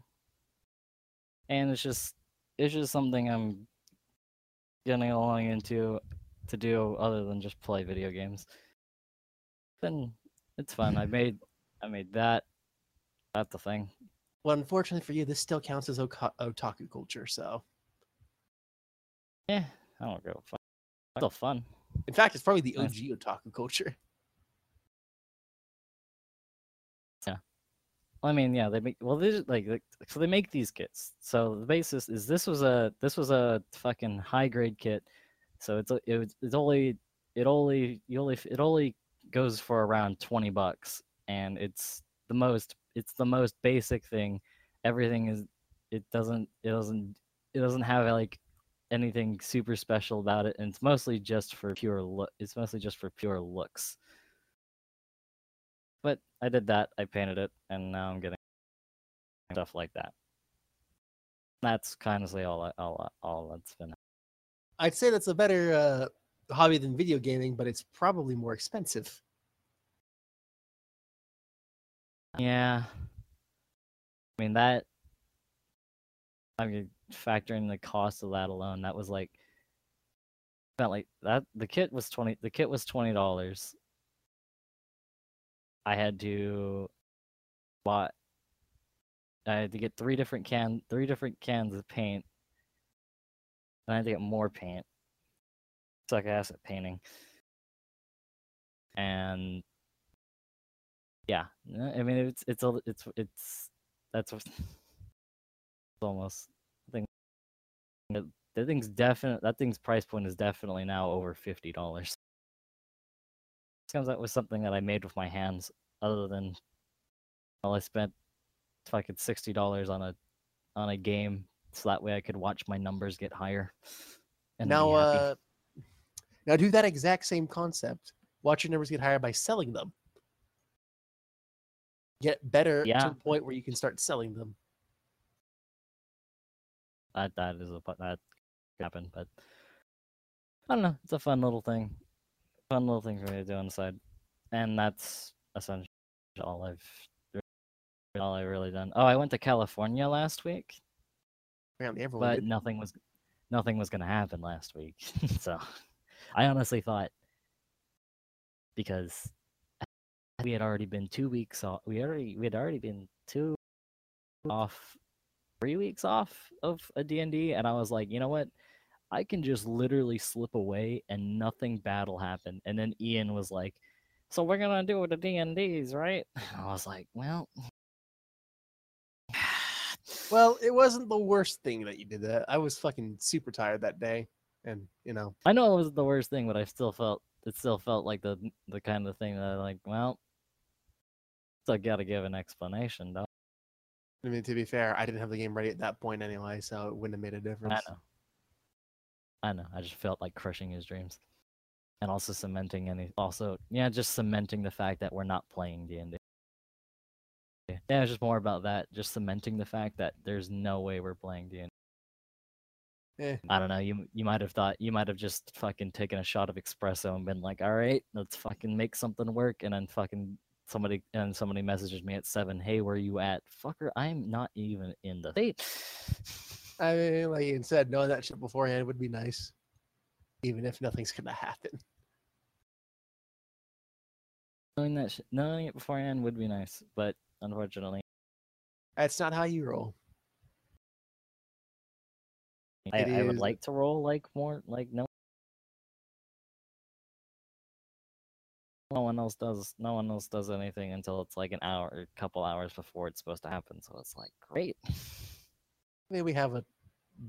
And it's just it's just something I'm getting along into to do other than just play video games. Then it's fun. I made I made that. That's the thing. Well, unfortunately for you, this still counts as otaku culture. So, Yeah, I don't go. Fun. Still fun. In fact, it's probably the. OG otaku culture. [laughs] Well, I mean, yeah, they make well, they like, like so they make these kits. So the basis is this was a this was a fucking high grade kit. So it's it, it's only it only you only it only goes for around 20 bucks and it's the most it's the most basic thing. Everything is it doesn't it doesn't it doesn't have like anything super special about it and it's mostly just for pure look it's mostly just for pure looks. But I did that, I painted it, and now I'm getting stuff like that. That's kind of all all all that's been. I'd say that's a better uh, hobby than video gaming, but it's probably more expensive. Yeah. I mean that. I mean, factoring the cost of that alone, that was like. Spent like that. The kit was twenty. The kit was twenty dollars. I had to. Bought. I had to get three different can, three different cans of paint. And I had to get more paint. Suck ass at painting. And yeah, I mean it's it's it's it's that's [laughs] almost think that thing's definite that thing's price point is definitely now over fifty dollars. Comes out with something that I made with my hands, other than well, I spent fucking sixty dollars on a on a game, so that way I could watch my numbers get higher. [laughs] And now, uh, now do that exact same concept. Watch your numbers get higher by selling them. Get better Yeah. to the point where you can start selling them. That that is a but that could happen, but I don't know. It's a fun little thing, fun little thing for me to do on the side, and that's essentially all I've all I've really done. Oh, I went to California last week, Apparently, everyone but did. nothing was nothing was gonna happen last week. [laughs] so I honestly thought because we had already been two weeks off. We already we had already been two off, three weeks off of a D and D, and I was like, you know what? I can just literally slip away and nothing bad will happen. And then Ian was like, "So we're gonna do the D and D's, right?" [laughs] I was like, "Well." [sighs] Well, it wasn't the worst thing that you did that. I was fucking super tired that day, and you know, I know it wasn't the worst thing, but I still felt it still felt like the the kind of thing that I like. Well, still got to give an explanation, though. I mean, to be fair, I didn't have the game ready at that point anyway, so it wouldn't have made a difference. I know. I know. I just felt like crushing his dreams, and also cementing any. Also, yeah, just cementing the fact that we're not playing D and D. Yeah, it's just more about that. Just cementing the fact that there's no way we're playing D and D. Eh. I don't know. You you might have thought you might have just fucking taken a shot of espresso and been like, "All right, let's fucking make something work," and then fucking somebody and somebody messages me at seven, "Hey, where you at, fucker? I'm not even in the state." I mean, like Ian said, knowing that shit beforehand would be nice, even if nothing's gonna happen. Knowing that, sh- knowing it beforehand would be nice, but unfortunately, That's not how you roll. I, I would like to roll like more like no. No one else does. No one else does anything until it's like an hour, or a couple hours before it's supposed to happen. So it's like great. I mean, we have a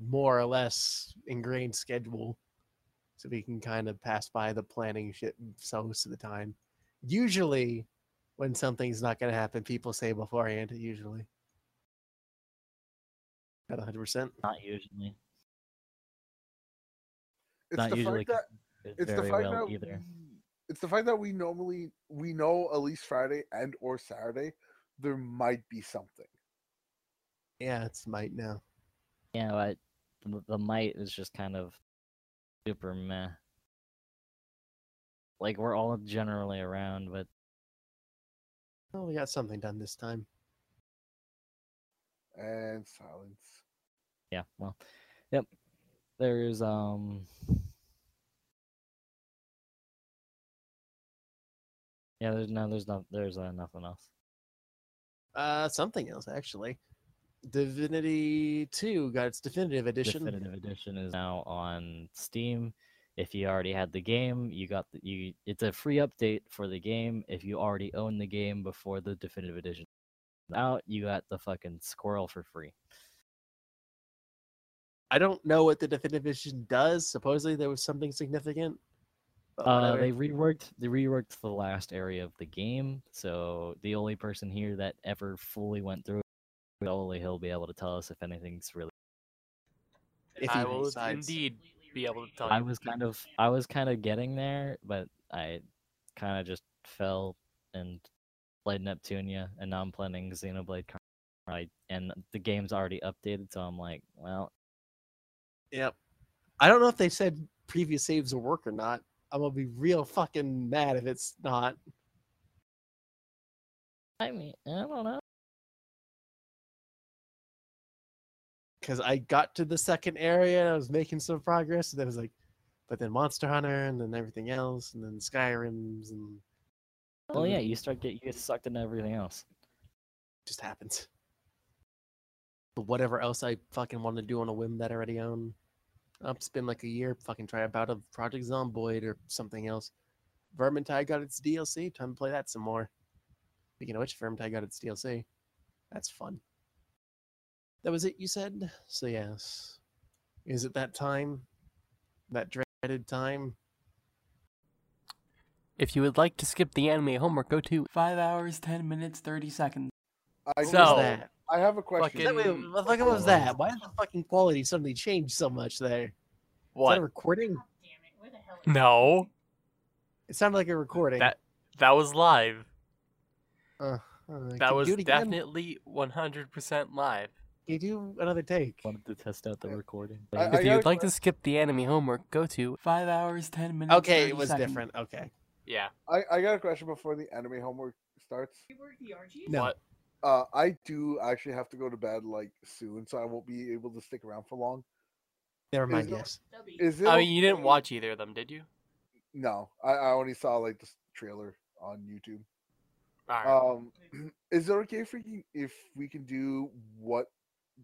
more or less ingrained schedule, so we can kind of pass by the planning shit so most of the time. Usually, when something's not gonna happen, people say beforehand. Usually, not hundred percent. Not usually. It's not the usually fact that It's it's the very fact well that either. We- it's the fact that we normally we know at least Friday and or Saturday there might be something. Yeah, it's might now. Yeah, but the, the might is just kind of super meh. Like we're all generally around, but Oh, we got something done this time. And silence. yeah, well, yep. There's um. Yeah, there's no, there's no, there's uh, nothing else. Uh, something else actually. Divinity 2 got its definitive edition. Definitive Edition is now on Steam. If you already had the game, you got the you. It's a free update for the game. If you already own the game before the Definitive Edition out, you got the fucking squirrel for free. I don't know what the definitive edition does. Supposedly there was something significant. But Uh, they reworked they reworked the last area of the game, so the only person here that ever fully went through it, only he'll be able to tell us if anything's really. If I will decides. indeed be able to tell I you. was kind of I was kind of getting there, but I kind of just fell and played Neptunia, and now I'm playing Xenoblade. Chron- Right, and the game's already updated, so I'm like, well, Yep. I don't know if they said previous saves will work or not. I'm gonna be real fucking mad if it's not. I mean, I don't know. Because I got to the second area, I was making some progress, and then it was like, but then Monster Hunter, and then everything else, and then Skyrim's, and Well, yeah, you start get you get sucked into everything else. just happens. But whatever else I fucking want to do on a whim that I already own, I'll spend like a year fucking trying about a Project Zomboid or something else. Vermintide got its DLC. Time to play that some more. Speaking of which, Vermintide got its DLC. That's fun. That was it, you said? So, yes. Is it that time? That dreaded time? If you would like to skip the anime homework, go to 5 hours, 10 minutes, 30 seconds. I, So- was that? I have a question. Fucking- That, wait, what the fuck was that? Why did the fucking quality suddenly change so much there? Is that a recording? God damn it! Where the hell? is No, It sounded like a recording. That- that was live. Uh, can That was do it again? definitely 100% live. Can you do another take? Wanted to test out the recording. I- If got you'd like to skip the anime homework, go to 5 hours, 10 minutes, Okay, it was seconds. different. Okay. Yeah. I, I got a question before the anime homework starts. You work the RG? No. What? Uh, I do actually have to go to bed like soon, so I won't be able to stick around for long. Never mind. Is Yes. W. Is it? I mean, you didn't okay- watch either of them, did you? No, I, I only saw like the trailer on YouTube. Alright. Um, [clears throat] is it okay if we if we can do what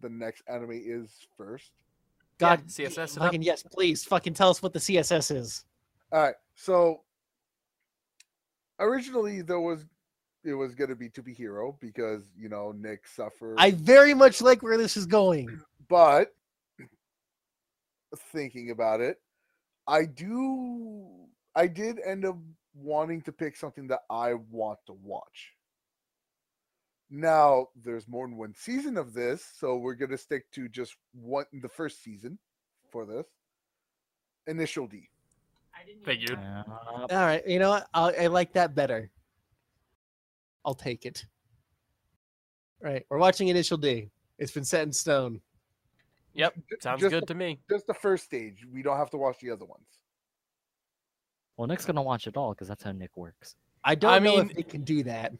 the next anime is first? God, CSS fucking yes, please, fucking tell us what the CSS is. All right. So originally there was it was gonna be to be hero because you know Nick suffered. I very much like where this is going. but thinking about it, I do I did end up wanting to pick something that I want to watch. Now there's more than one season of this, so we're gonna stick to just one the first season for this. Initial D. I didn't Figured. Uh, All right, you know what? I, I like that better. I'll take it. All right, we're watching Initial D. It's been set in stone. Yep, sounds just good the- to me. Just the first stage. We don't have to watch the other ones. well, Nick's gonna watch it all because that's how Nick works. I don't I know mean- if they can do that. No,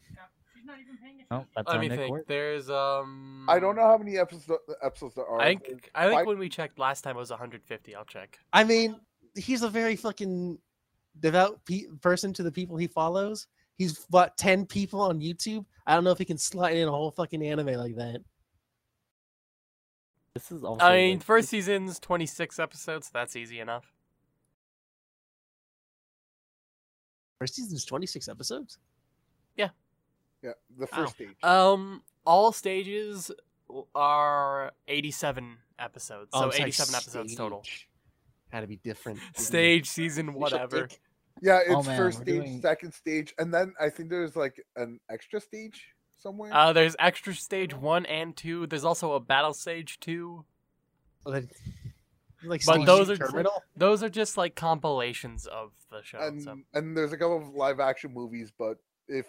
she's not even paying Oh, that's Let how me Nick think. works. There's um. I don't know how many episodes episodes there are. I think I think Five- when we checked last time it was 150. I'll check. I mean, he's a very fucking devout pe- person to the people he follows. He's what ten people on YouTube. I don't know if he can slide in a whole fucking anime like that. This is also. I mean, like- first season's 26 episodes. That's easy enough. First season's twenty six episodes. yeah, Yeah, the Wow. first stage. Um, all stages are 87 episodes, Oh, so sorry, 87 episodes total. stage. Had to be different. [laughs] Stage, season, Initial whatever. Dick. yeah, it's Oh, man, first stage, doing- second stage, and then I think there's like an extra stage somewhere. Uh, there's extra stage one and two. There's also a battle stage two. Like, like But those are- terminal. Those are just like compilations of the show. and so. and there's a couple of live action movies, but if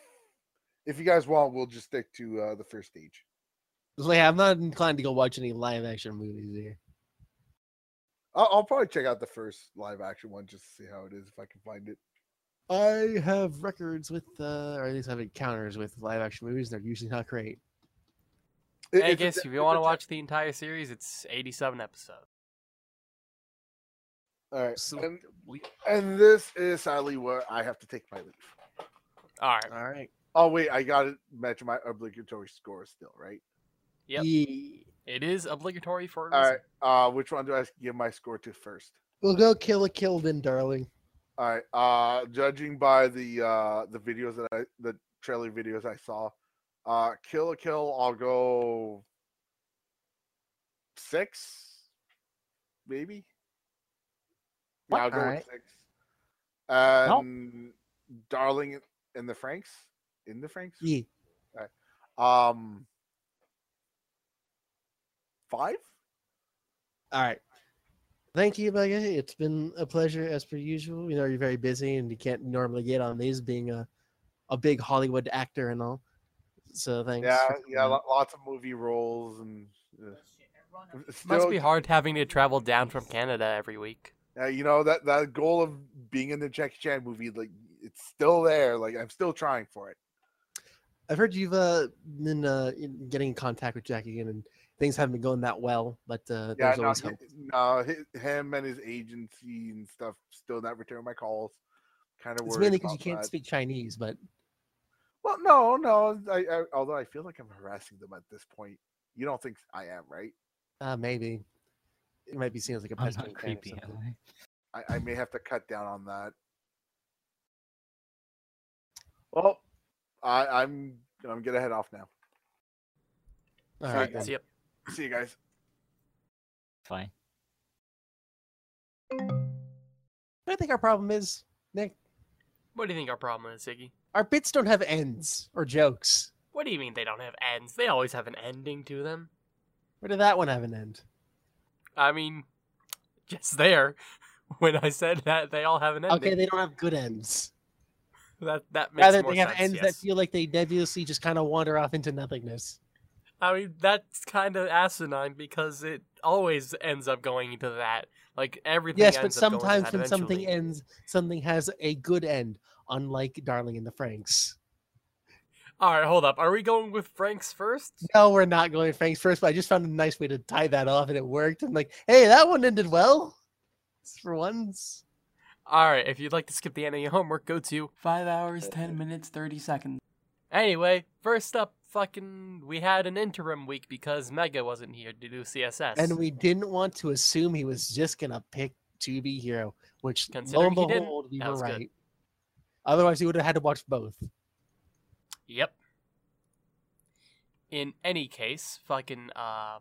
if you guys want, we'll just stick to uh, the first stage. It's like I'm not inclined to go watch any live action movies here. I'll, I'll probably check out the first live action one just to see how it is if I can find it. I have records with, uh, or at least I have encounters with live action movies. They're usually not great. It- I guess if you want to watch the entire series, it's 87 episodes. All right, So- and, and this is sadly where I have to take my leave. All right. All right. Oh wait, I got to match my obligatory score still, right? Yep. Ye- It is obligatory for a All reason. right. Uh, which one do I give my score to first? We'll go Kill la Kill then, darling. All right. Uh, judging by the uh the videos that I the trailer videos I saw, uh, Kill la Kill, I'll go six, maybe. Yeah, I'll go with Alright. six. And Darling in the Franxx, in the Franxx. Yeah. Um, five. All right. Thank you, Becca. It's been a pleasure as per usual. You know, you're very busy and you can't normally get on these being a, a big Hollywood actor and all. So thanks. Yeah, yeah, coming. lots of movie roles and. Uh, Shit, Must be hard having to travel down from Canada every week. Uh, you know that that goal of being in the Jackie Chan movie, like it's still there. Like I'm still trying for it. I've heard you've uh, been uh, getting in contact with Jackie again, and things haven't been going that well, but uh, Yeah, there's no, always hope. no, hi- him and his agency and stuff still not returning my calls. Kind of It's mainly because you can't that. speak Chinese, but Well, no, no. I, I although I feel like I'm harassing them at this point. You don't think I am, right? uh, maybe it might be seen as like a I'm not creepy, am. I? I, I may have to cut down on that. Well, I, I'm I'm gonna head off now. All So, right, then. So, yep. See you guys. Fine. I think our problem is Nick. What do you think our problem is, Ziggy? Our bits don't have ends or jokes. What do you mean they don't have ends? They always have an ending to them. Where did that one have an end? I mean, just there. [laughs] When I said that they all have an ending, Okay, they don't have good ends. that that makes Rather, more they have sense. ends that feel like they nebulously just kind of wander off into nothingness. I mean, that's kind of asinine because it always ends up going into that. Like everything. Yes, but up sometimes that when something ends, something has a good end, unlike Darling in the Franxx. All right, hold up. Are we going with Franxx first? No, we're not going with Franxx first, but I just found a nice way to tie that off and it worked. I'm like, hey, that one ended well. For once. All right, if you'd like to skip the end of your homework, go to. Five hours, ten minutes, thirty seconds. Anyway, first up, fucking, we had an interim week because Mega wasn't here to do CSS. And we didn't want to assume he was just gonna pick To Be Hero, which lo and behold, we were was good. right. Otherwise, he would have had to watch both. Yep. In any case, fucking, uh.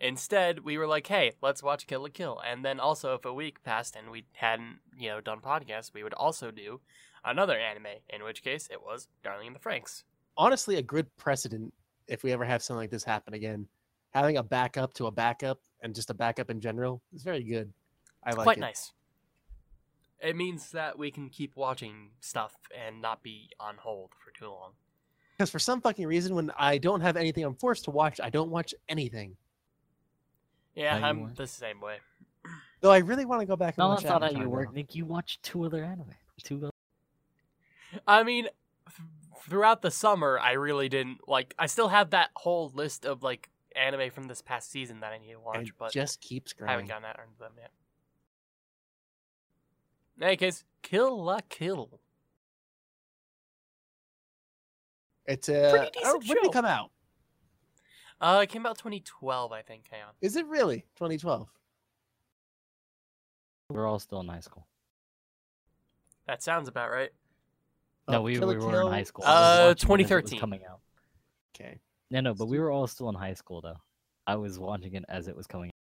Instead, we were like, hey, let's watch Kill la Kill. And then also, if a week passed and we hadn't, you know, done podcasts, we would also do another anime, in which case it was Darling in the Franxx. Honestly, a good precedent if we ever have something like this happen again. Having a backup to a backup and just a backup in general is very good. I like it. Quite it. nice. It means that we can keep watching stuff and not be on hold for too long. Because for some fucking reason, when I don't have anything I'm forced to watch, I don't watch anything. Yeah, How I'm work? the same way. [clears throat] Though I really want to go back and No, watch that's not how you work. Nick, you watch two other anime. Two other I mean, th- throughout the summer, I really didn't like. I still have that whole list of like anime from this past season that I need to watch, And but just keeps I haven't gotten that into them yet. In any case, Kill la Kill. It's a. Pretty oh, decent when did it come out? Uh, it came out 2012, I think. Hang on. Is it really 2012? We're all still in high school. That sounds about right. No, Oh, we, we were in high school. Uh, I was watching it was 2013. coming out. Okay. No, no, but we were all still in high school though. I was watching it as it was coming. Out.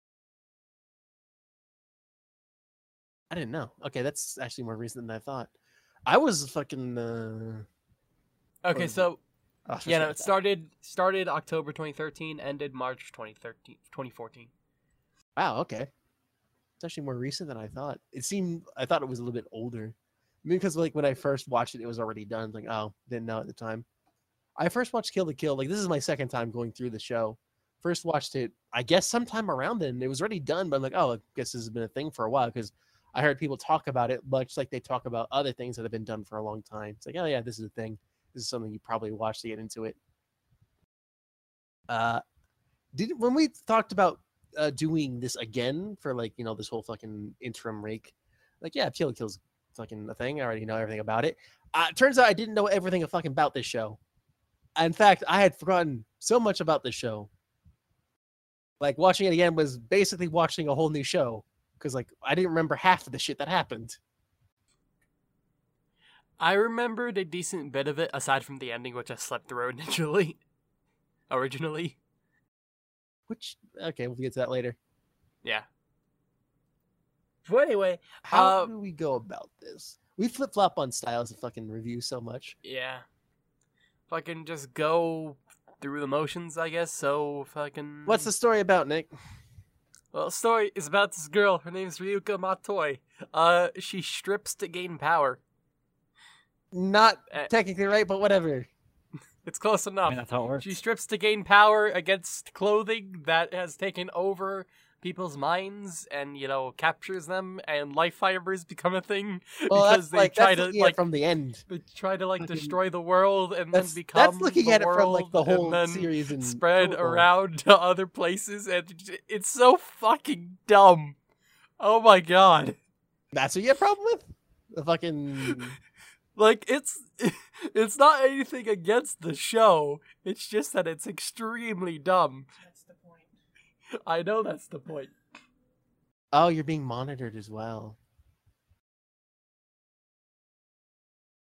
I didn't know. Okay, that's actually more recent than I thought. I was fucking. Uh... Okay, so oh, yeah, no, it started started October 2013, ended March 2013, 2014. Wow. Okay. It's actually more recent than I thought. It seemed. I thought it was a little bit older. Because like when I first watched it, it was already done. Like, oh, didn't know at the time. I first watched Kill la Kill. Like this is my second time going through the show. First watched it, I guess sometime around then. It was already done, but I'm like, oh, I guess this has been a thing for a while because I heard people talk about it much like they talk about other things that have been done for a long time. It's like, oh yeah, this is a thing. This is something you probably watch to get into it. Uh, did when we talked about uh, doing this again for like you know this whole fucking interim rake, like yeah, Kill la Kill's fucking a thing. I already know everything about it. Uh, turns out I didn't know everything a fucking about this show. In fact, I had forgotten so much about this show. Like watching it again was basically watching a whole new show because like I didn't remember half of the shit that happened. I remembered a decent bit of it aside from the ending, which I slept through [laughs] initially. Originally, Which okay, we'll get to that later. yeah. But anyway, How Uh, do we go about this? We flip flop on styles of fucking review so much. yeah. Fucking just go through the motions, I guess. So fucking. What's the story about, Nick? Well, the story is about this girl. Her name's Ryuko Matoi. Uh, she strips to gain power. Not Uh, technically right, but whatever. [laughs] It's close I enough. mean, that's how it works. She strips to gain power against clothing that has taken over people's minds and, you know, captures them, and life fibers become a thing Well, because they like try to, looking at like, from the end. they try to, like, destroy the world and That's then become that's looking the at it from like the whole and then series and spread total. around to other places, and it's so fucking dumb. Oh my god. That's what you have a problem with. The fucking [laughs] Like it's [laughs] it's not anything against the show. It's just that it's extremely dumb. That's the point. I know that's the point. oh, you're being monitored as well.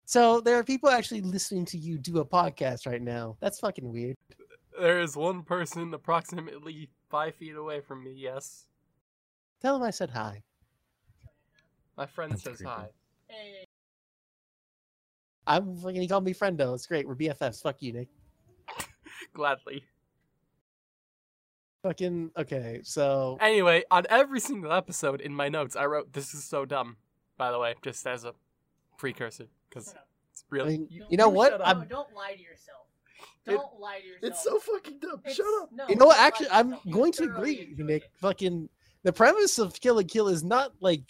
So there are people actually listening to you do a podcast right now. That's fucking weird. There is one person approximately five feet away from me. Yes, Tell them I said hi. my friend That's says creepy. hi. Hey, I'm fucking. He called me friendo. It's great. We're BFFs. Fuck you, Nick. [laughs] Gladly. Fucking okay. So Anyway, on every single episode in my notes, I wrote "This is so dumb." By the way, just as a precursor, because Shut up. it's I really. mean, Don't- you know you what? I'm no, don't lie to yourself. Don't lie to yourself. It's so fucking dumb. It's- Shut up. No, You know what? Actually, I'm. You going to agree, Nick. it. Fucking the premise of Kill la Kill is not like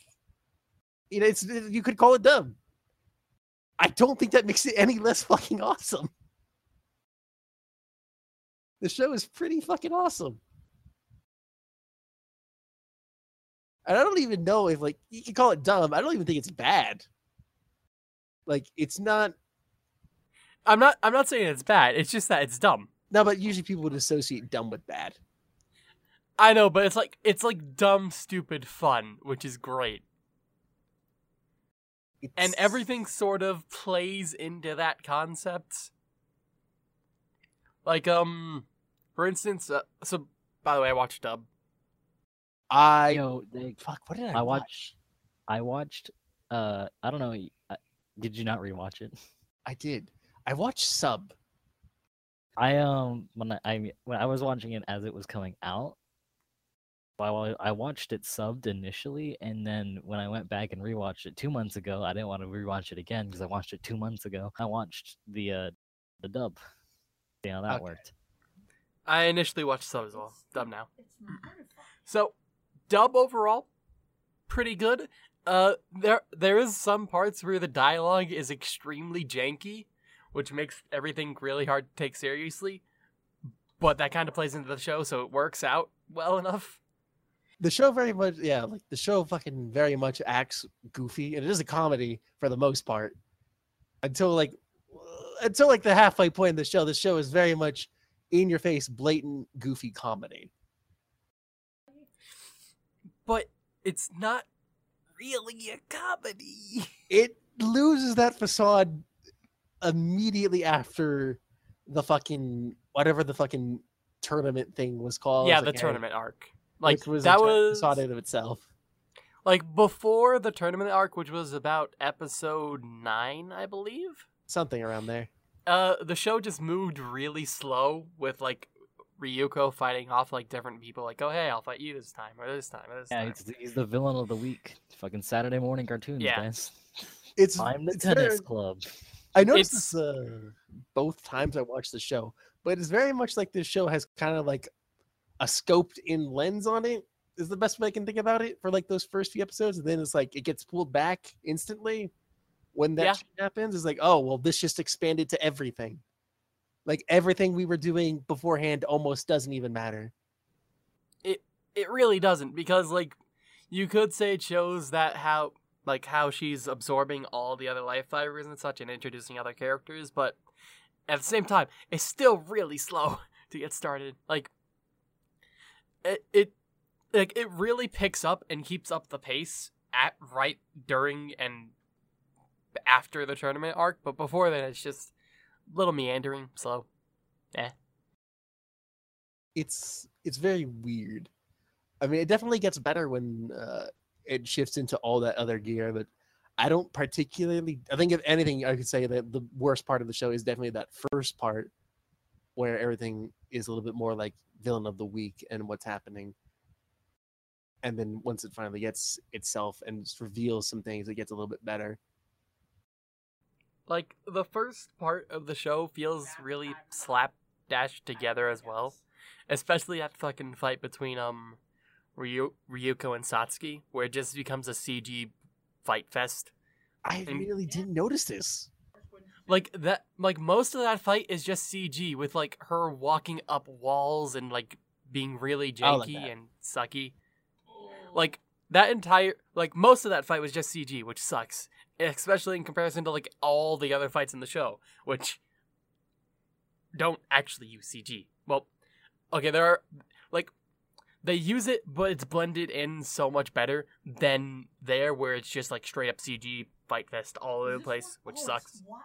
you know. It's you could call it dumb. I don't think that makes it any less fucking awesome. The show is pretty fucking awesome. And I don't even know if like you can call it dumb. I don't even think it's bad. Like it's not I'm not. I'm not saying it's bad. It's just that it's dumb. no, but usually people would associate dumb with bad. I know, but it's like it's like dumb, stupid fun, which is great. And everything sort of plays into that concept. Like um for instance, uh, so by the way, I watched dub. I Yo, they, fuck. What did I, I watch? watched. I watched. Uh, I don't know. y- uh, Did you not rewatch it? I did. I watched Sub. I um when I, I when I was watching it as it was coming out, while I- I watched it subbed initially, and then when I went back and rewatched it two months ago, I didn't want to rewatch it again because I watched it two months ago. I watched the uh the dub. See how that Okay. worked. I initially watched sub as well. Dub now. It's mortifying. So, dub overall, pretty good. Uh, there there is some parts where the dialogue is extremely janky, which makes everything really hard to take seriously. But that kind of plays into the show, so it works out well enough. The show very much, yeah, like the show fucking very much acts goofy, and it is a comedy for the most part. Until like, until like the halfway point in the show, the show is very much in your face, blatant goofy comedy. But it's not really a comedy. [laughs] It loses that facade immediately after the fucking whatever the fucking tournament thing was called. yeah, the like, hey, tournament arc. Like was that a was facade of itself. like before the tournament arc, which was about episode nine, I believe. Something around there. Uh, the show just moved really slow with like Ryuko fighting off like different people. Like, oh hey, I'll fight you this time or this time or this Yeah, time. he's, the- he's the villain of the week. Fucking Saturday morning cartoons, Yeah. guys. It's I'm the it's tennis very- club. I noticed It's- this uh, both times I watched the show, but it's very much like this show has kind of like a scoped in lens on it. Is the best way I can think about it for like those first few episodes, and then it's like it gets pulled back instantly when that Yeah. happens. It's like, oh well, this just expanded to everything. Like everything we were doing beforehand almost doesn't even matter. it it really doesn't because like you could say it shows that how like how she's absorbing all the other life fibers and such and introducing other characters but at the same time it's still really slow [laughs] to get started like it it like it really picks up and keeps up the pace at right during and after the tournament arc but before then it's just little meandering slow Yeah. it's it's very weird. I mean, it definitely gets better when uh, it shifts into all that other gear, but I don't particularly. I think if anything, I could say that the worst part of the show is definitely that first part, where everything is a little bit more like villain of the week and what's happening. And then once it finally gets itself and reveals some things, it gets a little bit better. Like the first part of the show feels really slapdash together as well. Especially that fucking fight between um Ryu- Ryuko and Satsuki where it just becomes a CG fight fest. I And- really didn't notice this. like that like most of that fight is just CG with like her walking up walls and like being really I like janky and sucky. Like that entire like most of that fight was just CG which sucks especially in comparison to like all the other fights in the show which don't actually use CG well okay there are like they use it but it's blended in so much better than there where it's just like straight up CG fight fest all over the place which sucks. What?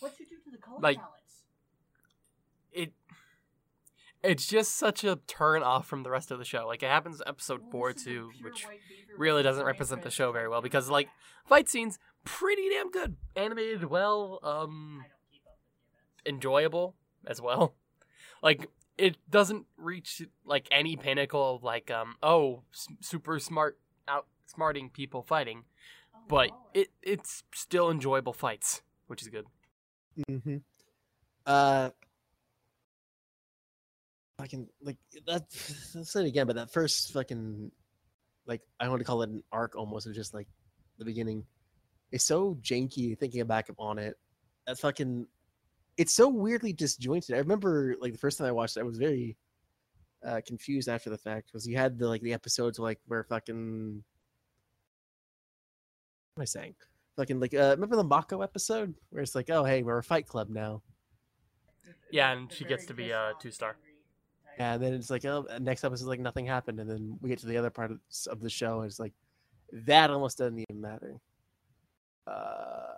What'd you do to the color Like- it it's just such a turn off from the rest of the show. Like it happens in episode Well, four this is a too, which really doesn't represent the show very well because like fight scenes pretty damn good, animated well, um I don't keep up with the events. enjoyable as well. Like it doesn't reach like any pinnacle of like um oh s- super smart outsmarting people fighting, Oh, but Lord. it it's still enjoyable fights, which is good. Mm-hmm. Uh, fucking like that. [laughs] I'll say it again, but that first fucking like I want to call it an arc almost. Of just like the beginning. It's so janky thinking back on it. That fucking. It's so weirdly disjointed. I remember like the first time I watched it, I was very uh, confused after the fact because you had the like the episodes like where fucking. What am I saying? Fucking like uh, remember the Mako episode where it's like, oh hey, we're a fight club now. Yeah, and she gets to be, a uh, two-star. Yeah, and then it's like, oh, next episode is like nothing happened, and then we get to the other part of, of the show, and it's like that almost doesn't even matter. Uh,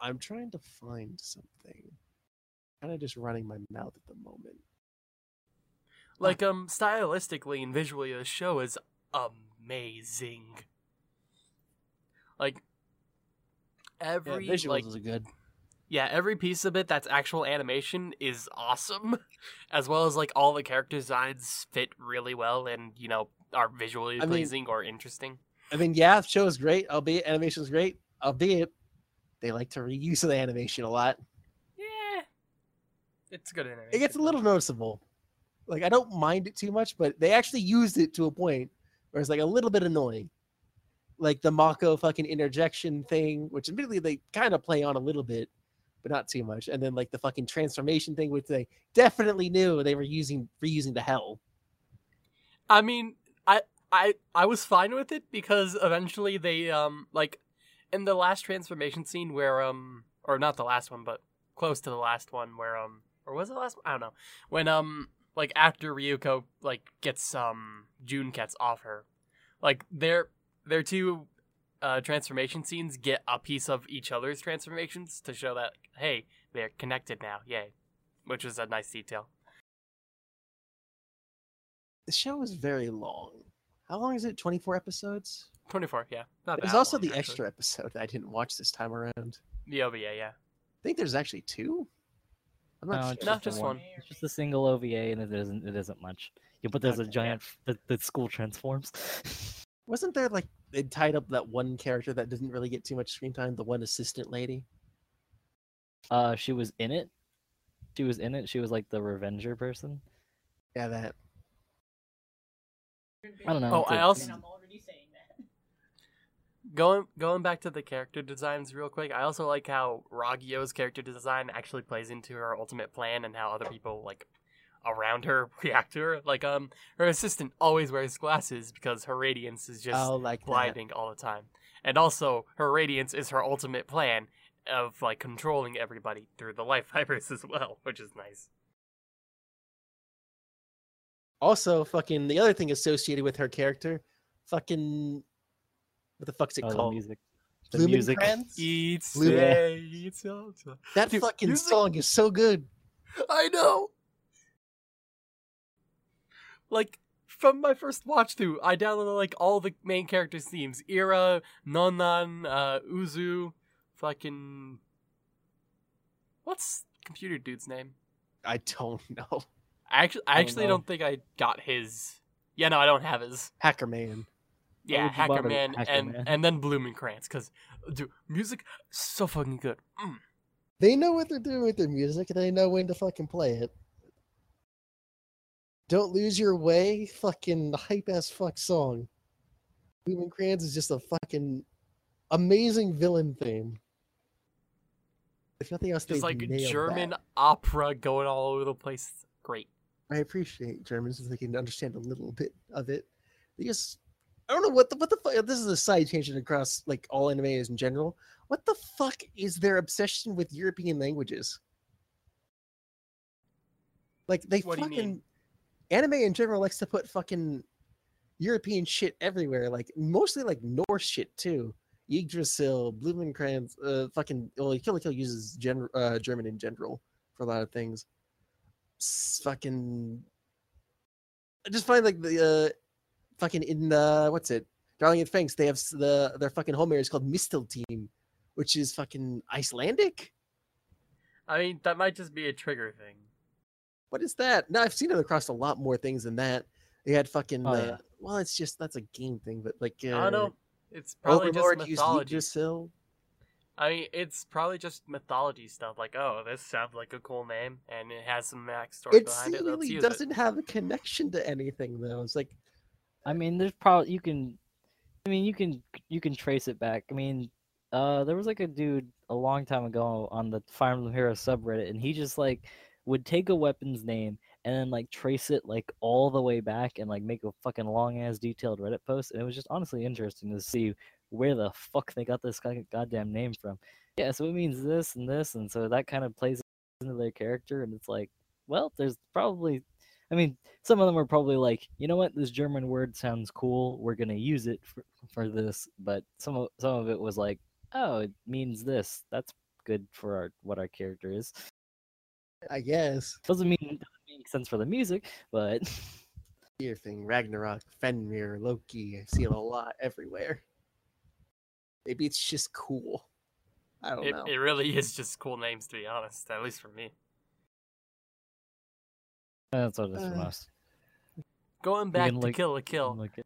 I'm trying to find something. Kind of just running my mouth at the moment. Like um stylistically and visually the show is amazing. Like Yeah, every visuals like is good. yeah, every piece of it that's actual animation is awesome. [laughs] As well as like all the character designs fit really well and you know are visually I mean- pleasing or interesting. I mean, yeah, the show is great, albeit animation's great, albeit they like to reuse the animation a lot. Yeah. It's good animation. It gets a little noticeable. Like I don't mind it too much, but they actually used it to a point where it's like a little bit annoying. Like the Mako fucking interjection thing, which admittedly they kind of play on a little bit, but not too much. And then like the fucking transformation thing, which they definitely knew they were using reusing the hell. I mean, I I I was fine with it because eventually they um like in the last transformation scene where um or not the last one but close to the last one where um or was it the last one? I don't know. When um like after Ryuko like gets um cats off her. Like their their two uh transformation scenes get a piece of each other's transformations to show that hey, they're connected now. Yay. Which is a nice detail. The show is very long. How long is it? 24 episodes? 24, yeah. Not There's that also long, the actually. extra episode that [laughs] I didn't watch this time around. The OVA, yeah. I think there's actually two. I'm not No, sure. it's just, just one. one. It's just a single OVA, and it isn't. It isn't much. Yeah, but there's a Okay, yeah. giant. f- The, the school transforms. [laughs] Wasn't there like they tied up that one character that didn't really get too much screen time, the one assistant lady. Uh, she was in it. She was in it. She was like the Revenger person. Yeah, that. I don't know. Oh, I also- I'm already saying that. Going going back to the character designs real quick, I also like how Ragyo's character design actually plays into her ultimate plan and how other people like around her [laughs] react to her. Like um her assistant always wears glasses because her radiance is just oh, like that. blinding all the time. And also her radiance is her ultimate plan of like controlling everybody through the life [laughs] fibers as well, which is nice. Also, fucking the other thing associated with her character, fucking what the fuck's it Oh, the called? music. The music. Blumenkranz? Eat, Blue- say, eat, so- so- That Dude, fucking music- song is so good. I know. Like from my first watch through, I downloaded like all the main characters' themes: Ira, Nonon, uh, Uzu, fucking. What's computer dude's name? I don't [laughs] know. I actually, I I don't actually don't think I got his. Yeah, no, I don't have his. Hacker Man. Yeah, would you Hacker Man, with Hacker and Man? and then Blumenkranz, because dude, music so fucking good. Mm. They know what they're doing with their music and they know when to fucking play it. Don't lose your way, fucking hype ass fuck song. Blumenkranz is just a fucking amazing villain theme. If nothing else, Just like German that. opera going all over the place. Great. I appreciate Germans if they can understand a little bit of it. Because I don't know what the what the fuck. This is a side tangent across like all animes in general. What the fuck is their obsession with European languages? Like they What do you mean? fucking anime in general likes to put fucking European shit everywhere. Like mostly like Norse shit too. Yggdrasil, Blumenkranz, uh, fucking well, Kill la Kill uses gen- uh, German in general for a lot of things. Fucking, I just find like the uh, fucking in the what's it, Darling in Fangs. They have the their fucking home area is called Mistilteinn, which is fucking Icelandic. I mean, that might just be a trigger thing. What is that? No, I've seen it across a lot more things than that. They had fucking. Oh, uh, yeah. Well, it's just that's a game thing, but like uh, I don't know. It's probably Overlord just mythology. I mean, it's probably just mythology stuff. Like, oh, this sounds like a cool name, and it has some backstory It behind it. Let's seemingly use doesn't have a connection to anything though. It's like I mean, there's probably you can. I mean, you can you can trace it back. I mean, uh, there was like a dude a long time ago on the Fire Emblem Heroes subreddit, and he just like would take a weapon's name and then like trace it like all the way back and like make a fucking long ass detailed Reddit post, and it was just honestly interesting to see where the fuck they got this goddamn name from. Yeah, so it means this and this, and so that kind of plays into their character, and it's like, well, there's probably. I mean, some of them are probably like, you know what, this German word sounds cool. We're gonna use it for, for this. But some of some of it was like, oh, it means this. That's good for our what our character is. I guess Doesn't mean doesn't make sense for the music, but [laughs] Fear thing, Ragnarok, Fenrir, Loki. I see it a lot everywhere. Maybe it's just cool. I don't it. know. It really is just cool names, to be honest. At least for me. that's what it is from Uh, us. Going back to like- Kill la Kill, Like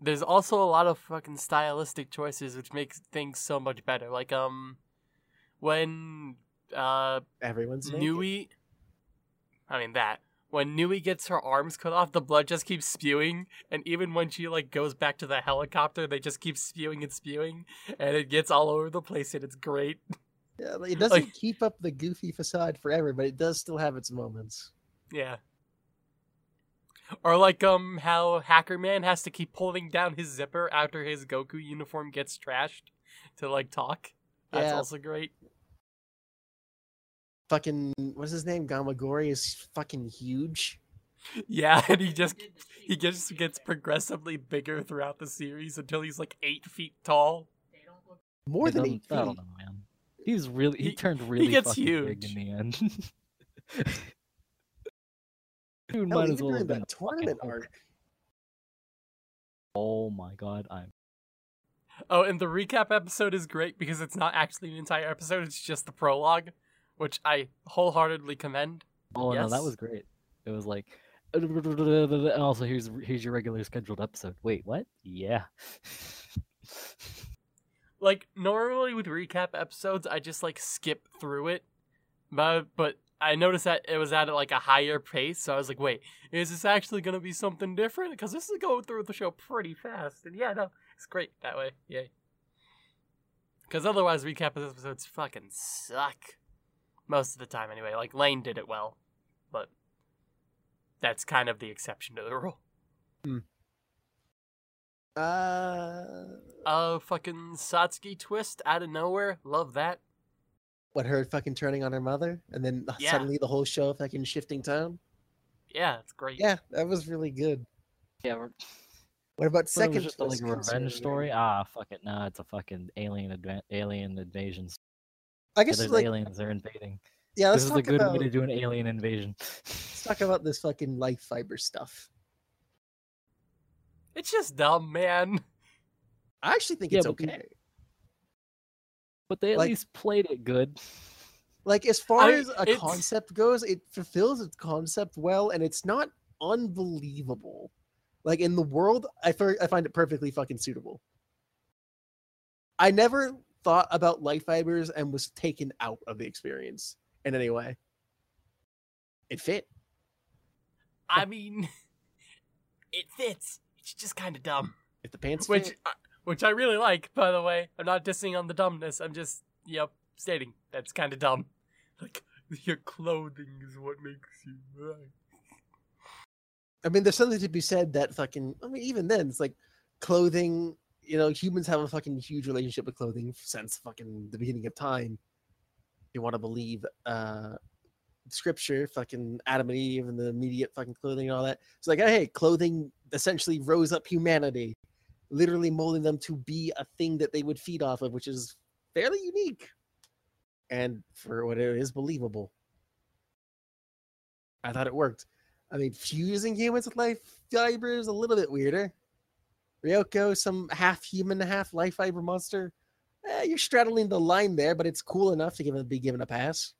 there's also a lot of fucking stylistic choices which makes things so much better. Like um, when uh Everyone's naked. Nui, I mean that when Nui gets her arms cut off, the blood just keeps spewing, and even when she like goes back to the helicopter, they just keep spewing and spewing, and it gets all over the place, and it's great. [laughs] Yeah, it doesn't like- keep up the goofy facade forever, but it does still have its moments. Yeah. Or like um how Hacker Man has to keep pulling down his zipper after his Goku uniform gets trashed to like talk. That's Yeah. also great. Fucking what's his name? Gamagori is fucking huge. Yeah, and he just he just gets progressively bigger throughout the series until he's like eight feet tall. They don't look More than don't- eight I don't know, man. He's really he, He- turned really he gets fucking big in the end. [laughs] Dude Hell, might as well during have been that a fucking tournament Hulk. arc. Oh my god, I'm Oh, and the recap episode is great because it's not actually an entire episode, it's just the prologue, which I wholeheartedly commend. Oh no, that was great. It was like And also, here's here's your regular scheduled episode. Wait, what? Yeah. [laughs] like normally with recap episodes i just like skip through it but but i noticed that it was at like a higher pace so i was like wait is this actually going to be something different because this is going through the show pretty fast and yeah no it's great that way yay because otherwise recap episodes fucking suck most of the time anyway like lane did it well but that's kind of the exception to the rule Uh, uh fucking satsuki twist out of nowhere love that what her fucking turning on her mother, and then Yeah. suddenly the whole show fucking shifting tone. yeah it's great Yeah, that was really good. Yeah, we're, What about Second second? just a, like a revenge story. Ah, fuck it. Nah, it's a fucking alien adva- alien invasion. S- I Yeah, guess there's like aliens. They're invading. yeah. Let's This is a good about way to do an alien invasion. let's talk about this fucking life fiber stuff. It's just dumb, man. I actually think Yeah, it's but the- okay. But they at Like- least played it good. Like as far I- as a it's- concept goes, it fulfills its concept well, and it's not unbelievable. Like in the world, I I find it perfectly fucking suitable. I never thought about life fibers and was taken out of the experience in any way. It fit. I mean, [laughs] it fits. It's just kind of dumb, If the pants which fit, which I really like. By the way, I'm not dissing on the dumbness. I'm just yep stating that's kind of dumb. [laughs] Like your clothing is what makes you right. I mean, there's something to be said that fucking. I mean, even then, it's like clothing. You know, humans have a fucking huge relationship with clothing since fucking the beginning of time. You want to believe uh scripture, fucking Adam and Eve and the immediate fucking clothing and all that. It's like, hey, clothing essentially rose up humanity, literally molding them to be a thing that they would feed off of, which is fairly unique. And for what it is, believable. I thought it worked. I mean, fusing humans with life fibers a little bit weirder. Ryuko, some half human, half life fiber monster. Eh, you're straddling the line there, but it's cool enough to give it be given a pass.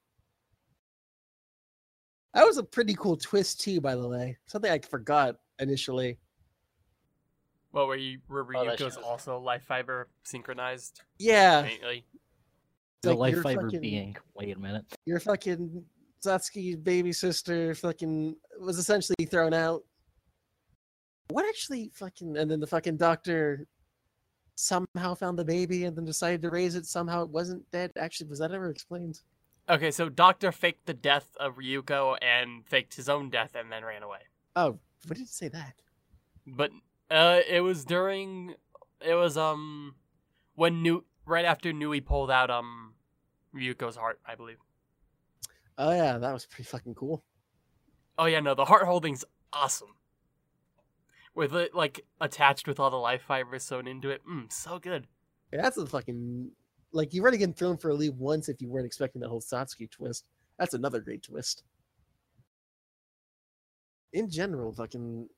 That was a pretty cool twist too, by the way. Something I forgot initially. Well, where you where Oh, that Ryuko's shit also life fiber synchronized. Yeah, faintly. The like life you're fiber fucking- being. Wait a minute. your fucking Satsuki's baby sister fucking was essentially thrown out. What actually fucking and then the fucking doctor somehow found the baby and then decided to raise it. Somehow it wasn't dead. Actually, was that ever explained? Okay, so Doctor faked the death of Ryuko and faked his own death and then ran away. Oh, what did it say that? But uh, it was during it was um when New right after Nui pulled out um Ryuko's heart, I believe. Oh yeah, that was pretty fucking cool. Oh yeah, no, the heart holding's awesome. With it like attached with all the life fibers sewn into it, mm, so good. Yeah, that's a fucking like you've already getting thrown for a loop once if you weren't expecting the whole Satsuki twist. That's another great twist. In general, fucking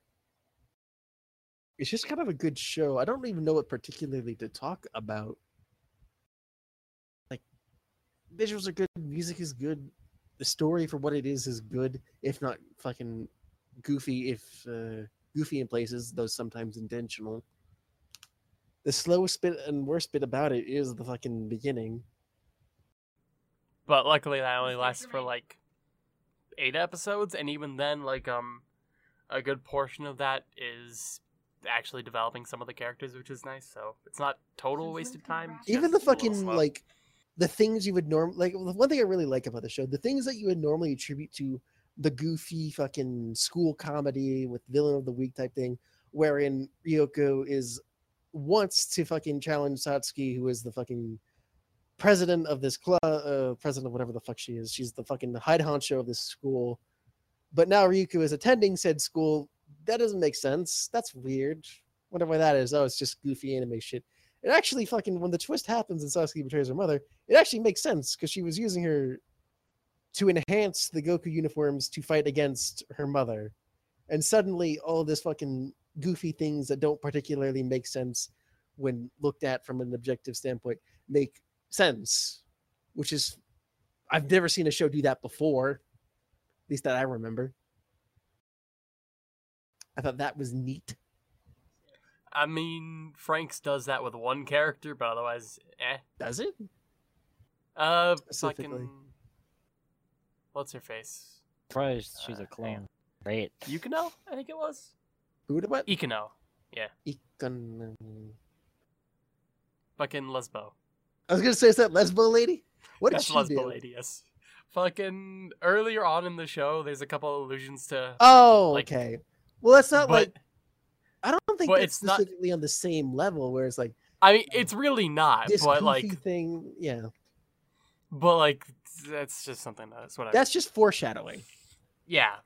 it's just kind of a good show. I don't even know what particularly to talk about. Like visuals are good, music is good, the story for what it is is good, if not fucking goofy, if uh, goofy in places, though sometimes intentional the slowest bit and worst bit about it is the fucking beginning. But luckily that only lasts for like eight episodes, and even then, like um, a good portion of that is actually developing some of the characters, which is nice. So it's not total wasted time. Even the fucking like the things you would norm like the one thing I really like about the show, the things that you would normally attribute to the goofy fucking school comedy with villain of the week type thing, wherein Ryuko is wants to fucking challenge Satsuki, who is the fucking president of this club, uh, president of whatever the fuck she is. She's the fucking hide honcho of this school. But now Ryuko is attending said school. That doesn't make sense. That's weird. Wonder why that is. Oh, it's just goofy anime shit. It actually fucking when the twist happens and Satsuki betrays her mother, it actually makes sense because she was using her to enhance the Goku uniforms to fight against her mother. And suddenly all this fucking goofy things that don't particularly make sense when looked at from an objective standpoint make sense. Which is I've never seen a show do that before. At least that I remember. I thought that was neat. I mean, Franxx does that with one character, but otherwise, eh. Does it? Uh, fucking. What's her face? Surprised she's Uh, a clone. Great. Yukino, I think it was. Who the what? yeah Econ- fucking Lesbo. I was gonna say, is that Lesbo lady? What did That's she Lesbo do? lady, yes. Fucking earlier on in the show, there's a couple allusions to. Oh, Like- okay. Well, that's not but like I don't think that's it's not- specifically on the same level. Where it's like I mean, it's really not, this but goofy like, thing. Yeah, but like, that's just something that's what I. that's just foreshadowing. yeah,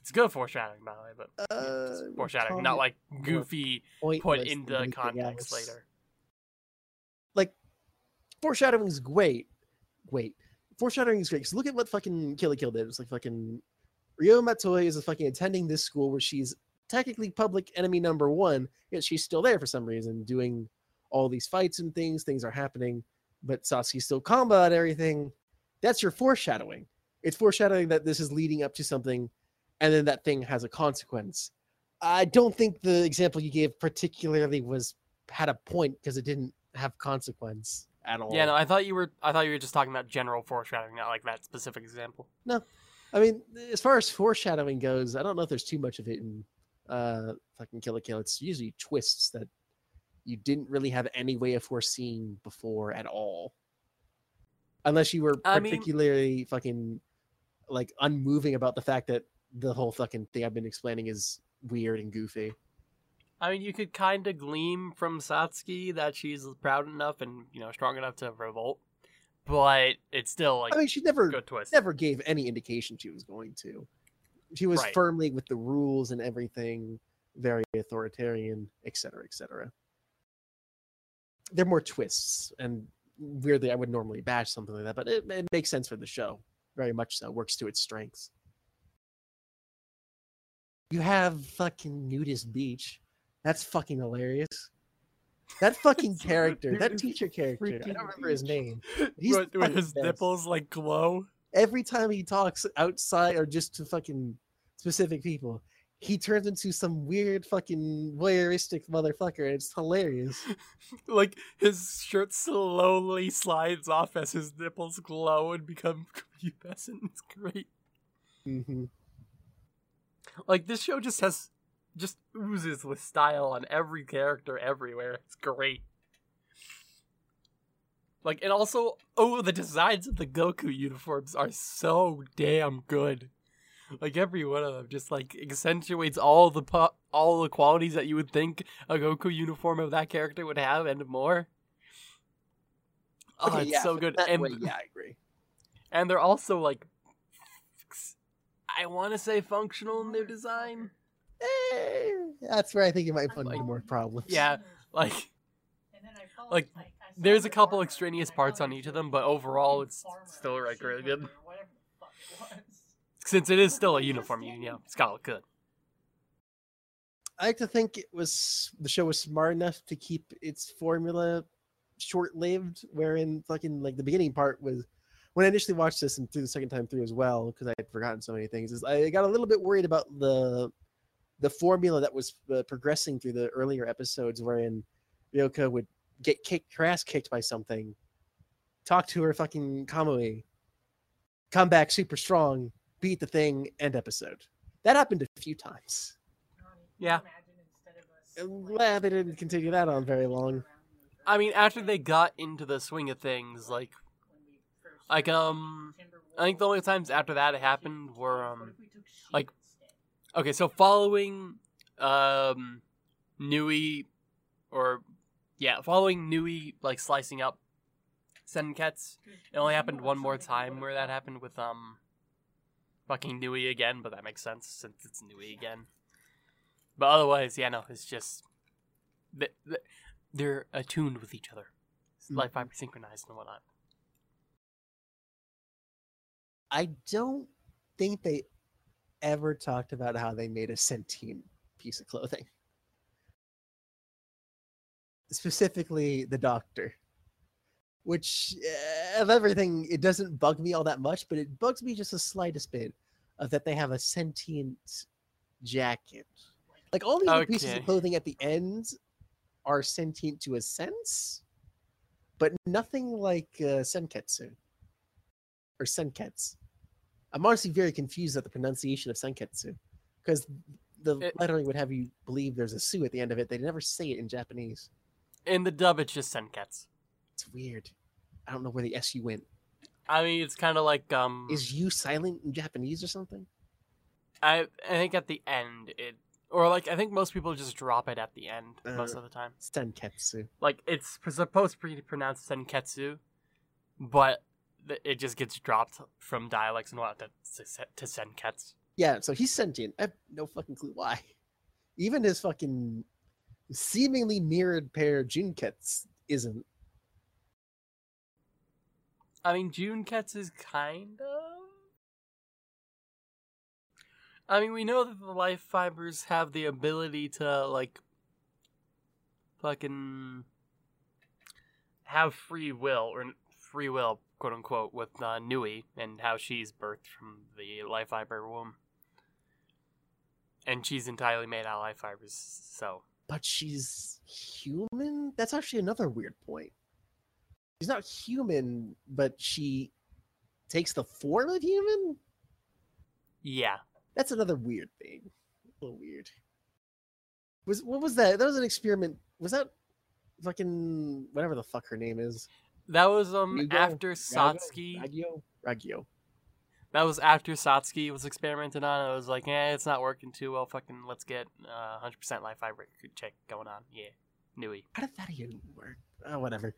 it's good foreshadowing, by the way, but Uh, we'll foreshadowing, not like goofy put into context else. later. Like foreshadowing is great. Wait, foreshadowing is great. 'cause look at what fucking Kill Kill did. It's like fucking Ryo Matoi is fucking attending this school where she's technically public enemy number one, yet she's still there for some reason, doing all these fights and things. Things are happening, but Satsuki's still about everything. That's your foreshadowing. It's foreshadowing that this is leading up to something, and then that thing has a consequence. I don't think the example you gave particularly was had a point because it didn't have consequence at all. Yeah, no, I thought you were. I thought you were just talking about general foreshadowing, not like that specific example. No. I mean, as far as foreshadowing goes, I don't know if there's too much of it in uh fucking Kill la Kill. It's usually twists that you didn't really have any way of foreseeing before at all. Unless you were I mean- particularly fucking like unmoving about the fact that the whole fucking thing I've been explaining is weird and goofy. I mean, you could kind of gleam from Satsuki that she's proud enough and you know strong enough to revolt, but it's still like I mean, she never never gave any indication she was going to. She was Right. firmly with the rules and everything, very authoritarian, et cetera, et cetera. There are more twists, and weirdly, I would normally bash something like that, but it, it makes sense for the show. Very much so. Works to its strengths. You have fucking Nudist Beach. That's fucking hilarious. That fucking [laughs] character, that teacher character, I don't remember his name. [laughs] He's with his best nipples like glow. every time he talks outside or just to fucking specific people, he turns into some weird fucking voyeuristic motherfucker. And it's hilarious. [laughs] like his shirt slowly slides off as his nipples glow and become [laughs] pubescent. It's great. hmm Like this show just has just oozes with style on every character everywhere. It's great. Like and also oh the designs of the Goku uniforms are so damn good. Like every one of them just like accentuates all the po- all the qualities that you would think a Goku uniform of that character would have and more. Oh, Okay, it's yeah, so good. And way, yeah, I agree. and they're also like I want to say functional in their design. Eh, that's where I think you might find Like- more problems. Yeah, like And then I felt like, there's a couple extraneous parts on each of them, but overall it's still like sheep really good. Since it is still a uniform, you know, it's gotta look good. I like to think it was the show was smart enough to keep its formula short-lived, wherein fucking like the beginning part was when I initially watched this and through the second time through as well because I had forgotten so many things. Is I got a little bit worried about the the formula that was uh, progressing through the earlier episodes, wherein Ryuko would get kicked, her ass kicked by something, talk to her fucking Kamui, come back super strong, beat the thing, end episode. That happened a few times. Yeah. I'm glad they didn't continue that on very long. I mean, after they got into the swing of things, like, like um, I think the only times after that it happened were um, like, okay, so following um, Nui, or yeah, following Nui like slicing up Senkets, it only happened one more time where that happened with um, fucking Nui again, but that makes sense since it's Nui again. But otherwise, yeah, no, it's just they, they- they're attuned with each other, life fiber synchronized and whatnot. I don't think they ever talked about how they made a sentient piece of clothing. Specifically, the doctor. Which, uh, of everything, it doesn't bug me all that much, but it bugs me just the slightest bit of that they have a sentient jacket. Like all these other pieces of clothing at the end are sentient to a sense, but nothing like uh, Senketsu or Senkets. I'm honestly very confused at the pronunciation of Senketsu because the It- lettering would have you believe there's a su at the end of it. They never say it in Japanese. In the dub, it's just Senketsu. It's weird. I don't know where the su went. I mean, it's kind of like um. Is you silent in Japanese or something? I I think at the end it, or like I think most people just drop it at the end most Uh. of the time. Senketsu. Like it's supposed to be pronounced Senketsu, but it just gets dropped from dialects and whatnot to, to Senketsu. Yeah, so he's sentient. I have no fucking clue why. Even his fucking seemingly mirrored pair Junkets isn't. I mean, Junketsu is kind of. I mean, we know that the life fibers have the ability to like fucking have free will or free will, quote unquote, with uh, Nui and how she's birthed from the life fiber womb, and she's entirely made out of life fibers. So But she's human? That's actually another weird point. She's not human, but she takes the form of human? yeah, That's another weird thing. A little weird. Was what was that? That was an experiment. Was that fucking whatever the fuck her name is? that was um after? Satsuki. Ragyo? Ragyo. That was after Satsuki was experimented on. It was like, eh, it's not working too well. Fucking, let's get uh, 100% life fiber check going on. Yeah, Nui. How did that even work? Oh, whatever.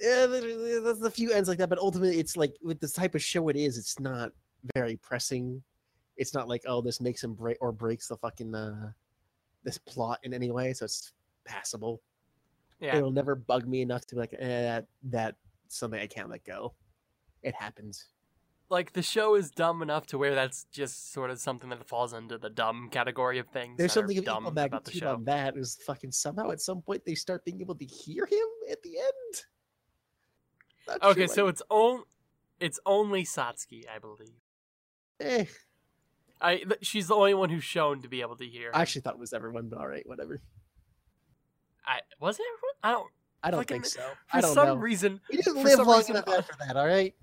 Yeah, there- there- there's a few ends like that, but ultimately, it's like with the type of show it is, it's not very pressing. It's not like, oh, this makes him break or breaks the fucking uh, this plot in any way, so it's passable. Yeah, It'll never bug me enough to be like, eh, that that's something I can't let go. It happens. like the show is dumb enough to where that's just sort of something that falls into the dumb category of things. There's something dumb about the show. on that. Is fucking somehow at some point they start being able to hear him at the end. Okay, so it's on, it's only Satsuki, I believe. eh, I th- she's the only one who's shown to be able to hear. I actually thought it was everyone, but all right, whatever. I was it everyone? I don't. I don't think so. For I don't some know. reason, We didn't live long reason, enough after that, all right?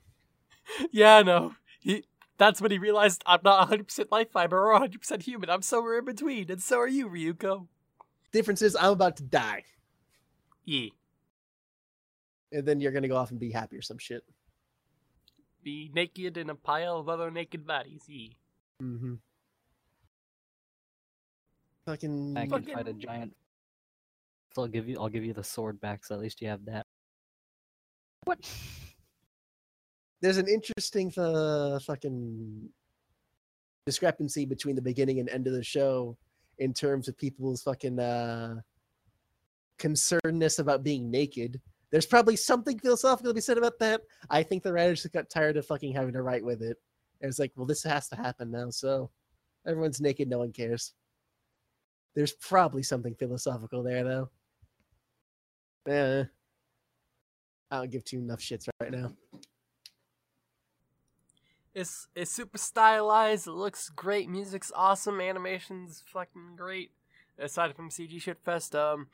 [laughs] yeah, no. He. That's when he realized I'm not 100% life fiber or 100% human. I'm somewhere in between, and so are you, Ryuko. Difference is I'm about to die, Yeah. And then you're gonna go off and be happy or some shit. Be naked in a pile of other naked bodies. Yeah. Mm-hmm. Fucking. Back and Fucking- fight a giant. So I'll give you, I'll give you the sword back, so at least you have that. What? There's an interesting uh, fucking discrepancy between the beginning and end of the show in terms of people's fucking uh, concernedness about being naked. There's probably something philosophical to be said about that. I think the writers just got tired of fucking having to write with it. And it's like, well, this has to happen now, so everyone's naked, no one cares. There's probably something philosophical there, though. Eh. I don't give two enough shits right now. It's it's super stylized. It looks great. Music's awesome. Animation's fucking great. Aside from CG shitfest, um,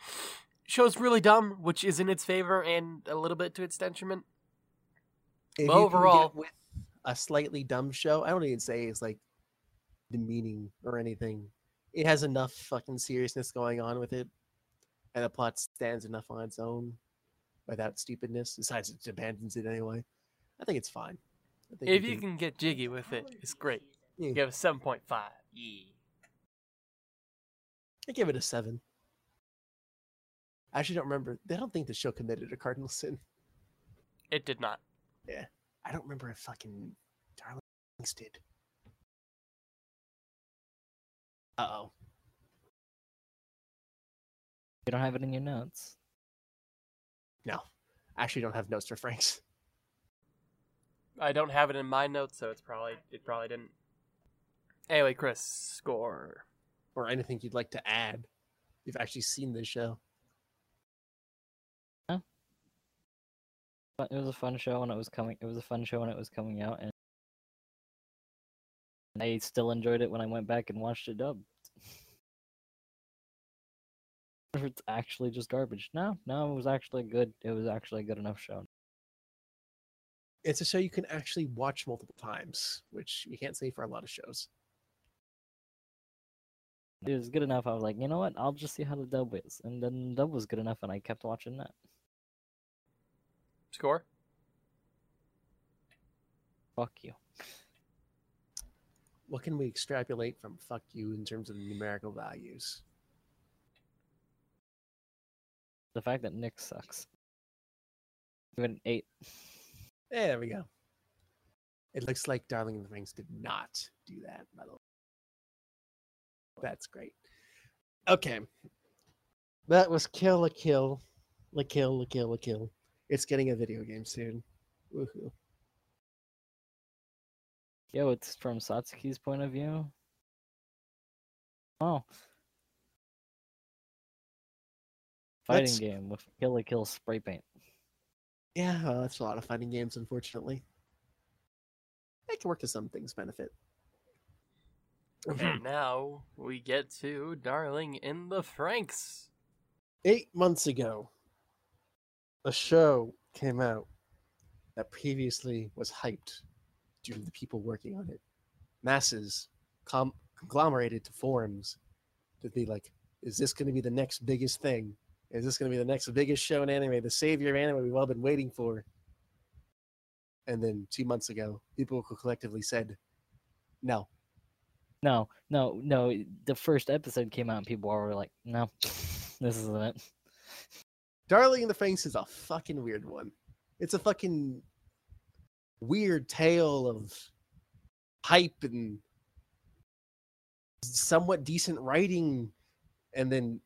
show's really dumb, which is in its favor and a little bit to its detriment. If But you can get overall- with a slightly dumb show, I don't even say it's like demeaning or anything. It has enough fucking seriousness going on with it, and the plot stands enough on its own without stupidness. Besides, it abandons it anyway. I think it's fine. I think If you can get jiggy with it, it's great. Yeah. Give it seven point five. Yeah. I give it a seven. I actually don't remember. I don't think the show committed a cardinal sin. It did not. Yeah. I don't remember if fucking Darlings did. Uh oh. You don't have it in your notes. No, I actually don't have notes for Franxx. I don't have it in my notes, so it's probably it probably didn't. Anyway, Chris, score. or anything you'd like to add. You've actually seen this show. It was a fun show when it was coming. It was a fun show when it was coming out, and I still enjoyed it when I went back and watched it dubbed. if [laughs] it's actually just garbage. No, no, it was actually good. It was actually a good enough show. It's a show you can actually watch multiple times, which you can't say for a lot of shows. It was good enough. I was like, you know what? I'll just see how the dub is, and then the dub was good enough, and I kept watching that. Score? Fuck you. What can we extrapolate from fuck you in terms of numerical values? The fact that Nick sucks. Give it an eight. There we go. It looks like Darling in the Rings did not do that, by the way. That's great. Okay. That was Kill la Kill. La Kill, La Kill, La Kill. It's getting a video game soon. Woohoo. Yo, it's from Satsuki's point of view. Oh. Fighting That's- game with kill la kill spray paint. Yeah, well, that's a lot of fighting games, unfortunately. They can work to some things benefit. And [clears throat] now we get to Darling in the Franxx. Eight months ago, a show came out that previously was hyped due to the people working on it. Masses com- conglomerated to forums to be like, is this going to be the next biggest thing? Is this going to be the next biggest show in anime, the savior of anime we've all been waiting for? And then two months ago, people collectively said, no. No, no, no. The first episode came out and people were like, no, [laughs] this isn't it. Darling in the Franxx is a fucking weird one. It's a fucking weird tale of hype and somewhat decent writing, and then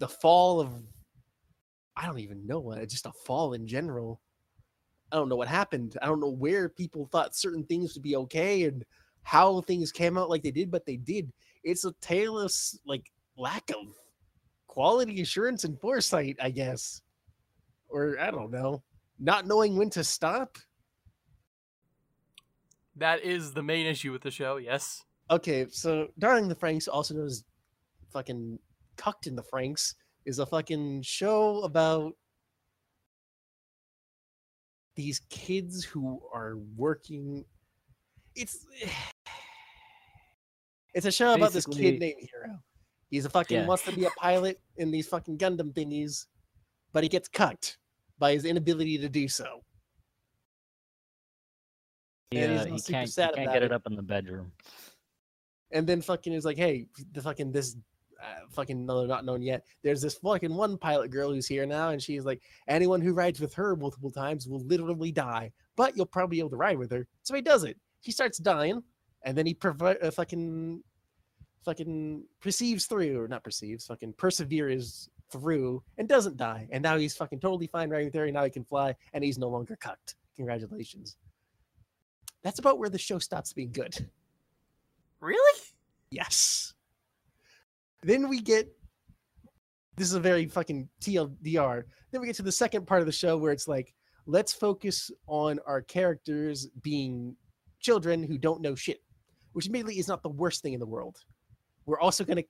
the fall of I don't even know what just a fall in general. I don't know what happened. I don't know where people thought certain things would be okay and how things came out like they did, but they did. It's a tale of like lack of quality assurance and foresight, I guess. Or I don't know, not knowing when to stop. That is the main issue with the show, yes. Okay, so Darling the Franxx, also known as fucking Cucked in the Franxx, is a fucking show about these kids who are working. It's [sighs] it's a show about this kid named Hiro. He's a fucking Yeah. wants to be a pilot in these fucking Gundam thingies, but he gets cucked by his inability to do so. Yeah, he's he super can't, he can't about get it. it up in the bedroom. and then fucking is like, hey, the fucking this uh, fucking no, not known yet. There's this fucking one pilot girl who's here now, and she's like, anyone who rides with her multiple times will literally die, but you'll probably be able to ride with her. So he does it. He starts dying, and then he uh, fucking fucking perceives through, or not perceives, fucking perseveres through, and doesn't die. And now he's fucking totally fine her. And now he can fly, and he's no longer cucked. Congratulations. That's about where the show stops being good. Really? Yes. Then we get this is a very fucking TLDR. Then we get to the second part of the show where it's like, let's focus on our characters being children who don't know shit, which admittedly is not the worst thing in the world. We're also gonna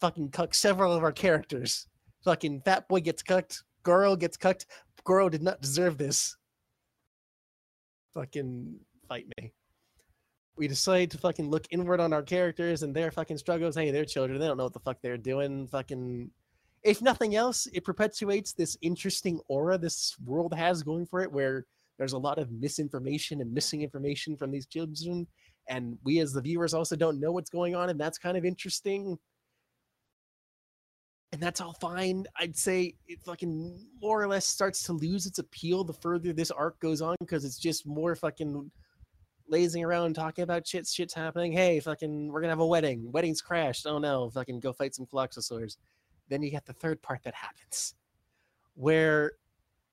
fucking cuck several of our characters. Fucking fat boy gets cucked, Goro gets cucked. Goro did not deserve this. Fucking fight me we decide to fucking look inward on our characters and their fucking struggles. Hey, they're children. They don't know what the fuck they're doing. Fucking, if nothing else, it perpetuates this interesting aura this world has going for it, where there's a lot of misinformation and missing information from these children, and we as the viewers also don't know what's going on, and that's kind of interesting. And that's all fine. I'd say it fucking more or less starts to lose its appeal the further this arc goes on because it's just more fucking lazing around talking about shit shit's happening. Hey fucking we're gonna have a wedding. Wedding's crashed. Oh no. Fucking go fight some coloxosaurs then you get the third part that happens where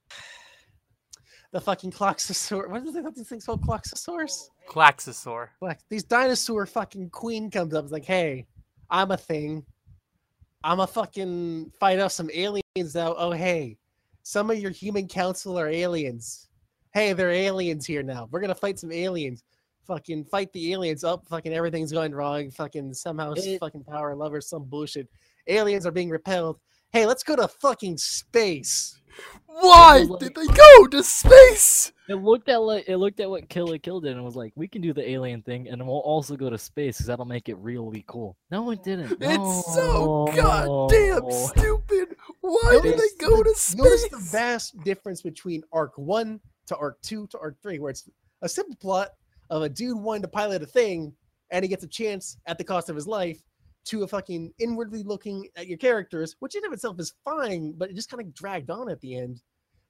[sighs] the fucking klaxosaur what it these things called? Klaxosaurs Klaxosaur. like these dinosaur fucking queen comes up and is like hey i'm a thing. I'm a fucking fight off some aliens now oh hey some of your human council are aliens. Hey they're aliens here now. We're gonna fight some aliens. Fucking fight the aliens. Up fucking everything's going wrong. Fucking somehow It- fucking power lovers, some bullshit. Aliens are being repelled hey, let's go to fucking space. Why like- did they go to space? It looked at like it looked at what Kill la Kill did and was like, we can do the alien thing, and we'll also go to space because that'll make it really cool. No, it didn't. It's so goddamn stupid. Why did they go the- to space? Notice the vast difference between arc one to arc two to arc three, where it's a simple plot of a dude wanting to pilot a thing, and he gets a chance at the cost of his life to a fucking inwardly looking at your characters, which in of itself is fine, but it just kind of dragged on at the end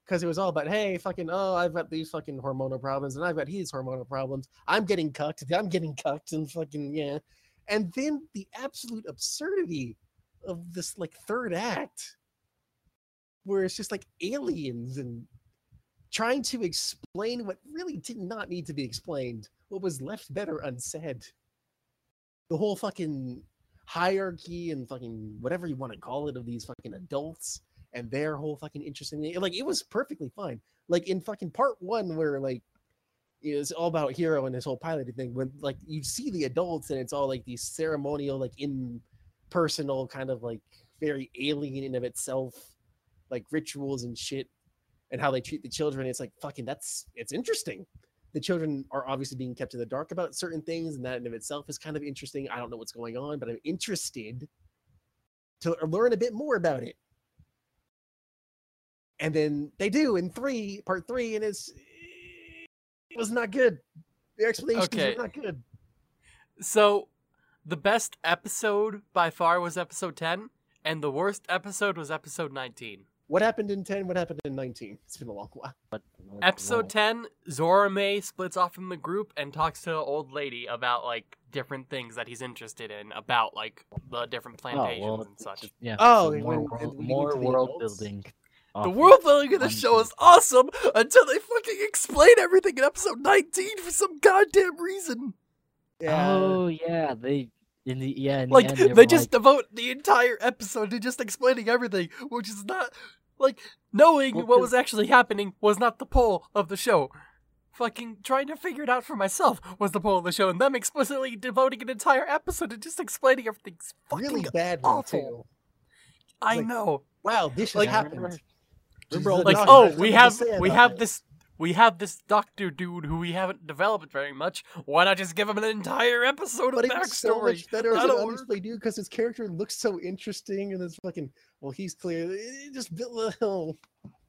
because it was all about, hey, fucking, oh, I've got these fucking hormonal problems, and I've got these hormonal problems. I'm getting cucked. I'm getting cucked, and fucking yeah. And then the absolute absurdity of this like third act where it's just like aliens and trying to explain what really did not need to be explained, what was left better unsaid. The whole fucking hierarchy and fucking whatever you want to call it of these fucking adults and their whole fucking interesting thing. Like it was perfectly fine. Like in fucking part one, where like it's all about Hiro and this whole piloting thing, when like you see the adults and it's all like these ceremonial, like impersonal, kind of like very alien in of itself like rituals and shit and how they treat the children it's like fucking that's it's interesting the children are obviously being kept in the dark about certain things and that in of itself is kind of interesting i don't know what's going on but i'm interested to learn a bit more about it and then they do in three part three and it's it was not good the explanations Okay. were not good So, the best episode by far was episode 10, and the worst episode was episode 19. What happened in 10 what happened in 19 it's been a long while But Episode 10, Zorome splits off from the group and talks to an old lady about, like, different things that he's interested in, about, like, the different plantations Oh, well, and such. just- yeah. Oh, so and more when- world, and more went to the world adults? building. The world building of the show is awesome until they fucking explain everything in episode 19 for some goddamn reason. yeah Oh yeah, they in the yeah. In the Like, end, they were just like, devote the entire episode to just explaining everything, which is not, like, knowing Well, what 'cause- was actually happening was not the poll of the show. Fucking trying to figure it out for myself was the poll of the show, and them explicitly devoting an entire episode to just explaining everything's fucking really bad awful. too I like- know. wow this has Like- happened Remember all like oh we have we have this we have this doctor dude who we haven't developed very much. Why not just give him an entire episode but of it was so much better as an That'll dude because his character looks so interesting and it's fucking well he's clear it just built oh.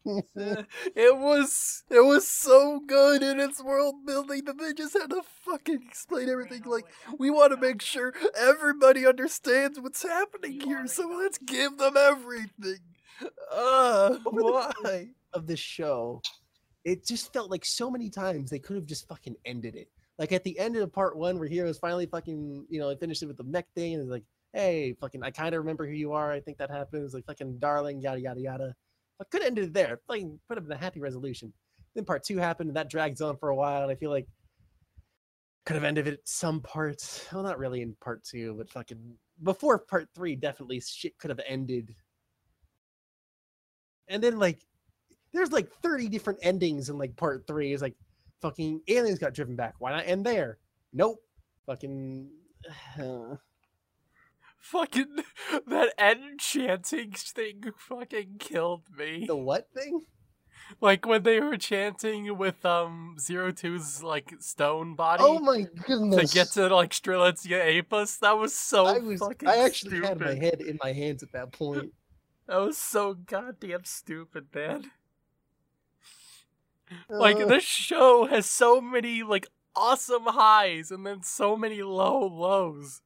[laughs] it was it was so good in its world building that they just had to fucking explain everything like we want to make sure everybody understands what's happening here so let's give them everything. Uh why? of this show it just felt like so many times they could have just fucking ended it. Like at the end of part one where heroes finally fucking you know finished it with the mech thing and it's like hey fucking i kind of remember who you are i think that happens like fucking darling yada yada yada. I could have ended it there. Like put have been a happy resolution. Then part two happened and that drags on for a while and i feel like could have ended it some parts. Well not really in part two but fucking before part three definitely shit could have ended. And then like there's like 30 different endings in like part three. It's like fucking aliens got driven back. Why not end there? Nope. Fucking [sighs] fucking that enchanting thing fucking killed me the what thing? like when they were chanting with um zero two's like stone body Oh my goodness! to get to like Strelizia Apus. That was so I was fucking I actually stupid. had my head in my hands at that point. [laughs] That was so goddamn stupid, man. Like this show has so many like awesome highs and then so many low lows.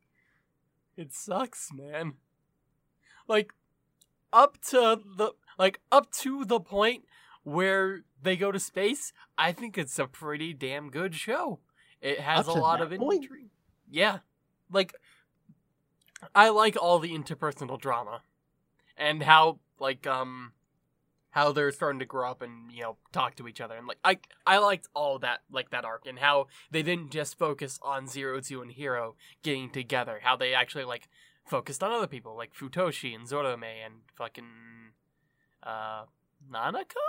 It sucks, man. Like up to the like up to the point where they go to space, I think it's a pretty damn good show. It has Up a lot of point? intrigue. Yeah. Like I like all the interpersonal drama and how like um how they're starting to grow up and you know talk to each other. And like I I liked all that like that arc and how they didn't just focus on Zero Two and Hiro getting together how they actually like focused on other people like Futoshi and Zorome and fucking uh Nanako?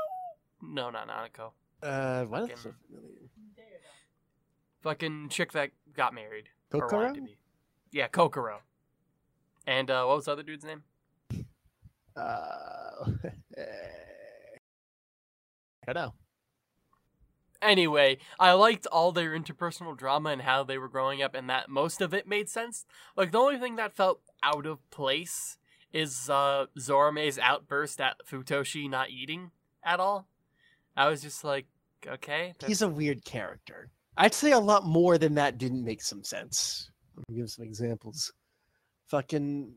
No not Nanako. Uh fucking- fucking chick that got married Kokoro? yeah Kokoro. And uh what was the other dude's name? Uh, [laughs] I don't know. Anyway, I liked all their interpersonal drama and how they were growing up, and that most of it made sense. Like the only thing that felt out of place is uh Zorome's outburst at Futoshi not eating at all. I was just like, okay, He's a weird character. I'd say a lot more than that didn't make some sense. Let me give some examples. Fucking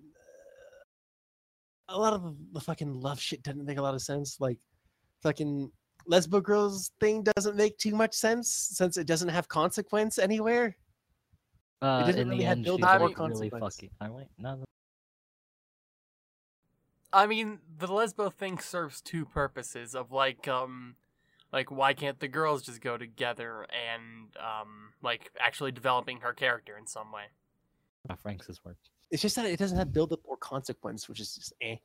uh, a lot of the fucking love shit didn't make a lot of sense. Like fucking lesbo girls thing doesn't make too much sense since it doesn't have consequence anywhere. Uh, doesn't in really the have end, build she's up or like really consequence. fucking. I wait, no, I mean, the lesbo thing serves two purposes of like, um, like why can't the girls just go together and um, like actually developing her character in some way. no, Frank's has worked. It's just that it doesn't have build up or consequence, which is just eh.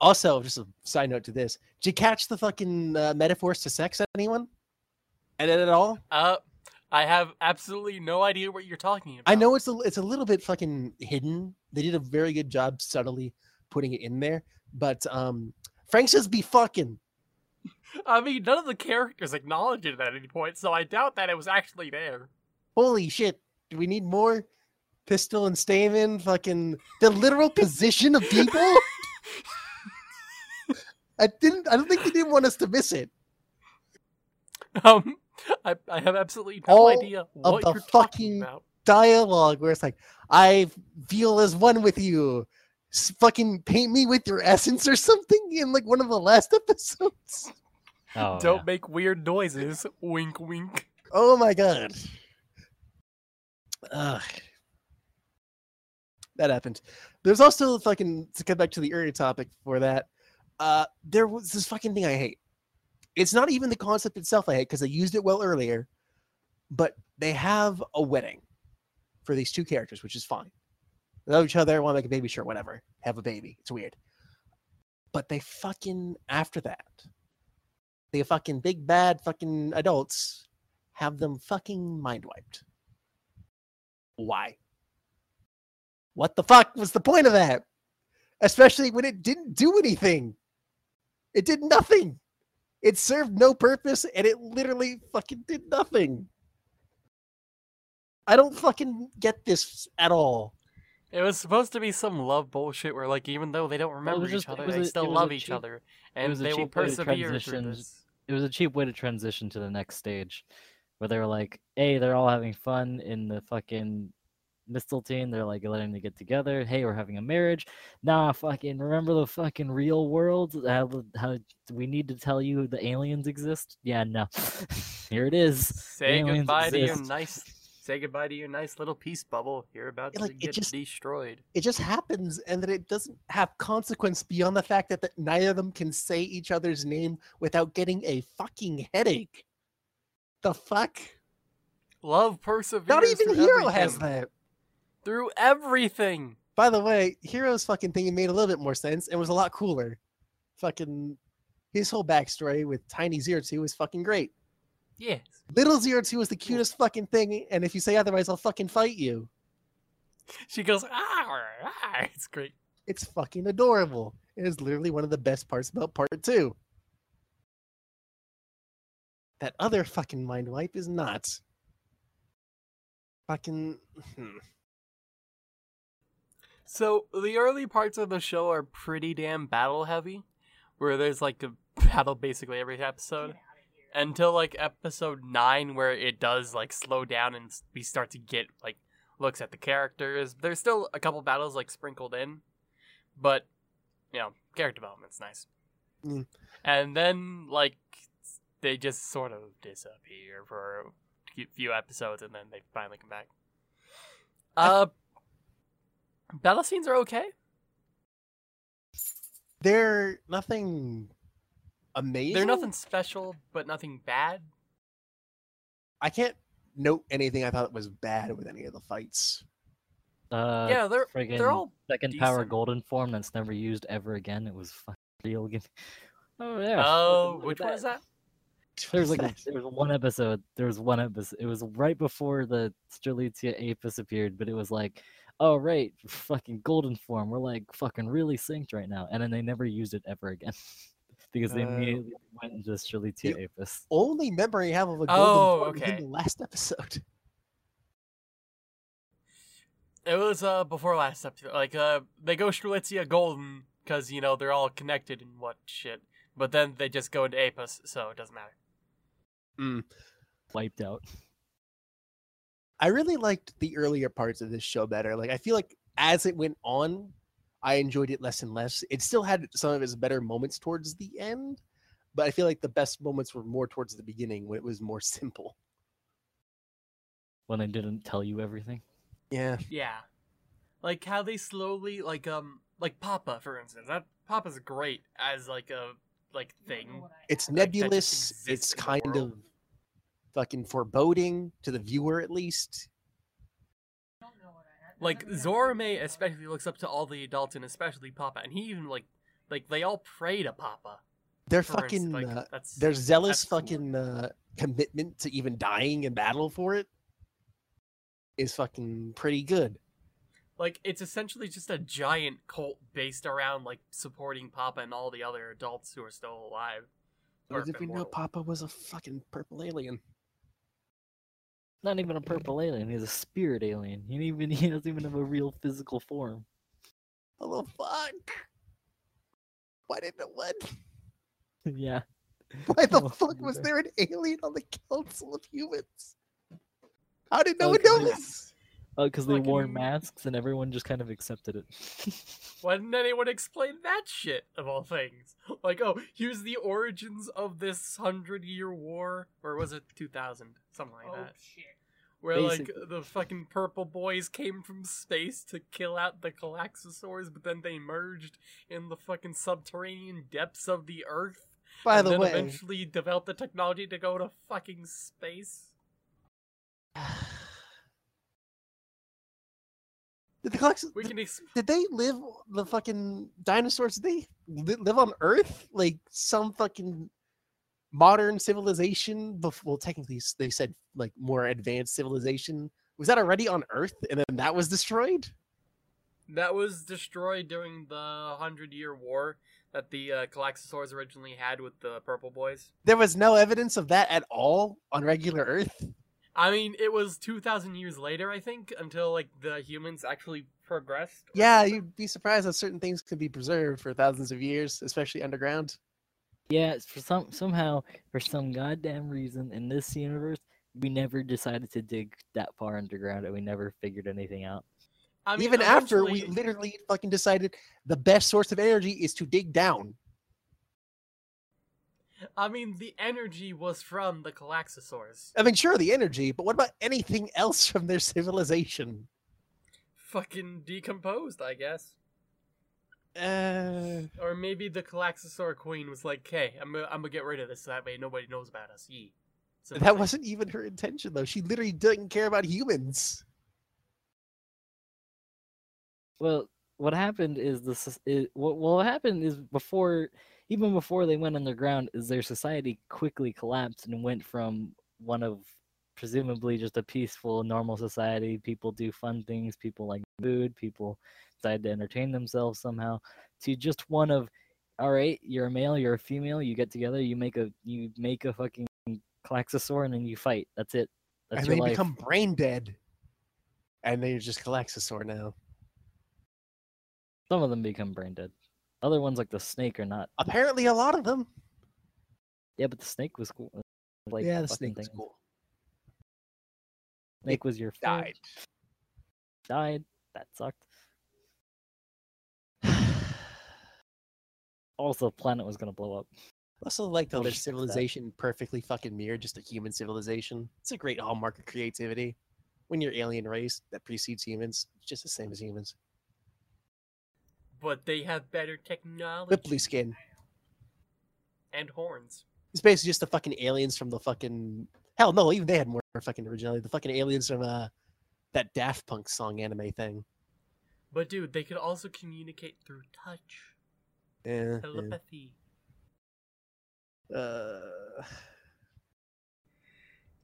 Also, just a side note to this: did you catch the fucking uh, metaphors to sex? Anyone? And at all? Uh, I have absolutely no idea what you're talking about. I know it's a it's a little bit fucking hidden. They did a very good job subtly putting it in there, but um, Frank says be fucking. [laughs] I mean, none of the characters acknowledge it at any point, so I doubt that it was actually there. Holy shit! Do we need more? Pistol and Stamen, fucking the literal position of people. [laughs] I didn't. I don't think they didn't want us to miss it. [laughs] Um, I, I have absolutely no All idea what the you're fucking- talking about. dialogue where it's like, I feel as one with you. S- fucking paint me with your essence or something in like one of the last [laughs] episodes. Oh, Don't yeah. make weird noises. Wink, wink. Oh my god. Ugh. That happened. There's also fucking to get back to the earlier topic for that. Uh, there was this fucking thing I hate. It's not even the concept itself I hate because they used it well earlier, but they have a wedding for these two characters, which is fine. They love each other, want to make a baby, sure, whatever. Have a baby. It's weird. But they fucking after that, the fucking big bad fucking adults have them fucking mind wiped. Why? What the fuck was the point of that? Especially when it didn't do anything. It did nothing. It served no purpose and it literally fucking did nothing. I don't fucking get this at all. It was supposed to be some love bullshit where, like, even though they don't remember just- each other, they a- still it was a love each cheap- other, and they will cheap way to persevere through this. It was a cheap way to transition to the next stage, where they were like, "Hey, they're all having fun in the fucking Mistilteinn. They're like letting them get together. Hey, we're having a marriage. Nah, fucking remember the fucking real world? How how we need to tell you the aliens exist? Yeah, no. [laughs] Here it is. Say aliens goodbye to your nice. Say goodbye to your nice little peace bubble. You're about Yeah, like, to it get just- destroyed. It just happens and that it doesn't have consequence beyond the fact that, that neither of them can say each other's name without getting a fucking headache. The fuck? Love perseveres. Not even through Hiro has that. Through everything. By the way, Hiro's fucking thing made a little bit more sense and was a lot cooler. Fucking his whole backstory with Tiny Zero Two was fucking great. Yes. Little Zero Two was the cutest fucking thing, and if you say otherwise, I'll fucking fight you. She goes, ah, ah, it's great. It's fucking adorable. It is literally one of the best parts about part two. That other fucking mind wipe is not. Fucking. So the early parts of the show are pretty damn battle heavy, where there's like a [laughs] battle basically every episode. Until like episode nine, where it does like slow down and we start to get like looks at the characters. There's still a couple battles like sprinkled in, but you know, character development's nice. Mm. And then like they just sort of disappear for a few- few episodes, and then they finally come back. Uh, battle scenes are okay. They're nothing amazing. They're nothing special, but nothing bad. I can't note anything I thought was bad with any of the fights. Uh, yeah, they're friggin' they're all second power golden form that's never used ever again. It was fucking real. [laughs] Oh yeah. Oh, look at which one is that? There was [laughs] like a, there was one episode. There was one episode. It was right before the Strelizia Apis appeared, but it was like, oh right, fucking golden form. We're like fucking really synced right now, and then they never used it ever again [laughs] because they Uh, immediately went and just really to you- Apis. Only memory I have of a golden Oh, form is in the last [laughs] episode. It was uh before last episode. Like uh, they go Strelizia Golden because you know they're all connected and what shit. But then they just go into Apis, so it doesn't matter. Wiped out. I really liked the earlier parts of this show better. Like I feel like as it went on, I enjoyed it less and less. It still had some of its better moments towards the end, but I feel like the best moments were more towards the beginning when it was more [laughs] simple. When I didn't tell you everything. Yeah. Yeah, like how they slowly like um like Papa for instance. That Papa's great as like a like thing. It's Like, nebulous. It's kind of fucking foreboding to the viewer at least. Like Zorome especially looks up to all the adults and especially Papa, and he even like like they all pray to Papa. Their for instance, fucking like, uh, that's their zealous that's cool. fucking uh, commitment to even dying in battle for it is fucking pretty good. like it's essentially just a giant cult based around like supporting Papa and all the other adults who are still alive. As if we know. Papa was a fucking purple alien. Not even a purple alien. He's a spirit alien. He even he doesn't even have a real physical form. What the fuck? Why didn't it what? [laughs] yeah. Why the [laughs] Oh, fuck was there an alien on the Council of Humans? How did no Oh, one know this? Uh, oh, because they wore masks and everyone just kind of accepted it. [laughs] Why didn't anyone explain that shit of all things? Like, oh, here's the origins of this hundred year war, or was it two thousand, something like Oh that, shit. where like the fucking purple boys came from space to kill out the Calaxosaurs, but then they merged in the fucking subterranean depths of the Earth. By and the then way, eventually developed the technology to go to fucking space. [sighs] [laughs] did the Calax- We did, can ex- did they live the fucking dinosaurs? Did they li- live on Earth like some fucking modern civilization? Well, technically, they said like more advanced civilization. Was that already on Earth, and then that was destroyed? that was destroyed during the hundred year war that the uh, Calaxosaurs originally had with the purple boys. There was no evidence of that at all on regular Earth. I mean, it was 2,000 years later, I think, until, like, the humans actually progressed. Yeah, something. you'd be surprised how certain things could be preserved for thousands of years, especially underground. yeah, for some somehow for some goddamn reason in this universe we never decided to dig that far underground and we never figured anything out. I mean, Even after we literally fucking decided the best source of energy is to dig down. I mean, the energy was from the Calaxosaurs. I mean, sure, the energy, but what about anything else from their civilization? Fucking decomposed, I guess. Uh, Or maybe the Calaxosaur queen was like, hey, I'm gonna, I'm gonna get rid of this so that way nobody knows about us. Yee. Simple that wasn't even her intention, though. She literally didn't care about humans. Well, what happened is this is what what happened is before even before they went underground is their society quickly collapsed and went from one of presumably just a peaceful normal society. People do fun things people like food people decide to entertain themselves somehow to just one of all right you're a male you're a female you get together you make a you make a fucking Calaxosaur and then you fight. That's it. That's and they life. become brain dead. And they're just Calaxosaur now. some of them become brain dead other ones like the snake are not Apparently, a lot of them. Yeah, but the snake was cool. uh, Like yeah, the fucking snake was thing. cool. Snake was your friend, Died. Died. That sucked. [sighs] also, the planet was gonna blow up. also like how their that- civilization perfectly fucking mirrored just a human civilization. It's a great hallmark of creativity. When you're alien race that precedes humans, it's just the same as humans. But they have better technology. Ripley skin. And horns. It's basically just the fucking aliens from the fucking hell. No, even they had more fucking originality. The fucking aliens from uh that Daft Punk song anime thing. But dude, they could also communicate through touch. Yeah. yeah. Telepathy. Uh,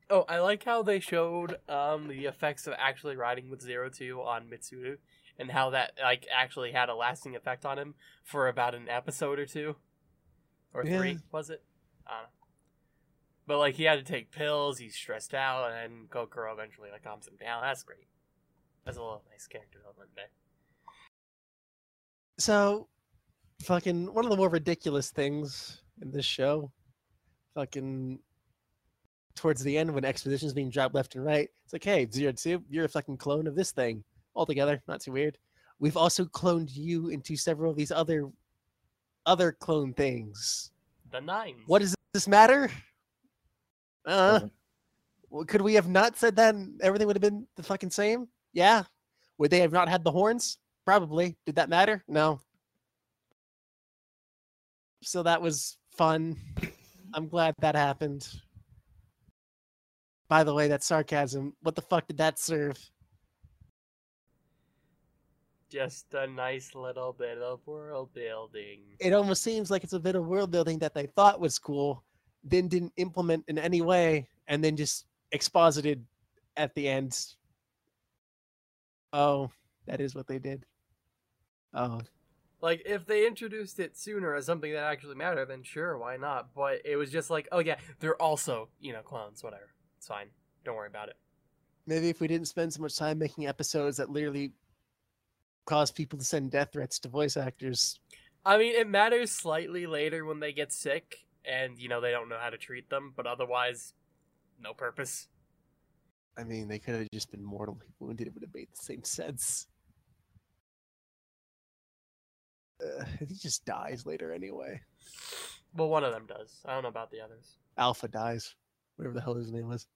Oh, I like how they showed um the effects of actually riding with Zero Two on Mitsuru, and how that like actually had a lasting effect on him for about an episode or two, or Yeah. three was it? I don't know. But like he had to take pills, he's stressed out, and then Kokoro eventually like calms him down. That's great. That's a little nice character development there. So, fucking one of the more ridiculous things in this show, fucking towards the end when exposition's being dropped left and right, it's like, hey, Zero Two, you're a fucking clone of this thing. Altogether, not too weird. We've also cloned you into several of these other other clone things. The nines. What does this matter? Uh, Doesn't- well, could we have not said that and everything would have been the fucking same? Yeah. Would they have not had the horns? Probably. Did that matter? No. So that was fun. I'm glad that happened. By the way, that sarcasm. What the fuck did that serve? Just a nice little bit of world building. It almost seems like it's a bit of world building that they thought was cool, then didn't implement in any way, and then just exposited at the end. Oh, that is what they did. Oh, Like, if they introduced it sooner as something that actually mattered, then sure, why not? But it was just like, oh yeah, they're also, you know, clones, whatever. It's fine. Don't worry about it. maybe if we didn't spend so much time making episodes that literally cause people to send death threats to voice actors. I mean, it matters slightly later when they get sick and, you know, they don't know how to treat them, but otherwise, no purpose. I mean, they could have just been mortally wounded. It would have made the same sense. Uh, he just dies later anyway. Well, one of them does. I don't know about the others. Alpha dies. Whatever the hell his name was.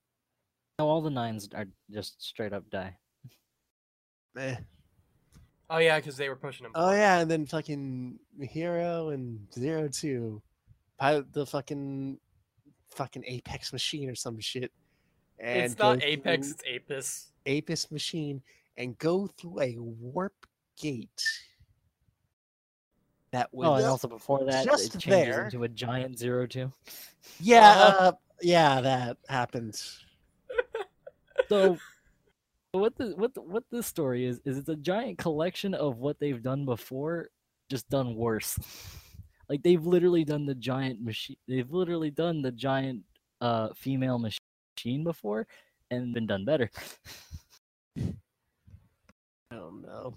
No, all the nines are just straight up die. Eh. Oh, yeah, because they were pushing him. Oh yeah, and then fucking Hiro and Zero Two pilot the fucking fucking Apex machine or some shit. And it's not Apex, it's Apis. Apis machine and go through a warp gate. That was Oh, and also before that, just it changes there. into a giant zero two. yeah, Uh-huh. uh, yeah, that happened. So, so what the what the, what this story is is it's a giant collection of what they've done before, just done worse. like they've literally done the giant machine. They've literally done the giant uh female mach- machine before, and been done better. I don't know.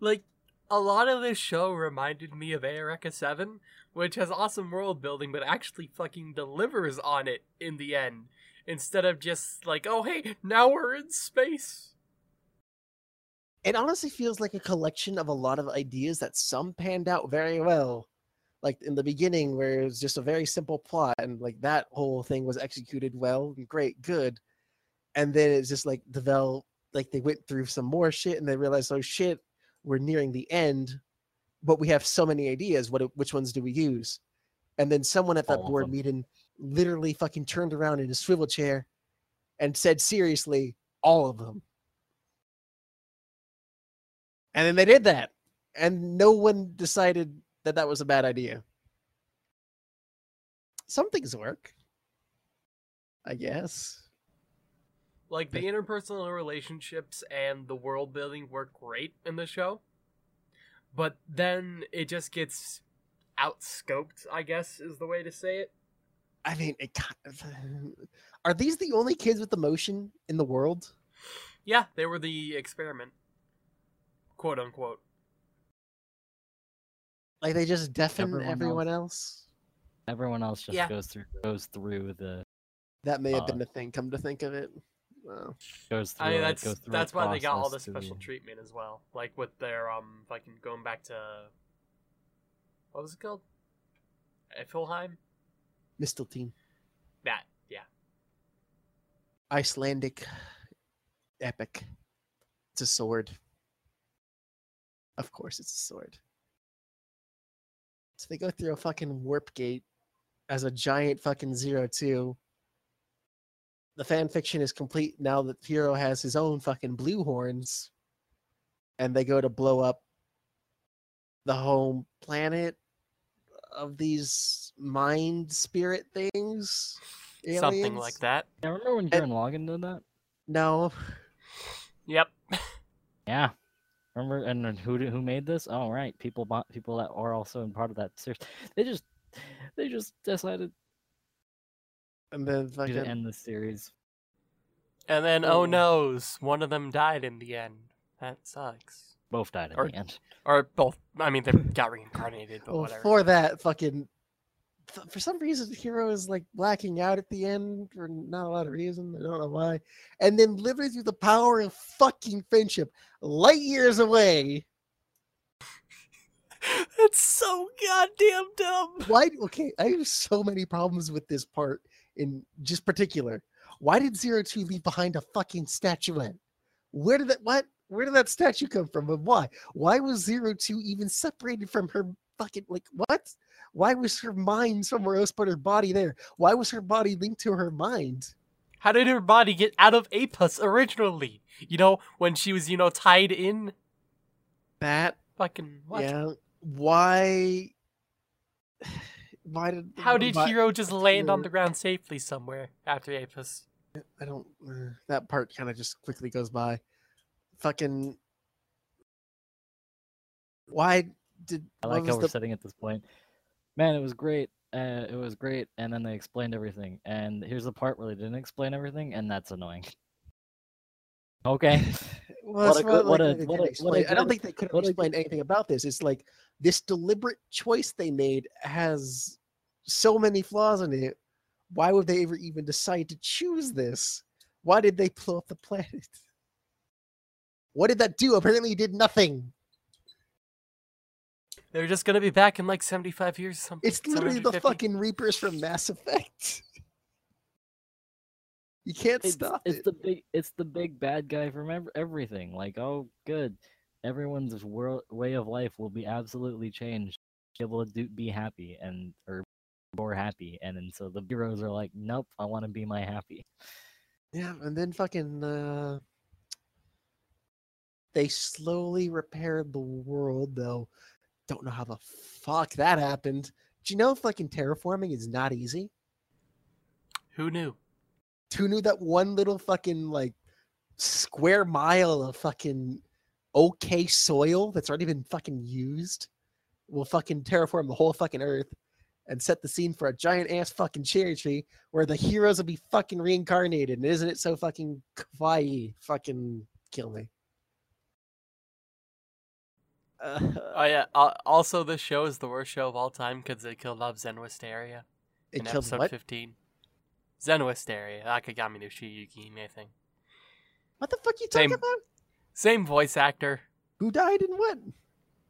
Like, a lot of this show reminded me of Eureka 7, which has awesome world building, but actually fucking delivers on it in the end. Instead of just like, oh hey, now we're in space. It honestly feels like a collection of a lot of ideas that some panned out very well. Like in the beginning, where it was just a very simple plot, and like that whole thing was executed well great, good. And then it's just like develop, like they went through some more shit, and they realized, oh shit, we're nearing the end, but we have so many ideas. What which ones do we use? And then someone at that All board meeting literally fucking turned around in a swivel chair and said seriously, all of them. And then they did that. And no one decided that that was a bad idea. Some things work. I guess. Like, the interpersonal relationships and the world building work great in the show. But then it just gets outscoped, I guess is the way to say it. I mean, it kind of, [sighs] are these the only kids with emotion in the world? Yeah, they were the experiment. Quote unquote. Like they just deafen Everyone everyone, else? Everyone else just Yeah. goes through goes through the That may have Uh, been a thing. Come to think of it, Well, goes through. I mean, a- that's goes through that's why they got all the process to- special treatment as well. Like with their um, fucking going back to what was it called? Iffelheim. Mistilteinn, That yeah. Icelandic epic. It's a sword. Of course, it's a sword. So they go through a fucking warp gate as a giant fucking zero two. The fan fiction is complete now that Hiro has his own fucking blue horns, and they go to blow up the home planet of these mind spirit things. Something like that. Yeah, remember when Gurren Lagann did that? No. Yep. Yeah. Remember and who did- who made this? Oh right, people bought people that are also in part of that series. They just they just decided And then to fucking end the series. And then, oh Oh. noes, one of them died in the end. That sucks. Both died in Or- the end. Or both. I mean, they got reincarnated, but well, whatever. for that fucking f- for some reason Hiro is like blacking out at the end for not a lot of reason i don't know why and then living through the power of fucking friendship light years away. [laughs] That's so goddamn dumb. why okay i have so many problems with this part in just particular. Why did zero two leave behind a fucking statuette? Where did that what where did that statue come from and why? Why was zero two even separated from her fucking like what why was her mind somewhere else but her body there why was her body linked to her mind How did her body get out of Apus originally? You know, when she was, you know, tied in? that Fucking what? yeah why [sighs] why did How did why- Hiro just land on the ground safely somewhere after Apus? I don't. Uh, that part kind of just quickly goes by. Fucking. Why did? I like how we're the- sitting at this point. Man, it was great. Uh, it was great, and then they explained everything. And here's the part where they didn't explain everything, and that's annoying. Okay. [laughs] Well, What a good- what like what a- what a explain- I don't think they could have explained anything about this. It's like this deliberate choice they made has so many flaws in it. Why would they ever even decide to choose this? Why did they blow up the planet? What did that do? Apparently, it did nothing. They're just gonna be back in like 75 years or something. It's literally the fucking Reapers from Mass Effect. [laughs] You can't it's, stop it's it. the big it's the big bad guy from everything like oh good everyone's world way of life will be absolutely changed be able to do, be happy and or more happy and then so the heroes are like nope i want to be my happy Yeah, and then fucking uh they slowly repaired the world though. Don't know how the fuck that happened. Do you know fucking terraforming is not easy? Who knew? Who knew that one little fucking like square mile of fucking okay soil that's already been fucking used will fucking terraform the whole fucking earth and set the scene for a giant ass fucking cherry tree where the heroes will be fucking reincarnated. And isn't it so fucking kawaii? Fucking kill me. Uh, Oh yeah. Uh, also, this show is the worst show of all time because they killed off Zen Wisteria it in killed episode what? 15. Zen Wisteria, Akagami no Shiyuki Nathan. What the fuck you talking Same. about? Same voice actor. Who died in what?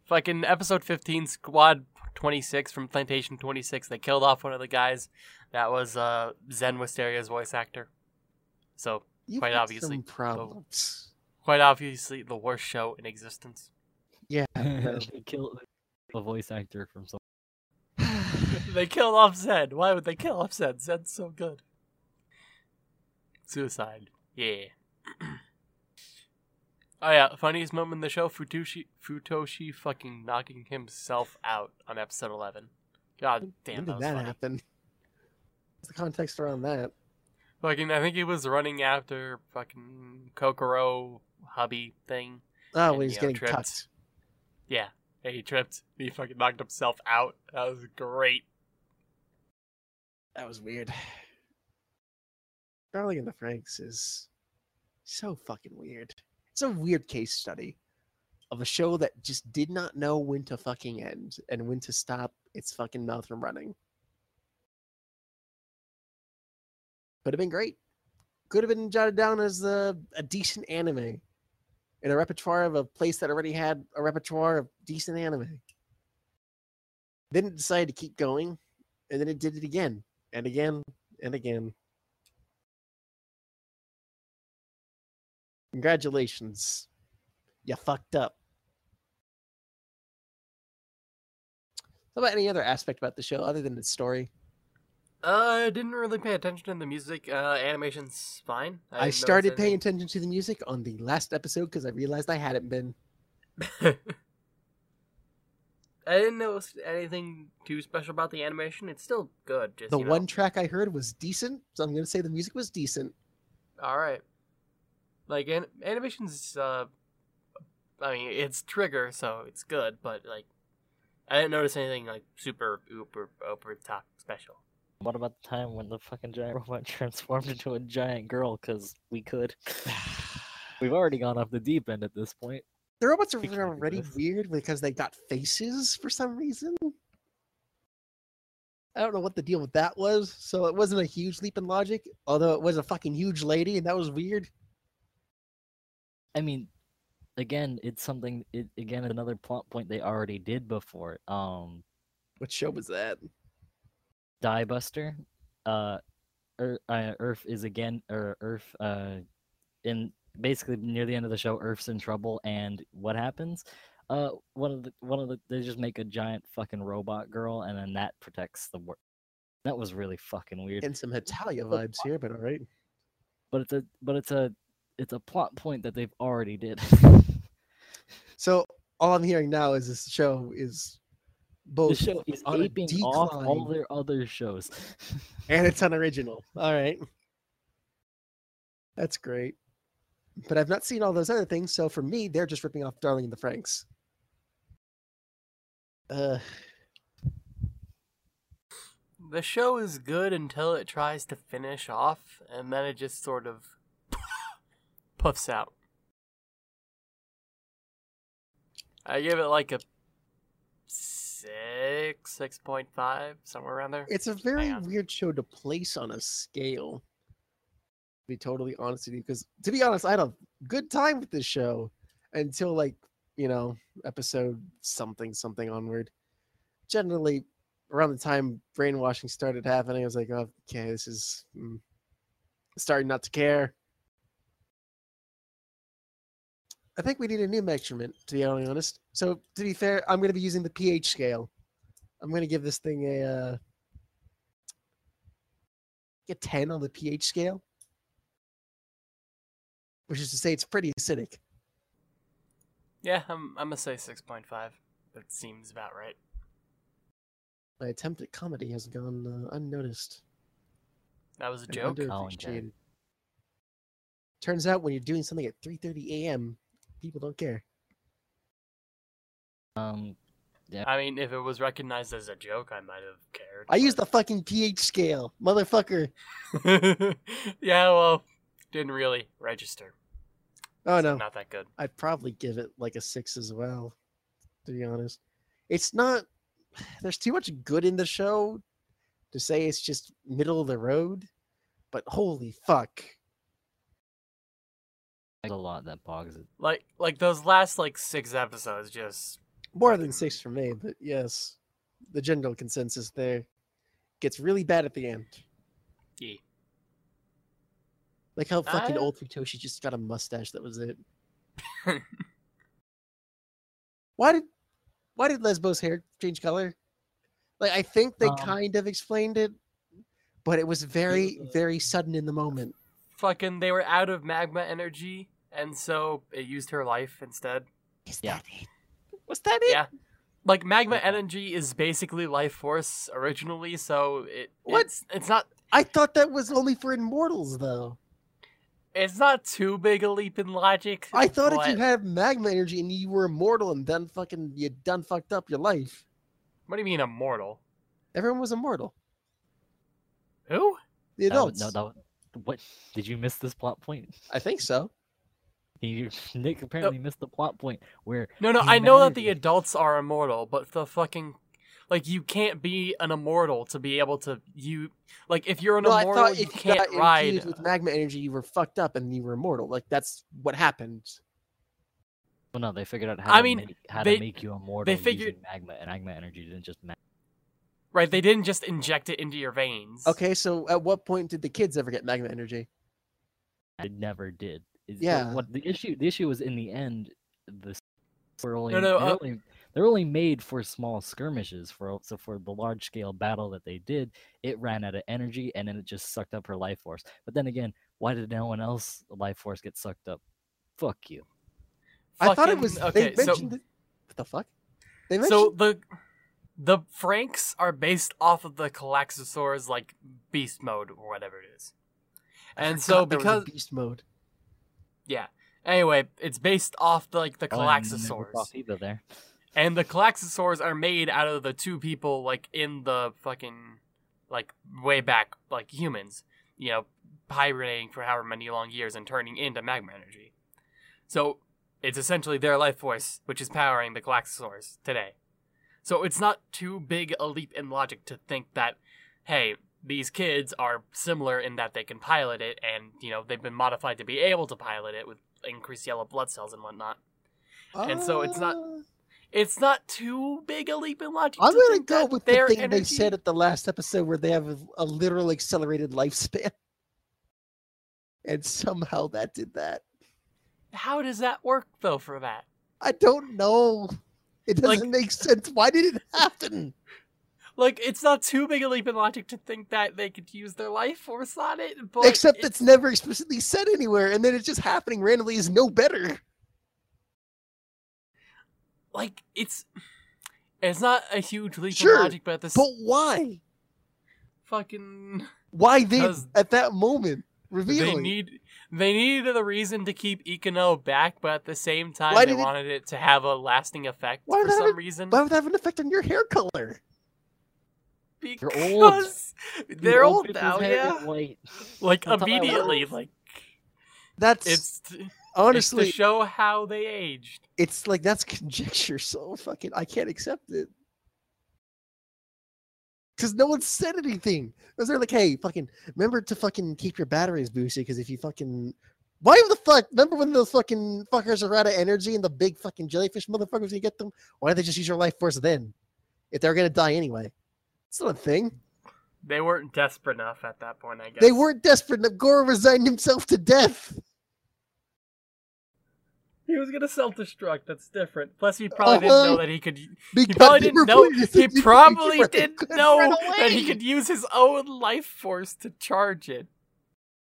Fucking episode 15, Squad 26 from Plantation 26. They killed off one of the guys that was uh, Zen Wisteria's voice actor. So, You Quite obviously, some problems. quite obviously, the worst show in existence. Yeah. [laughs] no. they killed the voice actor from some [laughs] they killed off Zed. Why would they kill off Zed? Zed's so good. Suicide. Yeah. [clears throat] oh yeah, funniest moment in the show, Futoshi Futoshi fucking knocking himself out on episode eleven. God damn, when that did was that funny. happen? What's the context around that? Fucking, I think he was running after fucking Kokoro hubby thing. Oh, And, when he's you know, getting tripped. cut. Yeah, and he tripped. He fucking knocked himself out. That was great. That was weird. Darling in the Franxx is so fucking weird. It's a weird case study of a show that just did not know when to fucking end and when to stop its fucking mouth from running. Could have been great. Could have been jotted down as a, a decent anime in a repertoire of a place that already had a repertoire of decent anime. Then it decided to keep going, and then it did it again and again and again. Congratulations. You fucked up. How about any other aspect about the show other than its story? Uh, I didn't really pay attention to the music. Uh, animation's fine. I, didn't started paying attention to the music on the last episode because I realized I hadn't been. [laughs] I didn't notice anything too special about the animation. It's still good. Just The you know, one track I heard was decent, so I'm gonna say the music was decent. All right. Like an- animation's, uh, I mean, it's Trigger, so it's good. But like, I didn't notice anything like super uber over top special. What about the time when the fucking giant [laughs] robot transformed into a giant girl? Because we could. [sighs] We've already gone off the deep end at this point. The robots are We already weird because they got faces for some reason. I don't know what the deal with that was. So it wasn't a huge leap in logic, although it was a fucking huge lady, and that was weird. I mean, again, it's something. It again another plot point they already did before. Um, What show was that? Diebuster. Uh, Earth, uh, Earth is again, or Earth. Uh, in basically near the end of the show, Earth's in trouble, and what happens? Uh, one of the one of the they just make a giant fucking robot girl, and then that protects the world. That was really fucking weird. And some Italia vibes here, but all right. but it's a but it's a it's a plot point that they've already did. [laughs] So all I'm hearing now is this show is the both show is on a aping off all their other shows. and [laughs] it's unoriginal. All right. That's great. But I've not seen all those other things, so for me, they're just ripping off Darling in the Franxx. Uh, The show is good until it tries to finish off, and then it just sort of [laughs] puffs out. I give it like a six, six point five, somewhere around there. it's a very weird show to place on a scale. To be totally honest with you, because to be honest, I had a good time with this show until like you know episode something something onward. Generally, around the time brainwashing started happening, I was like, oh, okay, this is mm, starting not to care. I think we need a new measurement, to be only honest. So, to be fair, I'm going to be using the pH scale. I'm going to give this thing a uh, a 10 on the pH scale, which is to say it's pretty acidic. Yeah, I'm I'm gonna say six point five. That seems about right. My attempt at comedy has gone uh, unnoticed. That was a joke. Okay. underappreciated. Turns out when you're doing something at 3:30 a.m., people don't care. Um, yeah. I mean, if it was recognized as a joke, I might have cared. I used the fucking pH scale, motherfucker. [laughs] yeah, well, didn't really register. Oh no, not that good. I'd probably give it like a six as well. To be honest, it's not. There's too much good in the show to say it's just middle of the road. But holy fuck, there's a lot that bogs it. Like like those last like six episodes, just more than six for me. But yes, the general consensus there gets really bad at the end. yeah. Like how fucking I- old Futoshi just got a mustache. That was it. [laughs] Why did why did Lesbo's hair change color? Like I think they Um, kind of explained it, but it was very very sudden in the moment. Fucking, they were out of magma energy, and so it used her life instead. Is Yeah. that it? Was that it? Yeah. Like magma energy is basically life force originally, so it What? it's it's not I thought that was only for immortals though. it's not too big a leap in logic. I thought if you had magma energy and you were immortal and then fucking you done fucked up your life. What do you mean immortal? Everyone was immortal. Who? The That wa- adults. no, that, wa- what did you miss this plot point? I think so. You, [laughs] Nick apparently missed the plot point where No, no, I know that the adults are immortal, but the fucking like you can't be an immortal to be able to you like if you're an No, I immortal thought you if you can't got ride. infused with magma energy, you were fucked up and you were immortal. Like that's what happened. well, no, they figured out how I to mean, make, how they- to make you immortal They figured- using magma, and magma energy didn't just ma- Right, they didn't just inject it into your veins. Okay, so at what point did the kids ever get magma energy? it never did. It's- Yeah. What the issue? The issue was in the end. The were only, No, no, they're, uh, only they're only made for small skirmishes. For so for the large scale battle that they did, it ran out of energy and then it just sucked up her life force. But then again, why did no one else life force get sucked up? Fuck you. I thought it was. okay. they So mentioned it. What the fuck? They mentioned So the the Franxx are based off of the Klaxosaur's like beast mode or whatever it is. And forgot so there was a because beast mode. Yeah. Anyway, it's based off the, like the Oh, Klaxosaurs. saw Phoebe there. And the Klaxosaurs are made out of the two people like in the fucking like way back like humans, you know, hibernating for however many long years and turning into magma energy. So it's essentially their life force which is powering the Klaxosaurs today. So it's not too big a leap in logic to think that hey, these kids are similar in that they can pilot it and, you know, they've been modified to be able to pilot it with increased yellow blood cells and whatnot. And so it's not- Uh, It's not too big a leap in logic. I'm to gonna go with the thing they said at the last episode where they have a, a literal accelerated lifespan. [laughs] And somehow that did that. How does that work though for that? I don't know. It doesn't make sense. Why did it happen? Like, it's not too big a leap in logic to think that they could use their life force on it, but Except it's it's never explicitly said anywhere, and then it's just happening randomly is no better. like it's it's not a huge leap Sure, in logic, but at the But why? fucking Why 'Cause at that moment? they need they needed the reason to keep Ikuno back, but at the same time Why they it- wanted it to have a lasting effect for did it some reason. Why would that have an effect on your hair color? Because You're old. they're You old now, yeah. white. Like That's immediately, like That's it's [laughs] it's honestly to show how they aged. it's like that's [laughs] conjecture so fucking i can't accept it because no one said anything because they're like hey fucking remember to fucking keep your batteries boosted because if you fucking why the fuck remember when those fucking fuckers are out of energy and the big fucking jellyfish motherfuckers you get them why don't they just use your life force then if they're gonna die anyway it's not a thing They weren't desperate enough at that point, I guess. they weren't desperate enough Goro resigned himself to death He was gonna self-destruct. That's different. Plus, he probably didn't Uh-huh. know that he could. He because probably didn't know. He probably didn't know that he could use his own life force to charge it.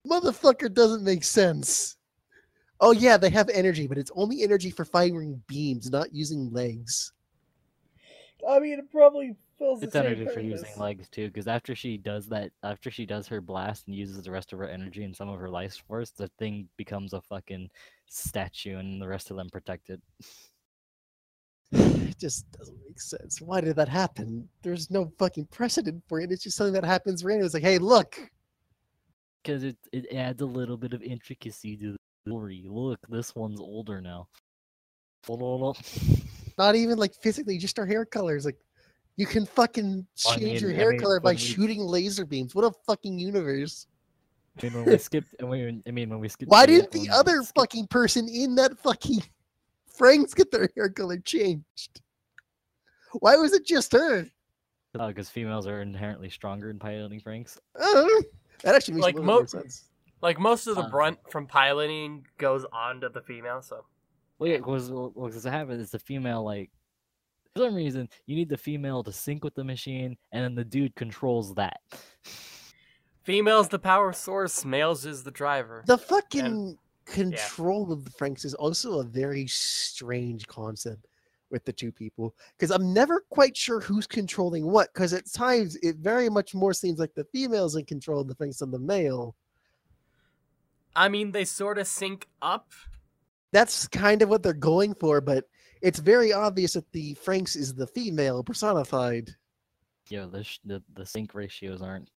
motherfucker doesn't make sense. Oh yeah, they have energy, but it's only energy for firing beams, not using legs. I mean, it probably It's energy for using legs too, because after she does that, after she does her blast and uses the rest of her energy and some of her life force, the thing becomes a fucking statue, and the rest of them protect it. [sighs] It just doesn't make sense. Why did that happen? There's no fucking precedent for it. It's just something that happens randomly. It's like, hey, look, Because it it adds a little bit of intricacy to the story. Look, this one's older now. not even like physically, just our hair colors. Like, you can fucking I change your mean- I hair mean, color by we- shooting laser beams. What a fucking universe! I mean, when we skipped, I mean, I mean, when we skipped. Why didn't the other fucking person in that fucking [laughs] Franxx get their hair color changed? Why was it just her? because females are inherently stronger in piloting Franxx. I. That actually makes Like a little more sense. Like most of the Uh. brunt from piloting goes on to the female. So Well, yeah, because what happens is the female like for some reason you need the female to sync with the machine, and then the dude controls that. females the power source, males is the driver. The fucking control of the Franxx is also a very strange concept with the two people because I'm never quite sure who's controlling what. Because at times it very much more seems like the females in control of the Franxx than the male. I mean, they sort of sync up. That's kind of what they're going for, but it's very obvious that the Franxx is the female personified. Yeah, the sh- the the sync ratios aren't.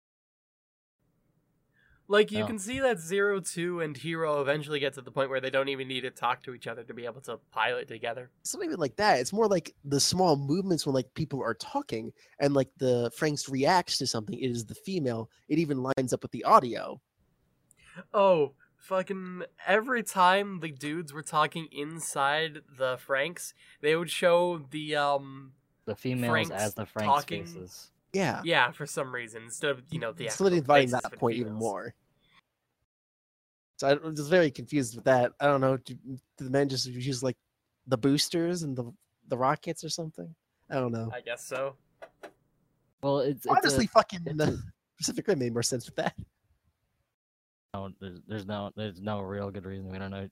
Like you No. can see that Zero Two and Hiro eventually get to the point where they don't even need to talk to each other to be able to pilot together. It's not even like that. It's more like the small movements when like people are talking and like the Franxx reacts to something. It is the female. It even lines up with the audio. Oh, fucking every time the dudes were talking inside the Franxx, they would show the um The females Franxx as the Franxx talking- faces. Yeah. yeah for some reason instead of you know the It's literally actual inviting that for the point even more. So I- I'm just very confused with that. I don't know. Do, do the men just use like the boosters and the the rockets or something? I don't know. I guess so. Well, it's, it's Honestly, a, fucking it's uh, Pacific Rim made more sense with that. No, there's, there's no there's no real good reason we don't know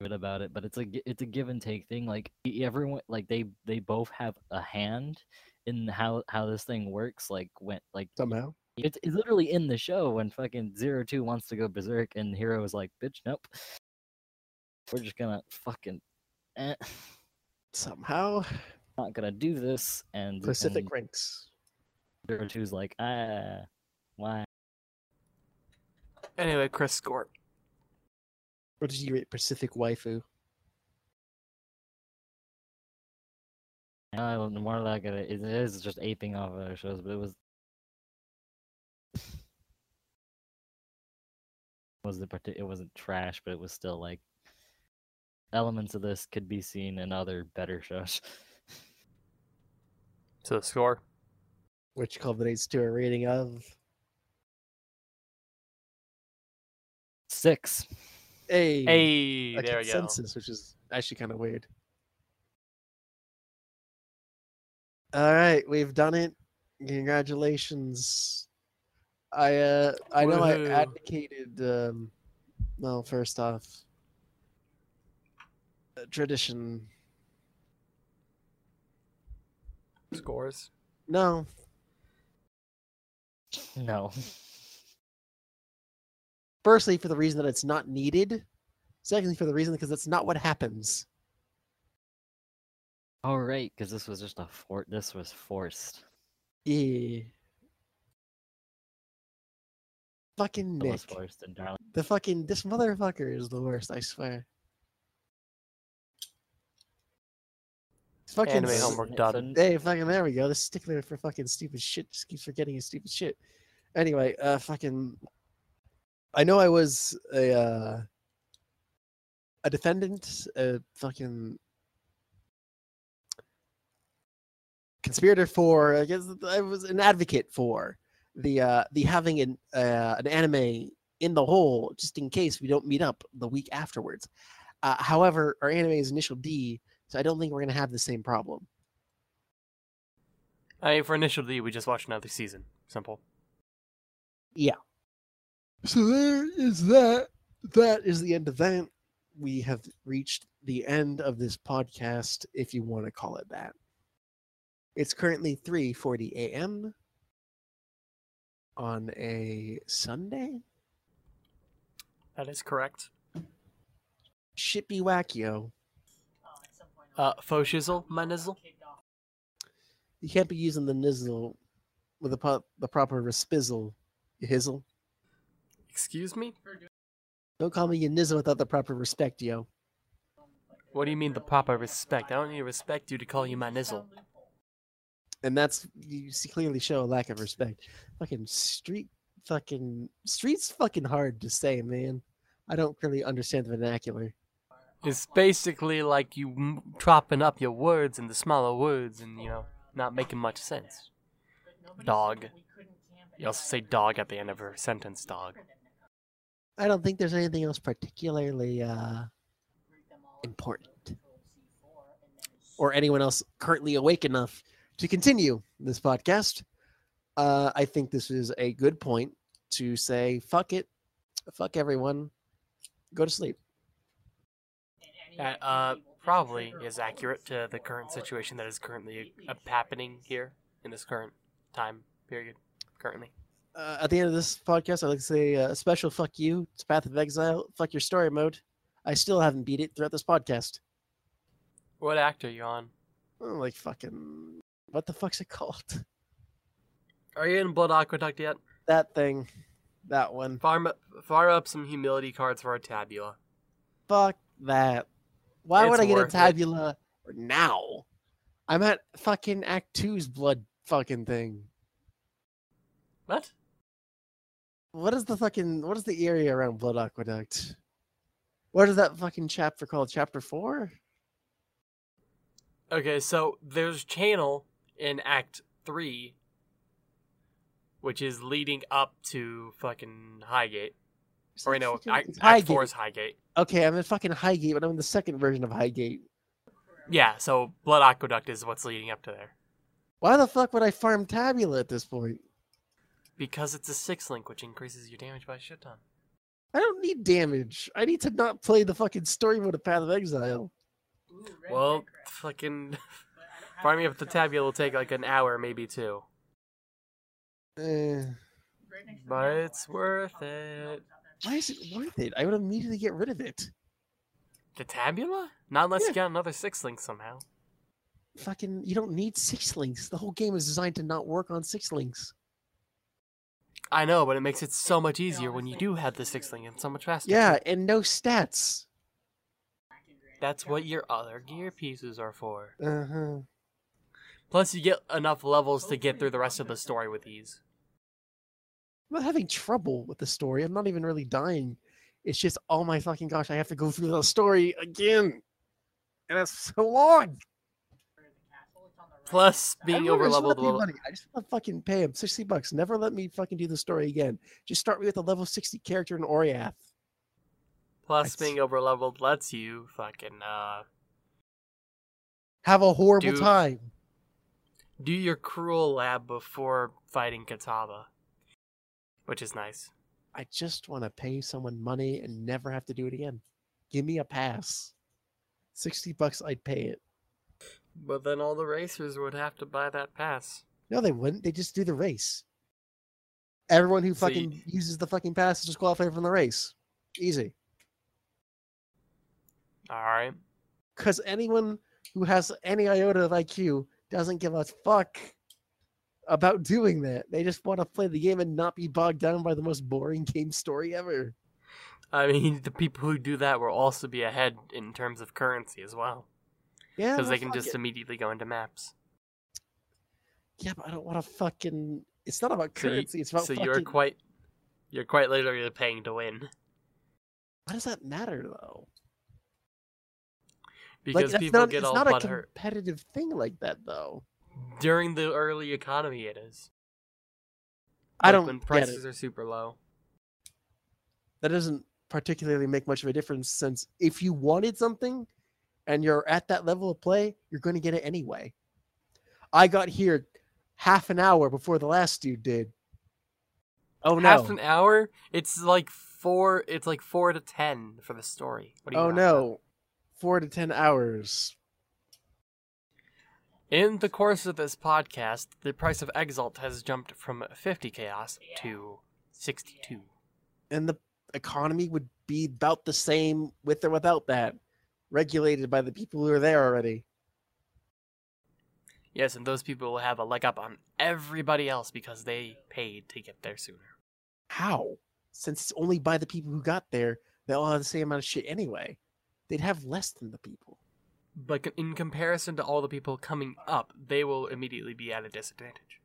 bit about it, but it's a it's a give and take thing. Like everyone, like they they both have a hand in how how this thing works. Like when like Somehow. it's, it's literally in the show when fucking Zero Two wants to go berserk and Hiro is like, bitch, nope. We're just gonna fucking eh, Somehow. not gonna do this. And Pacific and ranks. Zero Two's like, ah, why? Anyway, Chris score. What did you rate Pacific waifu? Uh, more like it, it is just aping off other shows, but it was was the parti- it wasn't trash, but it was still like elements of this could be seen in other better shows. So the score. Which culminates to a rating of Six. a, Hey, a there we go. which is actually kind of weird. All right, we've done it. Congratulations. I uh I know I advocated um well first off uh, tradition. Scores. No, No. Firstly for the reason that it's not needed. Secondly for the reason because that's not what happens. All right, because this was just a for this was forced. Yeah. Fucking It Nick. forced and darling. The fucking this motherfucker is the worst, I swear. It's fucking Anime homework done. Hey, fucking there we go. This stickler for fucking stupid shit just keeps forgetting his stupid shit. Anyway, uh fucking I know I was a uh a defendant, a fucking conspirator for I guess I was an advocate for the uh the having an uh, an anime in the hole just in case we don't meet up the week afterwards. Uh, however, our anime is initial D, so I don't think we're gonna have the same problem. I mean, for initial D, we just watched another season. Simple. So there is that. That is the end of that. We have reached the end of this podcast, if you want to call it that. It's currently 3:40 a.m. on a Sunday. That is correct. Shit be wackio. Uh, faux shizzle, my nizzle. You can't be using the nizzle with the, po- the proper respizzle. You hizzle. Excuse me? Don't call me nizzle without the proper respect, yo. What do you mean the proper respect? I don't need to respect you to call you my nizzle. and that's you see clearly show a lack of respect. Fucking street, fucking streets, fucking hard to say, man. I don't really understand the vernacular. It's basically like you m- chopping up your words into smaller words and, you know, not making much sense. Dog. You also say dog at the end of her sentence, dog. I don't think there's anything else particularly uh, important, or anyone else currently awake enough to continue this podcast. Uh, I think this is a good point to say, "Fuck it, fuck everyone, go to sleep." That uh, probably is accurate to the current situation that is currently uh, happening here in this current time period. Currently. Uh, at the end of this podcast, I'd like to say a special fuck you to Path of Exile. Fuck your story mode. I still haven't beat it throughout this podcast. What act are you on? Oh, like fucking, what the fuck's it called? Are you in Blood Aqueduct yet? That thing, that one. Farm up, fire up some humility cards for our tabula. Fuck that. Why would I get a worth it. tabula now? I'm at fucking Act Two's blood fucking thing. What? What is the fucking? What is the area around Blood Aqueduct? What is that fucking chapter called? Chapter four? Okay, so there's channel in Act Three, which is leading up to fucking Highgate. Or you know, fucking- Act. Four is Highgate. Okay, I'm in fucking Highgate, but I'm in the second version of Highgate. Yeah, so Blood Aqueduct is what's leading up to there. Why the fuck would I farm Tabula at this point? Because it's a six link, which increases your damage by a shit ton. I don't need damage. I need to not play the fucking story mode of Path of Exile. Ooh, red Well, Dead fucking But I [laughs] farming up the tabula will take like an hour, maybe two. Eh, Right next to the But it's worth Oh, it. it's not that why is it worth it? I would immediately get rid of it. The tabula? Not unless Yeah. you get another six link somehow. Fucking, you don't need six links. The whole game is designed to not work on six links. I know, but it makes it so much easier when you do have the six link and so much faster. Yeah, and no stats. black and gray. That's what your other gear pieces are for. Uh huh. Plus, you get enough levels to get through the rest of the story with ease. I'm not having trouble with the story. I'm not even really dying. It's just, oh my fucking gosh, I have to go through the story again. And it's so long. Where the castle, it's on the right Plus, being over leveled. wanna just overleveled let me will. money. I just want to fucking pay him 60 bucks. Never let me fucking do the story again. Just start me with a level 60 character in Oriath. Plus, It's- being overleveled lets you fucking uh Have a horrible Dude. time. do your cruel lab before fighting Kitava, which is nice. I just want to pay someone money and never have to do it again. Give me a pass. 60 bucks, I'd pay it. But then all the racers would have to buy that pass. No, they wouldn't. They just do the race. Everyone who fucking uses the fucking pass is disqualified from the race. Easy. All right. Because anyone who has any iota of IQ doesn't give a fuck about doing that. They just want to play the game and not be bogged down by the most boring game story ever. I mean, the people who do that will also be ahead in terms of currency as well, Yeah, because well, they can just it. immediately go into maps. Yeah, but I don't want to fucking. It's not about So you- currency. it's about so fucking. you're quite, you're quite literally paying to win Why does that matter though? because that's people not, get it's all not a competitive thing like that though. During the early economy, it is. I don't when prices are super low. That doesn't particularly make much of a difference since if you wanted something and you're at that level of play, you're going to get it anyway. I got here half an hour before the last dude did. Oh no! Half an hour? It's like four. It's like four to ten for the story. What are you oh talking about? no! Four to ten hours. In the course of this podcast, the price of Exalt has jumped from 50 chaos to 62. and the economy would be about the same with or without that, regulated by the people who are there already. Yes, and those people will have a leg up on everybody else because they paid to get there sooner. How? Since it's only by the people who got there, they all have the same amount of shit anyway. They'd have less than the people. But in comparison to all the people coming up, they will immediately be at a disadvantage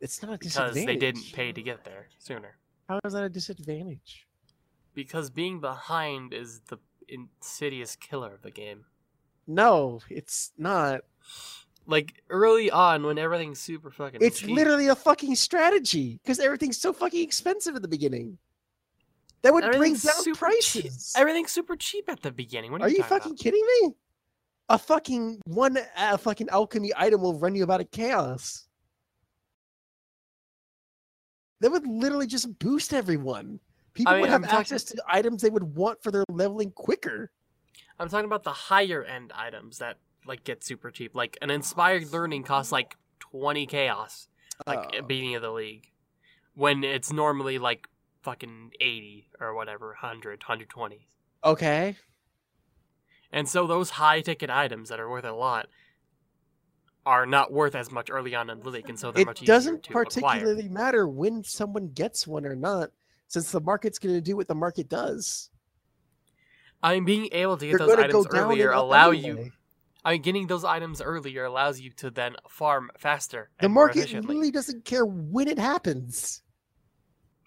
It's not a because disadvantage. they didn't pay to get there sooner. How is that a disadvantage? Because being behind is the insidious killer of the game. No, it's not. Like early on, when everything's super fucking It's cheap, literally a fucking strategy because everything's so fucking expensive at the beginning. That would bring down super cheap- prices. Everything's super cheap at the beginning. What are, Are you talking fucking about? kidding me? A fucking one uh, fucking alchemy item will run you about a chaos. That would literally just boost everyone. People mean, would have I'm talking- access to items they would want for their leveling quicker. I'm talking about the higher end items that like get super cheap. Like an inspired learning costs like 20 chaos, like Oh. at beginning of the league, when it's normally like fucking 80 or whatever, 100, 120. Okay. And so those high ticket items that are worth a lot are not worth as much early on in the league, and so they're It much easier doesn't to acquire. particularly matter when someone gets one or not, since the market's going to do what the market does. I mean, being able to get They're those going to go items earlier allow you. I mean, getting those items earlier allows you to then farm faster. The market really doesn't care when it happens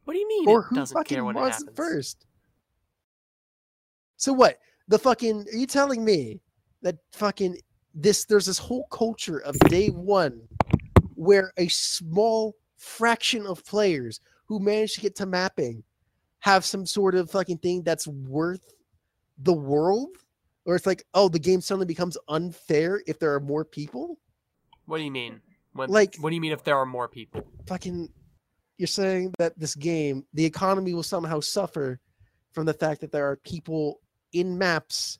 What do you mean? or it who doesn't fucking care when it happens? first. So what? The fucking are you telling me that fucking this there's this whole culture of day one where a small fraction of players who managed to get to mapping have some sort of fucking thing that's worth the world? Or it's like, oh, the game suddenly becomes unfair if there are more people? What do you mean? When, Like- what do you mean if there are more people? fucking you're saying that this game the economy will somehow suffer from the fact that there are people in maps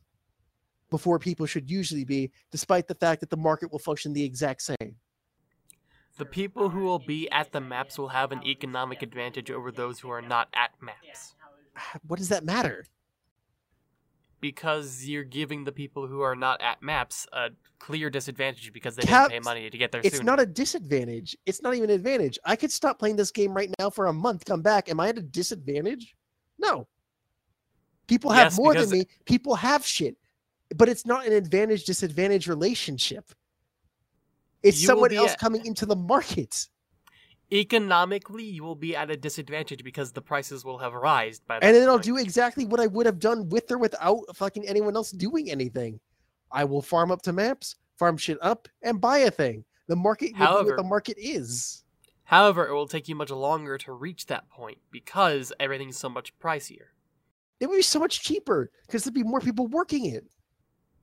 before people should usually be, despite the fact that the market will function the exact same. The people who will be at the maps will have an economic advantage over those who are not at maps. [sighs] What does that matter? Because you're giving the people who are not at maps a clear disadvantage because they Caps- didn't pay money to get there It's sooner. not a disadvantage. It's not even an advantage. I could stop playing this game right now for a month, come back. Am I at a disadvantage? No. People have Yes, more than me. People have shit. But it's not an advantage disadvantage relationship. It's someone else at- coming into the market. Economically, you will be at a disadvantage because the prices will have risen by And then I'll do exactly what I would have done with or without fucking anyone else doing anything. I will farm up to maps, farm shit up, and buy a thing. The market will be However- what the market is. However, it will take you much longer to reach that point because everything's so much pricier. It would be so much cheaper because there'd be more people working it.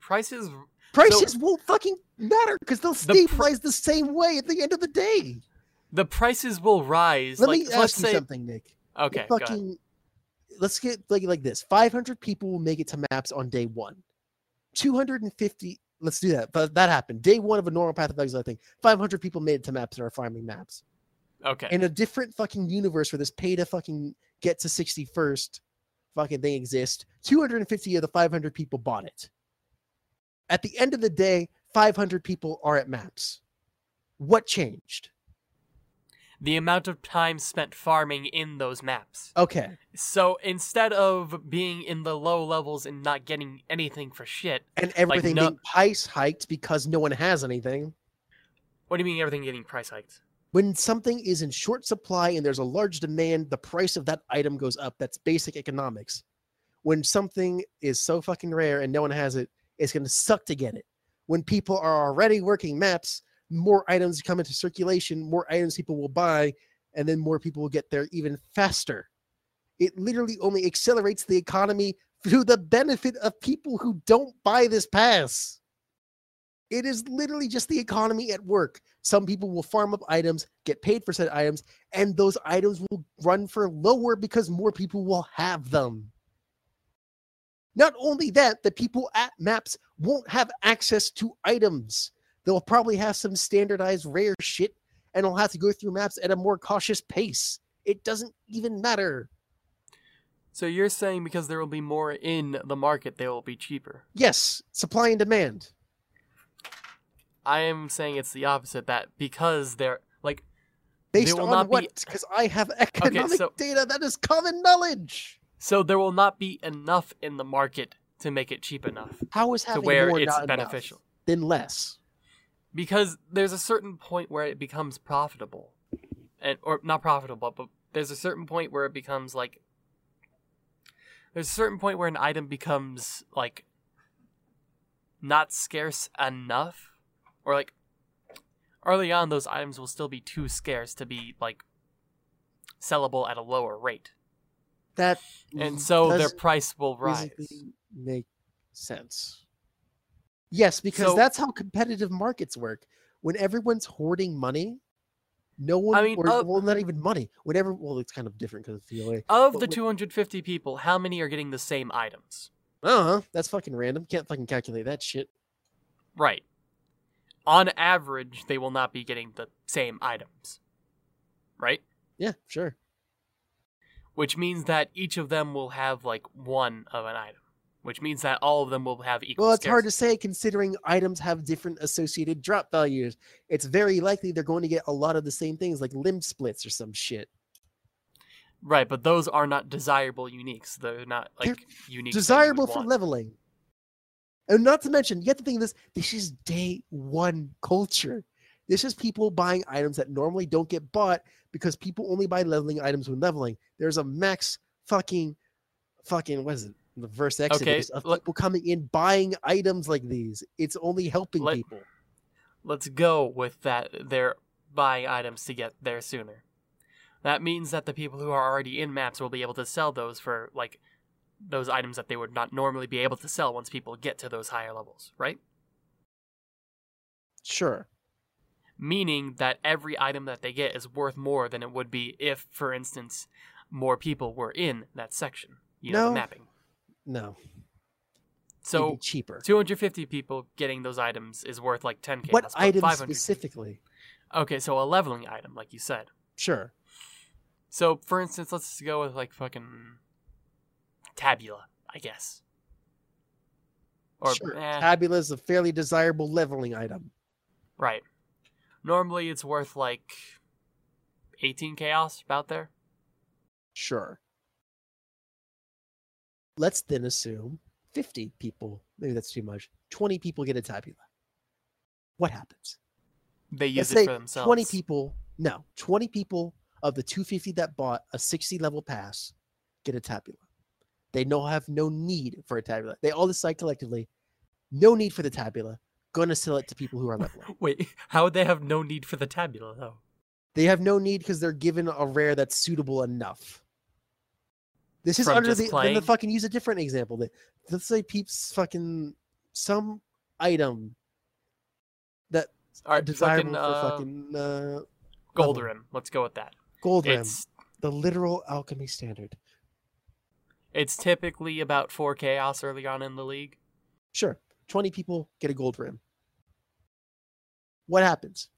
Prices Prices won't fucking matter because they'll The pr- stabilize the same way at the end of the day. the prices will rise. Let like me let's ask you say something, Nick. okay, fucking let's get like like this 500 people will make it to maps on day one 250 let's do that but that happened day one of a normal path of exile thing 500 people made it to maps and are farming maps okay. in a different fucking universe where this pay to fucking get to 61st fucking thing exists 250 of the 500 people bought it at the end of the day 500 people are at maps what changed the amount of time spent farming in those maps. okay So instead of being in the low levels and not getting anything for shit, and everything no- being price hiked because no one has anything what do you mean everything getting price hiked? when something is in short supply and there's a large demand, the price of that item goes up. That's basic economics. When something is so fucking rare and no one has it, it's going to suck to get it. When people are already working maps, more items come into circulation, more items people will buy, and then more people will get there even faster. It literally only accelerates the economy through the benefit of people who don't buy this pass. It is literally just the economy at work. Some people will farm up items, get paid for said items, and those items will run for lower because more people will have them. Not only that, the people at maps won't have access to items. They'll probably have some standardized rare shit and will have to go through maps at a more cautious pace. It doesn't even matter. So you're saying because there will be more in the market, they will be cheaper. Yes, supply and demand. I am saying it's the opposite. That because they're like Based will on not what? Because I have economic so- data that is common knowledge. So there will not be enough in the market to make it cheap enough How is to having where more it's not enough? beneficial. Then less. because there's a certain point where it becomes profitable and or not profitable but there's a certain point where it becomes like there's a certain point where an item becomes like not scarce enough or like early on those items will still be too scarce to be like sellable at a lower rate That and so their price will rise make sense. Yes, because So- that's how competitive markets work. When everyone's hoarding money, no one, I mean, or, uh, well, not even money. Whenever, well, it's kind of different because of PLA. of but the wh- 250 people how many are getting the same items Uh huh. That's fucking random. Can't fucking calculate that shit. Right. On average, they will not be getting the same items. Right? Yeah, sure. Which means that each of them will have like one of an item. Which means that all of them will have equal Well, it's hard to say considering items have different associated drop values. It's very likely they're going to get a lot of the same things, like limb splits or some shit. Right, but those are not desirable uniques. They're not like They're unique. that you would desirable for want. leveling. And not to mention, you have to think of this, this is day one culture. This is people buying items that normally don't get bought because people only buy leveling items when leveling. There's a max fucking fucking what is it? The verse exodus of let- people coming in buying items like these. It's only helping Let- people. Let's go with that. They're buying items to get there sooner. That means that the people who are already in maps will be able to sell those for like those items that they would not normally be able to sell once people get to those higher levels, right? Sure. Meaning that every item that they get is worth more than it would be if, for instance, more people were in that section. you know, No. the mapping. No. So cheaper. 250 people getting those items is worth like 10k. What but items 500 people- specifically? Okay, so a leveling item, like you said. Sure. So, for instance, let's go with like fucking tabula, I guess. Or sure. eh, Tabula is a fairly desirable leveling item. right. Normally, it's worth like 18 chaos, about there. Sure. Let's then assume 50 people, maybe that's too much, 20 people get a tabula. What happens? They use Let's it for themselves. 20 people, no, 20 people of the 250 that bought a 60 level pass get a tabula. They no have no need for a tabula. They all decide collectively, no need for the tabula. Gonna sell it to people who are leveling. [laughs] Wait, how would they have no need for the tabula though? They have no need because they're given a rare that's suitable enough. This is From under the playing? the fucking use a different example. That let's say peeps fucking some item that right, desirable fucking, for uh, fucking uh, gold level. rim. Let's go with that. gold rim, It's the literal alchemy standard. it's typically about four chaos early on in the league. Sure, twenty people get a gold rim. What happens?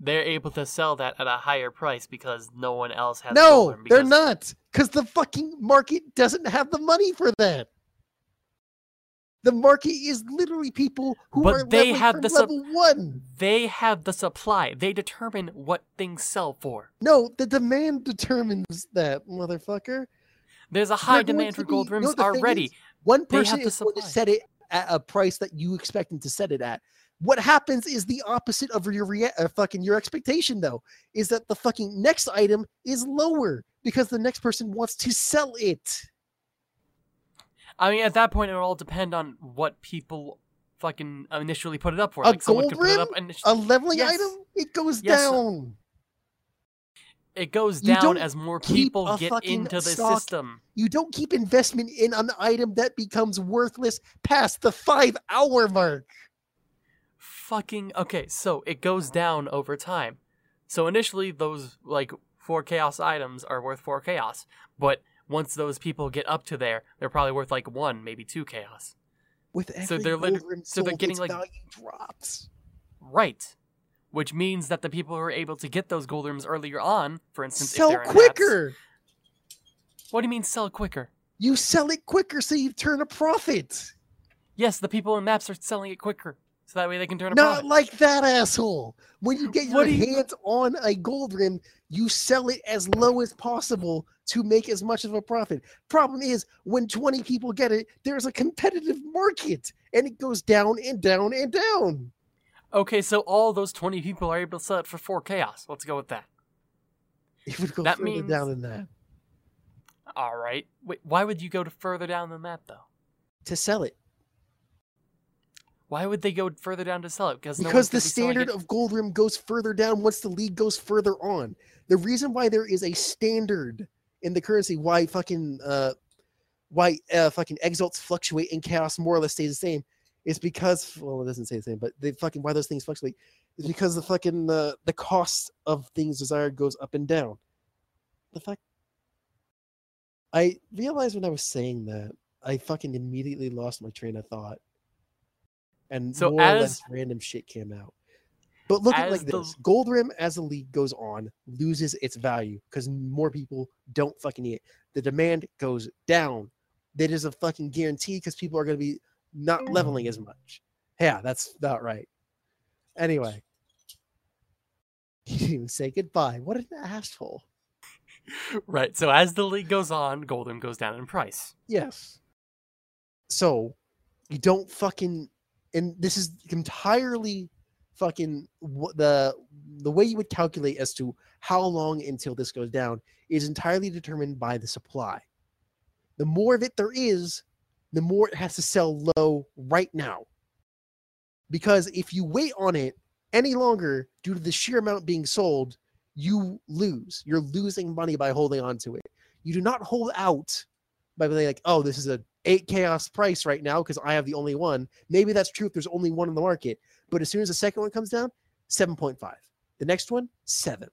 They're able to sell that at a higher price because no one else has. gold No, they're not, because the fucking market doesn't have the money for that. The market is literally people who But are they have the level one. They have the supply. They determine what things sell for. No, the demand determines that, motherfucker. There's a high demand for gold be- no, rims already. is, One person is going to set it at a price that you expect them to set it at. What happens is the opposite of your rea- uh, fucking your expectation, though, is that the fucking next item is lower because the next person wants to sell it. I mean, at that point, it'll all depend on what people fucking initially put it up for. A like someone gold it up initially. A leveling Yes. item, it goes Yes, down. It goes down as more people get into the stock system. You don't keep investment in an item that becomes worthless past the five hour mark. Fucking okay, so it goes down over time. So initially, those like four chaos items are worth four chaos, but once those people get up to there, they're probably worth like one, maybe two chaos. With every So they're so they're getting, like- value drops. Right. Which means that the people who are able to get those gold rims earlier on, for instance, if Sell they're in maps- quicker. what do you mean sell quicker? You sell it quicker so you turn a profit. Yes, the people in maps are selling it quicker, so that way they can turn a Not profit. Not like that, asshole. When you get your you- hands on a gold rim, you sell it as low as possible to make as much of a profit. Problem is, when 20 people get it, there's a competitive market and it goes down and down and down. Okay, so all those 20 people are able to sell it for 4 chaos. Let's go with that. [laughs] It would go That further means- down than that All right. Wait, why would you go to further down than that though? to sell it. Why would they go further down to sell it? Because because one's the be standard of gold rim goes further down once the league goes further on. The reason why there is a standard in the currency, why fucking uh, why uh, fucking exalts fluctuate and chaos more or less stays the same, is because well, it doesn't say the same, but they fucking why those things fluctuate is because the fucking uh, the cost of things desired goes up and down. The fuck. I realized when I was saying that I fucking immediately lost my train of thought, and So more or less random shit came out. But look at like the- this: Gold Rim, as the league goes on, loses its value because more people don't fucking need it. The demand goes down. That is a fucking guarantee because people are going to be not leveling as much. Yeah, that's about right. Anyway, [laughs] you didn't even say goodbye. What an asshole. Right. So as the league goes on, Golden goes down in price. Yes. So you don't fucking, and this is entirely fucking the the way you would calculate as to how long until this goes down is entirely determined by the supply. The more of it there is, the more it has to sell low right now. Because if you wait on it any longer due to the sheer amount being sold, you lose. You're losing money by holding on to it. You do not hold out by being like, oh, this is a eight chaos price right now because I have the only one. Maybe that's true if there's only one in the market. But as soon as the second one comes down, 7.5. The next one, seven.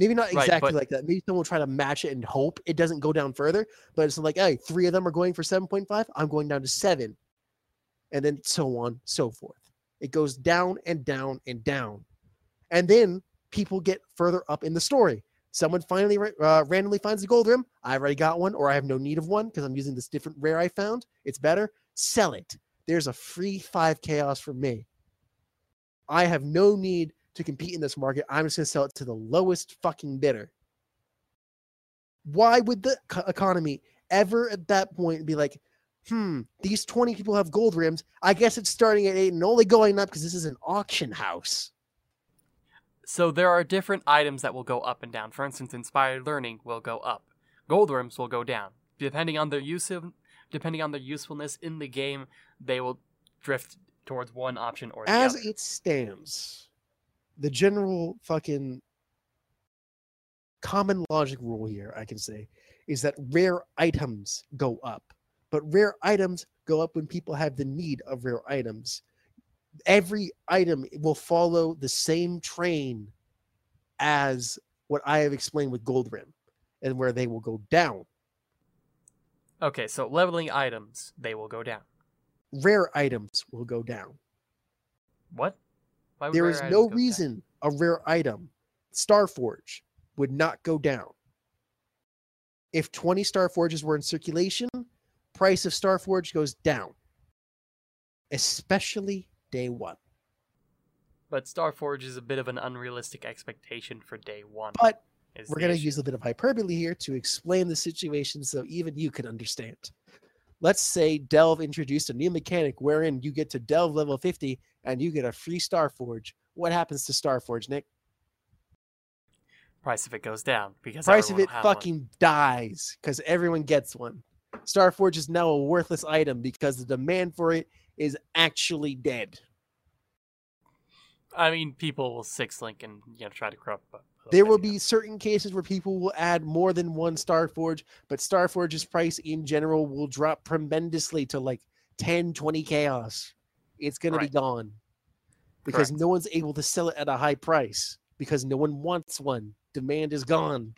Maybe not Right, exactly but- like that. Maybe someone will try to match it and hope it doesn't go down further. But it's like, hey, three of them are going for 7.5. I'm going down to seven. And then so on, so forth. It goes down and down and down. And then people get further up in the story. Someone finally uh, randomly finds a gold rim. I already got one, or I have no need of one because I'm using this different rare I found. It's better. Sell it. There's a free five chaos for me. I have no need to compete in this market. I'm just going to sell it to the lowest fucking bidder. Why would the economy ever at that point be like, hmm, these 20 people have gold rims. I guess it's starting at eight and only going up because this is an auction house. So there are different items that will go up and down. For instance, inspired learning will go up. Gold rims will go down. Depending on their use of, depending on their usefulness in the game, they will drift towards one option or the As other. it stands, the general fucking common logic rule here, I can say, is that rare items go up. But rare items go up when people have the need of rare items. Every item will follow the same train as what I have explained with Gold Rim, and where they will go down. Okay, so leveling items, they will go down. Rare items will go down. What? There is no go down? reason a rare item, Starforge, would not go down. If 20 Starforges were in circulation, price of Starforge goes down. Especially day one. But Starforge is a bit of an unrealistic expectation for day one. But We're going to use a bit of hyperbole here to explain the situation so even you can understand. Let's say Delve introduced a new mechanic wherein you get to Delve level 50 and you get a free Starforge. What happens to Starforge, Nick? price of it goes down because price of it have one. fucking dies because everyone gets one. Starforge is now a worthless item because the demand for it is actually dead. I mean, people will six link and you know try to crop. up. There will be certain cases where people will add more than one Starforge, but Starforge's price in general will drop tremendously to like 10, 20 chaos. It's going to be gone because Correct. no one's able to sell it at a high price because no one wants one. Demand is gone.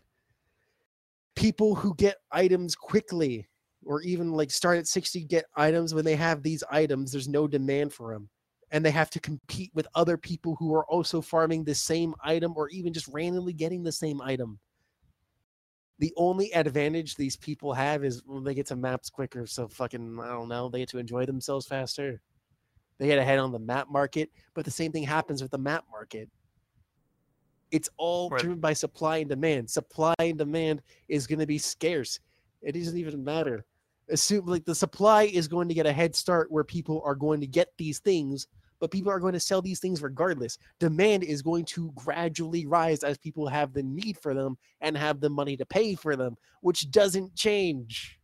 People who get items quickly or even like start at 60 get items when they have these items, there's no demand for them and they have to compete with other people who are also farming the same item or even just randomly getting the same item. The only advantage these people have is well, they get to maps quicker. So fucking, I don't know, they get to enjoy themselves faster. They get ahead on the map market, but the same thing happens with the map market. It's all Right. driven by supply and demand. Supply and demand is going to be scarce. It doesn't even matter. Assume like the supply is going to get a head start where people are going to get these things but people are going to sell these things regardless. Demand is going to gradually rise as people have the need for them and have the money to pay for them, which doesn't change.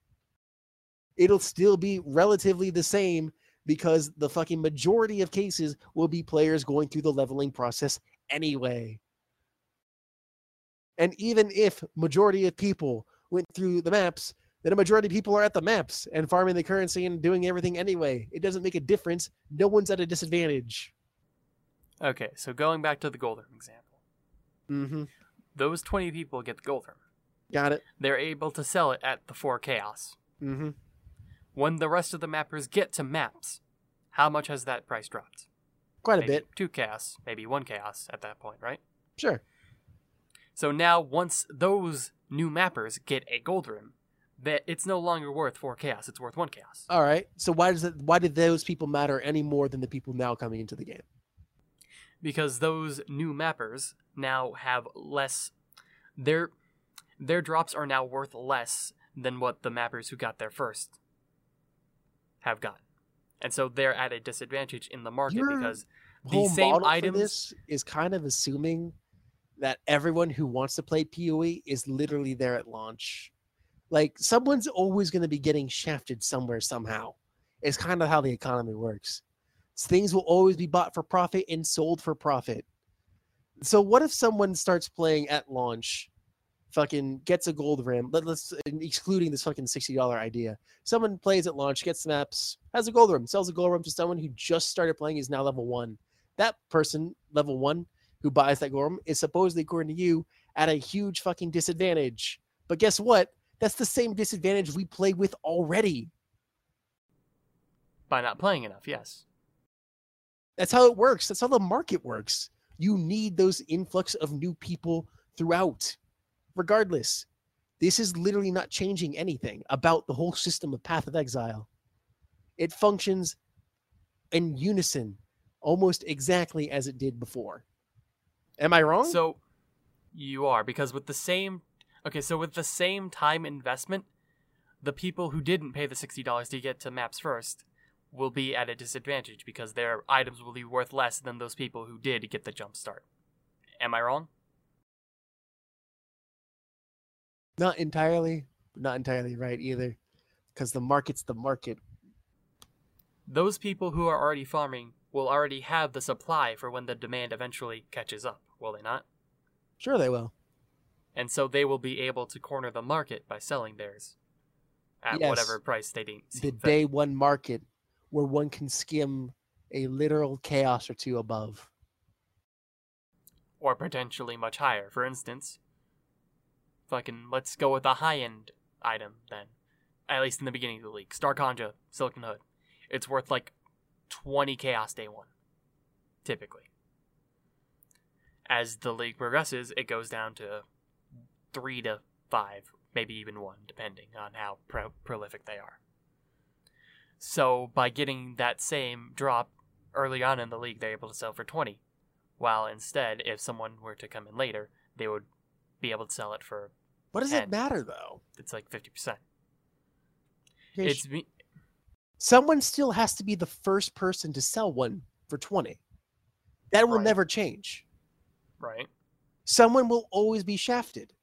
It'll still be relatively the same because the fucking majority of cases will be players going through the leveling process anyway. And even if majority of people went through the maps, then a majority of people are at the maps and farming the currency and doing everything anyway. It doesn't make a difference. No one's at a disadvantage. Okay, so going back to the gold example, Mm-hmm. those twenty people get the gold. Got it. They're able to sell it at the four chaos. Mm-hmm. When the rest of the mappers get to maps, how much has that price dropped? Quite a Maybe bit. Two chaos, maybe one chaos at that point, right? Sure. So now, once those new mappers get a gold room, that it's no longer worth four chaos; it's worth one chaos. All right. So why does it? Why did those people matter any more than the people now coming into the game? because those new mappers now have less their their drops are now worth less than what the mappers who got there first have gotten. And so they're at a disadvantage in the market Your because the same items this is kind of assuming that everyone who wants to play PoE is literally there at launch. Like someone's always going to be getting shafted somewhere somehow. It's kind of how the economy works. Things will always be bought for profit and sold for profit. So what if someone starts playing at launch, fucking gets a gold rim, let, let's excluding this fucking $60 idea. Someone plays at launch, gets maps, has a gold rim, sells a gold rim to someone who just started playing is now level 1 that person level one who buys that gold rim is supposedly according to you at a huge fucking disadvantage. But guess what? That's the same disadvantage we play with already. By not playing enough, yes. That's how it works. That's how the market works. You need those influx of new people throughout. Regardless, this is literally not changing anything about the whole system of Path of Exile. It functions in unison almost exactly as it did before. Am I wrong? So you are because with the same okay, so with the same time investment, the people who didn't pay the sixty dollars to get to maps first will be at a disadvantage because their items will be worth less than those people who did get the jump start. Am I wrong? Not entirely, not entirely right either, because the market's the market. Those people who are already farming will already have the supply for when the demand eventually catches up, will they not? Sure, they will. And so they will be able to corner the market by selling theirs at Yes. whatever price they deem The fit. day one market where one can skim a literal chaos or two above. or potentially much higher. For instance, fucking let's go with a high end item then. At least in the beginning of the league. Star Conja, Silken Hood. It's worth like 20 chaos day one. Typically. As the league progresses, it goes down to three to five, maybe even one, depending on how pro- prolific they are. So by getting that same drop early on in the league, they're able to sell for 20 while instead, if someone were to come in later, they would be able to sell it for What does it matter though? it's like fifty percent. Okay, It's me- someone still has to be the first person to sell one for 20. That will Right. never change. right. Someone will always be shafted.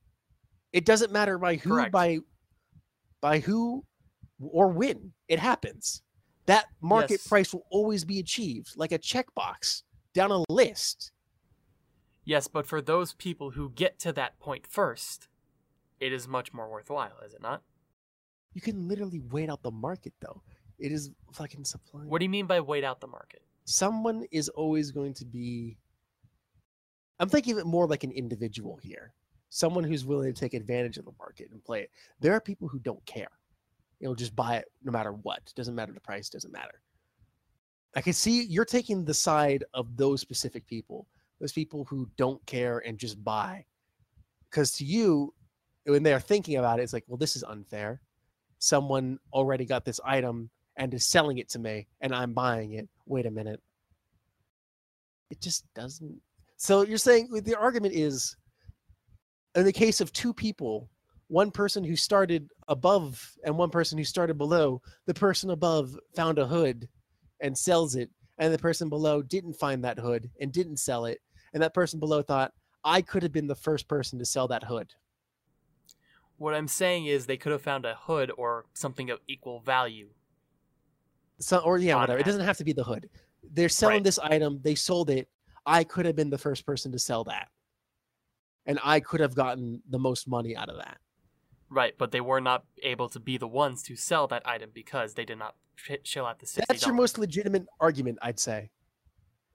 It doesn't matter by who Correct. by by who or when it happens. That market Yes. price will always be achieved like a checkbox down a list. Yes, but for those people who get to that point first, it is much more worthwhile, is it not? You can literally wait out the market though. It is fucking supply. What do you mean by wait out the market? someone is always going to be i'm thinking of it more like an individual here someone who's willing to take advantage of the market and play it there are people who don't care you'll just buy it no matter what doesn't matter the price doesn't matter i can see you're taking the side of those specific people those people who don't care and just buy because to you when they're thinking about it it's like well this is unfair someone already got this item and is selling it to me and I'm buying it. Wait a minute. It just doesn't. So you're saying the argument is in the case of two people, one person who started above and one person who started below, the person above found a hood and sells it, and the person below didn't find that hood and didn't sell it. And that person below thought, I could have been the first person to sell that hood. What I'm saying is they could have found a hood or something of equal value. So, or yeah, whatever. It doesn't have to be the hood. They're selling Right. this item. They sold it. I could have been the first person to sell that, and I could have gotten the most money out of that. Right, but they were not able to be the ones to sell that item because they did not sh- shell out the sixty. That's your most legitimate argument, I'd say.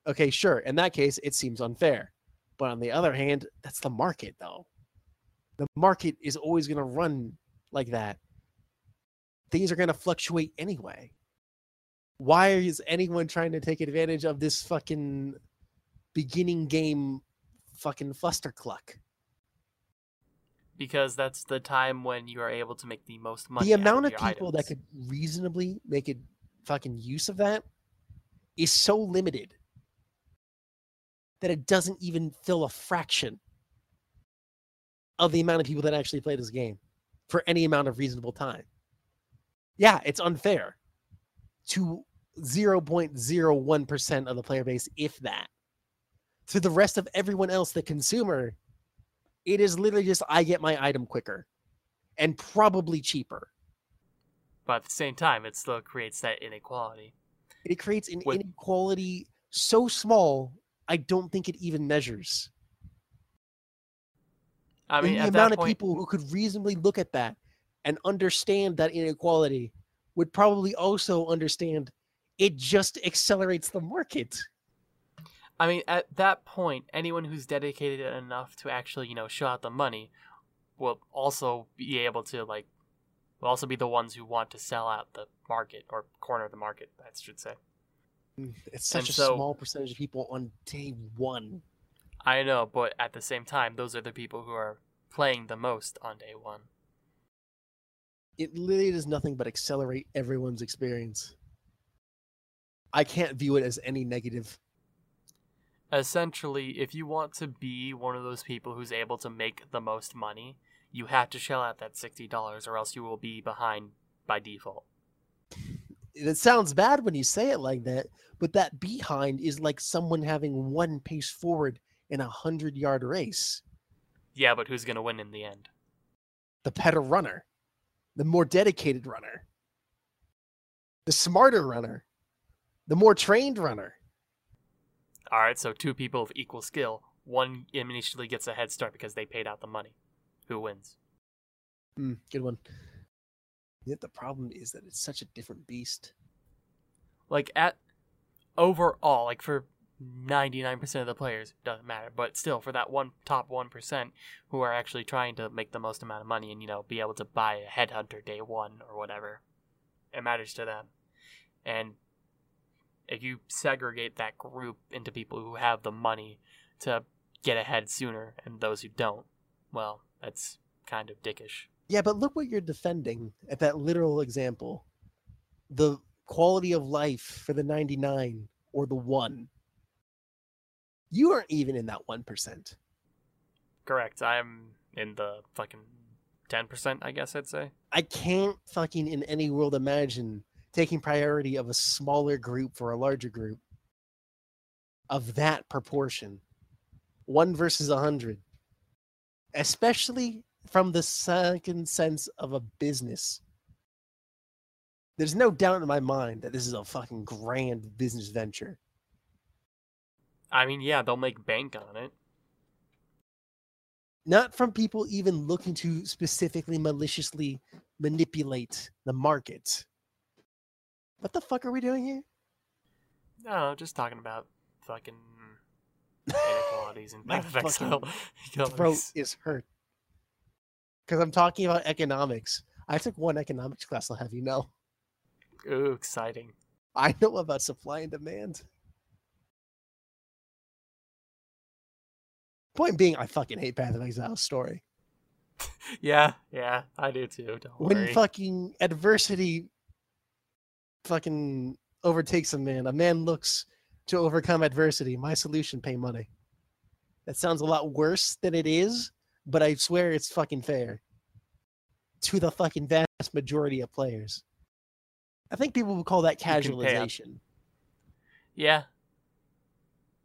Okay, sure. In that case, it seems unfair. But on the other hand, that's the market, though. The market is always going to run like that. Things are going to fluctuate anyway. Why is anyone trying to take advantage of this fucking beginning game fucking flustercluck? because that's the time when you are able to make the most money. the amount of your people that could reasonably make it fucking use of that is so limited that it doesn't even fill a fraction of the amount of people that actually play this game for any amount of reasonable time. Yeah, it's unfair to 0.01% of the player base, if that. To the rest of everyone else, the consumer, it is literally just I get my item quicker and probably cheaper. but at the same time, it still creates that inequality. It creates an inequality so small, I don't think it even measures. I mean, the at amount that of point, people who could reasonably look at that and understand that inequality would probably also understand it just accelerates the market. I mean, at that point, anyone who's dedicated enough to actually, you know, show out the money will also be able to like will also be the ones who want to sell out the market or corner the market, I should say. Mm, it's such And a so- small percentage of people on day one. I know, but at the same time, those are the people who are playing the most on day one. It literally does nothing but accelerate everyone's experience. I can't view it as any negative. Essentially, if you want to be one of those people who's able to make the most money, you have to shell out that $60 or else you will be behind by default. It sounds bad when you say it like that, but that behind is like someone having one pace forward in a hundred yard race. Yeah, but who's going to win in the end? The better runner, the more dedicated runner, the smarter runner, the more trained runner. All right, so two people of equal skill. One initially gets a head start because they paid out the money. Who wins? Hmm, good one. Yet the problem is that it's such a different beast. Like at overall, like for 99% of the players, doesn't matter. But still, for that one top 1% who are actually trying to make the most amount of money and, you know, be able to buy a headhunter day one or whatever, it matters to them. And if you segregate that group into people who have the money to get ahead sooner and those who don't, well, that's kind of dickish. Yeah, but look what you're defending at that literal example. The quality of life for the 99 or the 1. You aren't even in that 1%. Correct. I'm in the fucking 10%, I guess I'd say. I can't fucking in any world imagine taking priority of a smaller group for a larger group of that proportion. One versus a hundred. Especially from the second sense of a business. There's no doubt in my mind that this is a fucking grand business venture. I mean, yeah, they'll make bank on it. Not from people even looking to specifically maliciously manipulate the market. What the fuck are we doing here? No, just talking about fucking [laughs] inequalities and My [laughs] of exile. [laughs] throat is hurt. Because I'm talking about economics. I took one economics class, I'll have you know. Ooh, exciting. I know about supply and demand. Point being, I fucking hate Path of Exile's story. Yeah, yeah, I do too. Don't When worry. fucking adversity fucking overtakes a man, a man looks to overcome adversity. My solution, pay money. That sounds a lot worse than it is, but I swear it's fucking fair. To the fucking vast majority of players. I think people would call that can pay up. casualization. yeah.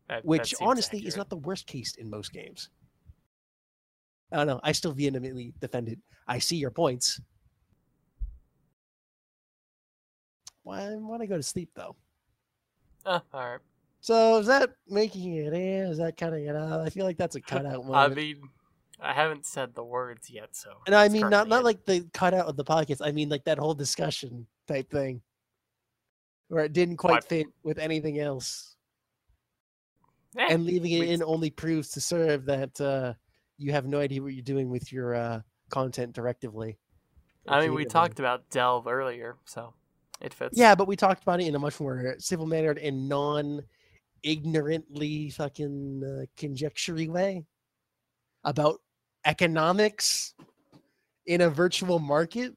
That- that which seems honestly is not the worst case in most games. I don't know. I still vehemently defend it. I see your points. Why want to go to sleep though? Ah, oh, all right. So is that making it in? Is that cutting it out? I feel like that's a [laughs] cutout moment. I mean, I haven't said the words yet, so. and I mean not not like the cutout of the podcast. I mean like that whole discussion type thing, where it didn't quite What? fit with anything else. And [laughs] leaving it in only proves to serve that uh, you have no idea what you're doing with your uh, content directively. I mean, we talked about Delve earlier, so it fits. Yeah, but we talked about it in a much more civil mannered and non-ignorantly fucking uh, conjectury way about economics in a virtual market.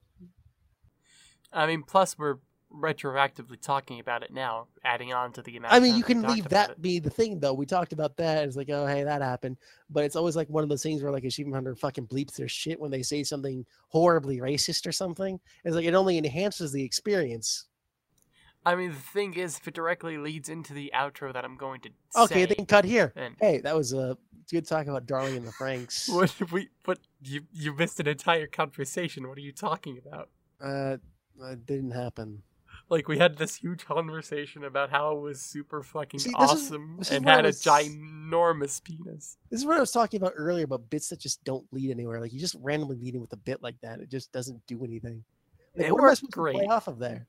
I mean, plus we're retroactively talking about it now, adding on to the amount. I mean, you can leave that it. be the thing, though. We talked about that. It's like, oh, hey, that happened. But it's always like one of those things where like Achievement Hunter fucking bleeps their shit when they say something horribly racist or something. It's like it only enhances the experience. I mean, the thing is, if it directly leads into the outro that I'm going to Okay, say, then cut here. then Hey, that was a good talk about Darling in the Franxx. [laughs] what if we? But you you missed an entire conversation. What are you talking about? Uh, it didn't happen. Like we had this huge conversation about how it was super fucking See, awesome is and had a ginormous penis. This is what I was talking about earlier about bits that just don't lead anywhere. Like you just randomly leading with a bit like that, it just doesn't do anything. Like, It what worked to play great. off of there?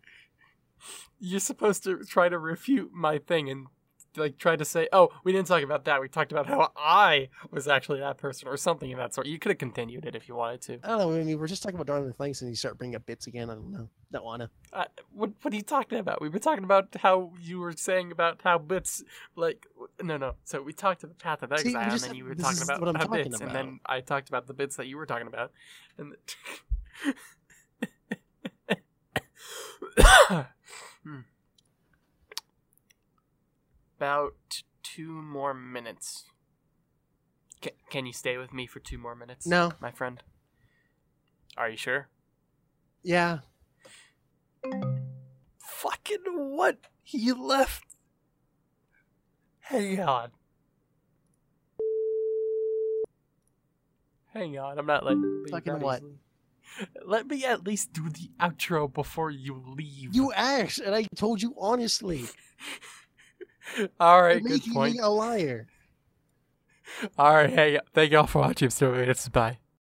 You're supposed to try to refute my thing and like tried to say, "Oh, we didn't talk about that. We talked about how I was actually that person or something of that sort." You could have continued it if you wanted to. I don't know. I mean, we're just talking about Darling Franxx, and you start bringing up bits again. I don't know. Don't wanna. Uh, what what are you talking about? We were talking about how you were saying about how bits like no no. So we talked about the Path of we Exile, and then you were talking about what I'm how talking bits, and then I talked about the bits that you were talking about, and. [laughs] Hmm. About two more minutes. Can, can you stay with me for two more minutes? No. my friend. Are you sure? Yeah. Fucking what? He left. Hang on. Hang on, I'm not like Fucking what? easily. Let me at least do the outro before you leave. You asked, and I told you honestly. [laughs] [laughs] All right, You're good point. a liar. All right, hey, thank y'all for watching. So it's bye.